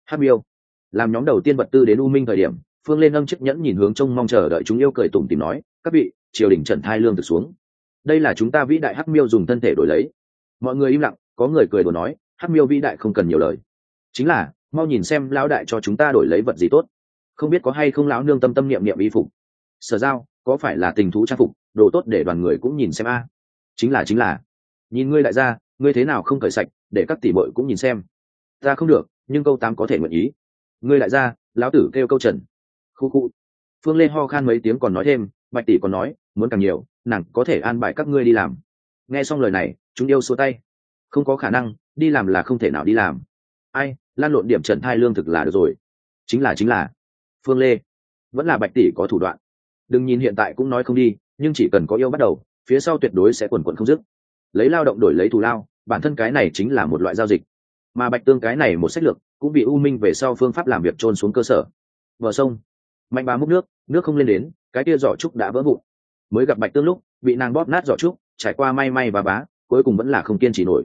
S1: Hát miêu. Làm nhóm đầu tiên vật tư đến u minh thời điểm, phương lên âm chiếc nhẫn nhìn hướng trông mong chờ đợi chúng yêu cười tủm tìm nói, các vị, triều đình trần thai lương thực xuống đây là chúng ta vĩ đại hắc miêu dùng thân thể đổi lấy. Mọi người im lặng, có người cười đùa nói, hắc miêu vĩ đại không cần nhiều lời. Chính là, mau nhìn xem lão đại cho chúng ta đổi lấy vật gì tốt. Không biết có hay không lão nương tâm tâm niệm niệm y phục. Sở giao, có phải là tình thú trang phục, đồ tốt để đoàn người cũng nhìn xem a? Chính là chính là. Nhìn ngươi đại gia, ngươi thế nào không cởi sạch, để các tỷ bội cũng nhìn xem. Ta không được, nhưng câu tám có thể nguyện ý. Ngươi đại gia, lão tử kêu câu trần. Khu khu. Phương lê ho khan mấy tiếng còn nói thêm, bạch tỷ còn nói, muốn càng nhiều nàng có thể an bài các ngươi đi làm. Nghe xong lời này, chúng yêu xua tay. Không có khả năng, đi làm là không thể nào đi làm. Ai, lan lộn điểm trần thai lương thực là được rồi. Chính là chính là. Phương lê. Vẫn là bạch tỷ có thủ đoạn. Đừng nhìn hiện tại cũng nói không đi, nhưng chỉ cần có yêu bắt đầu, phía sau tuyệt đối sẽ quần quận không dứt. Lấy lao động đổi lấy thù lao, bản thân cái này chính là một loại giao dịch. Mà bạch tương cái này một sách lược, cũng bị u minh về sau phương pháp làm việc trôn xuống cơ sở. Vợ sông. Mạnh bà múc nước nước không lên đến, cái kia giỏ trúc đã vỡ vụn mới gặp bạch tương lúc, bị nàng bóp nát giỏ trúc, trải qua may may và bá, cuối cùng vẫn là không kiên trì nổi.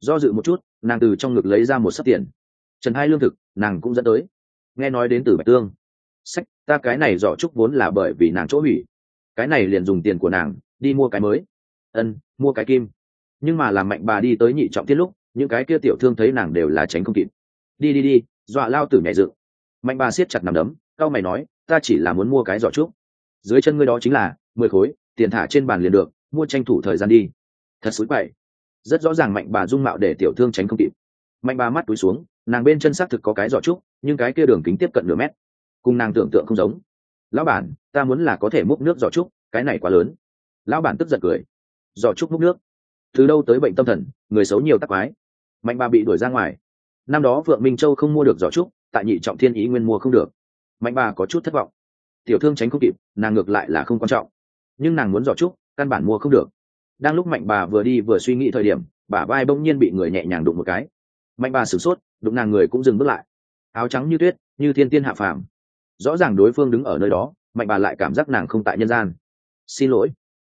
S1: Do dự một chút, nàng từ trong ngực lấy ra một sấp tiền. Trần hai lương thực, nàng cũng dẫn tới. Nghe nói đến từ bạch tương. Sách, ta cái này giỏ trúc vốn là bởi vì nàng chỗ hủy. Cái này liền dùng tiền của nàng, đi mua cái mới. Ân, mua cái kim. Nhưng mà làm mạnh bà đi tới nhị trọng tiết lúc, những cái kia tiểu thương thấy nàng đều là tránh không kịp. Đi đi đi, dọa lao tử nhảy dựng. Mạnh bà siết chặt nằm đấm cao mày nói, ta chỉ là muốn mua cái giỏ trúc. Dưới chân ngươi đó chính là mười khối, tiền thả trên bàn liền được, mua tranh thủ thời gian đi. Thật xúi quậy. Rất rõ ràng mạnh bà dung mạo để tiểu thương tránh không kịp. Mạnh bà mắt túi xuống, nàng bên chân xác thực có cái giỏ trúc, nhưng cái kia đường kính tiếp cận nửa mét. Cùng nàng tưởng tượng không giống. Lão bản, ta muốn là có thể múc nước giỏ trúc, cái này quá lớn. Lão bản tức giận cười. Giỏ trúc múc nước. Từ đâu tới bệnh tâm thần, người xấu nhiều tắc quái. Mạnh bà bị đuổi ra ngoài. Năm đó phượng minh châu không mua được giỏ trúc, tại nhị trọng thiên ý nguyên mua không được. Mạnh bà có chút thất vọng. Tiểu thương tránh không kịp, nàng ngược lại là không quan trọng nhưng nàng muốn giỏ trúc căn bản mua không được. Đang lúc mạnh bà vừa đi vừa suy nghĩ thời điểm bà vai bỗng nhiên bị người nhẹ nhàng đụng một cái. Mạnh bà sửng sốt, đụng nàng người cũng dừng bước lại. Áo trắng như tuyết, như thiên tiên hạ phàm. Rõ ràng đối phương đứng ở nơi đó, mạnh bà lại cảm giác nàng không tại nhân gian. Xin lỗi.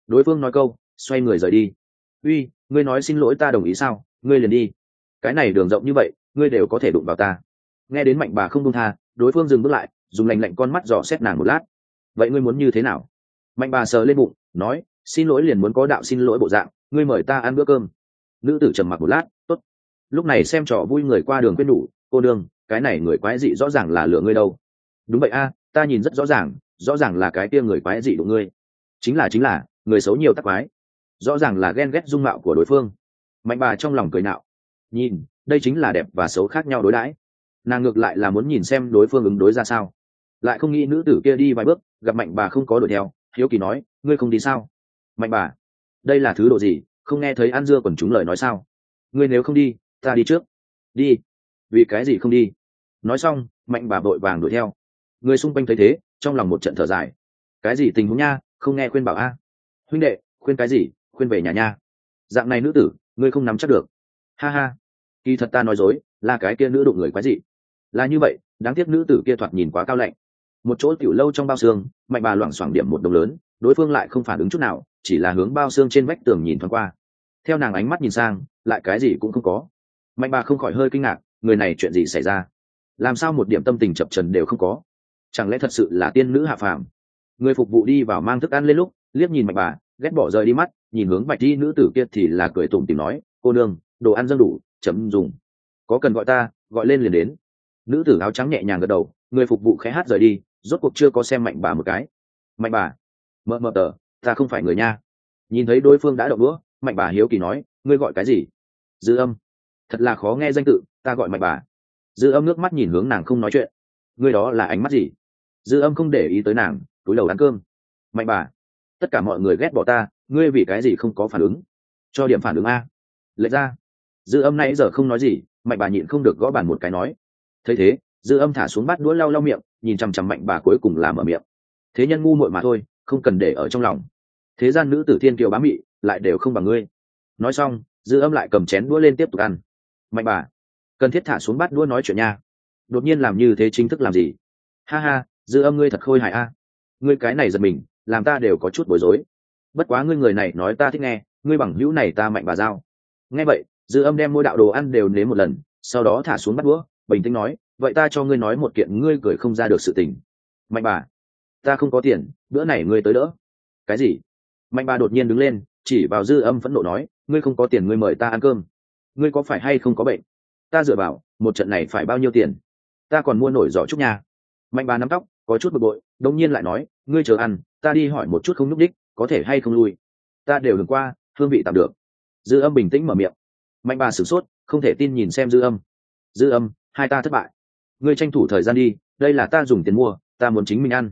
S1: Đối phương nói câu, xoay người rời đi. Uy, ngươi nói xin lỗi ta đồng ý sao? Ngươi liền đi. Cái này đường rộng như vậy, ngươi đều có thể đụng vào ta. Nghe đến mạnh bà không đông tha, đối phương dừng bước lại, dùng lành lạnh con mắt dò xét nàng một lát. Vậy ngươi muốn như thế nào? Mạnh bà sờ lên bụng, nói, xin lỗi liền muốn có đạo xin lỗi bộ dạng, ngươi mời ta ăn bữa cơm. Nữ tử trầm mặc một lát, tốt. Lúc này xem trò vui người qua đường quên đủ, cô đương cái này người quái dị rõ ràng là lửa ngươi đâu. Đúng vậy a, ta nhìn rất rõ ràng rõ ràng là cái kia người quái dị đụng ngươi. Chính là chính là, người xấu nhiều tắc quái. Rõ ràng là ghen ghét dung mạo của đối phương. Mạnh bà trong lòng cười nạo, nhìn, đây chính là đẹp và xấu khác nhau đối đãi. Nàng ngược lại là muốn nhìn xem đối phương ứng đối ra sao. Lại không nghĩ nữ tử kia đi vài bước, gặp mạnh bà không có đuổi theo hiếu kỳ nói, ngươi không đi sao? Mạnh bà, đây là thứ độ gì? Không nghe thấy ăn dưa còn chúng lời nói sao? Ngươi nếu không đi, ta đi trước. Đi? Vì cái gì không đi? Nói xong, mạnh bà vội vàng đuổi theo. Người xung quanh thấy thế, trong lòng một trận thở dài. Cái gì tình huống nha? Không nghe khuyên bảo a? Huynh đệ, khuyên cái gì? Khuyên về nhà nha. Dạng này nữ tử, ngươi không nắm chắc được. Ha ha. Kỳ thật ta nói dối, là cái kia nữ đụng người quái dị. Là như vậy, đáng tiếc nữ tử kia thoạt nhìn quá cao lạnh một chỗ tiểu lâu trong bao xương, mạnh bà loảng xoảng điểm một đồng lớn, đối phương lại không phản ứng chút nào, chỉ là hướng bao xương trên vách tường nhìn thoáng qua. Theo nàng ánh mắt nhìn sang, lại cái gì cũng không có. Mạnh bà không khỏi hơi kinh ngạc, người này chuyện gì xảy ra? Làm sao một điểm tâm tình chập trần đều không có? Chẳng lẽ thật sự là tiên nữ hạ phàm? Người phục vụ đi vào mang thức ăn lên lúc, liếc nhìn mạnh bà, ghét bỏ rời đi mắt, nhìn hướng bạch đi nữ tử kia thì là cười tủm tìm nói, cô nương, đồ ăn dân đủ, chấm dùng. Có cần gọi ta, gọi lên liền đến. Nữ tử áo trắng nhẹ nhàng gật đầu, người phục vụ khẽ hát rời đi rốt cuộc chưa có xem mạnh bà một cái. Mạnh bà mờ mờ tờ, ta không phải người nha. Nhìn thấy đối phương đã đậu đũa, mạnh bà hiếu kỳ nói, ngươi gọi cái gì? Dư âm. Thật là khó nghe danh tự, ta gọi mạnh bà. Dư âm nước mắt nhìn hướng nàng không nói chuyện. Ngươi đó là ánh mắt gì? Dư âm không để ý tới nàng, túi đầu ăn cơm. Mạnh bà, tất cả mọi người ghét bỏ ta, ngươi vì cái gì không có phản ứng? Cho điểm phản ứng a. Lệ ra. Dư âm nãy giờ không nói gì, mạnh bà nhịn không được gõ bàn một cái nói. Thấy thế, dư âm thả xuống bát đũa lau lau miệng nhìn chằm chằm mạnh bà cuối cùng làm ở miệng. Thế nhân ngu muội mà thôi, không cần để ở trong lòng. Thế gian nữ tử thiên kiều bá mị, lại đều không bằng ngươi. Nói xong, dư âm lại cầm chén đũa lên tiếp tục ăn. Mạnh bà, cần thiết thả xuống bát đũa nói chuyện nha. Đột nhiên làm như thế chính thức làm gì? Ha ha, dư âm ngươi thật khôi hài a. Ngươi cái này giật mình, làm ta đều có chút bối rối. Bất quá ngươi người này nói ta thích nghe, ngươi bằng hữu này ta mạnh bà giao. Nghe vậy, dư âm đem mỗi đạo đồ ăn đều nếm một lần, sau đó thả xuống bắt đũa, bình tĩnh nói vậy ta cho ngươi nói một kiện ngươi cười không ra được sự tình. Mạnh bà, ta không có tiền, bữa này ngươi tới đỡ. Cái gì? Mạnh bà đột nhiên đứng lên, chỉ vào dư âm phẫn nộ nói, ngươi không có tiền ngươi mời ta ăn cơm. Ngươi có phải hay không có bệnh? Ta dựa vào, một trận này phải bao nhiêu tiền? Ta còn mua nổi giỏ trúc nhà mạnh bà nắm tóc, có chút bực bội đông nhiên lại nói, ngươi chờ ăn, ta đi hỏi một chút không nhúc đích có thể hay không lui. Ta đều đừng qua, hương vị tạm được. Dư âm bình tĩnh mở miệng. Mạnh bà sửng sốt, không thể tin nhìn xem dư âm. Dư âm, hai ta thất bại ngươi tranh thủ thời gian đi, đây là ta dùng tiền mua, ta muốn chính mình ăn.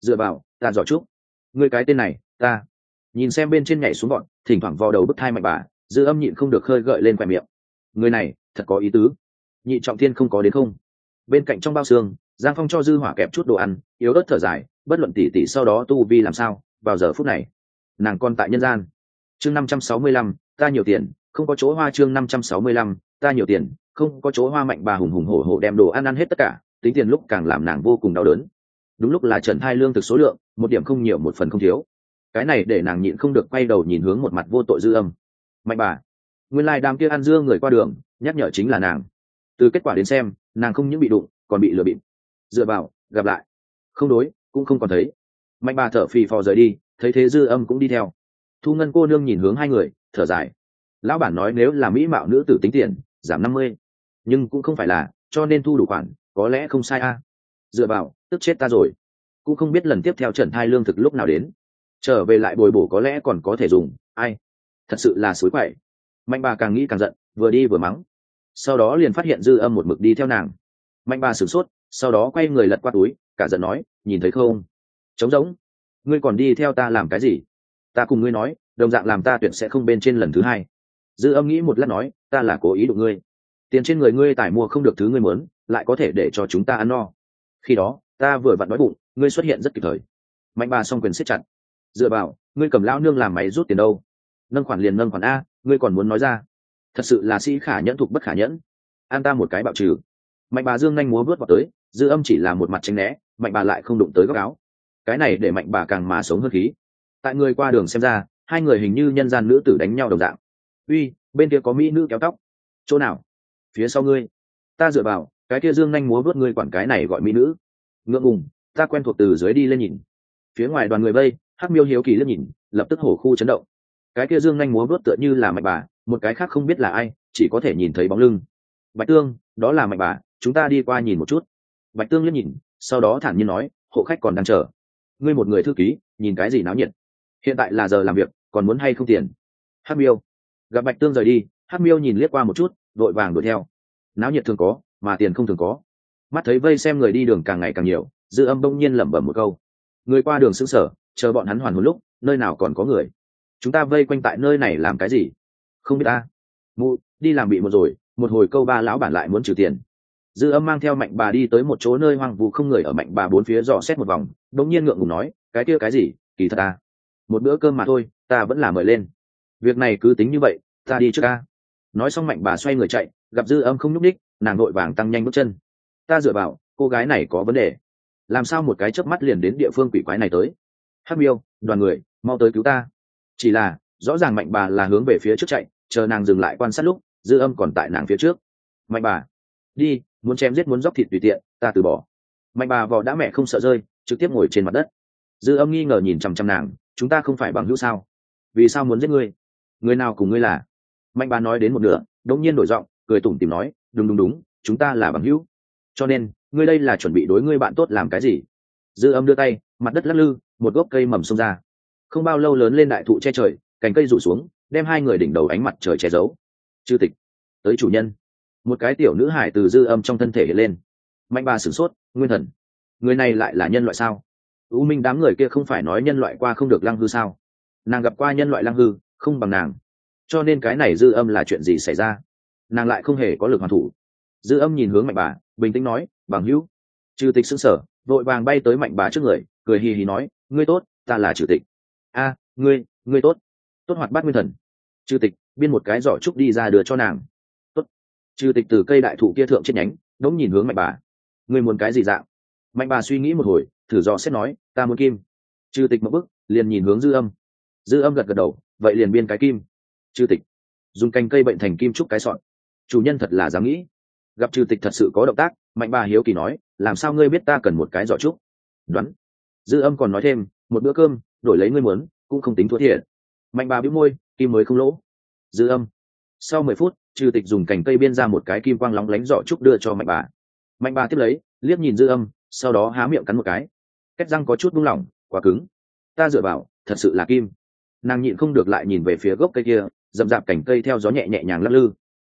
S1: Dựa vào, ta giỏi chút ngươi cái tên này, ta. Nhìn xem bên trên nhảy xuống bọn, thỉnh thoảng vò đầu bức thai mạnh bà dư âm nhịn không được khơi gợi lên khoe miệng. Người này, thật có ý tứ. Nhị trọng thiên không có đến không. Bên cạnh trong bao xương, giang phong cho dư hỏa kẹp chút đồ ăn, yếu ớt thở dài, bất luận tỉ tỉ sau đó tu vi làm sao, vào giờ phút này, nàng con tại nhân gian. Chương năm trăm sáu mươi lăm, ta nhiều tiền, không có chỗ hoa chương năm trăm sáu mươi lăm, ta nhiều tiền không có chỗ hoa mạnh bà hùng hùng hổ hổ đem đồ ăn ăn hết tất cả, tính tiền lúc càng làm nàng vô cùng đau đớn. Đúng lúc là trần thai lương thực số lượng, một điểm không nhiều, một phần không thiếu. Cái này để nàng nhịn không được quay đầu nhìn hướng một mặt vô tội dư âm. Mạnh bà, nguyên lai đám kia ăn dưa người qua đường, nhắc nhở chính là nàng. Từ kết quả đến xem, nàng không những bị đụng, còn bị lừa bịp. Dựa vào, gặp lại. Không đối, cũng không còn thấy. Mạnh bà thở phì phò rời đi, thấy thế dư âm cũng đi theo. Thu ngân cô nương nhìn hướng hai người, thở dài. Lão bản nói nếu là mỹ mạo nữ tử tính tiền, giảm năm mươi nhưng cũng không phải là, cho nên thu đủ khoản, có lẽ không sai a. Dựa vào, tức chết ta rồi. Cũng không biết lần tiếp theo trần thai lương thực lúc nào đến. Trở về lại bồi bổ có lẽ còn có thể dùng, ai? Thật sự là suối quậy. Mạnh bà càng nghĩ càng giận, vừa đi vừa mắng. Sau đó liền phát hiện dư âm một mực đi theo nàng. Mạnh bà sửng sốt, sau đó quay người lật qua túi, cả giận nói, nhìn thấy không? Trống rỗng. Ngươi còn đi theo ta làm cái gì? Ta cùng ngươi nói, đồng dạng làm ta tuyệt sẽ không bên trên lần thứ hai. Dư âm nghĩ một lát nói, ta là cố ý đụng ngươi tiền trên người ngươi tải mua không được thứ ngươi muốn, lại có thể để cho chúng ta ăn no. Khi đó, ta vừa vặn đói bụng, ngươi xuất hiện rất kịp thời. Mạnh bà s o n g quyền siết chặt. Dựa vào, ngươi cầm lão nương làm máy rút tiền đâu? Nâng khoản liền nâng khoản a, ngươi còn muốn nói ra. Thật sự là sĩ khả nhẫn thục bất khả nhẫn. An ta một cái bạo trừ. Mạnh bà dương nhanh múa vớt vào tới, dư âm chỉ là một mặt tranh né, mạnh bà lại không đụng tới góc áo. Cái này để mạnh bà càng mà sống hơn khí. Tại người qua đường xem ra, hai người hình như nhân gian nữ tử đánh nhau đồng dạng. Uy, bên kia có mỹ nữ kéo tóc. Chỗ nào? Phía sau ngươi. Ta dựa vào, cái kia dương nhanh múa vớt ngươi quản cái này gọi mỹ nữ. Ngượng ngùng, ta quen thuộc từ dưới đi lên nhìn. Phía ngoài đoàn người vây, hắc miêu hiếu kỳ lên nhìn, lập tức hổ khu chấn động. Cái kia dương nhanh múa vớt tựa như là mạnh bà, một cái khác không biết là ai, chỉ có thể nhìn thấy bóng lưng. Bạch tương, đó là mạnh bà, chúng ta đi qua nhìn một chút. Bạch tương liếc nhìn, sau đó thản nhiên nói, hộ khách còn đang chờ. Ngươi một người thư ký, nhìn cái gì náo nhiệt? Hiện tại là giờ làm việc, còn muốn hay không tiền? Hát miêu, gặp bạch tương rời đi hát miêu nhìn liếc qua một chút vội vàng đuổi theo. Náo nhiệt thường có, mà tiền không thường có. Mắt thấy vây xem người đi đường càng ngày càng nhiều, dư âm bỗng nhiên lẩm bẩm một câu. Người qua đường xứng sở chờ bọn hắn hoàn một lúc, nơi nào còn có người. Chúng ta vây quanh tại nơi này làm cái gì? Không biết ta. Mụ, đi làm bị một rồi, một hồi câu ba lão bản lại muốn trừ tiền. Dư âm mang theo mạnh bà đi tới một chỗ nơi hoang vu không người ở mạnh bà bốn phía dò xét một vòng đống nhiên ngượng ngùng nói, cái kia cái gì? Kỳ thật ta. Một bữa cơm mà thôi, ta vẫn là mời lên. Việc này cứ tính như vậy, ta đi trước ca nói xong mạnh bà xoay người chạy, gặp dư âm không nhúc ních nàng vội vàng tăng nhanh bước chân. Ta dựa vào, cô gái này có vấn đề. Làm sao một cái chớp mắt liền đến địa phương quỷ quái này tới? Hắc miêu, đoàn người, mau tới cứu ta. Chỉ là, rõ ràng mạnh bà là hướng về phía trước chạy, chờ nàng dừng lại quan sát lúc, dư âm còn tại nàng phía trước. Mạnh bà, đi, muốn chém giết muốn dóc thịt tùy tiện, ta từ bỏ. Mạnh bà vò đã mẹ không sợ rơi, trực tiếp ngồi trên mặt đất. Dư âm nghi ngờ nhìn chằm chằm nàng, chúng ta không phải bằng hữu sao? Vì sao muốn giết ngươi? Người nào cùng ngươi là? Mạnh bà nói đến một nửa đống nhiên đổi giọng, cười tủm tìm nói, đúng đúng đúng, chúng ta là bằng hữu. Cho nên, ngươi đây là chuẩn bị đối ngươi bạn tốt làm cái gì? Dư âm đưa tay, mặt đất lắc lư, một gốc cây mầm xông ra. Không bao lâu lớn lên đại thụ che trời, cành cây rụ xuống, đem hai người đỉnh đầu ánh mặt trời che giấu. Chư tịch, tới chủ nhân. Một cái tiểu nữ hải từ dư âm trong thân thể hiện lên. Mạnh bà sửng sốt, nguyên thần, người này lại là nhân loại sao? U minh đám người kia không phải nói nhân loại qua không được lăng hư sao? Nàng gặp qua nhân loại lăng hư, không bằng nàng cho nên cái này dư âm là chuyện gì xảy ra? Nàng lại không hề có lực hoàn thủ. Dư âm nhìn hướng mạnh bà, bình tĩnh nói, bằng hữu. Chủ tịch xưng sở vội vàng bay tới mạnh bà trước người, cười hì hì nói, ngươi tốt, ta là chủ tịch. A, ngươi ngươi tốt. Tốt hoạt bát nguyên thần. Chủ tịch, biên một cái giỏ trúc đi ra đưa cho nàng. Tốt. Chủ tịch từ cây đại thụ kia thượng chết nhánh, đống nhìn hướng mạnh bà. Ngươi muốn cái gì dạng? Mạnh bà suy nghĩ một hồi, thử dò xét nói, ta muốn kim. Chủ tịch một bức liền nhìn hướng dư âm. Dư âm gật gật đầu, vậy liền biên cái kim. Chư tịch. Dùng cành cây bệnh thành kim trúc cái sọn. Chủ nhân thật là dám nghĩ. Gặp chư tịch thật sự có động tác, mạnh bà hiếu kỳ nói, làm sao ngươi biết ta cần một cái giỏ trúc? Đoán. Dư âm còn nói thêm, một bữa cơm, đổi lấy ngươi muốn, cũng không tính thua thiệt. Mạnh bà bĩu môi, kim mới không lỗ. Dư âm. Sau mười phút trừ tịch dùng cành cây biên ra một cái kim quang lóng lánh giỏ trúc đưa cho mạnh bà mạnh bà tiếp lấy, liếc nhìn dư âm, sau đó há miệng cắn một cái. Cách răng có chút buông lỏng, quá cứng. Ta dựa vào, thật sự là kim. Nàng nhịn không được lại nhìn về phía gốc cây kia dậm dạp cành cây theo gió nhẹ nhẹ nhàng lắc lư.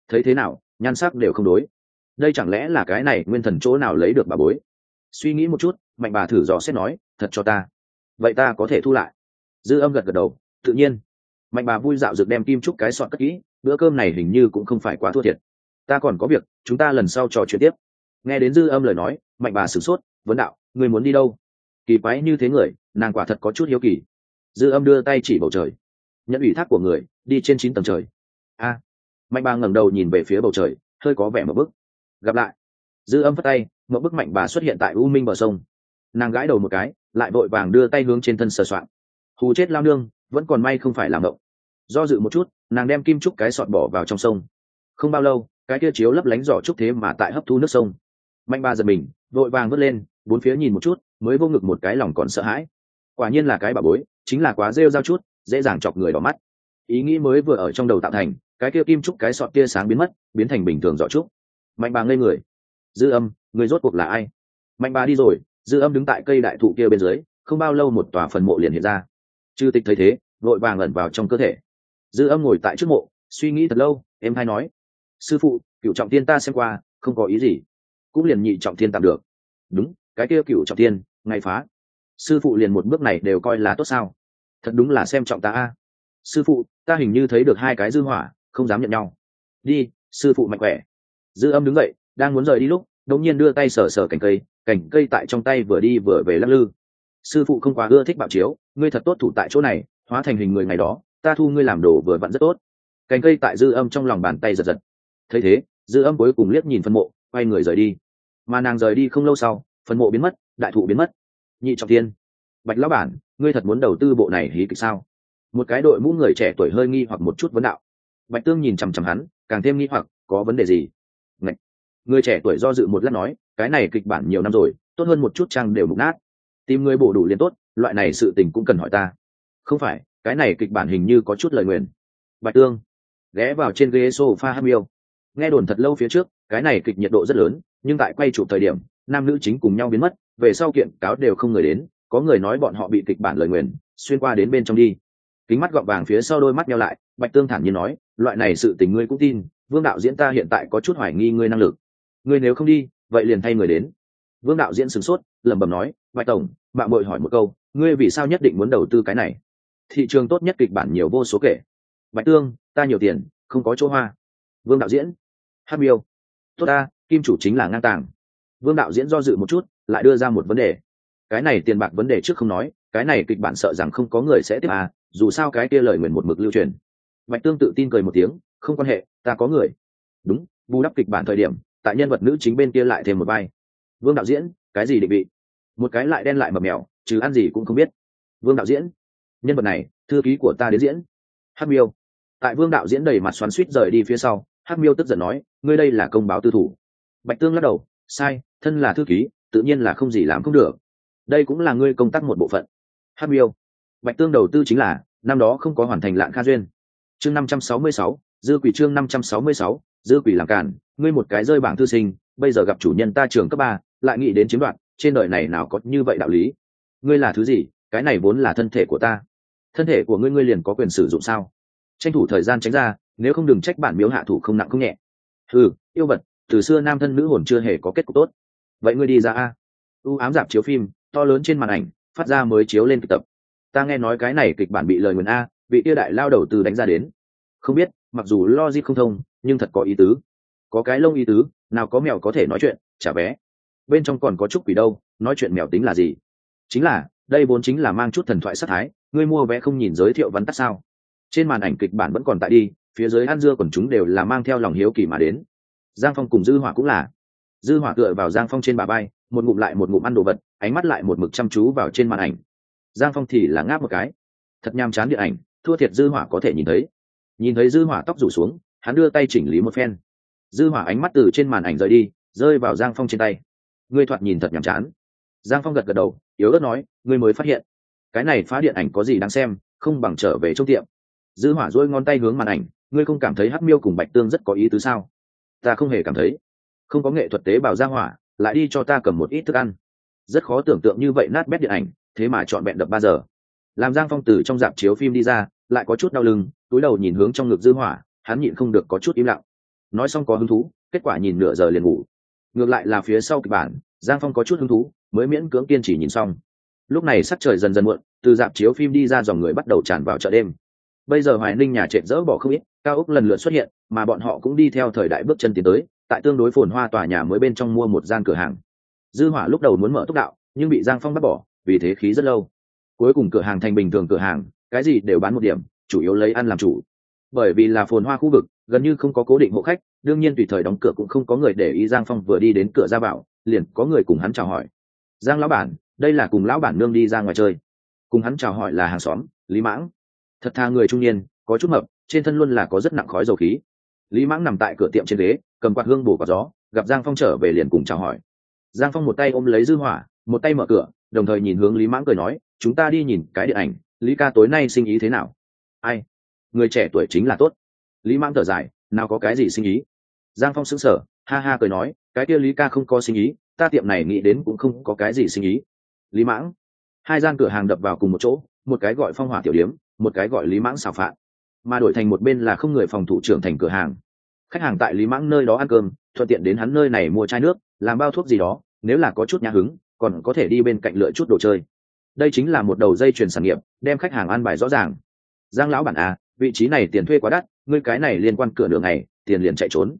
S1: Thấy thế nào, nhan sắc đều không đối. Đây chẳng lẽ là cái này nguyên thần chỗ nào lấy được bà bối? Suy nghĩ một chút, mạnh bà thử dò xét nói, thật cho ta. Vậy ta có thể thu lại. Dư âm gật gật đầu, tự nhiên. Mạnh bà vui dạo rực đem kim trúc cái sọt cất kỹ, bữa cơm này hình như cũng không phải quá thua thiệt. Ta còn có việc, chúng ta lần sau trò chuyện tiếp. Nghe đến dư âm lời nói, mạnh bà sửng sốt, vấn đạo người muốn đi đâu? Kỳ quái như thế người, nàng quả thật có chút hiếu kỳ. Dư âm đưa tay chỉ bầu trời. Nhận ủy thác của người đi trên chín tầng trời. A. Mạnh bà ngẩng đầu nhìn về phía bầu trời, hơi có vẻ một bức. Gặp lại. Dư âm phất tay, một bức mạnh bà xuất hiện tại u minh bờ sông. Nàng gãi đầu một cái, lại vội vàng đưa tay hướng trên thân sờ soạn. Hù chết lao nương, vẫn còn may không phải làm động. Do dự một chút, nàng đem kim trúc cái sọt bỏ vào trong sông. Không bao lâu, cái kia chiếu lấp lánh giỏ trúc thế mà tại hấp thu nước sông. Mạnh bà giật mình, vội vàng vớt lên, bốn phía nhìn một chút, mới vô ngực một cái lòng còn sợ hãi. Quả nhiên là cái bà bối, chính là quá rêu rao chút, dễ dàng chọc người đỏ mắt ý nghĩ mới vừa ở trong đầu tạo thành, cái kia kim trúc cái sọt tia sáng biến mất, biến thành bình thường dọ trúc. Mạnh bà ngây người. Dư âm, người rốt cuộc là ai? Mạnh bà đi rồi, dư âm đứng tại cây đại thụ kia bên dưới, không bao lâu một tòa phần mộ liền hiện ra. Chư tịch thấy thế, vội vàng ẩn vào trong cơ thể. Dư âm ngồi tại trước mộ, suy nghĩ thật lâu, em hay nói. Sư phụ cựu trọng tiên ta xem qua, không có ý gì. Cũng liền nhị trọng tiên tạm được. Đúng, cái kia cựu trọng tiên ngay phá. Sư phụ liền một bước này đều coi là tốt sao? Thật đúng là xem trọng ta a. Sư phụ ta hình như thấy được hai cái dư hỏa, không dám nhận nhau. Đi, sư phụ mạnh khỏe. Dư âm đứng dậy, đang muốn rời đi lúc, đột nhiên đưa tay sờ sờ cành cây cành cây tại trong tay vừa đi vừa về lắc lư. Sư phụ không quá ưa thích bạo chiếu, ngươi thật tốt thủ tại chỗ này, hóa thành hình người ngày đó, ta thu ngươi làm đồ vừa vặn rất tốt. Cành cây tại dư âm trong lòng bàn tay giật giật. Thấy thế, dư âm cuối cùng liếc nhìn phân mộ, quay người rời đi. Mà nàng rời đi không lâu sau phân mộ biến mất, đại thụ biến mất. Nhị trọng tiên, bạch lão bản, ngươi thật muốn đầu tư bộ này hí kịch sao? Một cái đội mũ người trẻ tuổi hơi nghi hoặc một chút vấn đạo. Bạch tương nhìn chằm chằm hắn, càng thêm nghi hoặc, có vấn đề gì? Ngậy. người trẻ tuổi do dự một lát nói, cái này kịch bản nhiều năm rồi, tốt hơn một chút trang đều mục nát. Tìm người bổ đủ liền tốt, loại này sự tình cũng cần hỏi ta. Không phải, cái này kịch bản hình như có chút lời nguyền. Bạch tương. Ghé vào trên ghế sofa hâm yêu. nghe đồn thật lâu phía trước, cái này kịch nhiệt độ rất lớn, nhưng tại quay chụp thời điểm, nam nữ chính cùng nhau biến mất, về sau kiện cáo đều không người đến, có người nói bọn họ bị kịch bản lời nguyền, xuyên qua đến bên trong đi kính mắt gọng vàng phía sau đôi mắt nhau lại, bạch tương thản nhiên nói, loại này sự tình ngươi cũng tin, vương đạo diễn ta hiện tại có chút hoài nghi ngươi năng lực. Ngươi nếu không đi, vậy liền thay người đến. Vương đạo diễn sửng sốt, lẩm bẩm nói, bạch tổng, bạn bội hỏi một câu, ngươi vì sao nhất định muốn đầu tư cái này? Thị trường tốt nhất kịch bản nhiều vô số kể. Bạch tương, ta nhiều tiền, không có chỗ hoa. Vương đạo diễn, hát miêu. Tốt ta, kim chủ chính là ngang tàng. Vương đạo diễn do dự một chút, lại đưa ra một vấn đề. Cái này tiền bạc vấn đề trước không nói, cái này kịch bản sợ rằng không có người sẽ tiếp à dù sao cái kia lời nguyền một mực lưu truyền. Bạch tương tự tin cười một tiếng, không quan hệ, ta có người. Đúng bù đắp kịch bản thời điểm, tại nhân vật nữ chính bên kia lại thêm một vai. Vương đạo diễn, cái gì định vị? Một cái lại đen lại mập mèo chứ ăn gì cũng không biết. Vương đạo diễn? Nhân vật này, thư ký của ta đến diễn. Hát miêu. Tại vương đạo diễn đầy mặt xoắn suýt rời đi phía sau hát miêu tức giận nói, ngươi đây là công báo tư thủ. Bạch tương lắc đầu, sai, thân là thư ký, tự nhiên là không gì làm không được. Đây cũng là ngươi công tác một bộ phận. Hát miêu. Bạch tương đầu tư chính là năm đó không có hoàn thành lạng kha duyên. Chương năm trăm sáu mươi sáu, dư quỷ chương năm trăm sáu mươi sáu, dư quỷ làm cản ngươi một cái rơi bảng thư sinh, bây giờ gặp chủ nhân ta trường cấp ba, lại nghĩ đến chiếm đoạt, trên đời này nào có như vậy đạo lý? Ngươi là thứ gì? Cái này vốn là thân thể của ta. Thân thể của ngươi ngươi liền có quyền sử dụng sao? Tranh thủ thời gian tránh ra, nếu không đừng trách bản miếu hạ thủ không nặng không nhẹ. Ừ yêu vật, từ xưa nam thân nữ hồn chưa hề có kết cục tốt. Vậy ngươi đi ra a. U ám dạp chiếu phim, to lớn trên màn ảnh, phát ra mới chiếu lên kịch tập ta nghe nói cái này kịch bản bị lời nguyền a bị tiêu đại lao đầu từ đánh ra đến. Không biết, mặc dù logic không thông, nhưng thật có ý tứ. Có cái lông ý tứ, nào có mèo có thể nói chuyện, chả vé bên trong còn có chút quỷ đâu, nói chuyện mèo tính là gì? Chính là, đây vốn chính là mang chút thần thoại sát thái, ngươi mua vé không nhìn giới thiệu vắn tắt sao? Trên màn ảnh kịch bản vẫn còn tại đi, phía dưới ăn dưa còn chúng đều là mang theo lòng hiếu kỳ mà đến. Giang phong cùng dư hỏa cũng là. Dư hỏa tựa vào giang phong trên bà bay, một ngụm lại một ngụm ăn đồ vật, ánh mắt lại một mực chăm chú vào trên màn ảnh giang phong thì là ngáp một cái. Thật nham chán điện ảnh, thua thiệt dư hỏa có thể nhìn thấy. Nhìn thấy dư hỏa tóc rủ xuống, hắn đưa tay chỉnh lý một phen. Dư hỏa ánh mắt từ trên màn ảnh rời đi, rơi vào giang phong trên tay. Ngươi thoạt nhìn thật nhàm chán. Giang phong gật gật đầu, yếu ớt nói, ngươi mới phát hiện. Cái này phá điện ảnh có gì đáng xem, không bằng trở về trong tiệm. Dư hỏa dỗi ngón tay hướng màn ảnh, ngươi không cảm thấy hắc miêu cùng bạch tương rất có ý tứ sao? Ta không hề cảm thấy. Không có nghệ thuật tế bào giang hỏa, lại đi cho ta cầm một ít thức ăn. Rất khó tưởng tượng như vậy nát bét điện ảnh thế mà chọn bẹn đập ba giờ. Làm giang phong từ trong dạp chiếu phim đi ra, lại có chút đau lưng, túi đầu nhìn hướng trong ngực dư hỏa, hắn nhịn không được có chút im lặng. Nói xong có hứng thú, kết quả nhìn nửa giờ liền ngủ. Ngược lại là phía sau kịch bản, giang phong có chút hứng thú, mới miễn cưỡng kiên trì nhìn xong. Lúc này sắc trời dần dần muộn, từ dạp chiếu phim đi ra dòng người bắt đầu tràn vào chợ đêm. Bây giờ hoài ninh nhà trệ dỡ bỏ không ít, cao ốc lần lượt xuất hiện, mà bọn họ cũng đi theo thời đại bước chân tiến tới, tại tương đối phồn hoa tòa nhà mới bên trong mua một gian cửa hàng. Dư hỏa lúc đầu muốn mở tốc đạo, nhưng bị giang phong bắt bỏ vì thế khí rất lâu. Cuối cùng cửa hàng thành bình thường cửa hàng, cái gì đều bán một điểm, chủ yếu lấy ăn làm chủ. Bởi vì là phồn hoa khu vực, gần như không có cố định hộ khách, đương nhiên tùy thời đóng cửa cũng không có người để ý giang phong vừa đi đến cửa ra vào, liền có người cùng hắn chào hỏi. Giang lão bản, đây là cùng lão bản nương đi ra ngoài chơi. Cùng hắn chào hỏi là hàng xóm, lý mãng. Thật tha người trung niên, có chút mập, trên thân luôn là có rất nặng khói dầu khí. Lý mãng nằm tại cửa tiệm trên ghế, cầm quạt hương bổ quạt gió, gặp giang phong trở về liền cùng chào hỏi. Giang phong một tay ôm lấy dư hỏa, một tay mở cửa đồng thời nhìn hướng lý mãng cười nói, chúng ta đi nhìn cái điện ảnh, lý ca tối nay sinh ý thế nào? Ai? Người trẻ tuổi chính là tốt. Lý mãng thở dài, nào có cái gì sinh ý? Giang phong sững sờ, ha ha cười nói, cái kia lý ca không có sinh ý, ta tiệm này nghĩ đến cũng không có cái gì sinh ý. Lý mãng, hai gian cửa hàng đập vào cùng một chỗ, một cái gọi phong hỏa tiểu điếm, một cái gọi lý mãng xào phạn mà đổi thành một bên là không người phòng thủ trưởng thành cửa hàng. Khách hàng tại lý mãng nơi đó ăn cơm, thuận tiện đến hắn nơi này mua chai nước, làm bao thuốc gì đó, nếu là có chút nhà hứng còn có thể đi bên cạnh lựa chút đồ chơi. Đây chính là một đầu dây chuyền sản nghiệp, đem khách hàng an bài rõ ràng. Giang lão bản à vị trí này tiền thuê quá đắt, ngươi cái này liên quan cửa đường này tiền liền chạy trốn.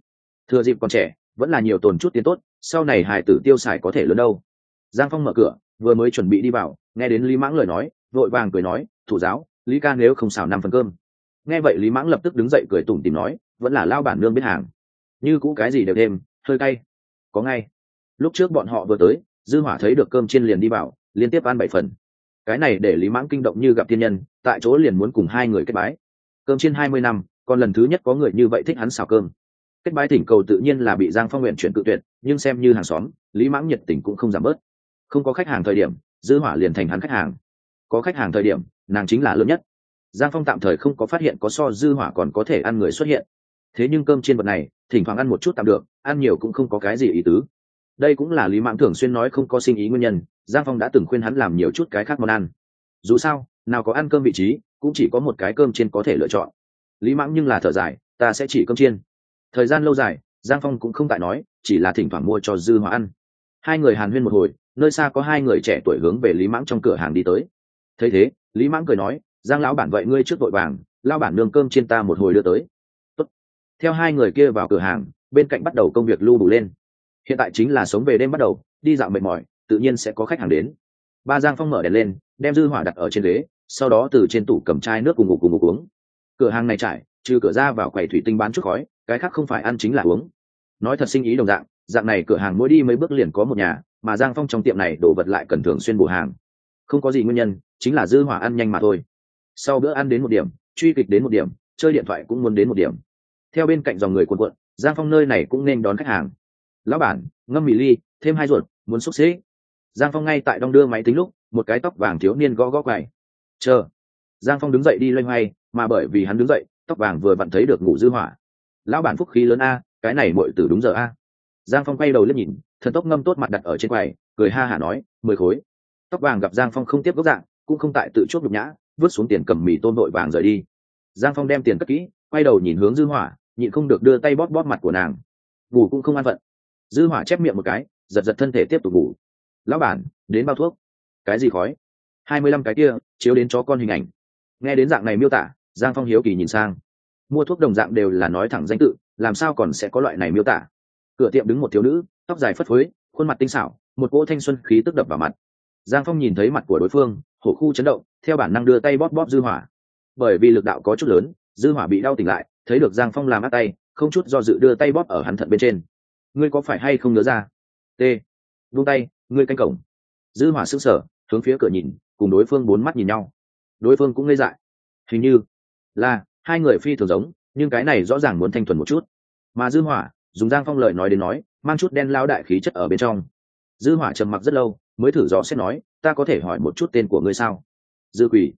S1: Thừa dịp còn trẻ, vẫn là nhiều tồn chút tiền tốt, sau này hải tử tiêu xài có thể lớn đâu. Giang phong mở cửa, vừa mới chuẩn bị đi vào, nghe đến lý mãng lời nói, vội vàng cười nói, thủ giáo, lý ca nếu không xào năm phần cơm. Nghe vậy lý mãng lập tức đứng dậy cười tủm tìm nói, vẫn là lao bản nương biết hàng. Như cũ cái gì đều thêm, hơi cay. Có ngay. Lúc trước bọn họ vừa tới dư hỏa thấy được cơm chiên liền đi vào, liên tiếp ăn bảy phần. Cái này để lý mãng kinh động như gặp thiên nhân, tại chỗ liền muốn cùng hai người kết bái. Cơm chiên hai mươi năm, còn lần thứ nhất có người như vậy thích hắn xào cơm. Kết bái thỉnh cầu tự nhiên là bị giang phong nguyện chuyển cự tuyệt, nhưng xem như hàng xóm, lý mãng nhiệt tình cũng không giảm bớt. Không có khách hàng thời điểm, dư hỏa liền thành hắn khách hàng. Có khách hàng thời điểm, nàng chính là lớn nhất. Giang phong tạm thời không có phát hiện có so dư hỏa còn có thể ăn người xuất hiện. Thế nhưng cơm chiên vật này, thỉnh thoảng ăn một chút tạm được, ăn nhiều cũng không có cái gì ý tứ đây cũng là lý mãng thường xuyên nói không có sinh ý nguyên nhân, giang phong đã từng khuyên hắn làm nhiều chút cái khác món ăn. Dù sao, nào có ăn cơm vị trí, cũng chỉ có một cái cơm chiên có thể lựa chọn. Lý mãng nhưng là thở dài, ta sẽ chỉ cơm chiên. Thời gian lâu dài, giang phong cũng không tại nói, chỉ là thỉnh thoảng mua cho dư hóa ăn. Hai người hàn huyên một hồi, nơi xa có hai người trẻ tuổi hướng về lý mãng trong cửa hàng đi tới. Thấy thế, lý mãng cười nói, giang lão bản vậy ngươi trước vội vàng lao bản nương cơm trên ta một hồi đưa tới. Tốt. theo hai người kia vào cửa hàng, bên cạnh bắt đầu công việc lưu đủ lên hiện tại chính là sống về đêm bắt đầu, đi dạo mệt mỏi, tự nhiên sẽ có khách hàng đến. Ba giang phong mở đèn lên, đem dư hỏa đặt ở trên ghế, sau đó từ trên tủ cầm chai nước cùng ngủ cùng ngủ uống. Cửa hàng này trải, trừ cửa ra vào quầy thủy tinh bán chút khói, cái khác không phải ăn chính là uống. Nói thật sinh ý đồng dạng dạng này cửa hàng mỗi đi mấy bước liền có một nhà, mà giang phong trong tiệm này đổ vật lại cần thường xuyên bổ hàng. Không có gì nguyên nhân, chính là dư hỏa ăn nhanh mà thôi. Sau bữa ăn đến một điểm, truy kịch đến một điểm, chơi điện thoại cũng muốn đến một điểm. Theo bên cạnh dòng người cuộn cuộn, giang phong nơi này cũng nên đón khách hàng lão bản, ngâm mì ly, thêm hai ruột, muốn xúc xế giang phong ngay tại đong đưa máy tính lúc, một cái tóc vàng thiếu niên gõ gõ quầy chờ. Giang phong đứng dậy đi loay hoay, mà bởi vì hắn đứng dậy, tóc vàng vừa vặn thấy được ngủ dư hỏa. Lão bản phúc khí lớn a, cái này muội tử đúng giờ a. Giang phong quay đầu lên nhìn, thần tốc ngâm tốt mặt đặt ở trên quầy, cười ha hả nói, mười khối. Tóc vàng gặp giang phong không tiếp gốc dạng, cũng không tại tự chốt nhục nhã, vứt xuống tiền cầm mì tôn vội vàng rời đi. Giang phong đem tiền cất kỹ, quay đầu nhìn hướng dư hỏa, nhịn không được đưa tay bóp bóp mặt của nàng. Ngủ cũng không an phận dư hỏa chép miệng một cái, giật giật thân thể tiếp tục ngủ. Lão bản, đến bao thuốc? Cái gì khói? Hai mươi lăm cái kia, chiếu đến chó con hình ảnh. Nghe đến dạng này miêu tả, giang phong hiếu kỳ nhìn sang. Mua thuốc đồng dạng đều là nói thẳng danh tự, làm sao còn sẽ có loại này miêu tả? Cửa tiệm đứng một thiếu nữ, tóc dài phất phới, khuôn mặt tinh xảo, một cỗ thanh xuân khí tức đập vào mặt. Giang phong nhìn thấy mặt của đối phương, hổ khu chấn động, theo bản năng đưa tay bóp bóp dư hỏa. Bởi vì lực đạo có chút lớn, dư hỏa bị đau tỉnh lại, thấy được giang phong làm át tay, không chút do dự đưa tay bóp ở hắn thận bên trên ngươi có phải hay không nhớ ra t. Vung tay, ngươi canh cổng. Dư hỏa sức sờ, hướng phía cửa nhìn, cùng đối phương bốn mắt nhìn nhau. Đối phương cũng ngây dại. Hình như là, hai người phi thường giống, nhưng cái này rõ ràng muốn thanh thuần một chút. Mà dư hỏa, dùng giang phong lời nói đến nói, mang chút đen lao đại khí chất ở bên trong. Dư hỏa trầm mặc rất lâu, mới thử dò xét nói, ta có thể hỏi một chút tên của ngươi sao? Dư quỷ.